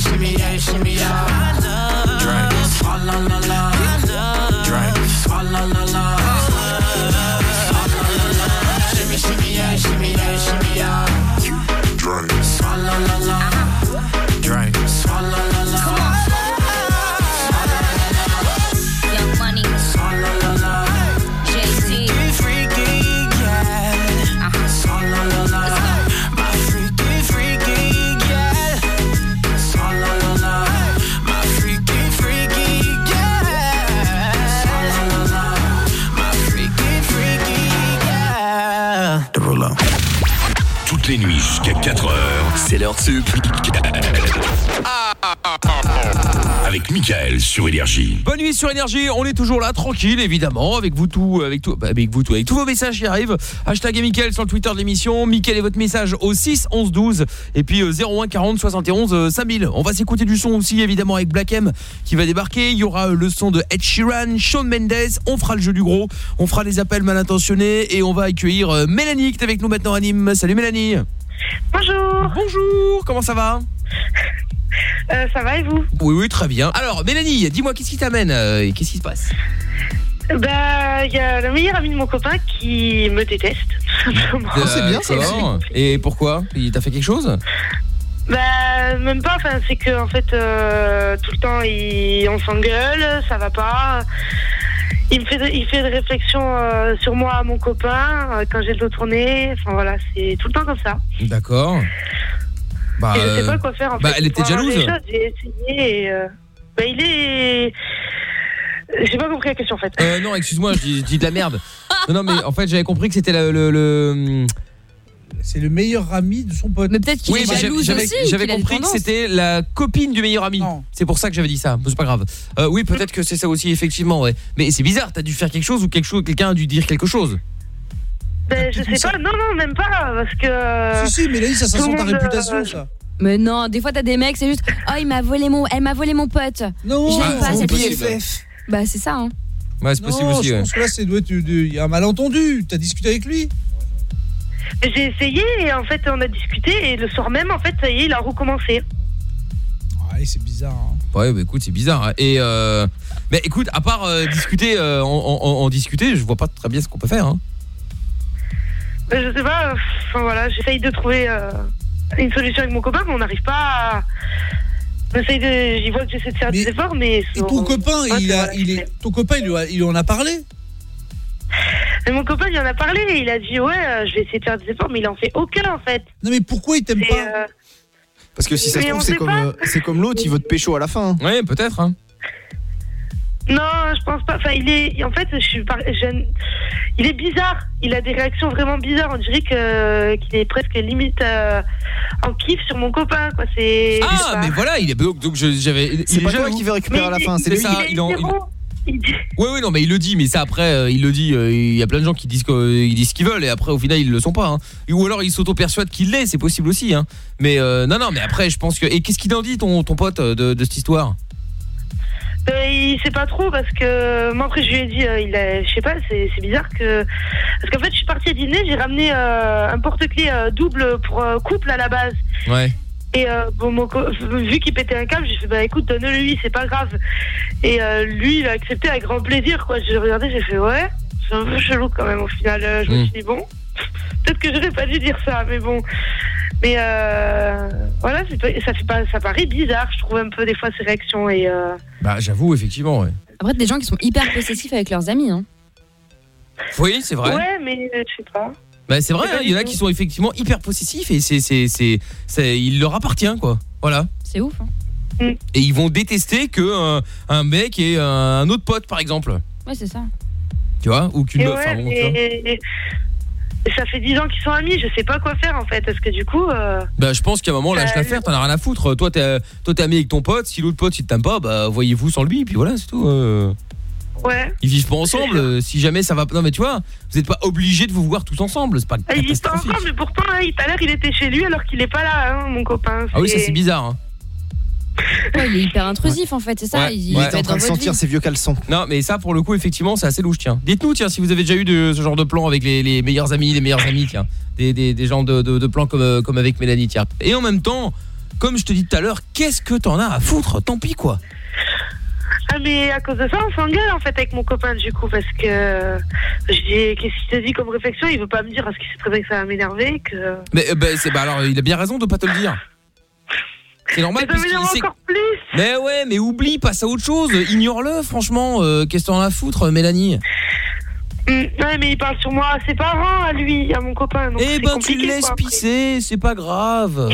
shimmy, yeah, shimmy, yeah, shimmy, yeah. Drink, swalla la la. Drink, swalla la la. Les nuits jusqu'à 4h, c'est l'heure sup. Avec Michael sur Énergie. Bonne nuit sur énergie, on est toujours là tranquille évidemment avec vous tout avec tout avec vous tout avec tous vos messages qui arrivent. Hashtag et Mickaël sur le Twitter de l'émission, Mickaël et votre message au 6 11 12 et puis euh, 01 40 71 euh, 5000. On va s'écouter du son aussi évidemment avec Black M qui va débarquer, il y aura euh, le son de Ed Sheeran, Shawn Mendes, on fera le jeu du gros, on fera les appels mal intentionnés et on va accueillir euh, Mélanie qui est avec nous maintenant à Nîmes. Salut Mélanie. Bonjour. Bonjour, comment ça va? Euh, ça va et vous? Oui oui, très bien. Alors Mélanie, dis-moi qu'est-ce qui t'amène euh, et qu'est-ce qui se passe? Bah, il y a le meilleur ami de mon copain qui me déteste. simplement. D'accord. Et pourquoi? Il t'a fait quelque chose? Bah, même pas. Enfin, c'est que en fait, euh, tout le temps, il, on s'engueule, ça va pas. Il me fait, il fait des réflexions euh, sur moi à mon copain euh, quand j'ai le dos tourné. Enfin voilà, c'est tout le temps comme ça. D'accord. Bah, et je sais euh, pas quoi faire. En bah, fait, elle était jalouse. J'ai essayé. Et, euh, bah, il est. J'ai pas compris la question en fait. Euh, non, excuse-moi, je dis, je dis de la merde. Non, non, mais en fait, j'avais compris que c'était le... le, le- C'est le meilleur ami de son pote. Mais peut-être Oui, mais j'avais- j'avais j'avais compris que c'était la copine du meilleur ami. C'est pour ça que j'avais dit ça. C'est pas grave. Euh, oui, peut-être que c'est ça aussi effectivement, ouais. Mais c'est bizarre, t'as dû faire quelque chose ou quelque chose quelqu'un a dû dire quelque chose. Ben, je sais pas, non, non, même pas, parce que. Si, si, Mélanie, ça, ça sent ta monde, réputation, euh, ça. Mais non, des fois t'as des mecs, c'est juste oh il m'a volé mon elle m'a volé mon pote. Non, ah, pas c'est cette possible. fille. Bah c'est ça hein. Ouais, c'est possible non, aussi, je pense que là, c'est il y a un malentendu. T'as discuté avec lui? J'ai essayé et en fait, on a discuté et le soir même, en fait, ça y est, il a recommencé. Ouais, c'est bizarre. hein. Ouais, bah écoute, c'est bizarre. hein. Et euh... mais écoute, à part euh, discuter, euh, en, en- en discuter, je vois pas très bien ce qu'on peut faire. Hein. Je sais pas, euh, enfin voilà, j'essaye de trouver euh, une solution avec mon copain, mais on n'arrive pas à. J'essaye de. J'y vois que j'essaie de faire des efforts, mais. Et ton copain, il a, il est, ton copain, il, a- il en a parlé? Et mon copain, il en a parlé et il a dit, ouais, euh, je vais essayer de faire des efforts, mais il en fait aucun, en fait. Non, mais pourquoi il t'aime pas? Parce que si ça se Mais trouve, c'est comme, euh, c'est comme l'autre, il veut te pécho à la fin. Ouais, peut-être. Hein. Non, je pense pas. Enfin, il est. En fait, je suis. par- je- Il est bizarre. Il a des réactions vraiment bizarres. On dirait que qu'il est presque limite euh, en kiff sur mon copain. Quoi. C'est. Ah, mais voilà, il est donc, j'avais. C'est pas toi qui veux récupérer à la fin, c'est lui. ça. Il est Il en, Ouais, ouais, non, mais il le dit, mais ça après, euh, il le dit. euh, Il y a plein de gens qui disent qu'ils disent ce qu'ils veulent et après, au final, ils le sont pas. hein. Ou alors, ils s'auto-persuadent qu'il l'est, c'est possible aussi. Hein. Mais euh, non, non, mais après, je pense que. Et qu'est-ce qu'il en dit, ton, ton pote, de, de cette histoire? Ben, il sait pas trop parce que moi après je lui ai dit euh, il a, je sais pas c'est c'est bizarre que parce qu'en fait je suis partie à dîner j'ai ramené euh, un porte-clés euh, double pour couple à la base Ouais. et euh, bon mon co- vu qu'il pétait un câble j'ai fait bah écoute donne-le-lui c'est pas grave et euh, lui il a accepté avec grand plaisir quoi j'ai regardé j'ai fait ouais c'est un peu chelou quand même au final je me Mm. suis dit bon peut-être que j'aurais pas dû dire ça mais bon mais euh, voilà ça fait pas ça paraît bizarre je trouve un peu des fois ses réactions et euh, Bah, j'avoue, effectivement, ouais. Après des gens qui sont hyper possessifs avec leurs amis hein. Oui, c'est vrai. Ouais, mais euh, je sais pas. Bah, c'est vrai, hein, il y en a qui sont effectivement hyper possessifs et c'est, c'est, c'est, c'est- il leur appartient, quoi. Voilà. C'est ouf hein. Et ils vont détester que euh, un mec ait un, autre pote, par exemple. Ouais, c'est ça. Tu vois Ou qu'une Et meuf. ouais, enfin, bon, ça fait 10 ans qu'ils sont amis, je sais pas quoi faire en fait, parce que du coup. euh, Bah, je pense qu'à un moment, lâche Euh, l'affaire, t'en as rien à foutre. Toi, t'es, toi, t'es ami avec ton pote. Si l'autre pote, il t'aime pas, bah, voyez-vous sans lui, puis voilà, c'est tout. euh. Ouais. Ils vivent pas ensemble. Si jamais ça va. Non, mais tu vois, vous êtes pas obligés de vous voir tous ensemble. C'est pas Ils vivent pas ensemble, mais pourtant, hein, tout à l'heure, il était chez lui alors qu'il est pas là, hein, mon copain. Ah oui, ça c'est bizarre. hein. Ouais, il est hyper intrusif en fait, c'est ça. Ouais. Il, Ouais. va être dans votre vie. ses vieux caleçons. Non, mais ça, pour le coup, effectivement, c'est assez louche, tiens. Dites-nous, tiens, si vous avez déjà eu de, ce genre de plan avec les, les meilleurs amis, les meilleurs amis, tiens. Des, des, des gens de, de, de plans comme, euh, comme avec Mélanie, tiens. Et en même temps, comme je te dis tout à l'heure, qu'est-ce que t'en as à foutre? Tant pis, quoi. Ah, mais à cause de ça, on s'engueule en fait avec mon copain du coup, parce que je dis, qu'est-ce qu'il te dit comme réflexion? Il veut pas me dire parce qu'il sait très bien que ça va m'énerver, que. Mais euh, bah, c'est, bah, alors, il a bien raison de pas te le dire. C'est normal, Mais ça encore plus Mais ouais, mais oublie, passe à autre chose. Ignore-le, franchement. euh, qu'est-ce que t'en as à foutre, Mélanie Hum, ouais, mais il parle sur moi à ses parents, à lui, à mon copain. donc Eh ben tu le laisses pisser, c'est pas grave.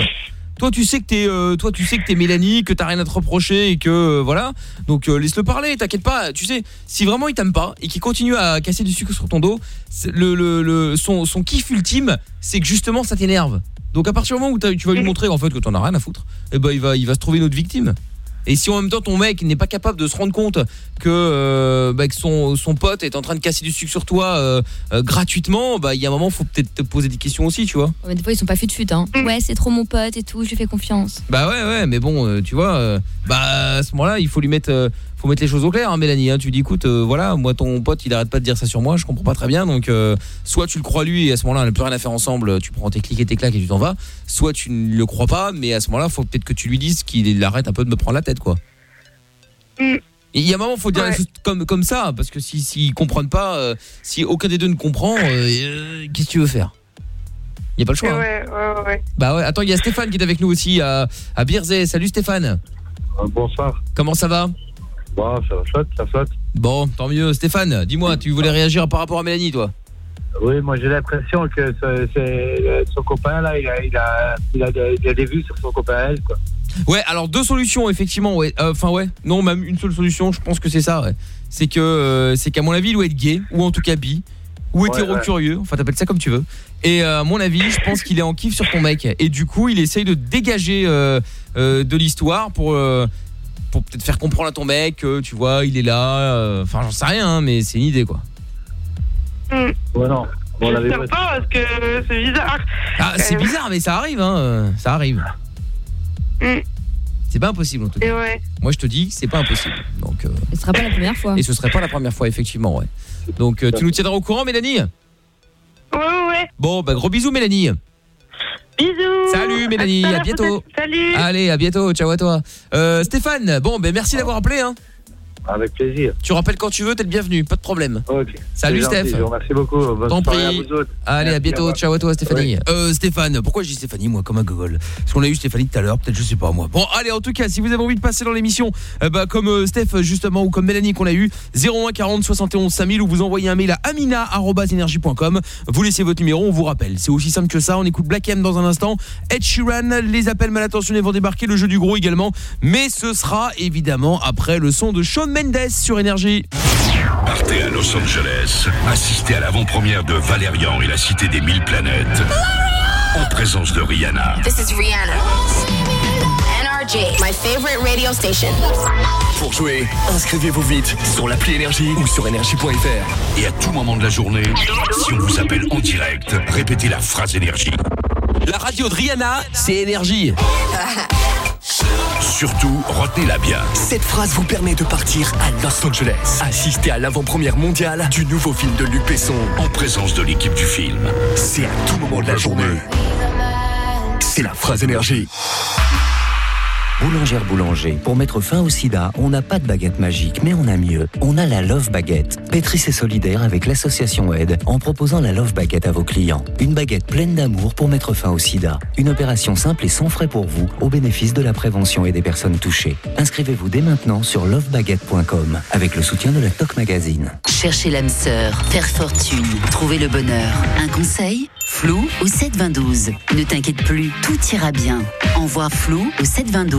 Toi tu sais que t'es euh, toi tu sais que t'es Mélanie, que t'as rien à te reprocher et que euh, voilà. Donc euh, laisse-le parler, t'inquiète pas. Tu sais, si vraiment il t'aime pas et qu'il continue à casser du sucre sur ton dos, le, le, le- son, son kiff ultime, c'est que justement ça t'énerve. Donc à partir du moment où tu vas lui montrer en fait que t'en as rien à foutre, eh ben il va il va se trouver une autre victime. Et si en même temps ton mec n'est pas capable de se rendre compte que, euh, bah, que son, son pote est en train de casser du sucre sur toi euh, euh, gratuitement, bah il y a un moment faut peut-être te poser des questions aussi, tu vois. Ouais, Mais des fois, ils sont pas fut de fut, hein. Ouais, c'est trop mon pote et tout, je lui fais confiance. Bah ouais ouais, mais bon, euh, tu vois, euh, bah à ce moment-là, il faut lui mettre euh, faut mettre les choses au clair, hein, Mélanie. hein. Tu lui dis, écoute, euh, voilà, moi ton pote, il arrête pas de dire ça sur moi, je comprends pas très bien, donc euh, soit tu le crois lui et à ce moment-là, on n'a plus rien à faire ensemble, tu prends tes clics et tes claques et tu t'en vas, soit tu ne le crois pas, mais à ce moment-là, faut peut-être que tu lui dises qu'il arrête un peu de me prendre la tête, quoi. Et il y a un moment, faut dire les choses comme comme ça, parce que si s'ils comprennent pas, euh, si aucun des deux ne comprend, euh, euh, qu'est-ce que tu veux faire? Il y a pas le choix. hein. Ouais, ouais, ouais. Bah ouais, attends, il y a Stéphane qui est avec nous aussi à, à Birzé. Salut Stéphane. bonsoir. Comment ça va? Bon, ça flotte, ça flotte. Bon, tant mieux. Stéphane, dis-moi, tu voulais réagir par rapport à Mélanie, toi? Oui, moi j'ai l'impression que ce- c'est- euh, son copain là, il a, il, a, il, a, des- il a des vues sur son copain à elle, quoi. Ouais, alors deux solutions, effectivement. Ouais, Euh, enfin ouais, non, même une seule solution. Je pense que c'est ça. Ouais. C'est que euh, c'est qu'à mon avis, il doit être gay ou en tout cas bi ou Ouais, hétéro ouais. curieux. Enfin, t'appelles ça comme tu veux. Et euh, à mon avis, je pense qu'il est en kiff sur ton mec. Et du coup, il essaye de dégager euh, euh, de l'histoire pour euh, pour peut-être faire comprendre à ton mec que tu vois, il est là. euh, Enfin, j'en sais rien, hein, mais c'est une idée quoi. Ouais, non. Bon, J'espère vérité- pas parce que c'est bizarre. Ah, c'est Euh, bizarre, mais ça arrive, hein. euh, Ça arrive. Hmm. C'est pas impossible en tout cas. Et ouais. Moi, je te dis, c'est pas impossible. Donc. euh, Ce sera pas la première fois. Et ce serait pas la première fois, effectivement, ouais. Donc, euh, tu nous tiendras au courant, Mélanie? Ouais, ouais, ouais. Bon, bah, gros bisous, Mélanie. Bisous. Salut, Mélanie, À bientôt. Salut. Allez, à bientôt, ciao à toi. Euh, Stéphane, bon, ben merci d'avoir appelé. Hein. Avec plaisir. Tu rappelles quand tu veux, t'es le bienvenu, pas de problème. Ok. Salut, Steph. remercie beaucoup. Bonne à vous autres. Allez, à Merci, bientôt. Ciao à toi, Stéphanie. Euh, Stéphane, pourquoi je dis Stéphanie, moi, comme un gogol Parce qu'on a eu Stéphanie tout à l'heure, peut-être, je sais pas, moi. Bon, allez, en tout cas, si vous avez envie de passer dans l'émission, euh, bah, comme euh, Steph, justement, ou comme Mélanie qu'on a eu, 01 40 71 5000, ou vous envoyez un mail à amina.energie.com. Vous laissez votre numéro, on vous rappelle. C'est aussi simple que ça. On écoute Black M dans un instant. Ed Sheeran, les appels mal intentionnés vont débarquer, le jeu du gros également. Mais ce sera évidemment après le son de Shawn Mendes sur Énergie. Partez à Los Angeles, assistez à l'avant-première de Valérian et la Cité des Mille Planètes, en présence de Rihanna. This is Rihanna. NRJ, my favorite radio station. Pour jouer, inscrivez-vous vite sur l'appli Énergie ou sur énergie.fr. Et à tout moment de la journée, si on vous appelle en direct, répétez la phrase énergie. La radio de Rihanna, c'est Énergie. Surtout, retenez-la bien. Cette phrase vous permet de partir à Los Angeles. Assistez à l'avant-première mondiale du nouveau film de Luc Besson. En présence de l'équipe du film. C'est à tout moment de la journée. C'est la phrase énergie. Boulangère Boulanger, pour mettre fin au sida, on n'a pas de baguette magique, mais on a mieux. On a la Love Baguette. Pétrissez solidaire avec l'association Aide en proposant la Love Baguette à vos clients. Une baguette pleine d'amour pour mettre fin au sida. Une opération simple et sans frais pour vous, au bénéfice de la prévention et des personnes touchées. Inscrivez-vous dès maintenant sur lovebaguette.com avec le soutien de la TOC Magazine. Cherchez l'âme sœur, faire fortune, trouver le bonheur. Un conseil Flou au 722. Ne t'inquiète plus, tout ira bien. Envoie flou au 722.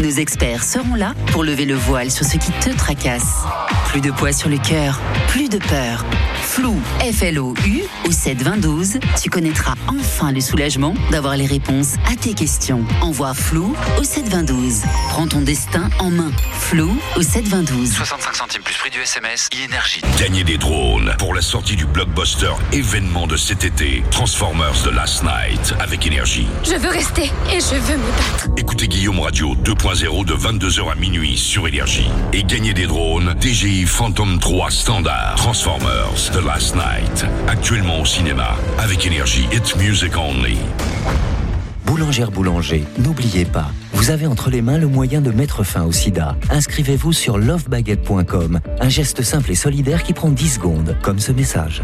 Nos experts seront là pour lever le voile sur ce qui te tracasse. Plus de poids sur le cœur, plus de peur. Flou, F-L-O-U au 722. Tu connaîtras enfin le soulagement d'avoir les réponses à tes questions. Envoie flou au 722. Prends ton destin en main. Flou au 722. 65 centimes plus prix du SMS, e-énergie. Gagnez des drones pour la sortie du blockbuster événement de cet été, Transformers The Last Night, avec énergie. Je veux rester et je veux me battre. Écoutez Guillaume Radio 2.0 de 22h à minuit sur Énergie. Et gagnez des drones DJI Phantom 3 standard. Transformers The Last Night. Actuellement au cinéma. Avec Énergie. It's music only. Boulangère Boulanger, n'oubliez pas, vous avez entre les mains le moyen de mettre fin au sida. Inscrivez-vous sur lovebaguette.com, un geste simple et solidaire qui prend 10 secondes, comme ce message.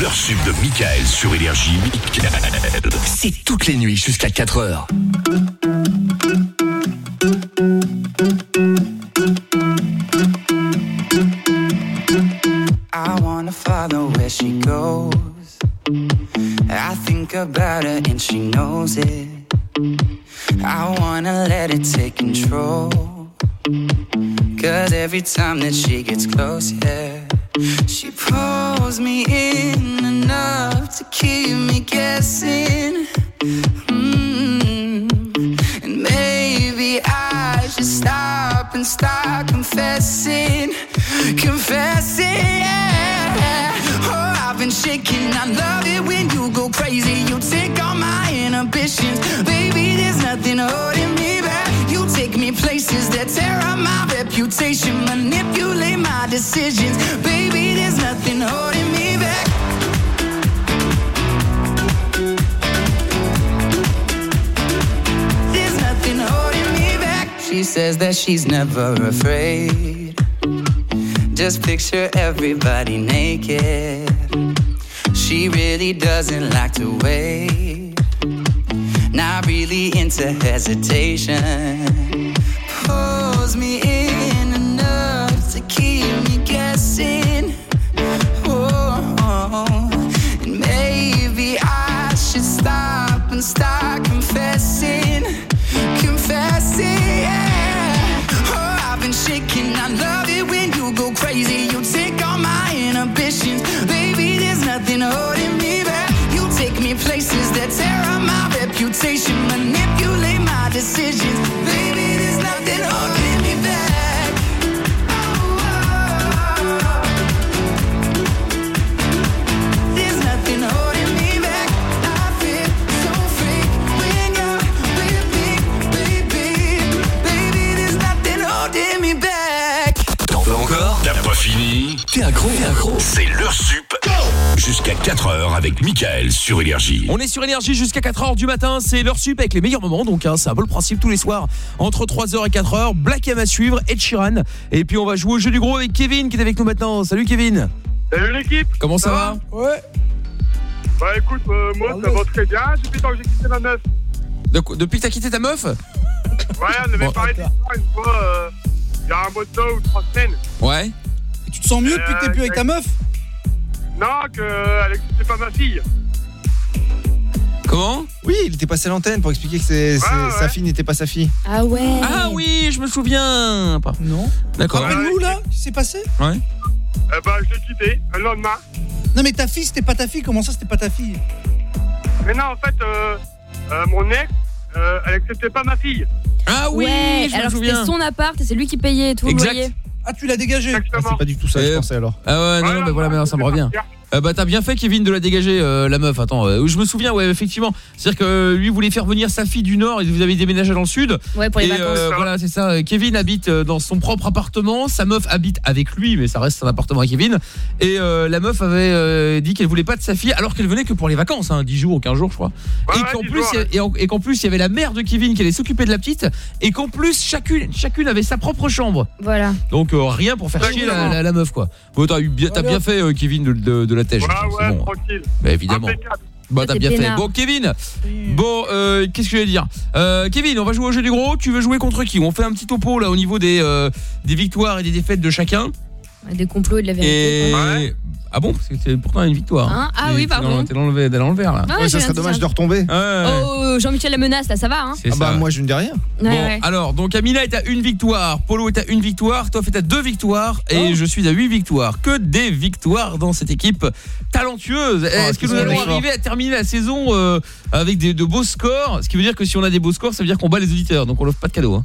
L'heure sub de Michael sur Énergie. C'est toutes les nuits jusqu'à 4 heures. Follow where she goes. I think about her and she knows it. I wanna let it take control. Cause every time that she gets close, yeah, she pulls me in enough to keep me guessing. Mm. And maybe I should stop and start confessing, confessing. Shaking. I love it when you go crazy. You take all my inhibitions, baby. There's nothing holding me back. You take me places that tear up my reputation, manipulate my decisions, baby. There's nothing holding me back. There's nothing holding me back. She says that she's never afraid. Just picture everybody naked. She really doesn't like to wait. Not really into hesitation. Pulls me in enough to keep me guessing. Oh, and maybe I should stop and start T'es accro, t'es accro. C'est l'heure sup. Jusqu'à 4h avec Michael sur Énergie. On est sur énergie jusqu'à 4h du matin, c'est l'heure sup avec les meilleurs moments donc hein, c'est un peu le principe tous les soirs entre 3h et 4h, Black M à suivre, Ed Sheeran et puis on va jouer au jeu du gros avec Kevin qui est avec nous maintenant. Salut Kevin. Salut l'équipe Comment ça, va Ouais. Bah écoute, euh, moi ça va très bien depuis tant que j'ai quitté ma meuf. De- depuis que t'as quitté ta meuf Ouais, on avait Bon. parlé de ça une fois, euh, il y a un mois de temps ou trois semaines. Ouais. Et tu te sens mieux depuis que t'es plus avec ta meuf Non, qu'elle acceptait pas ma fille. Comment? Oui, il était passé à l'antenne pour expliquer que c'est- sa fille n'était pas sa fille. Ah ouais. Ah oui, je me souviens. Pas- Non. D'accord. Rappelle-nous là, qui s'est passé? Ouais. Euh, bah je l'ai quitté le lendemain. Non mais ta fille c'était pas ta fille, comment ça c'était pas ta fille? Mais non, en fait, euh, euh, mon ex, euh, elle acceptait pas ma fille. Ah ouais, alors que c'était son appart et c'est lui qui payait et tout, le Exact. loyer. Ah tu l'as dégagé C'est pas du tout ça, je pensais alors. Ah ouais, non, non, mais voilà, mais ça me revient. Euh, bah t'as bien fait Kevin de la dégager euh, la meuf. Attends, euh, je me souviens ouais effectivement. C'est-à-dire que lui voulait faire venir sa fille du nord et vous avez déménagé dans le sud. Ouais, pour les et, vacances. euh, voilà, c'est ça. Kevin habite euh, dans son propre appartement, sa meuf habite avec lui mais ça reste un appartement à Kevin et euh, la meuf avait euh, dit qu'elle voulait pas de sa fille alors qu'elle venait que pour les vacances hein, 10 jours ou 15 jours je crois. et qu'en plus il y a- et en- et qu'en plus il y avait la mère de Kevin qui allait s'occuper de la petite et qu'en plus chacune chacune avait sa propre chambre. Voilà. Donc euh, rien pour faire chier la, la- la meuf quoi. Bon t'as bien fait euh, Kevin de, de, de la. Ouais, bon. tranquille. Bah évidemment. Impeccable. Bah t'as bien fait. Bon Kevin. Bon euh, qu'est-ce que je vais dire euh, Kevin, on va jouer au jeu du gros. Tu veux jouer contre qui? On fait un petit topo là au niveau des euh, des victoires et des défaites de chacun. Des complots et de la vérité. Et quoi. ah bon Parce que c'est pourtant une victoire. Hein Ah Et oui, pardon. T'es dans le t'es dans le vert là. Ah ouais, Ouais, ça serait dommage de retomber. Oh, Jean-Michel la menace, là, ça va, hein C'est ça. moi je ne dis rien. Ouais, Bon, ouais. alors, donc Amina est à une victoire, Polo est à une victoire, Toff est à deux victoires et je suis à huit victoires. Que des victoires dans cette équipe talentueuse. Est-ce que nous allons arriver à terminer la saison euh, avec des, de beaux scores? Ce qui veut dire que si on a des beaux scores, ça veut dire qu'on bat les auditeurs, donc on offre pas de cadeau. Hein.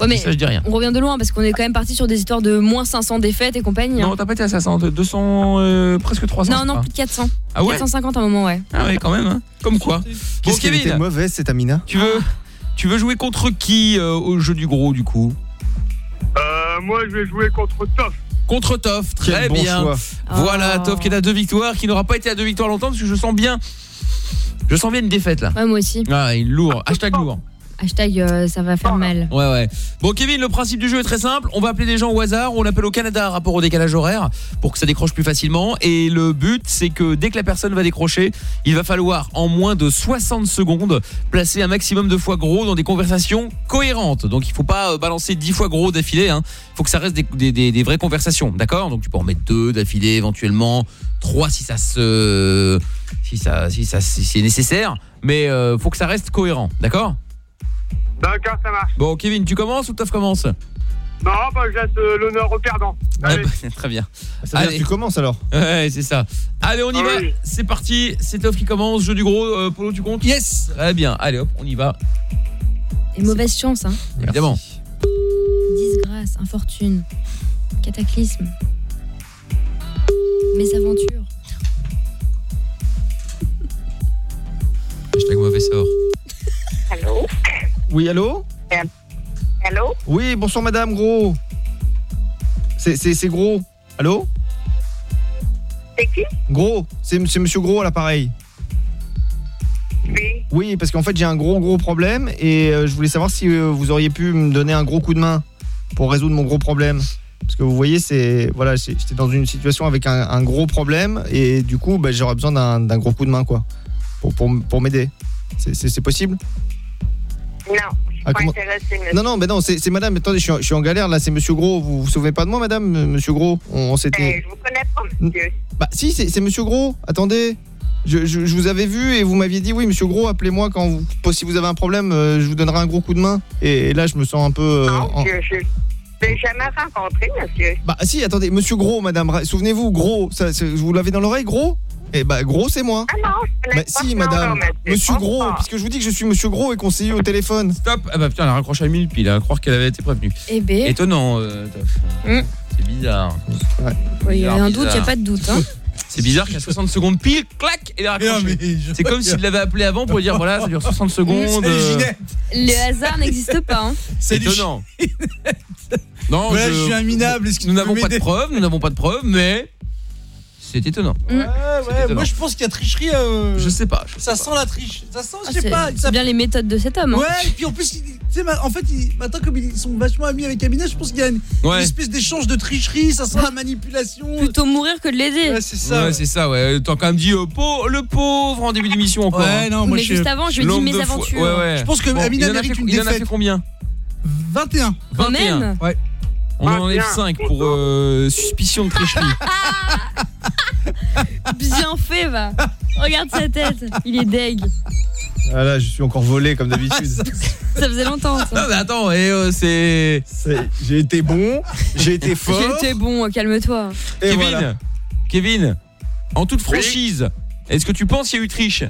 Ouais, mais Ça, je dis rien. on revient de loin parce qu'on est quand même parti sur des histoires de moins 500 défaites et compagnie. hein. Non, t'as pas été à 500, 200, euh, presque 300. Non, non, plus de 400. Ah ouais 450 à un moment, ouais. Ah ouais, quand même. Hein. Comme quoi. Qu'est-ce qu'elle était mauvaise cette Amina tu veux, tu veux jouer contre qui euh, au jeu du gros du coup? Euh, moi, je vais jouer contre Toff. Contre Toff, très bon bien. choix. Voilà, Oh. Toff qui est à deux victoires, qui n'aura pas été à deux victoires longtemps parce que je sens bien je sens bien une défaite là. Ouais, moi aussi. Ah, il est lourd, hashtag lourd. Hashtag, euh, ça va faire mal. Ouais ouais. Bon Kevin, le principe du jeu est très simple, on va appeler des gens au hasard, on appelle au Canada rapport au décalage horaire pour que ça décroche plus facilement et le but c'est que dès que la personne va décrocher, il va falloir en moins de 60 secondes placer un maximum de fois gros dans des conversations cohérentes. Donc il faut pas euh, balancer 10 fois gros d'affilée hein. Il faut que ça reste des, vraies conversations, d'accord? Donc tu peux en mettre deux d'affilée éventuellement, trois si ça se si ça si ça si c'est nécessaire, mais euh, faut que ça reste cohérent, d'accord? D'accord, ça marche. Bon, Kevin, tu commences ou Toff commence Non, bah, je laisse euh, l'honneur au perdant. Ah, bah, Très bien. Ça veut dire que tu commences alors Ouais, c'est ça. Allez, on y Ah va. oui. C'est parti. C'est Toff qui commence. Jeu du gros. Euh, Polo, tu comptes Yes. Très bien. Allez, hop, on y va. Et mauvaise chance, hein. Évidemment. Disgrâce, infortune, cataclysme, mésaventure. Hashtag mauvais sort. Allô? Oui, allô Allô Oui, bonsoir madame, gros. C'est gros. Allô C'est qui Gros, c'est c'est monsieur Gros à l'appareil. Oui. Oui, parce qu'en fait, j'ai un gros gros problème et euh, je voulais savoir si euh, vous auriez pu me donner un gros coup de main pour résoudre mon gros problème. Parce que vous voyez, c'est voilà, j'étais dans une situation avec un, un gros problème et du coup, bah, j'aurais besoin d'un gros coup de main quoi, pour pour, pour m'aider. C'est possible Non, je suis Ah, pas comment-. Non, non, mais non, c'est madame. Attendez, je suis, en- je suis en galère là, c'est monsieur Gros. Vous vous souvenez pas de moi, madame, euh, monsieur Gros? On, on s'était. je vous connais pas, monsieur. Bah, si, c'est monsieur Gros. Attendez. Je, je- je vous avais vu et vous m'aviez dit oui, monsieur Gros, appelez-moi quand vous, si vous avez un problème, euh, je vous donnerai un gros coup de main. Et, et là, je me sens un peu. euh, en- Je je l'ai jamais rencontré, monsieur. Bah, si, attendez, monsieur Gros, madame. Souvenez-vous, Gros, ça, c'est- vous l'avez dans l'oreille, Gros? Eh bah, Gros, c'est moi. Ah non, je Bah, pas si, madame. monsieur. Gros, pas. puisque je vous dis que je suis monsieur Gros et eu au téléphone. Stop. Ah bah putain, elle a raccroché à une minute pile. À croire qu'elle avait été prévenue. Eh ben. Étonnant, euh, Toff. Mm. C'est bizarre. Il y a un Bizarre, doute, il n'y a pas de doute. Hein. C'est bizarre qu'à 60 secondes pile, clac, et raccroché. C'est comme s'il l'avait appelé avant pour lui dire voilà, ça dure 60 secondes. Euh. Le hasard n'existe pas. Hein. C'est étonnant. Non, Ouais, je suis un minable, est-ce que nous n'avons pas de preuves, nous n'avons pas de preuves, mais c'est étonnant. Ouais, ouais, étonnant. moi je pense qu'il y a tricherie. euh, Je sais pas. Ça sent la triche. Ça sent, Ah, je sais c'est pas. c'est bien les méthodes de cet homme. hein. Ouais, et puis en plus, il- tu sais, en fait, il- maintenant, comme ils sont vachement amis avec Amina, je pense qu'il y a une, Ouais. une espèce d'échange de tricherie, ça sent la manipulation. Plutôt mourir que de l'aider. Ouais, c'est ça. Ouais, c'est ça, ouais. T'as quand même dit euh, le pauvre en début d'émission encore. Ouais, non, moi Mais je. juste avant, je lui ai dit mes aventures. Ouais, ouais. Je pense que Bon, Amina mérite fait- une Il en a fait défaite. combien 21. Quand même? Ouais. On en Ah, enlève bien. 5 pour euh, suspicion de tricherie. Bien fait, va. Regarde sa tête. Il est deg. Ah là, je suis encore volé comme d'habitude. Ça faisait longtemps, ça. non, mais attends, et, euh, c'est. J'ai été bon, j'ai été fort. J'ai été bon, calme-toi. Et Kevin, voilà. Kevin, en toute franchise, est-ce que tu penses qu'il y a eu triche?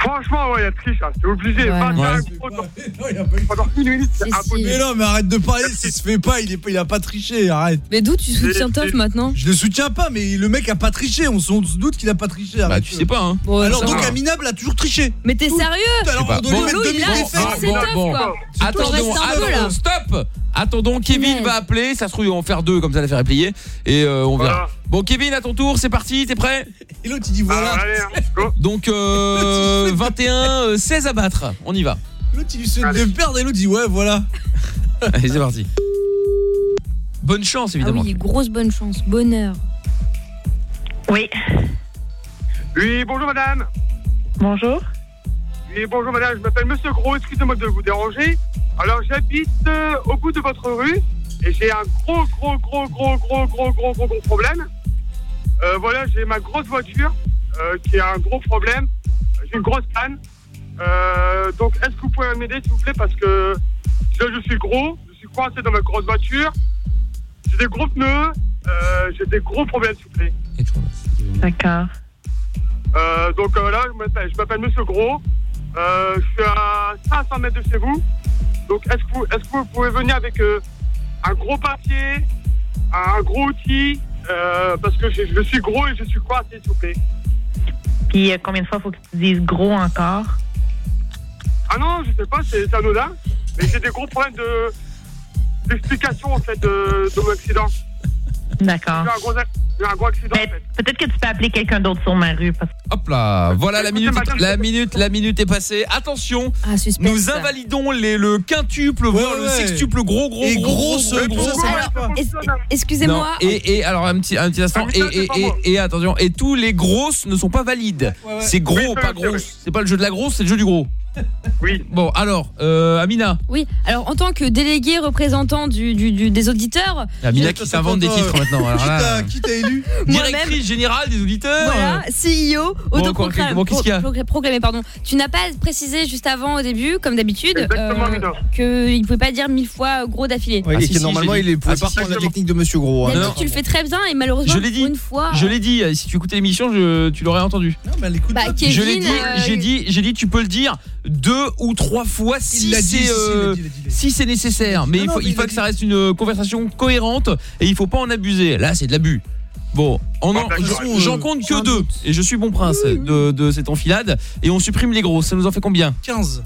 Franchement, ouais, il y a triche, hein. c'est obligé. Ouais. Pas Ouais. dans- pendant une minute, c'est Si, impossible. Mais non, mais arrête de parler, ça se fait pas, il, est, il a pas triché, arrête. Mais d'où tu soutiens Toff maintenant Je le soutiens pas, mais le mec a pas triché, on se doute qu'il a pas triché. Bah, tu sais pas, hein. Bon, Alors donc va. Aminable a toujours triché. Mais t'es sérieux Alors on doit lui mettre Lolo, il 2000 a- défaites. c'est Toff, quoi. Attendons, attendons, stop Attendons, Kevin va appeler, ça se trouve ils vont en faire deux comme ça, la faire plier et euh, on verra. Voilà. Bon Kevin, à ton tour, c'est parti, t'es prêt Et l'autre il dit Ah, voilà. allez, hein. Donc euh, 21, euh, 16 à battre, on y va. L'autre il lui souhaite de perdre et l'autre dit ouais voilà. Allez, c'est parti. Bonne chance Ah évidemment. oui, grosse bonne chance, bonheur. Oui. Oui, bonjour madame. Bonjour. Oui, bonjour madame, je m'appelle Monsieur Gros, excusez-moi de vous déranger. Alors j'habite euh, au bout de votre rue et j'ai un gros, gros, gros, gros, gros, gros, gros, gros, gros problème. Euh, voilà, j'ai ma grosse voiture euh, qui a un gros problème. J'ai une grosse panne. Euh, donc est-ce que vous pouvez m'aider s'il vous plaît parce que là je suis gros, je suis coincé dans ma grosse voiture. J'ai des gros pneus, euh, j'ai des gros problèmes s'il vous plaît. D'accord. Euh, donc euh, là, je m'appelle- je m'appelle Monsieur Gros. Euh, je suis à 500 mètres de chez vous. Donc est-ce que, vous- est-ce que vous pouvez venir avec euh, un gros papier, un gros outil euh, Parce que je, je suis gros et je suis coincé, s'il vous plaît? Puis combien de fois faut que tu dises gros encore? Ah non, je sais pas, c'est anodin. Mais j'ai des gros problèmes de d'explication en fait de, de mon accident. D'accord. J'ai un gros, ac- j'ai un gros accident en fait. Peut-être que tu peux appeler quelqu'un d'autre sur ma rue. Parce... Hop là, voilà la minute, la minute, la minute est passée. Attention, Ah, nous invalidons les, le quintuple, voire le ouais. sextuple, gros, gros, Et gros, grosse, gros, gros, Excusez-moi. et, et alors un petit, un petit instant, Ah, et, attention, et tous les grosses ne sont pas valides. Ouais, ouais. C'est gros, pas grosse. C'est pas le jeu de la grosse, c'est le jeu du gros. Oui. Bon, alors, euh, Amina. Oui, alors en tant que délégué représentant du, du- du- des auditeurs, Amina qui s'invente des titres maintenant. Alors là, Qui t'a élu Directrice générale des auditeurs. voilà, CEO, Bon, autoproclamé, bon, qu'est-ce qu'il y a pro- proclamé, pardon. Tu n'as pas précisé juste avant au début, comme d'habitude, euh, qu'il ne pouvait pas dire mille fois gros d'affilée. Ah, si, que si, normalement, il ne pouvait Ah, pas si, prendre la technique de Monsieur Gros. hein. D'habitude, tu le fais très bien et malheureusement, Je l'ai dit. une fois. Je l'ai dit, si tu écoutais l'émission, tu l'aurais entendu. Non, mais elle écoute Bah, je l'ai dit, euh, j'ai dit, j'ai dit, tu peux le dire deux ou trois fois si c'est si, euh, c'est nécessaire. Mais Non, il non, faut, mais il il faut l'a que ça reste une euh, conversation cohérente et il faut pas en abuser. Là, c'est de l'abus. Bon, en en- Ah, d'accord. j'en- j'en compte que deux et je suis bon prince de, de cette enfilade et on supprime les gros. Ça nous en fait combien? 15.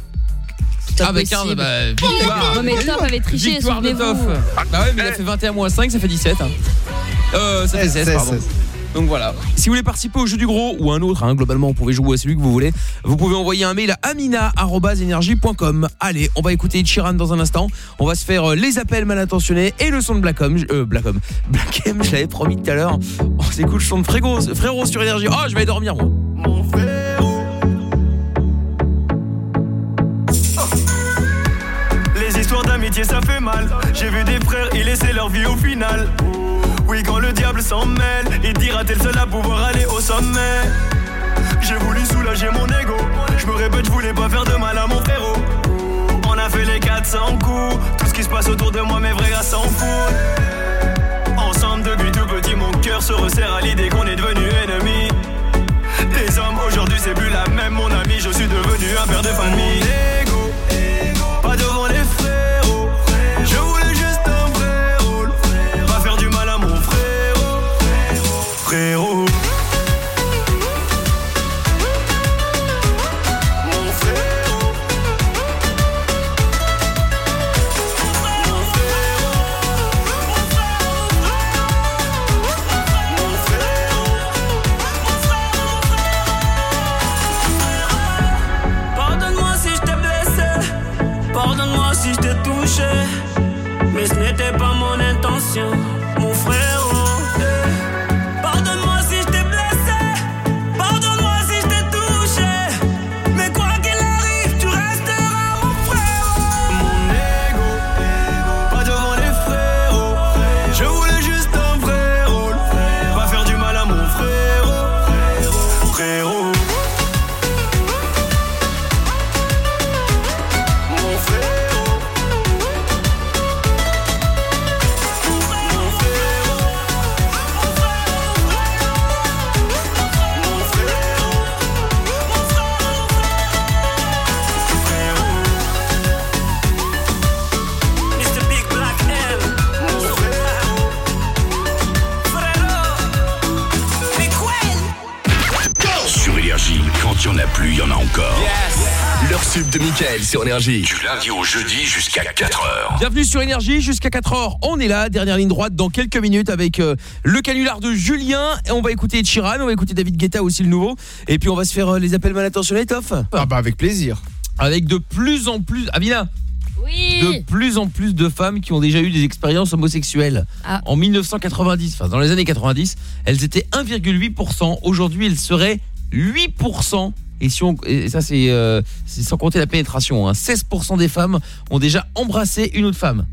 C'est Ah bah impossible. 15, bah victoire. Non mais Top avait triché, Victoire de Toff. souvenez-vous. Bah ouais, mais il a fait 21 moins 5, ça fait 17. hein. Euh, ça fait 16, 16, pardon. 16. Donc voilà. Si vous voulez participer au jeu du gros ou un autre, hein, globalement, vous pouvez jouer à celui que vous voulez. Vous pouvez envoyer un mail à amina@energie.com. Allez, on va écouter Chiran dans un instant. On va se faire euh, les appels mal intentionnés et le son de Black Hom. Euh, Black Hom. Black M, je l'avais promis tout à l'heure. On s'écoute le son de frérot sur énergie. Oh, je vais dormir moi. Mon frérot. Les histoires d'amitié ça fait mal J'ai vu des frères y laisser leur vie au final Oui quand le diable s'en mêle Il dira t'es le seul à pouvoir aller au sommet? J'ai voulu soulager mon ego. Je me répète je voulais pas faire de mal à mon frérot. On a fait les 400 coups. Tout ce qui se passe autour de moi mes vrais gars s'en foutent Ensemble depuis tout petit mon cœur se resserre à l'idée qu'on est devenu ennemis des hommes aujourd'hui c'est plus la même mon ami. Je suis devenu un père de famille Pardonne-moi si je t'ai blessé, pardonne-moi si je t'ai touché, mais ce n'était pas mon intention, plus, il y en a encore. L'heure sub de Michael sur Énergie. Du lundi au jeudi jusqu'à 4h. Bienvenue sur Énergie jusqu'à 4h. On est là, dernière ligne droite dans quelques minutes avec euh, le canular de Julien. Et on va écouter Chiran, on va écouter David Guetta aussi le nouveau. Et puis on va se faire euh, les appels mal intentionnés, Toff. Ah bah avec plaisir. Avec de plus en plus, Avina, Oui. de plus en plus de femmes qui ont déjà eu des expériences homosexuelles. Ah. En 1990, enfin dans les années 90, elles étaient 1,8%. Aujourd'hui, elles seraient 8%. Et, si on, et ça, c'est euh, c'est sans compter la pénétration. hein. 16% des femmes ont déjà embrassé une autre femme.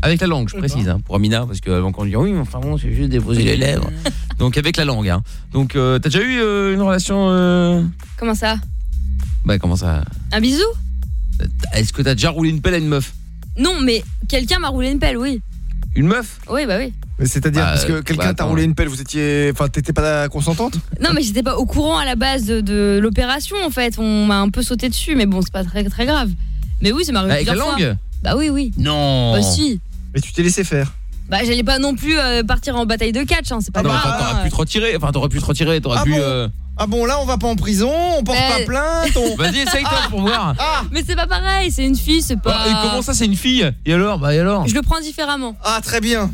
Avec la langue, je précise, hein, pour Amina, parce qu'avant qu'on dise oui, mais enfin bon, c'est juste déposer les lèvres. Donc avec la langue. Hein. Donc, euh, t'as déjà eu euh, une relation. euh, Comment ça? Bah, comment ça? Un bisou? Est-ce que t'as déjà roulé une pelle à une meuf? Non, mais quelqu'un m'a roulé une pelle, oui. Une meuf Oui, bah oui. Mais c'est-à-dire Bah, parce que bah, quelqu'un t'a attends. roulé une pelle, vous étiez, enfin t'étais pas consentante? Non, mais j'étais pas au courant à la base de, de l'opération, en fait. On m'a un peu sauté dessus, mais bon, c'est pas très, très grave. Mais oui, ça m'arrive Avec la plusieurs fois. langue? Bah oui, oui. Non Bah si. Mais tu t'es laissé faire. Bah j'allais pas non plus euh, partir en bataille de catch, hein, c'est pas Non, grave. attends, t'aurais hein. pu te retirer. Enfin, t'aurais pu te retirer. T'aurais Ah pu. bon euh, Ah bon là on va pas en prison, on porte Mais- pas plainte, on... Vas-y, essaye toi pour voir. Ah Mais c'est pas pareil, c'est une fille, c'est pas. Ah, et comment ça, c'est une fille? Et alors? Bah, et alors? Je le prends différemment. Ah très bien.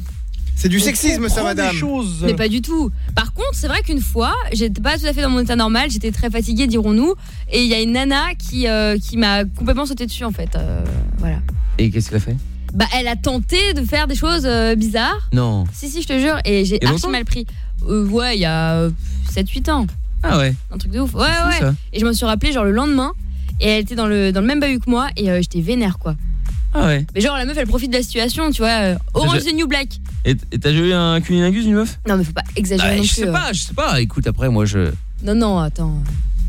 C'est du On sexisme ça madame. des choses. Mais pas du tout. Par contre, c'est vrai qu'une fois, j'étais pas tout à fait dans mon état normal, j'étais très fatiguée, dirons-nous, et il y a une nana qui, euh, qui m'a complètement sauté dessus en fait. euh, voilà. Et qu'est-ce qu'elle a fait? Bah, elle a tenté de faire des choses euh, bizarres. Non. Si, si, je te jure, et j'ai archi mal pris. Euh, ouais, il y a 7-8 ans. Ah ouais. Un truc de ouf. Ouais, ouais. ça. Et je me suis rappelé genre le lendemain. et elle était dans le dans le même bahut que moi et euh, j'étais vénère quoi. Ah ouais. Mais genre la meuf elle profite de la situation, tu vois, euh, Orange the New Black. Et t'as déjà eu un cunilingus d'une meuf? Non mais faut pas exagérer Ah, non Je plus. sais euh. pas, je sais pas. Écoute, après, moi, je. Non non, attends.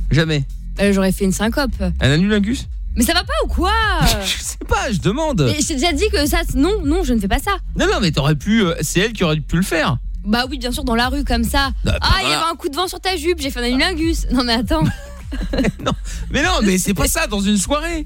Jamais. Euh, J'aurais fait une syncope. Un anulingus Mais ça va pas ou quoi Je sais pas, je demande. Mais j'ai déjà dit que ça non non, je ne fais pas ça. Non, non, mais t'aurais pu. euh, C'est elle qui aurait pu le faire. Bah oui, bien sûr dans la rue comme ça. Bah, ah, il y avait un coup de vent sur ta jupe, j'ai fait un anulingus. Non mais attends, Mais non, mais c'est pas ça dans une soirée.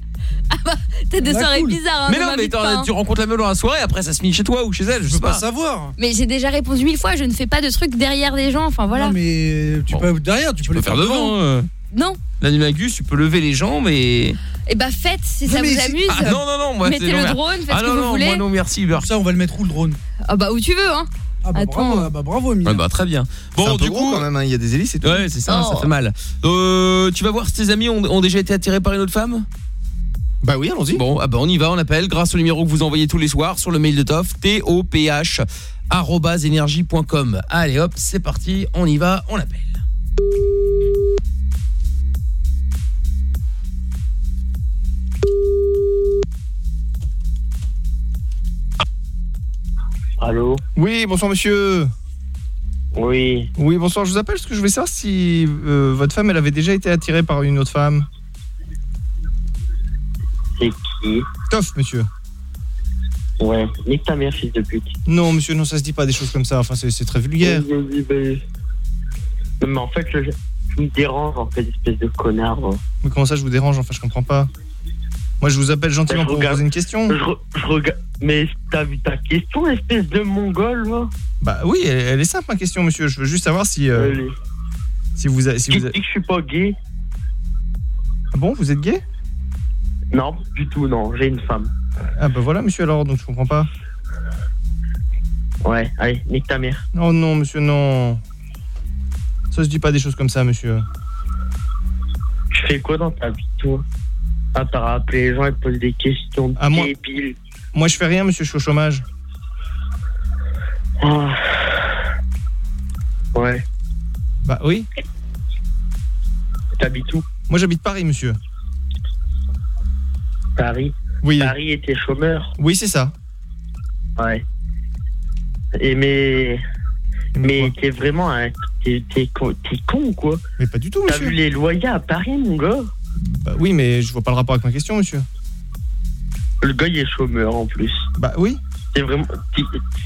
t'as des Bah, soirées cool. bizarres hein, mais non, mais hein. tu rencontres la meuf dans la soirée, après ça se finit chez toi ou chez elle, je, sais pas. savoir. Mais j'ai déjà répondu mille fois, je ne fais pas de trucs derrière des gens, enfin voilà. Non, mais tu peux derrière, tu, peux les faire devant. hein. Non. L'anulingus, tu peux lever les jambes et. Et bah faites si Non, ça vous amuse. Ah, non, non, non, moi Mettez le drone, faites ah, ce que non, vous non, voulez. Moi non, merci. Ça, on va le mettre où le drone? Ah bah où tu veux hein. Ah bah Attends. bravo, ah bah bravo Emilia. Ouais, bah très bien. Un Bon, peu du gros coup. quand même, hein, il y a des hélices et tout. Ouais, c'est ça, Oh. ça fait mal. Euh, tu vas voir si tes amis ont, ont déjà été attirés par une autre femme? Bah oui, allons-y. Bon, ah bah on y va, on appelle grâce au numéro que vous envoyez tous les soirs sur le mail de Toff, T-O-P-H, arobase énergie.com. Allez hop, c'est parti, on y va, on appelle. Allô Oui, bonsoir monsieur. Oui. Oui, bonsoir, je vous appelle parce que je voulais savoir si euh, votre femme, elle avait déjà été attirée par une autre femme. C'est qui Toff, monsieur. Ouais. Nique ta mère, fils de pute. Non, monsieur, non, ça se dit pas des choses comme ça. Enfin, c'est très vulgaire. Mais en fait, je, je me dérange, en fait, espèce de connard. Mais comment ça, je vous dérange? Enfin, je comprends pas. Moi, je vous appelle gentiment je pour vous regarde- poser une question. Je, re- je regarde. Mais t'as vu ta question, espèce de mongol, là Bah oui, elle, elle est simple ma question, monsieur. Je veux juste savoir si euh, si vous a- si vous a- dit que je suis pas gay? Ah bon, vous êtes gay? Non, du tout, non. J'ai une femme. Ah bah voilà, monsieur alors, donc je comprends pas. Ouais, allez, nique ta mère. Oh non, monsieur, non. Ça se dit pas des choses comme ça, monsieur. Tu fais quoi dans ta vie, toi? À part appeler les gens et poser des questions Ah, moi- débiles. Moi, je fais rien, monsieur, je suis au chômage. Ah. Ouais. Bah oui. T'habites où? Moi, j'habite Paris, monsieur. Paris? Oui. Paris était chômeur Oui, c'est ça. Ouais. Et mais. Mais t'es vraiment un. T'es con, con ou quoi? Mais pas du tout, T'as monsieur. vu les loyers à Paris, mon gars? Bah oui, mais je vois pas le rapport avec ma question, monsieur. Le gars, il est chômeur en plus. Bah oui. C'est vraiment.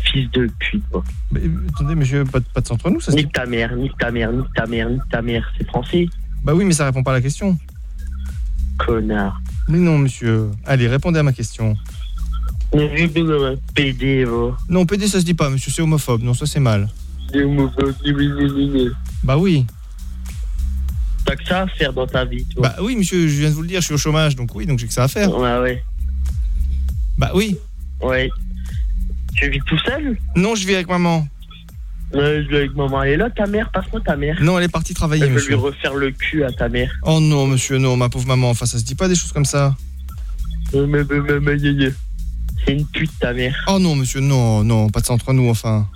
Fils de pute, quoi. Mais, euh, attendez, monsieur, pas, de- pas de entre nous, ça. Nique ta mère, nique ta mère, nique ta mère, nique ta mère. C'est français Bah oui, mais ça répond pas à la question. Connard. Mais non, monsieur. Allez, répondez à ma question. PD. Non, PD, ça se dit pas, monsieur, c'est homophobe. Non, ça c'est mal. Bah oui. Que ça à faire dans ta vie, toi. Bah oui, monsieur, je viens de vous le dire, je suis au chômage, donc oui, donc j'ai que ça à faire. Ouais, ouais. Bah oui. Ouais. Tu vis tout seul? Non, je vis avec maman. Vis avec maman. Elle est là, ta mère? Passe-moi ta mère. Non, elle est partie travailler, Je vais lui monsieur. refaire le cul à ta mère. Oh non, monsieur, non, ma pauvre maman. Enfin, ça se dit pas des choses comme ça. Euh, mais, mais, mais, mais, mais, mais. C'est une pute, ta mère. Oh non, monsieur, non, non, pas de ça entre nous, enfin.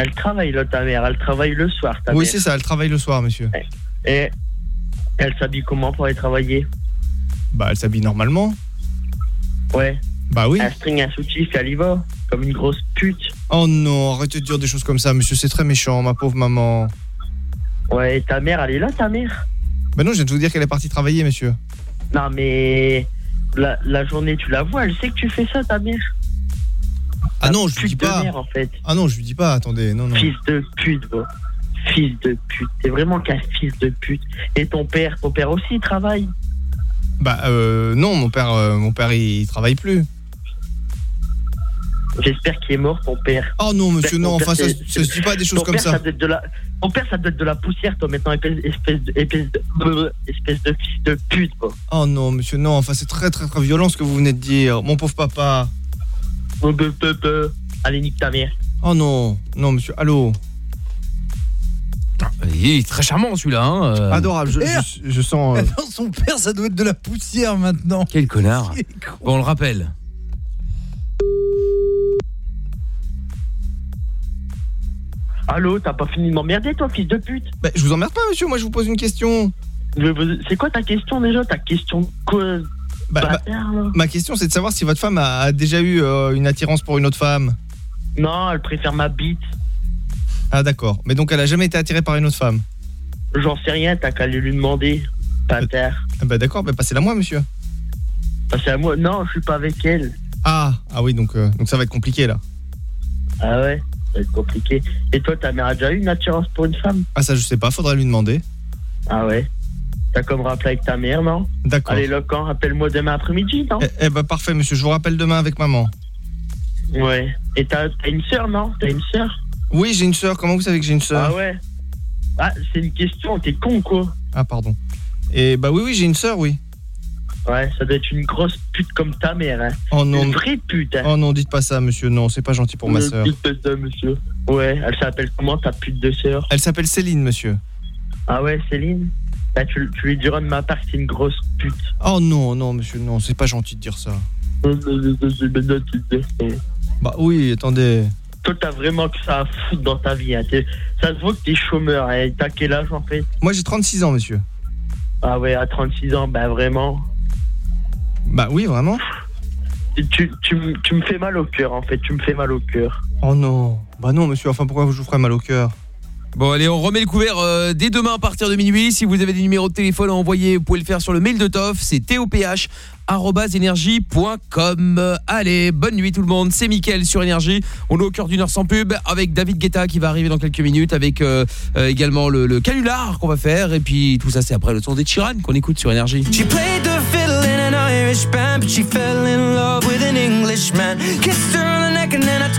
Elle travaille, là, ta mère. Elle travaille le soir, ta Oui, mère. c'est ça, elle travaille le soir, monsieur. Et elle s'habille comment pour aller travailler? Bah, elle s'habille normalement. Ouais. Bah oui. Elle string un soutif, elle y va. Comme une grosse pute. Oh non, arrêtez de dire des choses comme ça, monsieur, c'est très méchant, ma pauvre maman. Ouais, et ta mère, elle est là, ta mère? Bah non, je viens de vous dire qu'elle est partie travailler, monsieur. Non, mais. La, la journée, tu la vois, elle sait que tu fais ça, ta mère. Ah non, je lui dis pas. mère, en fait. Ah non, je lui dis pas, attendez, non, non. Fils de pute, va. Fils de pute. T'es vraiment qu'un fils de pute. Et ton père, ton père aussi, il travaille. Bah euh, non, mon père, euh, mon père, il, travaille plus. J'espère qu'il est mort, ton père. Oh non, monsieur, non, enfin, ça, ça se dit pas des choses ton comme père, ça. doit être de la... Ton père, ça doit être de la poussière, toi, maintenant, espèce, espèce, de, espèce, de, espèce de fils de pute, quoi. Oh non, monsieur, non, enfin, c'est très, très, très violent ce que vous venez de dire. Mon pauvre papa. Allez, nique ta mère. Oh non, non, monsieur, allô. Il est très charmant celui-là. Hein, euh. Adorable, je, je- je sens. euh, son père, ça doit être de la poussière maintenant. Quel connard. Bon, on le rappelle. Allô, t'as pas fini de m'emmerder, toi, fils de pute? Bah, je vous emmerde pas, monsieur, moi je vous pose une question. C'est quoi ta question déjà? Ta question quoi Bah, bah, ma question, c'est de savoir si votre femme a, a déjà eu euh, une attirance pour une autre femme. Non, elle préfère ma bite. Ah, d'accord. Mais donc, elle a jamais été attirée par une autre femme? J'en sais rien, t'as qu'à aller lui demander. Bâtard. Ah, bah, d'accord, bah, passez-la moi, monsieur. Ah, c'est à moi. Non, je suis pas avec elle. Ah, ah oui, donc, euh, donc ça va être compliqué là. Ah ouais, ça va être compliqué. Et toi, ta mère a déjà eu une attirance pour une femme? Ah, ça, je sais pas, faudrait lui demander. Ah ouais. T'as comme rappelé avec ta mère, non? D'accord. Allez, là, quand? Rappelle-moi demain après-midi, non? Eh, eh bah, parfait, monsieur, je vous rappelle demain avec maman. Ouais. Et t'as t'as une sœur, non? T'as une sœur? Oui, j'ai une sœur, comment vous savez que j'ai une sœur? Ah ouais. Ah, c'est une question, t'es con, quoi? Ah, pardon. Et bah oui, oui, j'ai une sœur, oui. Ouais, ça doit être une grosse pute comme ta mère, hein. Oh non. Une vraie pute, hein. Oh non, dites pas ça, monsieur, non, c'est pas gentil pour ma Ne sœur. dites pas ça, monsieur. Ouais, elle s'appelle comment, ta pute de sœur? Elle s'appelle Céline, monsieur. Ah ouais, Céline? Bah, tu, tu lui diras de ma part que c'est une grosse pute. Oh non, non, monsieur, non, c'est pas gentil de dire ça. Bah oui, attendez. Toi, t'as vraiment que ça à foutre dans ta vie. Hein. Ça se voit que t'es chômeur. Hein. T'as quel âge, en fait? Moi, j'ai 36 ans, monsieur. Ah ouais, à 36 ans, bah vraiment. Bah oui, vraiment. Tu, tu, m- tu me fais mal au cœur, en fait. Tu me fais mal au cœur. Oh non. Bah non, monsieur, enfin, pourquoi je vous ferais mal au cœur? Bon allez, on remet le couvert euh, dès demain à partir de minuit. Si vous avez des numéros de téléphone à envoyer, vous pouvez le faire sur le mail de Toff, c'est toph@energie.com. Allez, bonne nuit tout le monde. C'est Mickaël sur Énergie. On est au cœur d'une heure sans pub avec David Guetta qui va arriver dans quelques minutes avec euh, euh, également le, canular qu'on va faire et puis tout ça c'est après le son des Chiran qu'on écoute sur Énergie.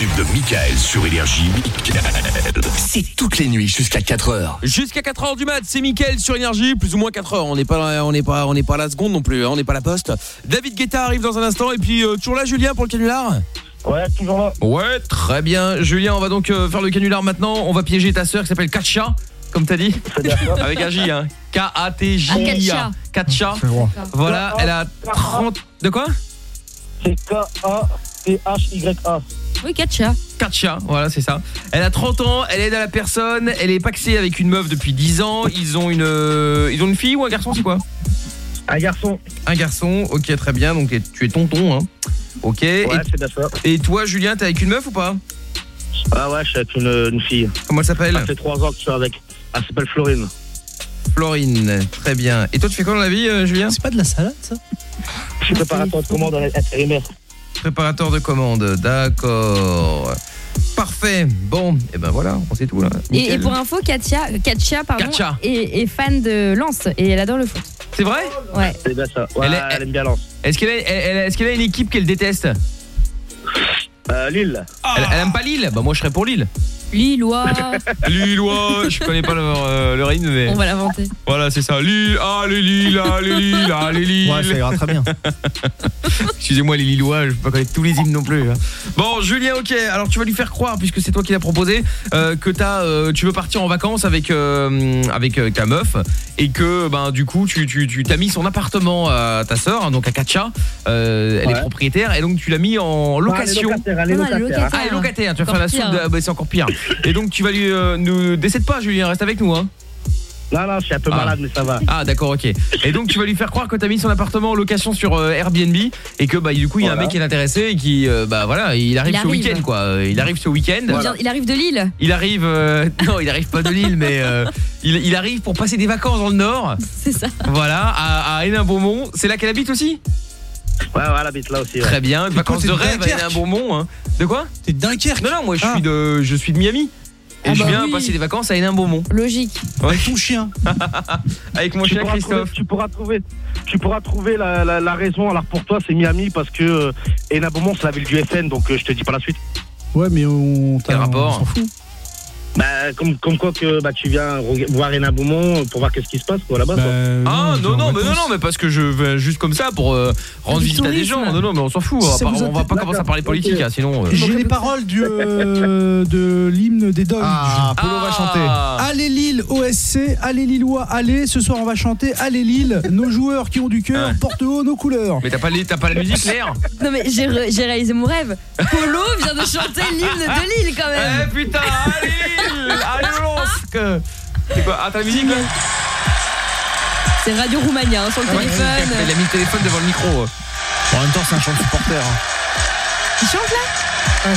De Michael sur Énergie. Michael. C'est toutes les nuits jusqu'à 4h. Jusqu'à 4h du mat, c'est Mickaël sur Énergie, plus ou moins 4h. On n'est pas on n'est pas on n'est pas à la seconde non plus, hein, on n'est pas à la poste. David Guetta arrive dans un instant et puis euh, toujours là Julien pour le canular Ouais, toujours là. Ouais, très bien. Julien, on va donc euh, faire le canular maintenant. On va piéger ta sœur qui s'appelle Katcha, comme t'as dit. Avec un J, hein. K-A-T-J-A. Katcha. Voilà, elle a 30... De quoi C'est K-A... Oui, Katcha. Katcha, voilà, c'est ça. Elle a 30 ans, elle aide à la personne, elle est paxée avec une meuf depuis 10 ans. Ils ont une euh, ils ont une fille ou un garçon, c'est quoi? Un garçon. Un garçon, ok, très bien. Donc tu es tonton, hein. Ok. Ouais, et, ça. et toi, Julien, t'es avec une meuf ou pas? Ah ouais, je suis avec une, une fille. Comment elle s'appelle? Ça fait 3 ans que je suis avec. Elle s'appelle Florine. Florine, très bien. Et toi, tu fais quoi dans la vie, euh, Julien? C'est pas de la salade, ça? Je suis préparateur de commande à l'intérimaire. Préparateur de commande, d'accord. Parfait. Bon, et ben voilà, on sait tout là. Et, et pour info, Katia, Katcha, pardon, Katcha. Est, est fan de Lance et elle adore le foot. C'est vrai? Ouais. C'est bien ça. Ouais, Elle aime bien Lens. Est-ce qu'elle a, elle- elle- est-ce qu'elle a une équipe qu'elle déteste? Euh, Lille. elle, elle aime pas Lille? Bah moi je serais pour Lille. Lillois. Lillois, je connais pas leur, euh, leur hymne mais On va l'inventer. voilà c'est ça. Lille, allez Lille, allez Lille, allez Lille. Ouais, ça ira très bien. Excusez-moi les Lillois, je peux pas connaître tous les hymnes non plus. hein. Bon Julien, ok. Alors tu vas lui faire croire puisque c'est toi qui l'as proposé euh, que t'as, euh, tu veux partir en vacances avec euh, avec euh, ta meuf et que ben du coup tu tu tu t'as mis son appartement à ta sœur hein, donc à Katcha. Euh, elle est propriétaire et donc tu l'as mis en location. elle est locataire, elle est Ah, elle est locataire. Ah, elle est locataire, tu vas Encore faire la pire. de- ah, bah, c'est encore pire. Et donc tu vas lui euh, nous décède pas Julien, reste avec nous hein. Non, non, je suis un peu Ah. malade, mais ça va. Ah d'accord, OK. Et donc tu vas lui faire croire que tu as mis son appartement en location sur euh, Airbnb et que bah du coup il y a un mec qui est intéressé et qui euh, bah voilà, il arrive Il ce week-end quoi. Il arrive ce week-end. Il arrive de Lille. Il arrive euh, non, il arrive pas de Lille mais euh, il, il arrive pour passer des vacances dans le nord. C'est ça. Voilà, à, à Hénin-Beaumont, c'est là qu'elle habite aussi? Ouais, ouais, elle habite là aussi. ouais. Très bien, vacances t'es de rêve à Dunkerque Hénin-Beaumont hein. De quoi? T'es de Dunkerque Non non, moi je Ah. suis de je suis de Miami. Et Ah je bah viens oui. passer des vacances à Hénin-Beaumont. Logique. Avec ton chien. Avec mon Tu chien trouver, Christophe. tu pourras trouver, tu pourras trouver la, la, la raison. Alors pour toi, c'est Miami parce que euh, Hénin Beaumont, c'est la ville du FN, donc euh, je te dis pas la suite. Ouais, mais on. Quel rapport on s'en fout. Bah, comme, comme quoi que bah, tu viens voir Beaumont pour voir qu'est-ce qui se passe quoi, là-bas. Bah. Ah non non mais non non mais parce que je vais juste comme ça pour euh, rendre visite à des gens. Non non mais on s'en fout. Si On va pas, vous on va pas intéresse- commencer à parler politique hein, sinon. euh. J'ai les paroles du, euh, de l'hymne des Dogs. Ah, Polo va chanter. Ah. Allez Lille, OSC, allez Lillois, allez, ce soir on va chanter Allez Lille, nos joueurs qui ont du cœur, portent haut nos couleurs. Mais t'as pas les- pas la musique l'air? Non mais j'ai réalisé mon rêve. Polo vient de chanter l'hymne de Lille quand même. Eh putain allez allez on lance que- C'est quoi Ah t'as la musique là C'est Radio Roumania hein, sur le Ouais, téléphone. Il a mis le téléphone devant le micro. En même temps, c'est un chant de supporter. hein. Il chante là?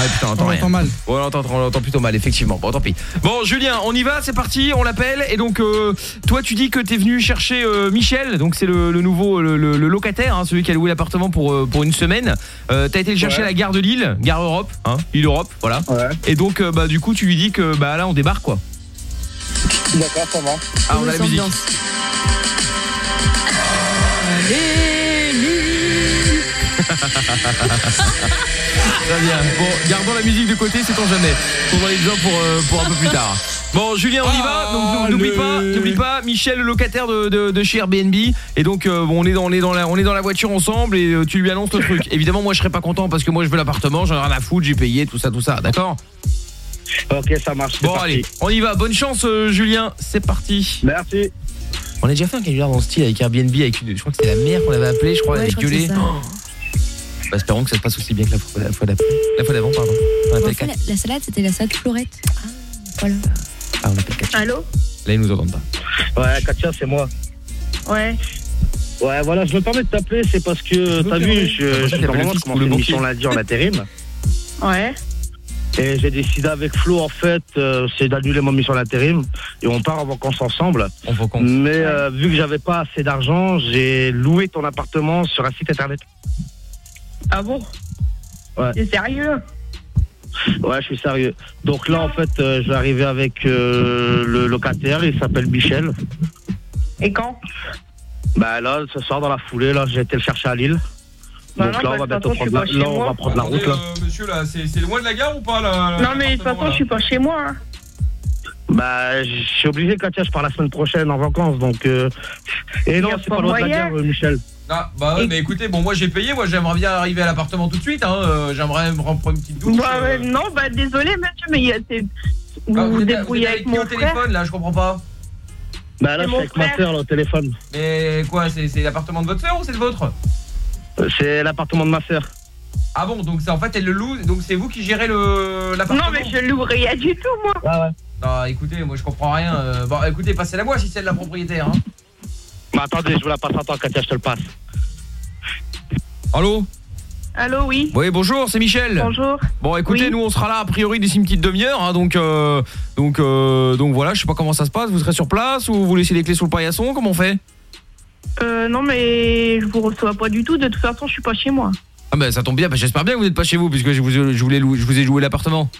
Ah putain, on entend On rien. entend mal. Ouais, on l'entend on l'entend plutôt mal, effectivement. Bon, tant pis. Bon, Julien, on y va, c'est parti, on l'appelle. Et donc, euh, toi, tu dis que t'es venu chercher euh, Michel, donc c'est le, le nouveau, le, le- le locataire, hein, celui qui a loué l'appartement pour, euh, pour une semaine. Euh, T'as été le chercher Ouais. à la gare de Lille, gare Europe, hein, Lille Europe, voilà. Ouais. Et donc, euh, bah, du coup, tu lui dis que bah là, on débarque, quoi. D'accord, ça va. Ah, on a la musique. Allez Lille. Très bien. Bon, gardons la musique de côté, c'est on jamais. On va les besoin pour, euh, pour un peu plus tard. Bon, Julien, on y va. Donc, n'oublie pas, n'oublie pas, Michel, le locataire de, de, de chez Airbnb. Et donc, euh, bon, on est dans, on est dans la, on est dans la voiture ensemble et euh, tu lui annonces le truc. Évidemment, moi, je serais pas content parce que moi, je veux l'appartement, j'en ai rien à foutre, j'ai payé, tout ça, tout ça. D'accord? Ok, ça marche. Bon, parti. allez, on y va. Bonne chance, euh, Julien. C'est parti. Merci. On a déjà fait un canular dans ce style avec Airbnb, avec une, je crois que c'était la mère qu'on avait appelée, je crois, Ouais, elle avait gueulé. Bah, espérons que ça se passe aussi bien que la fois, la fois d'après. La fois d'avant, pardon. On appelle fait, la, la salade, c'était la salade fleurette. Ah, voilà. Ah, on appelle Kat. Allô Là, ils nous entendent pas. Ouais, Katia, c'est moi. Ouais. Ouais, voilà, je me permets de t'appeler, c'est parce que, t'as vu, je, je, normalement, le je commence lundi en intérim. Ouais. Et j'ai décidé avec Flo, en fait, euh, c'est d'annuler mon mission d'intérim. Et on part en vacances ensemble. En vacances. Mais euh, vu que j'avais pas assez d'argent, j'ai loué ton appartement sur un site internet. Ah bon Ouais. T'es sérieux Ouais, je suis sérieux. Donc là, en fait, euh, je vais arriver avec euh, le locataire, il s'appelle Michel. Et quand Bah là, ce soir, dans la foulée, là, j'ai été le chercher à Lille. Bah Donc non, là, bah, on va de toute bientôt je prendre suis la, pas là, chez on va moi. prendre la route, là. monsieur, là, c'est loin de la gare ou pas là Non, mais de toute façon, je suis pas chez moi. hein. Bah, je suis obligé, Katia, je pars la semaine prochaine en vacances, donc... euh, Et non, Y a c'est pas pas loin de la moyen. gare, euh, Michel. Ah, bah ouais, mais écoutez, bon, moi j'ai payé, moi j'aimerais bien arriver à l'appartement tout de suite, hein, euh, j'aimerais me rendre une petite douche. Bah. Euh. Non, bah désolé monsieur, mais il y a tes... Ah, vous, vous, débrouillez avec, mon au téléphone là, je comprends pas. Bah là, c'est avec ma soeur là, au téléphone. Mais quoi, c'est l'appartement de votre soeur ou c'est le vôtre? Euh, c'est l'appartement de ma soeur. Ah bon, donc en fait elle le loue, donc c'est vous qui gérez l'appartement? Non mais je loue rien du tout moi. Ah ouais. Non, bah, écoutez, moi je comprends rien. Euh, bon, écoutez, passez la moi si c'est de la propriétaire. Hein. Mais attendez, je vous la passe en temps, Katia, je te le passe. Allô? Allô, oui. Oui, bonjour, c'est Michel. Bonjour. Bon, écoutez, nous on sera là a priori d'ici une petite demi-heure, hein, donc euh, donc euh, donc voilà, je sais pas comment ça se passe. Vous serez sur place ou vous laissez les clés sous le paillasson? Comment on fait? Euh, Non, mais je vous reçois pas du tout. De toute façon, je suis pas chez moi. Ah ben ça tombe bien. J'espère bien que vous n'êtes pas chez vous puisque je vous, je voulais, je vous ai joué l'appartement.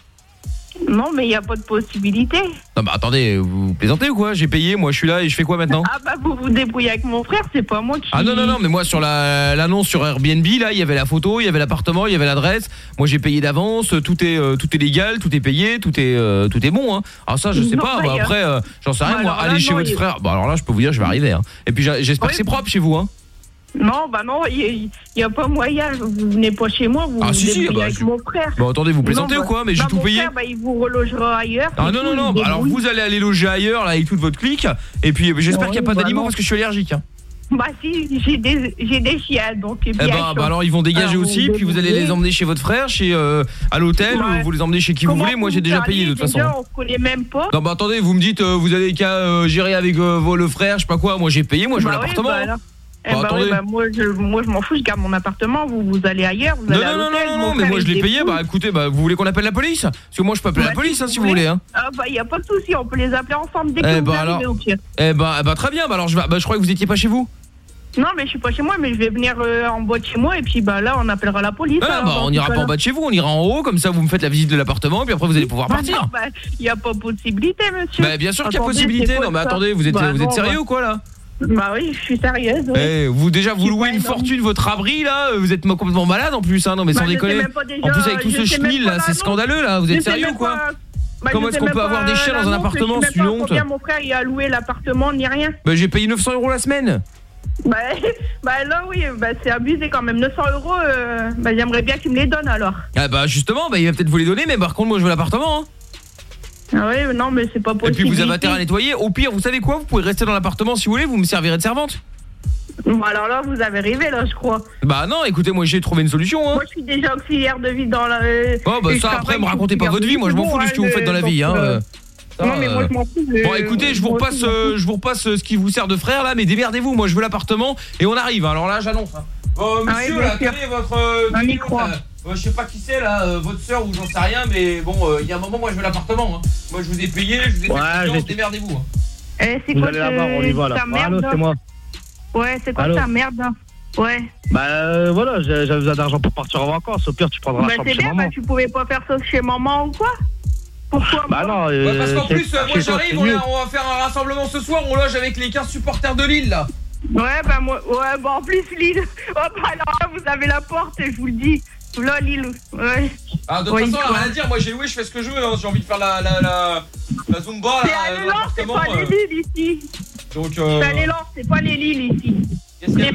Non, mais il n'y a pas de possibilité. Non, bah attendez, vous plaisantez ou quoi? J'ai payé, moi je suis là et je fais quoi maintenant? Ah bah vous vous débrouillez avec mon frère, c'est pas moi qui... Ah non, non, non, mais moi sur l'annonce sur Airbnb, là, il y avait la photo, il y avait l'appartement, il y avait l'adresse. Moi j'ai payé d'avance, tout est euh, tout est légal, tout est payé, tout est euh, tout est bon. Hein. Alors ça, je sais pas, bah, euh, après, j'en sais rien, bah, moi, allez chez votre frère. Bah alors là, je peux vous dire, je vais arriver. Hein. Et puis j'espère que c'est propre chez vous, hein. Non, bah non, il n'y a, pas moyen. Vous venez pas chez moi, vous ah, si, si, bah, avec mon frère. Bah attendez, vous plaisantez bah, ou quoi Mais j'ai bah, tout mon payé. Frère, bah, il vous relogera ailleurs. Ah non, non, non. Alors vous allez aller loger ailleurs là, avec toute votre clique. Et puis euh, j'espère qu'il n'y a pas d'animaux parce que je suis allergique. Hein. Bah si, j'ai des, des chiens donc eh bah, bah, alors ils vont dégager aussi puis vous allez les emmener chez votre frère, chez euh, à l'hôtel ou vous les emmenez chez qui vous voulez. Moi j'ai déjà payé de toute façon. On connaît même pas. Non bah attendez, vous me dites euh, vous avez qu'à euh, gérer avec le frère, je sais pas quoi. Moi j'ai payé, moi je veux l'appartement. Eh bah. bah oui, bah, moi, je, moi, je m'en fous, je garde mon appartement, vous, vous allez ailleurs, vous non, allez non, non, non, non, non, mais moi, je l'ai payé, bah, écoutez, bah, vous voulez qu'on appelle la police Parce que moi, je peux appeler la bah, police, si, hein, si vous voulez. Hein. Ah, bah, il n'y a pas de souci, on peut les appeler ensemble dès que eh vous bah, alors... arrivez, au pire. Eh, eh bah, très bien, bah, alors, je, bah, je crois que vous n'étiez pas chez vous. Non, mais je suis pas chez moi, mais je vais venir euh, en bas de chez moi, et puis, bah, là, on appellera la police. Ah, bah, on ira pas en bas de chez vous, on ira en haut, comme ça, vous me faites la visite de l'appartement, puis après, vous allez pouvoir partir. Bah, il n'y a pas possibilité, monsieur. Bah, bien sûr qu'il y a possibilité, non, mais attendez, vous êtes sérieux ou quoi, là? Bah oui, je suis sérieuse. Eh, vous déjà vous louez une fortune votre abri là, euh, vous êtes complètement malade en plus hein. Non mais sans bah, déconner. En plus avec tout ce chenil là, c'est scandaleux là, vous êtes sérieux quoi bah, Comment est-ce qu'on peut avoir des chiens dans un appartement si honte mon frère il a loué l'appartement ni rien. Bah j'ai payé 900 euros la semaine. Bah, bah là oui, bah, c'est abusé quand même. 900 euros, euh, j'aimerais bien qu'il me les donne alors. Ah bah justement, bah, il va peut-être vous les donner, mais par contre moi je veux l'appartement. Hein. Ah ouais, non, mais c'est pas possible. Et puis vous avez intérêt à nettoyer. Au pire, vous savez quoi? Vous pouvez rester dans l'appartement si vous voulez, vous me servirez de servante. Bon, alors là, vous avez rêvé, là, je crois. Bah non, écoutez, moi j'ai trouvé une solution. Hein. Moi, je suis déjà auxiliaire de vie dans la... Euh, oh, bah ça, après, me racontez pas votre vie. Moi, je m'en fous de ce que vous euh, faites dans la vie. Hein. Euh, non, mais moi, je m'en fous. Bon, écoutez, je vous repasse, je vous repasse ce qui vous sert de frère, là, mais démerdez-vous. Moi, je veux l'appartement et on arrive. Alors là, j'annonce. Hein. Oh, monsieur, ah oui, là, tenez votre... On euh, je sais pas qui c'est là, euh, votre soeur ou j'en sais rien, mais bon, euh, il y a un moment, moi je veux l'appartement. Hein. Moi je vous ai payé, je vous ai Ouais, fait démerdez-vous. Hein. Eh, c'est quoi allez là-bas, on y va là. ta merde hein c'est moi. Ouais, c'est quoi Allô ta merde Ouais. Bah euh, voilà, j'avais besoin d'argent pour partir en vacances. Au pire, tu prendras bah la chambre c'est chez bien, bah tu pouvais pas faire ça chez maman ou quoi Pourquoi Bah non, euh, Ouais, parce qu'en plus, moi j'arrive, on, on va faire un rassemblement ce soir, on loge avec les 15 supporters de Lille là. Ouais, bah moi, ouais, bah en plus Lille, oh bah alors là vous avez la porte et je vous le dis, Lol, Lille Ouais. Ah, de toute façon, elle a rien à dire. Moi, j'ai oui, je fais ce que je veux. Hein. J'ai envie de faire la, la, la, la Zumba. C'est à l'élan, euh. euh, c'est pas les ici. C'est à l'élan, c'est pas les ici.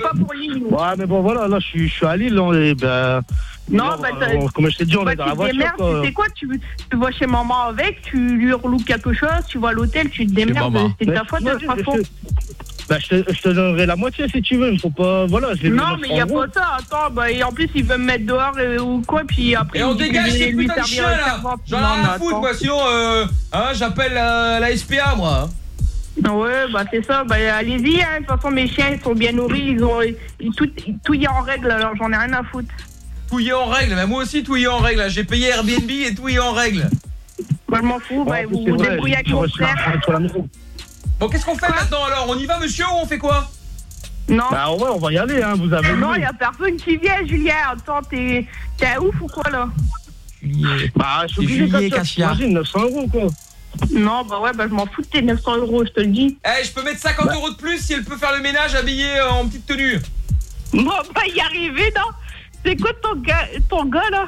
Pas pour Lille. Ouais, mais bon, voilà, là, je suis, je suis à Lille. Hein, on est, ben, Non, bah, on- t'as- comme je t'ai dit, on bah, est dans la tu voiture. démerdes, quoi. tu sais quoi, tu, tu vas chez maman avec, tu lui reloues quelque chose, tu vas à l'hôtel, tu te démerdes, c'est ta faute, de ta faute. Bah, je, te, donnerai la moitié si tu veux, il faut pas. Voilà, je Non, mais il n'y a pas ça, attends, bah, et en plus, ils veulent me mettre dehors euh, ou quoi, puis après. Et on dégage ces putains de chiens là J'en ai rien à foutre, moi, sinon, euh, hein, j'appelle la SPA, moi. Ouais, bah c'est ça, bah allez-y, hein. de toute façon, mes chiens, ils sont bien nourris, ils ont. Ils, tout, tout y est en règle, alors j'en ai rien à foutre. Tout y est en règle, mais moi aussi, tout y est en règle, j'ai payé Airbnb et tout y est en règle. Moi, je m'en fous, bah, vous vous débrouillez avec mon frère. Bon, qu'est-ce qu'on fait maintenant alors On y va, monsieur, ou on fait quoi Non. Bah ouais, on va y aller, hein, vous avez... Non, il n'y a personne qui vient, Julien. Attends, t'es ouf ou quoi, là Juliet. Bah, je suis obligé de faire 900 euros, quoi. Non, bah ouais, bah je m'en fous de tes 900 euros, je te le dis. Eh, je peux mettre 50 bah. euros de plus si elle peut faire le ménage habillée euh, en petite tenue. Bon, bah y arriver, non C'est quoi ton gars, ton gars, là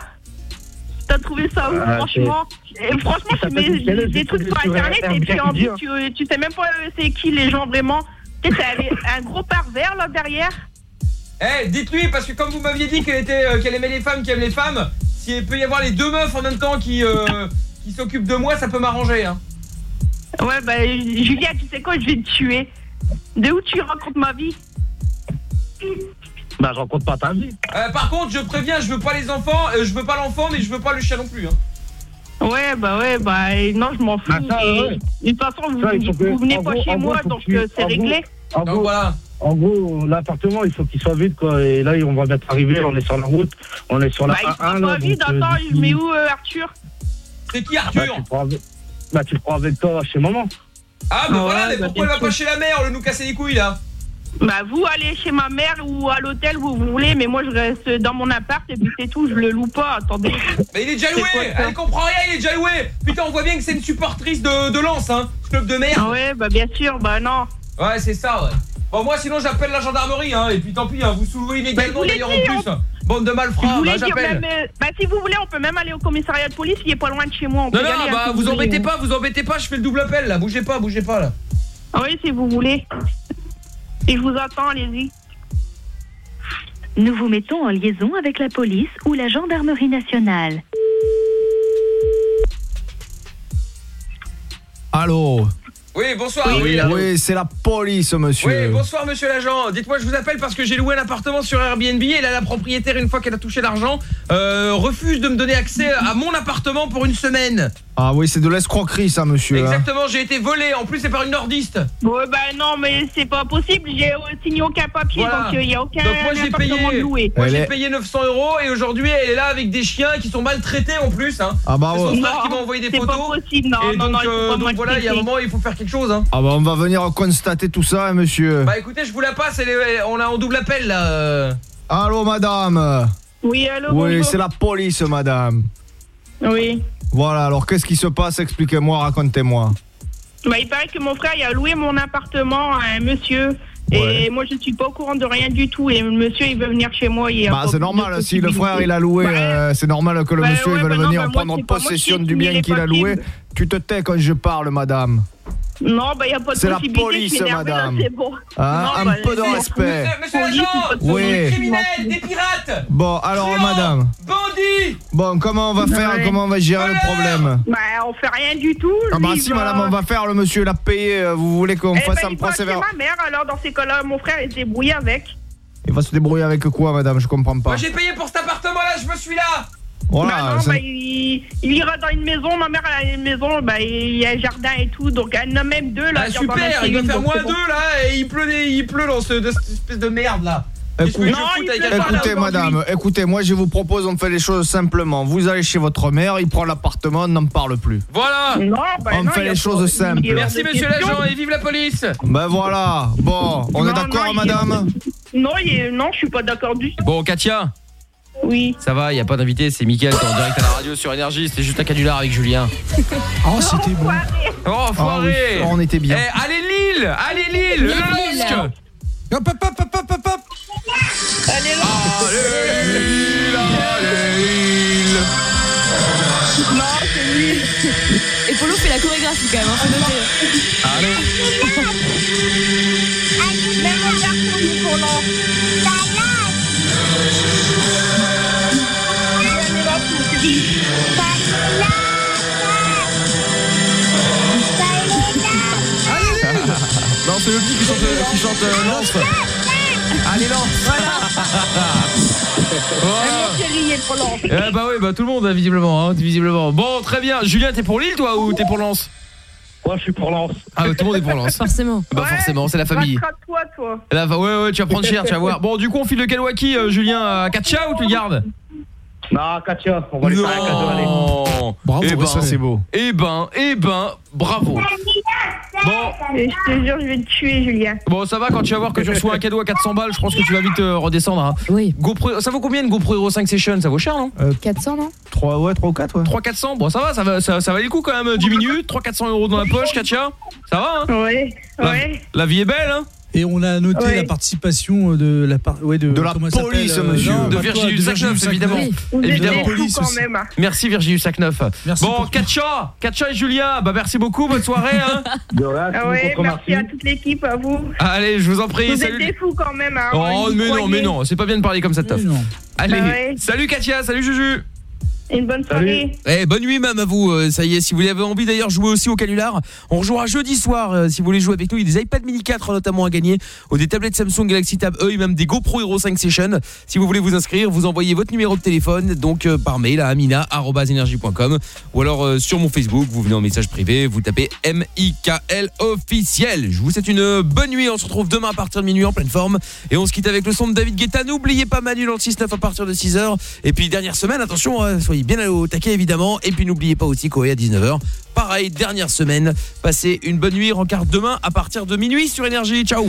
T'as trouvé ça où, franchement eh, Franchement, tu mets des trucs sur Internet et puis en plus, tu, sais même pas euh, c'est qui les gens vraiment. Tu sais, un gros parvers là derrière. Eh, dites-lui, parce que comme vous m'aviez dit qu'elle était, euh, qu'elle aimait les femmes, qui aime les femmes, s'il peut y avoir les deux meufs en même temps qui, euh, qui s'occupent de moi, ça peut m'arranger. Hein. Ouais, bah, Julia, tu sais quoi, je vais te tuer. De où tu racontes ma vie? Bah, je raconte pas ta vie. Euh, par contre, je préviens, je veux pas les enfants, euh, je veux pas l'enfant, mais je veux pas le chien non plus. Hein. Ouais, bah ouais, bah et non, je m'en fous. Bah, ça, Et- ouais. De toute façon, vous, Ça, il faut que- vous venez en pas gros- chez gros, moi, donc que tu- euh, c'est réglé. En gros, en gros, l'appartement, il faut qu'il soit vide, quoi. Et là, on va bientôt arriver, on est sur la route, on est sur la Bah, il A1, sera là, pas vide, donc, euh, attends, je mets où euh, Arthur? C'est qui Bah, Arthur? tu le prends avec- Bah, tu le prends avec toi chez maman. Ah, bah Ah voilà, ouais, mais bah, pourquoi il va pas chez la mère, le nous casser les couilles là? Bah vous allez chez ma mère ou à l'hôtel où vous voulez, mais moi je reste dans mon appart et puis c'est tout, je le loue pas, attendez. Mais il est déjà loué Elle comprend rien, il est déjà loué Putain, on voit bien que c'est une supportrice de, de Lens, hein Club de merde Ouais, bah bien sûr, bah non. Ouais, c'est ça, ouais. Bon, moi, sinon, j'appelle la gendarmerie, hein, et puis tant pis, hein, vous sous-louez illégalement, Bah, d'ailleurs, en plus. Bande de malfrats, bah, j'appelle. euh, bah si vous voulez, on peut même aller au commissariat de police, il est pas loin de chez moi. On Non, peut y non, aller, hein, bah, vous embêtez pas, vous embêtez pas, je fais le double appel, là, bougez pas, bougez pas, là. Ah Oui, si vous voulez. Et vous attends, allez-y. Nous vous mettons en liaison avec la police ou la gendarmerie nationale. Allô? Oui, bonsoir. Oui, oui, c'est la police, monsieur. Oui, bonsoir monsieur l'agent. Dites-moi, je vous appelle parce que j'ai loué un appartement sur Airbnb et là la propriétaire, une fois qu'elle a touché l'argent, euh, refuse de me donner accès à mon appartement pour une semaine. Ah oui, c'est de l'escroquerie, ça, monsieur. hein. Exactement, j'ai été volé. En plus, c'est par une nordiste. Ouais, bah non, mais c'est pas possible, j'ai euh, signé aucun papier, Voilà. donc il y a aucun Donc moi j'ai appartement payé, moi j'ai est- payé 900 euros et aujourd'hui elle est là avec des chiens qui sont maltraités en plus. Hein. Ah bah C'est son ouais. frère Non, qui m'a envoyé des c'est photos. pas possible, non, et non, donc, non, il faut euh, donc voilà, il y a un moment il faut faire quelque chose. Hein. Ah bah on va venir constater tout ça, hein, monsieur. Bah écoutez, je vous la passe. elle est- on a en double appel là. euh. Allô, madame Oui, allô, Oui, bonjour. c'est la police, madame. Oui. Voilà, alors qu'est-ce qui se passe? Expliquez-moi, racontez-moi. Bah, il paraît que mon frère il a loué mon appartement à un monsieur. Et moi, je suis pas au courant de rien du tout. Et le monsieur, il veut venir chez moi. il y a Bah pas c'est normal, de si le frère il a loué, euh, c'est normal que le Bah monsieur ouais, il veut bah non, venir bah moi, prendre c'est pas moi qui possession du signé bien les qu'il a loué. Tu te tais quand je parle, madame. Non, bah, il n'y a pas de C'est la possibilité. police, là, madame. c'est bon. Hein, Non, un bah, peu de respect. Monsieur l'agent, Oui. des criminels, des pirates, Bon, alors madame. bandits. Bon, comment on va faire Ouais. Comment on va gérer le problème Bah, on fait rien du tout. Ah bah si va- madame, on va faire, le monsieur l'a payé, euh, vous voulez qu'on Eh fasse ben, un procès vers... ma mère, alors dans ces cas-là, mon frère, il se débrouille avec. Il va se débrouiller avec quoi madame? Je comprends pas. Moi j'ai payé pour cet appartement là, je me suis là. Voilà, bah non, ça- bah, il, il ira dans une maison, ma mère elle a une maison, bah, il y a un jardin et tout, donc elle en a même deux là. Ah, super, il une, faire moins deux là et il pleut, des- il pleut dans ce, de cette espèce de merde là. Écoute- Écoutez madame, écoutez, moi je vous propose, on fait les choses simplement. Vous allez chez votre mère, il prend l'appartement, on n'en parle plus. Voilà. Non, bah On non, fait les choses simples. Merci monsieur l'agent et vive la police. Ben voilà, bon, on Non, est d'accord madame Non, il est- non, je suis pas d'accord du tout. Bon, Katia Oui. Ça va, il a pas d'invité, c'est Mickaël qui est en direct à la radio sur Énergie, c'était juste un canular avec Julien. Oh, c'était bon. Oh, foiré Ah oui, on était bien. Eh, allez Lille Allez Lille Le Lille. Hop, hop, hop, hop, hop, hop, hop. Allez là. Allez Lille Allez Lille Non, c'est nul. Et Polo fait la chorégraphie quand même, hein, faut noter. Allez. Allez c'est le petit qui chante, qui chante euh, Lance Allez Lance l'an. Eh bah oui, bah tout le monde, hein, visiblement, hein, visiblement. Bon, très bien. Julien, t'es pour Lille, toi, ou t'es pour Lens Moi, je suis pour Lens. Ah, bah, tout le monde est pour Lens. Forcément. Bah Ouais, forcément, c'est la famille. Rattrape-toi, toi. Là, bah, ouais, ouais, tu vas prendre cher, tu vas voir. Bon, du coup, on file le Kalwaki, euh, Julien, à Katia ou tu le gardes? Non, Katia, on va lui faire un cadeau, allez. Non Bravo, eh ben, ça, c'est beau. Eh ben, eh ben, bravo. Bon, Et je te jure, je vais te tuer, Julien. bon, ça va quand tu vas voir que tu reçois un cadeau à 400 balles, je pense que tu vas vite euh, redescendre. Hein. Oui. GoPro, ça vaut combien une GoPro Hero 5 Session? Ça vaut cher, non? 400, non? 3, ouais, 3 ou 4, ouais. 3 400 Bon, ça va, ça va, ça, ça valait le coup quand même. 10 minutes, 3 400 euros dans la poche, Katia. Ça va, hein? Ouais, la, ouais. la vie est belle, hein? Et on a noté Ouais. la participation de la par- ouais, de, De la police, euh, monsieur. non, De Virginie Sacneuf, Sacneuf. évidemment. Oui. Êtes Évidemment. Police quand même. Merci Virginie Sacneuf. Merci bon, Katia, Katia et Julien, bah merci beaucoup, bonne soirée. Hein. De rien, Ah ouais, merci à toute l'équipe, à vous. Allez, je vous en prie, Vous êtes salut. des fous quand même. Hein, Oh mais non, mais non, c'est pas bien de parler comme ça, non. Allez, ouais. salut Katia, salut Juju. Une bonne soirée. Eh, bonne nuit même à vous, euh, ça y est, si vous avez envie d'ailleurs jouer aussi au canular, on rejouera jeudi soir euh, si vous voulez jouer avec nous, il y a des iPad mini 4 notamment à gagner, ou des tablettes Samsung Galaxy Tab E et même des GoPro Hero 5 Session. Si vous voulez vous inscrire, vous envoyez votre numéro de téléphone donc euh, par mail à amina@energie.com ou alors euh, sur mon Facebook, vous venez en message privé, vous tapez MIKL officiel. Je vous souhaite une bonne nuit, on se retrouve demain à partir de minuit en pleine forme et on se quitte avec le son de David Guetta. N'oubliez pas Manu dans le 6-9 à partir de 6h et puis dernière semaine, attention, euh, soyez bien au taquet évidemment et puis n'oubliez pas aussi Koé à 19h. Pareil, dernière semaine. Passez une bonne nuit, rencard demain à partir de minuit sur énergie. Ciao.